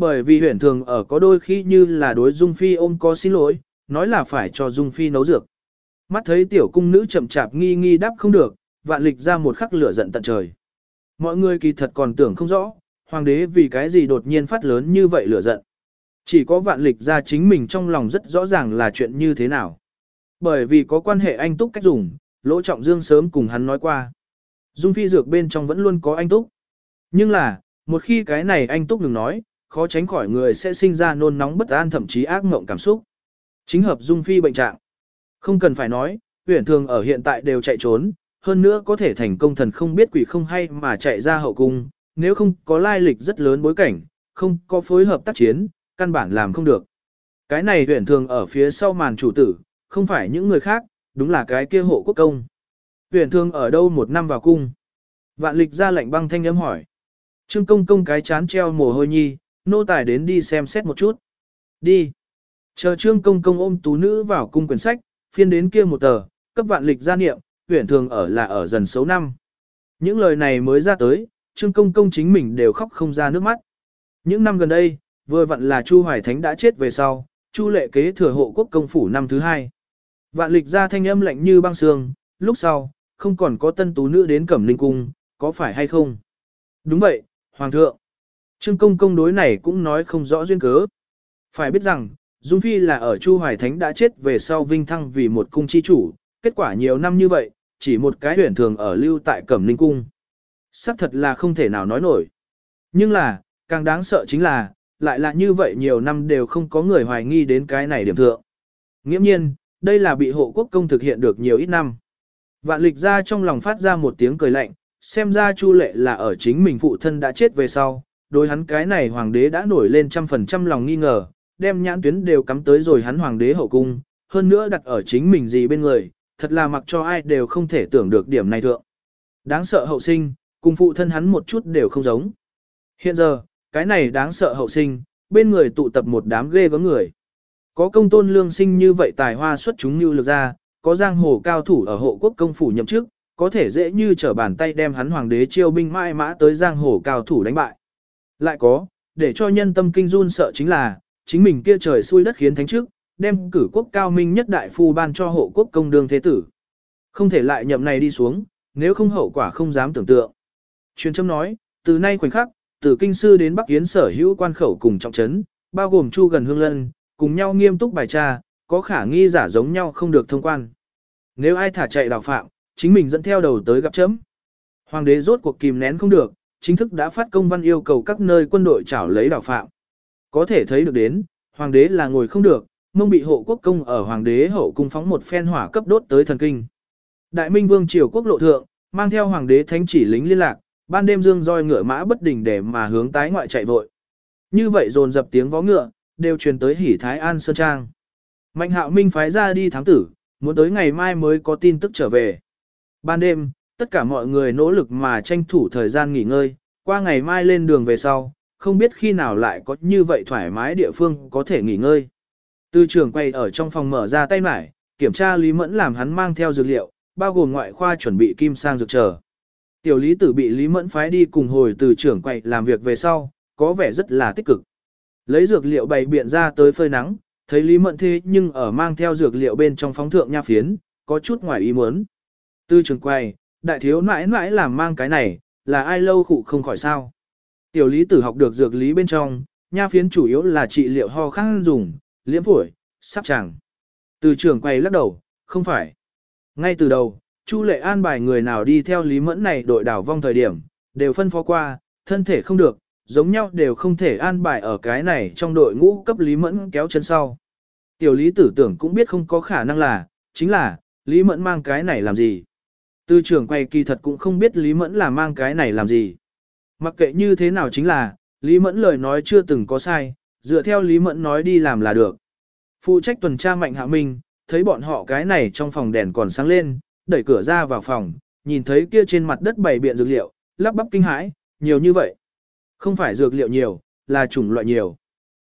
Bởi vì huyền thường ở có đôi khi như là đối Dung Phi ôm có xin lỗi, nói là phải cho Dung Phi nấu dược. Mắt thấy tiểu cung nữ chậm chạp nghi nghi đáp không được, vạn lịch ra một khắc lửa giận tận trời. Mọi người kỳ thật còn tưởng không rõ, hoàng đế vì cái gì đột nhiên phát lớn như vậy lửa giận. Chỉ có vạn lịch ra chính mình trong lòng rất rõ ràng là chuyện như thế nào. Bởi vì có quan hệ anh túc cách dùng, lỗ trọng dương sớm cùng hắn nói qua. Dung phi dược bên trong vẫn luôn có anh túc. Nhưng là, một khi cái này anh túc đừng nói, khó tránh khỏi người sẽ sinh ra nôn nóng bất an thậm chí ác mộng cảm xúc. Chính hợp dung phi bệnh trạng. Không cần phải nói, huyển thường ở hiện tại đều chạy trốn, hơn nữa có thể thành công thần không biết quỷ không hay mà chạy ra hậu cung, nếu không có lai lịch rất lớn bối cảnh, không có phối hợp tác chiến, căn bản làm không được. Cái này huyển thường ở phía sau màn chủ tử, không phải những người khác, đúng là cái kia hộ quốc công. Huyển thường ở đâu một năm vào cung? Vạn lịch ra lệnh băng thanh âm hỏi. Trương công công cái chán treo mồ hôi nhi, nô tài đến đi xem xét một chút. Đi. Chờ trương công công ôm tú nữ vào cung quyển sách, phiên đến kia một tờ, cấp vạn lịch gia niệm, huyền thường ở là ở dần xấu năm. Những lời này mới ra tới, trương công công chính mình đều khóc không ra nước mắt. Những năm gần đây, vừa vặn là Chu Hoài Thánh đã chết về sau, Chu lệ kế thừa hộ quốc công phủ năm thứ hai. Vạn lịch ra thanh âm lạnh như băng sương, lúc sau, không còn có tân tú nữ đến cẩm linh cung, có phải hay không? Đúng vậy, Hoàng thượng. Trương công công đối này cũng nói không rõ duyên cớ. Phải biết rằng, Dung Phi là ở Chu Hoài Thánh đã chết về sau vinh thăng vì một cung chi chủ, kết quả nhiều năm như vậy, chỉ một cái huyển thường ở lưu tại Cẩm Ninh Cung. Sắc thật là không thể nào nói nổi. Nhưng là, càng đáng sợ chính là, lại là như vậy nhiều năm đều không có người hoài nghi đến cái này điểm thượng. Nghiễm nhiên, đây là bị hộ quốc công thực hiện được nhiều ít năm. Vạn lịch ra trong lòng phát ra một tiếng cười lạnh, xem ra Chu lệ là ở chính mình phụ thân đã chết về sau, đối hắn cái này hoàng đế đã nổi lên trăm phần trăm lòng nghi ngờ, đem nhãn tuyến đều cắm tới rồi hắn hoàng đế hậu cung, hơn nữa đặt ở chính mình gì bên người, thật là mặc cho ai đều không thể tưởng được điểm này thượng. Đáng sợ hậu sinh, cùng phụ thân hắn một chút đều không giống. Hiện giờ, cái này đáng sợ hậu sinh, bên người tụ tập một đám ghê gớm người. Có công tôn lương sinh như vậy tài hoa xuất chúng như lực ra, có giang hồ cao thủ ở hộ quốc công phủ nhậm chức, có thể dễ như trở bàn tay đem hắn hoàng đế chiêu binh mãi mã tới giang hồ cao thủ đánh bại. Lại có, để cho nhân tâm kinh run sợ chính là, chính mình kia trời xui đất khiến thánh trước, đem cử quốc cao minh nhất đại phu ban cho hộ quốc công đương thế tử. Không thể lại nhậm này đi xuống, nếu không hậu quả không dám tưởng tượng. Truyền châm nói, từ nay khoảnh khắc, từ kinh sư đến Bắc Yến sở hữu quan khẩu cùng trọng trấn, bao gồm chu gần hương lân, cùng nhau nghiêm túc bài tra, có khả nghi giả giống nhau không được thông quan. Nếu ai thả chạy đào phạm, chính mình dẫn theo đầu tới gặp chấm. Hoàng đế rốt cuộc kìm nén không được, chính thức đã phát công văn yêu cầu các nơi quân đội trảo lấy đảo phạm. Có thể thấy được đến, hoàng đế là ngồi không được, mông bị hộ quốc công ở hoàng đế hậu cung phóng một phen hỏa cấp đốt tới thần kinh. Đại minh vương triều quốc lộ thượng, mang theo hoàng đế thánh chỉ lính liên lạc, ban đêm dương roi ngựa mã bất đình để mà hướng tái ngoại chạy vội. Như vậy dồn dập tiếng vó ngựa, đều truyền tới hỉ thái an sơn trang. Mạnh hạo minh phái ra đi thám tử, muốn tới ngày mai mới có tin tức trở về. Ban đêm, tất cả mọi người nỗ lực mà tranh thủ thời gian nghỉ ngơi, qua ngày mai lên đường về sau, không biết khi nào lại có như vậy thoải mái địa phương có thể nghỉ ngơi. Tư trưởng quay ở trong phòng mở ra tay mải, kiểm tra Lý Mẫn làm hắn mang theo dược liệu, bao gồm ngoại khoa chuẩn bị kim sang dược chờ. Tiểu Lý Tử bị Lý Mẫn phái đi cùng hồi từ trưởng quay làm việc về sau, có vẻ rất là tích cực. Lấy dược liệu bày biện ra tới phơi nắng, thấy Lý Mẫn thế nhưng ở mang theo dược liệu bên trong phóng thượng nha phiến, có chút ngoài ý muốn. Tư trưởng quay, đại thiếu nãi nãi làm mang cái này, là ai lâu khụ không khỏi sao. Tiểu lý tử học được dược lý bên trong, nha phiến chủ yếu là trị liệu ho khăn dùng, liễm phổi, sắp chẳng. Từ trưởng quay lắc đầu, không phải. Ngay từ đầu, Chu lệ an bài người nào đi theo lý mẫn này đội đảo vong thời điểm, đều phân phó qua, thân thể không được, giống nhau đều không thể an bài ở cái này trong đội ngũ cấp lý mẫn kéo chân sau. Tiểu lý tử tưởng cũng biết không có khả năng là, chính là, lý mẫn mang cái này làm gì tư trưởng quay kỳ thật cũng không biết lý mẫn là mang cái này làm gì. Mặc kệ như thế nào chính là, Lý Mẫn lời nói chưa từng có sai, dựa theo Lý Mẫn nói đi làm là được. Phụ trách tuần tra Mạnh Hạ Minh, thấy bọn họ cái này trong phòng đèn còn sáng lên, đẩy cửa ra vào phòng, nhìn thấy kia trên mặt đất bày biện dược liệu, lắp bắp kinh hãi, nhiều như vậy. Không phải dược liệu nhiều, là chủng loại nhiều.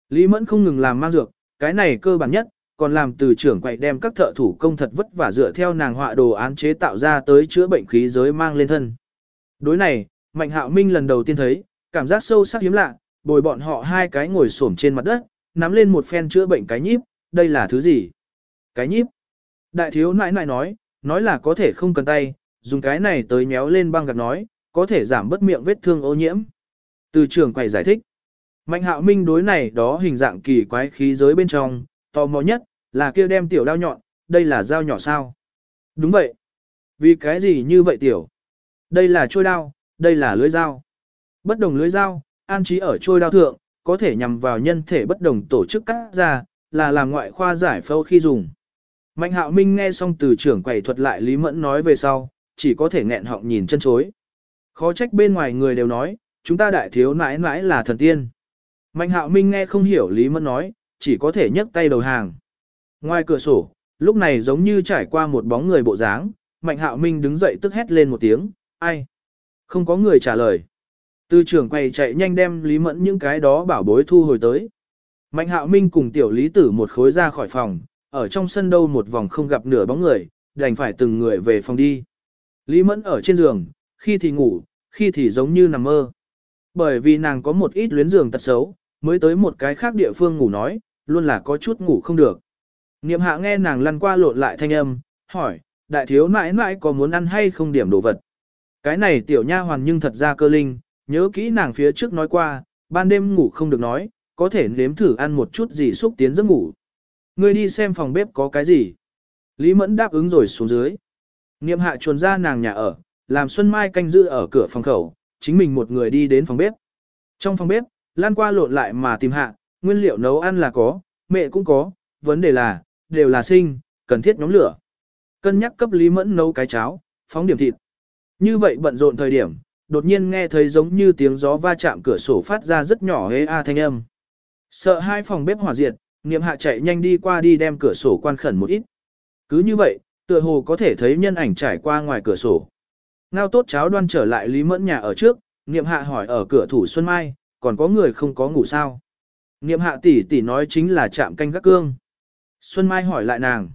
Lý Mẫn không ngừng làm mang dược, cái này cơ bản nhất, còn làm từ trưởng quậy đem các thợ thủ công thật vất vả dựa theo nàng họa đồ án chế tạo ra tới chữa bệnh khí giới mang lên thân. Đối này, Mạnh Hạo Minh lần đầu tiên thấy, cảm giác sâu sắc hiếm lạ, bồi bọn họ hai cái ngồi xổm trên mặt đất, nắm lên một phen chữa bệnh cái nhíp, đây là thứ gì? Cái nhíp. Đại thiếu nãi nãi nói, nói là có thể không cần tay, dùng cái này tới méo lên băng gạc nói, có thể giảm bất miệng vết thương ô nhiễm. Từ trưởng quầy giải thích. Mạnh hạo minh đối này đó hình dạng kỳ quái khí giới bên trong, tò mò nhất, là kia đem tiểu đao nhọn, đây là dao nhỏ sao? Đúng vậy. Vì cái gì như vậy tiểu? Đây là trôi đao, đây là lưới dao. Bất đồng lưới dao, an trí ở trôi đao thượng, có thể nhằm vào nhân thể bất đồng tổ chức cắt ra, là làm ngoại khoa giải phẫu khi dùng. Mạnh hạo minh nghe xong từ trưởng quầy thuật lại Lý Mẫn nói về sau, chỉ có thể nghẹn họng nhìn chân chối. Khó trách bên ngoài người đều nói, chúng ta đại thiếu nãi nãi là thần tiên. Mạnh hạo minh nghe không hiểu Lý Mẫn nói, chỉ có thể nhấc tay đầu hàng. Ngoài cửa sổ, lúc này giống như trải qua một bóng người bộ dáng, Mạnh hạo minh đứng dậy tức hét lên một tiếng, ai? Không có người trả lời. Tư trưởng quay chạy nhanh đem Lý Mẫn những cái đó bảo bối thu hồi tới. Mạnh hạo minh cùng tiểu lý tử một khối ra khỏi phòng, ở trong sân đâu một vòng không gặp nửa bóng người, đành phải từng người về phòng đi. Lý Mẫn ở trên giường, khi thì ngủ, khi thì giống như nằm mơ. Bởi vì nàng có một ít luyến giường tật xấu, mới tới một cái khác địa phương ngủ nói, luôn là có chút ngủ không được. Niệm hạ nghe nàng lăn qua lộn lại thanh âm, hỏi, đại thiếu mãi mãi có muốn ăn hay không điểm đồ vật. Cái này tiểu nha hoàn nhưng thật ra cơ linh, nhớ kỹ nàng phía trước nói qua, ban đêm ngủ không được nói, có thể nếm thử ăn một chút gì xúc tiến giấc ngủ. Ngươi đi xem phòng bếp có cái gì. Lý Mẫn đáp ứng rồi xuống dưới. Niệm hạ chuồn ra nàng nhà ở, làm Xuân Mai canh giữ ở cửa phòng khẩu, chính mình một người đi đến phòng bếp. Trong phòng bếp, lan qua lộn lại mà tìm hạ, nguyên liệu nấu ăn là có, mẹ cũng có, vấn đề là, đều là sinh, cần thiết nhóm lửa. Cân nhắc cấp Lý Mẫn nấu cái cháo, phóng điểm thịt. Như vậy bận rộn thời điểm, đột nhiên nghe thấy giống như tiếng gió va chạm cửa sổ phát ra rất nhỏ hế a thanh âm. Sợ hai phòng bếp hỏa diệt, niệm hạ chạy nhanh đi qua đi đem cửa sổ quan khẩn một ít. Cứ như vậy, tựa hồ có thể thấy nhân ảnh trải qua ngoài cửa sổ. Ngao tốt cháo đoan trở lại Lý Mẫn nhà ở trước, niệm hạ hỏi ở cửa thủ Xuân Mai, còn có người không có ngủ sao? Niệm hạ tỷ tỷ nói chính là chạm canh gác cương. Xuân Mai hỏi lại nàng.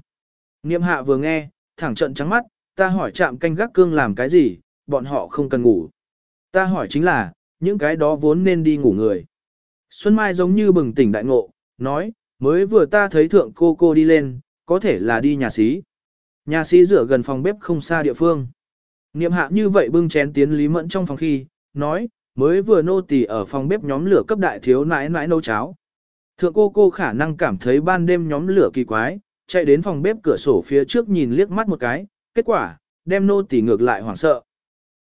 Niệm hạ vừa nghe, thẳng trận trắng mắt, ta hỏi chạm canh gác cương làm cái gì, bọn họ không cần ngủ. Ta hỏi chính là, những cái đó vốn nên đi ngủ người. Xuân Mai giống như bừng tỉnh đại ngộ, nói, mới vừa ta thấy thượng cô cô đi lên, có thể là đi nhà xí. Nhà sĩ rửa gần phòng bếp không xa địa phương. Niệm hạ như vậy bưng chén tiến Lý Mẫn trong phòng khi, nói, mới vừa nô tỳ ở phòng bếp nhóm lửa cấp đại thiếu nãi nãi nấu cháo. Thượng cô cô khả năng cảm thấy ban đêm nhóm lửa kỳ quái, chạy đến phòng bếp cửa sổ phía trước nhìn liếc mắt một cái, kết quả, đem nô tỳ ngược lại hoảng sợ,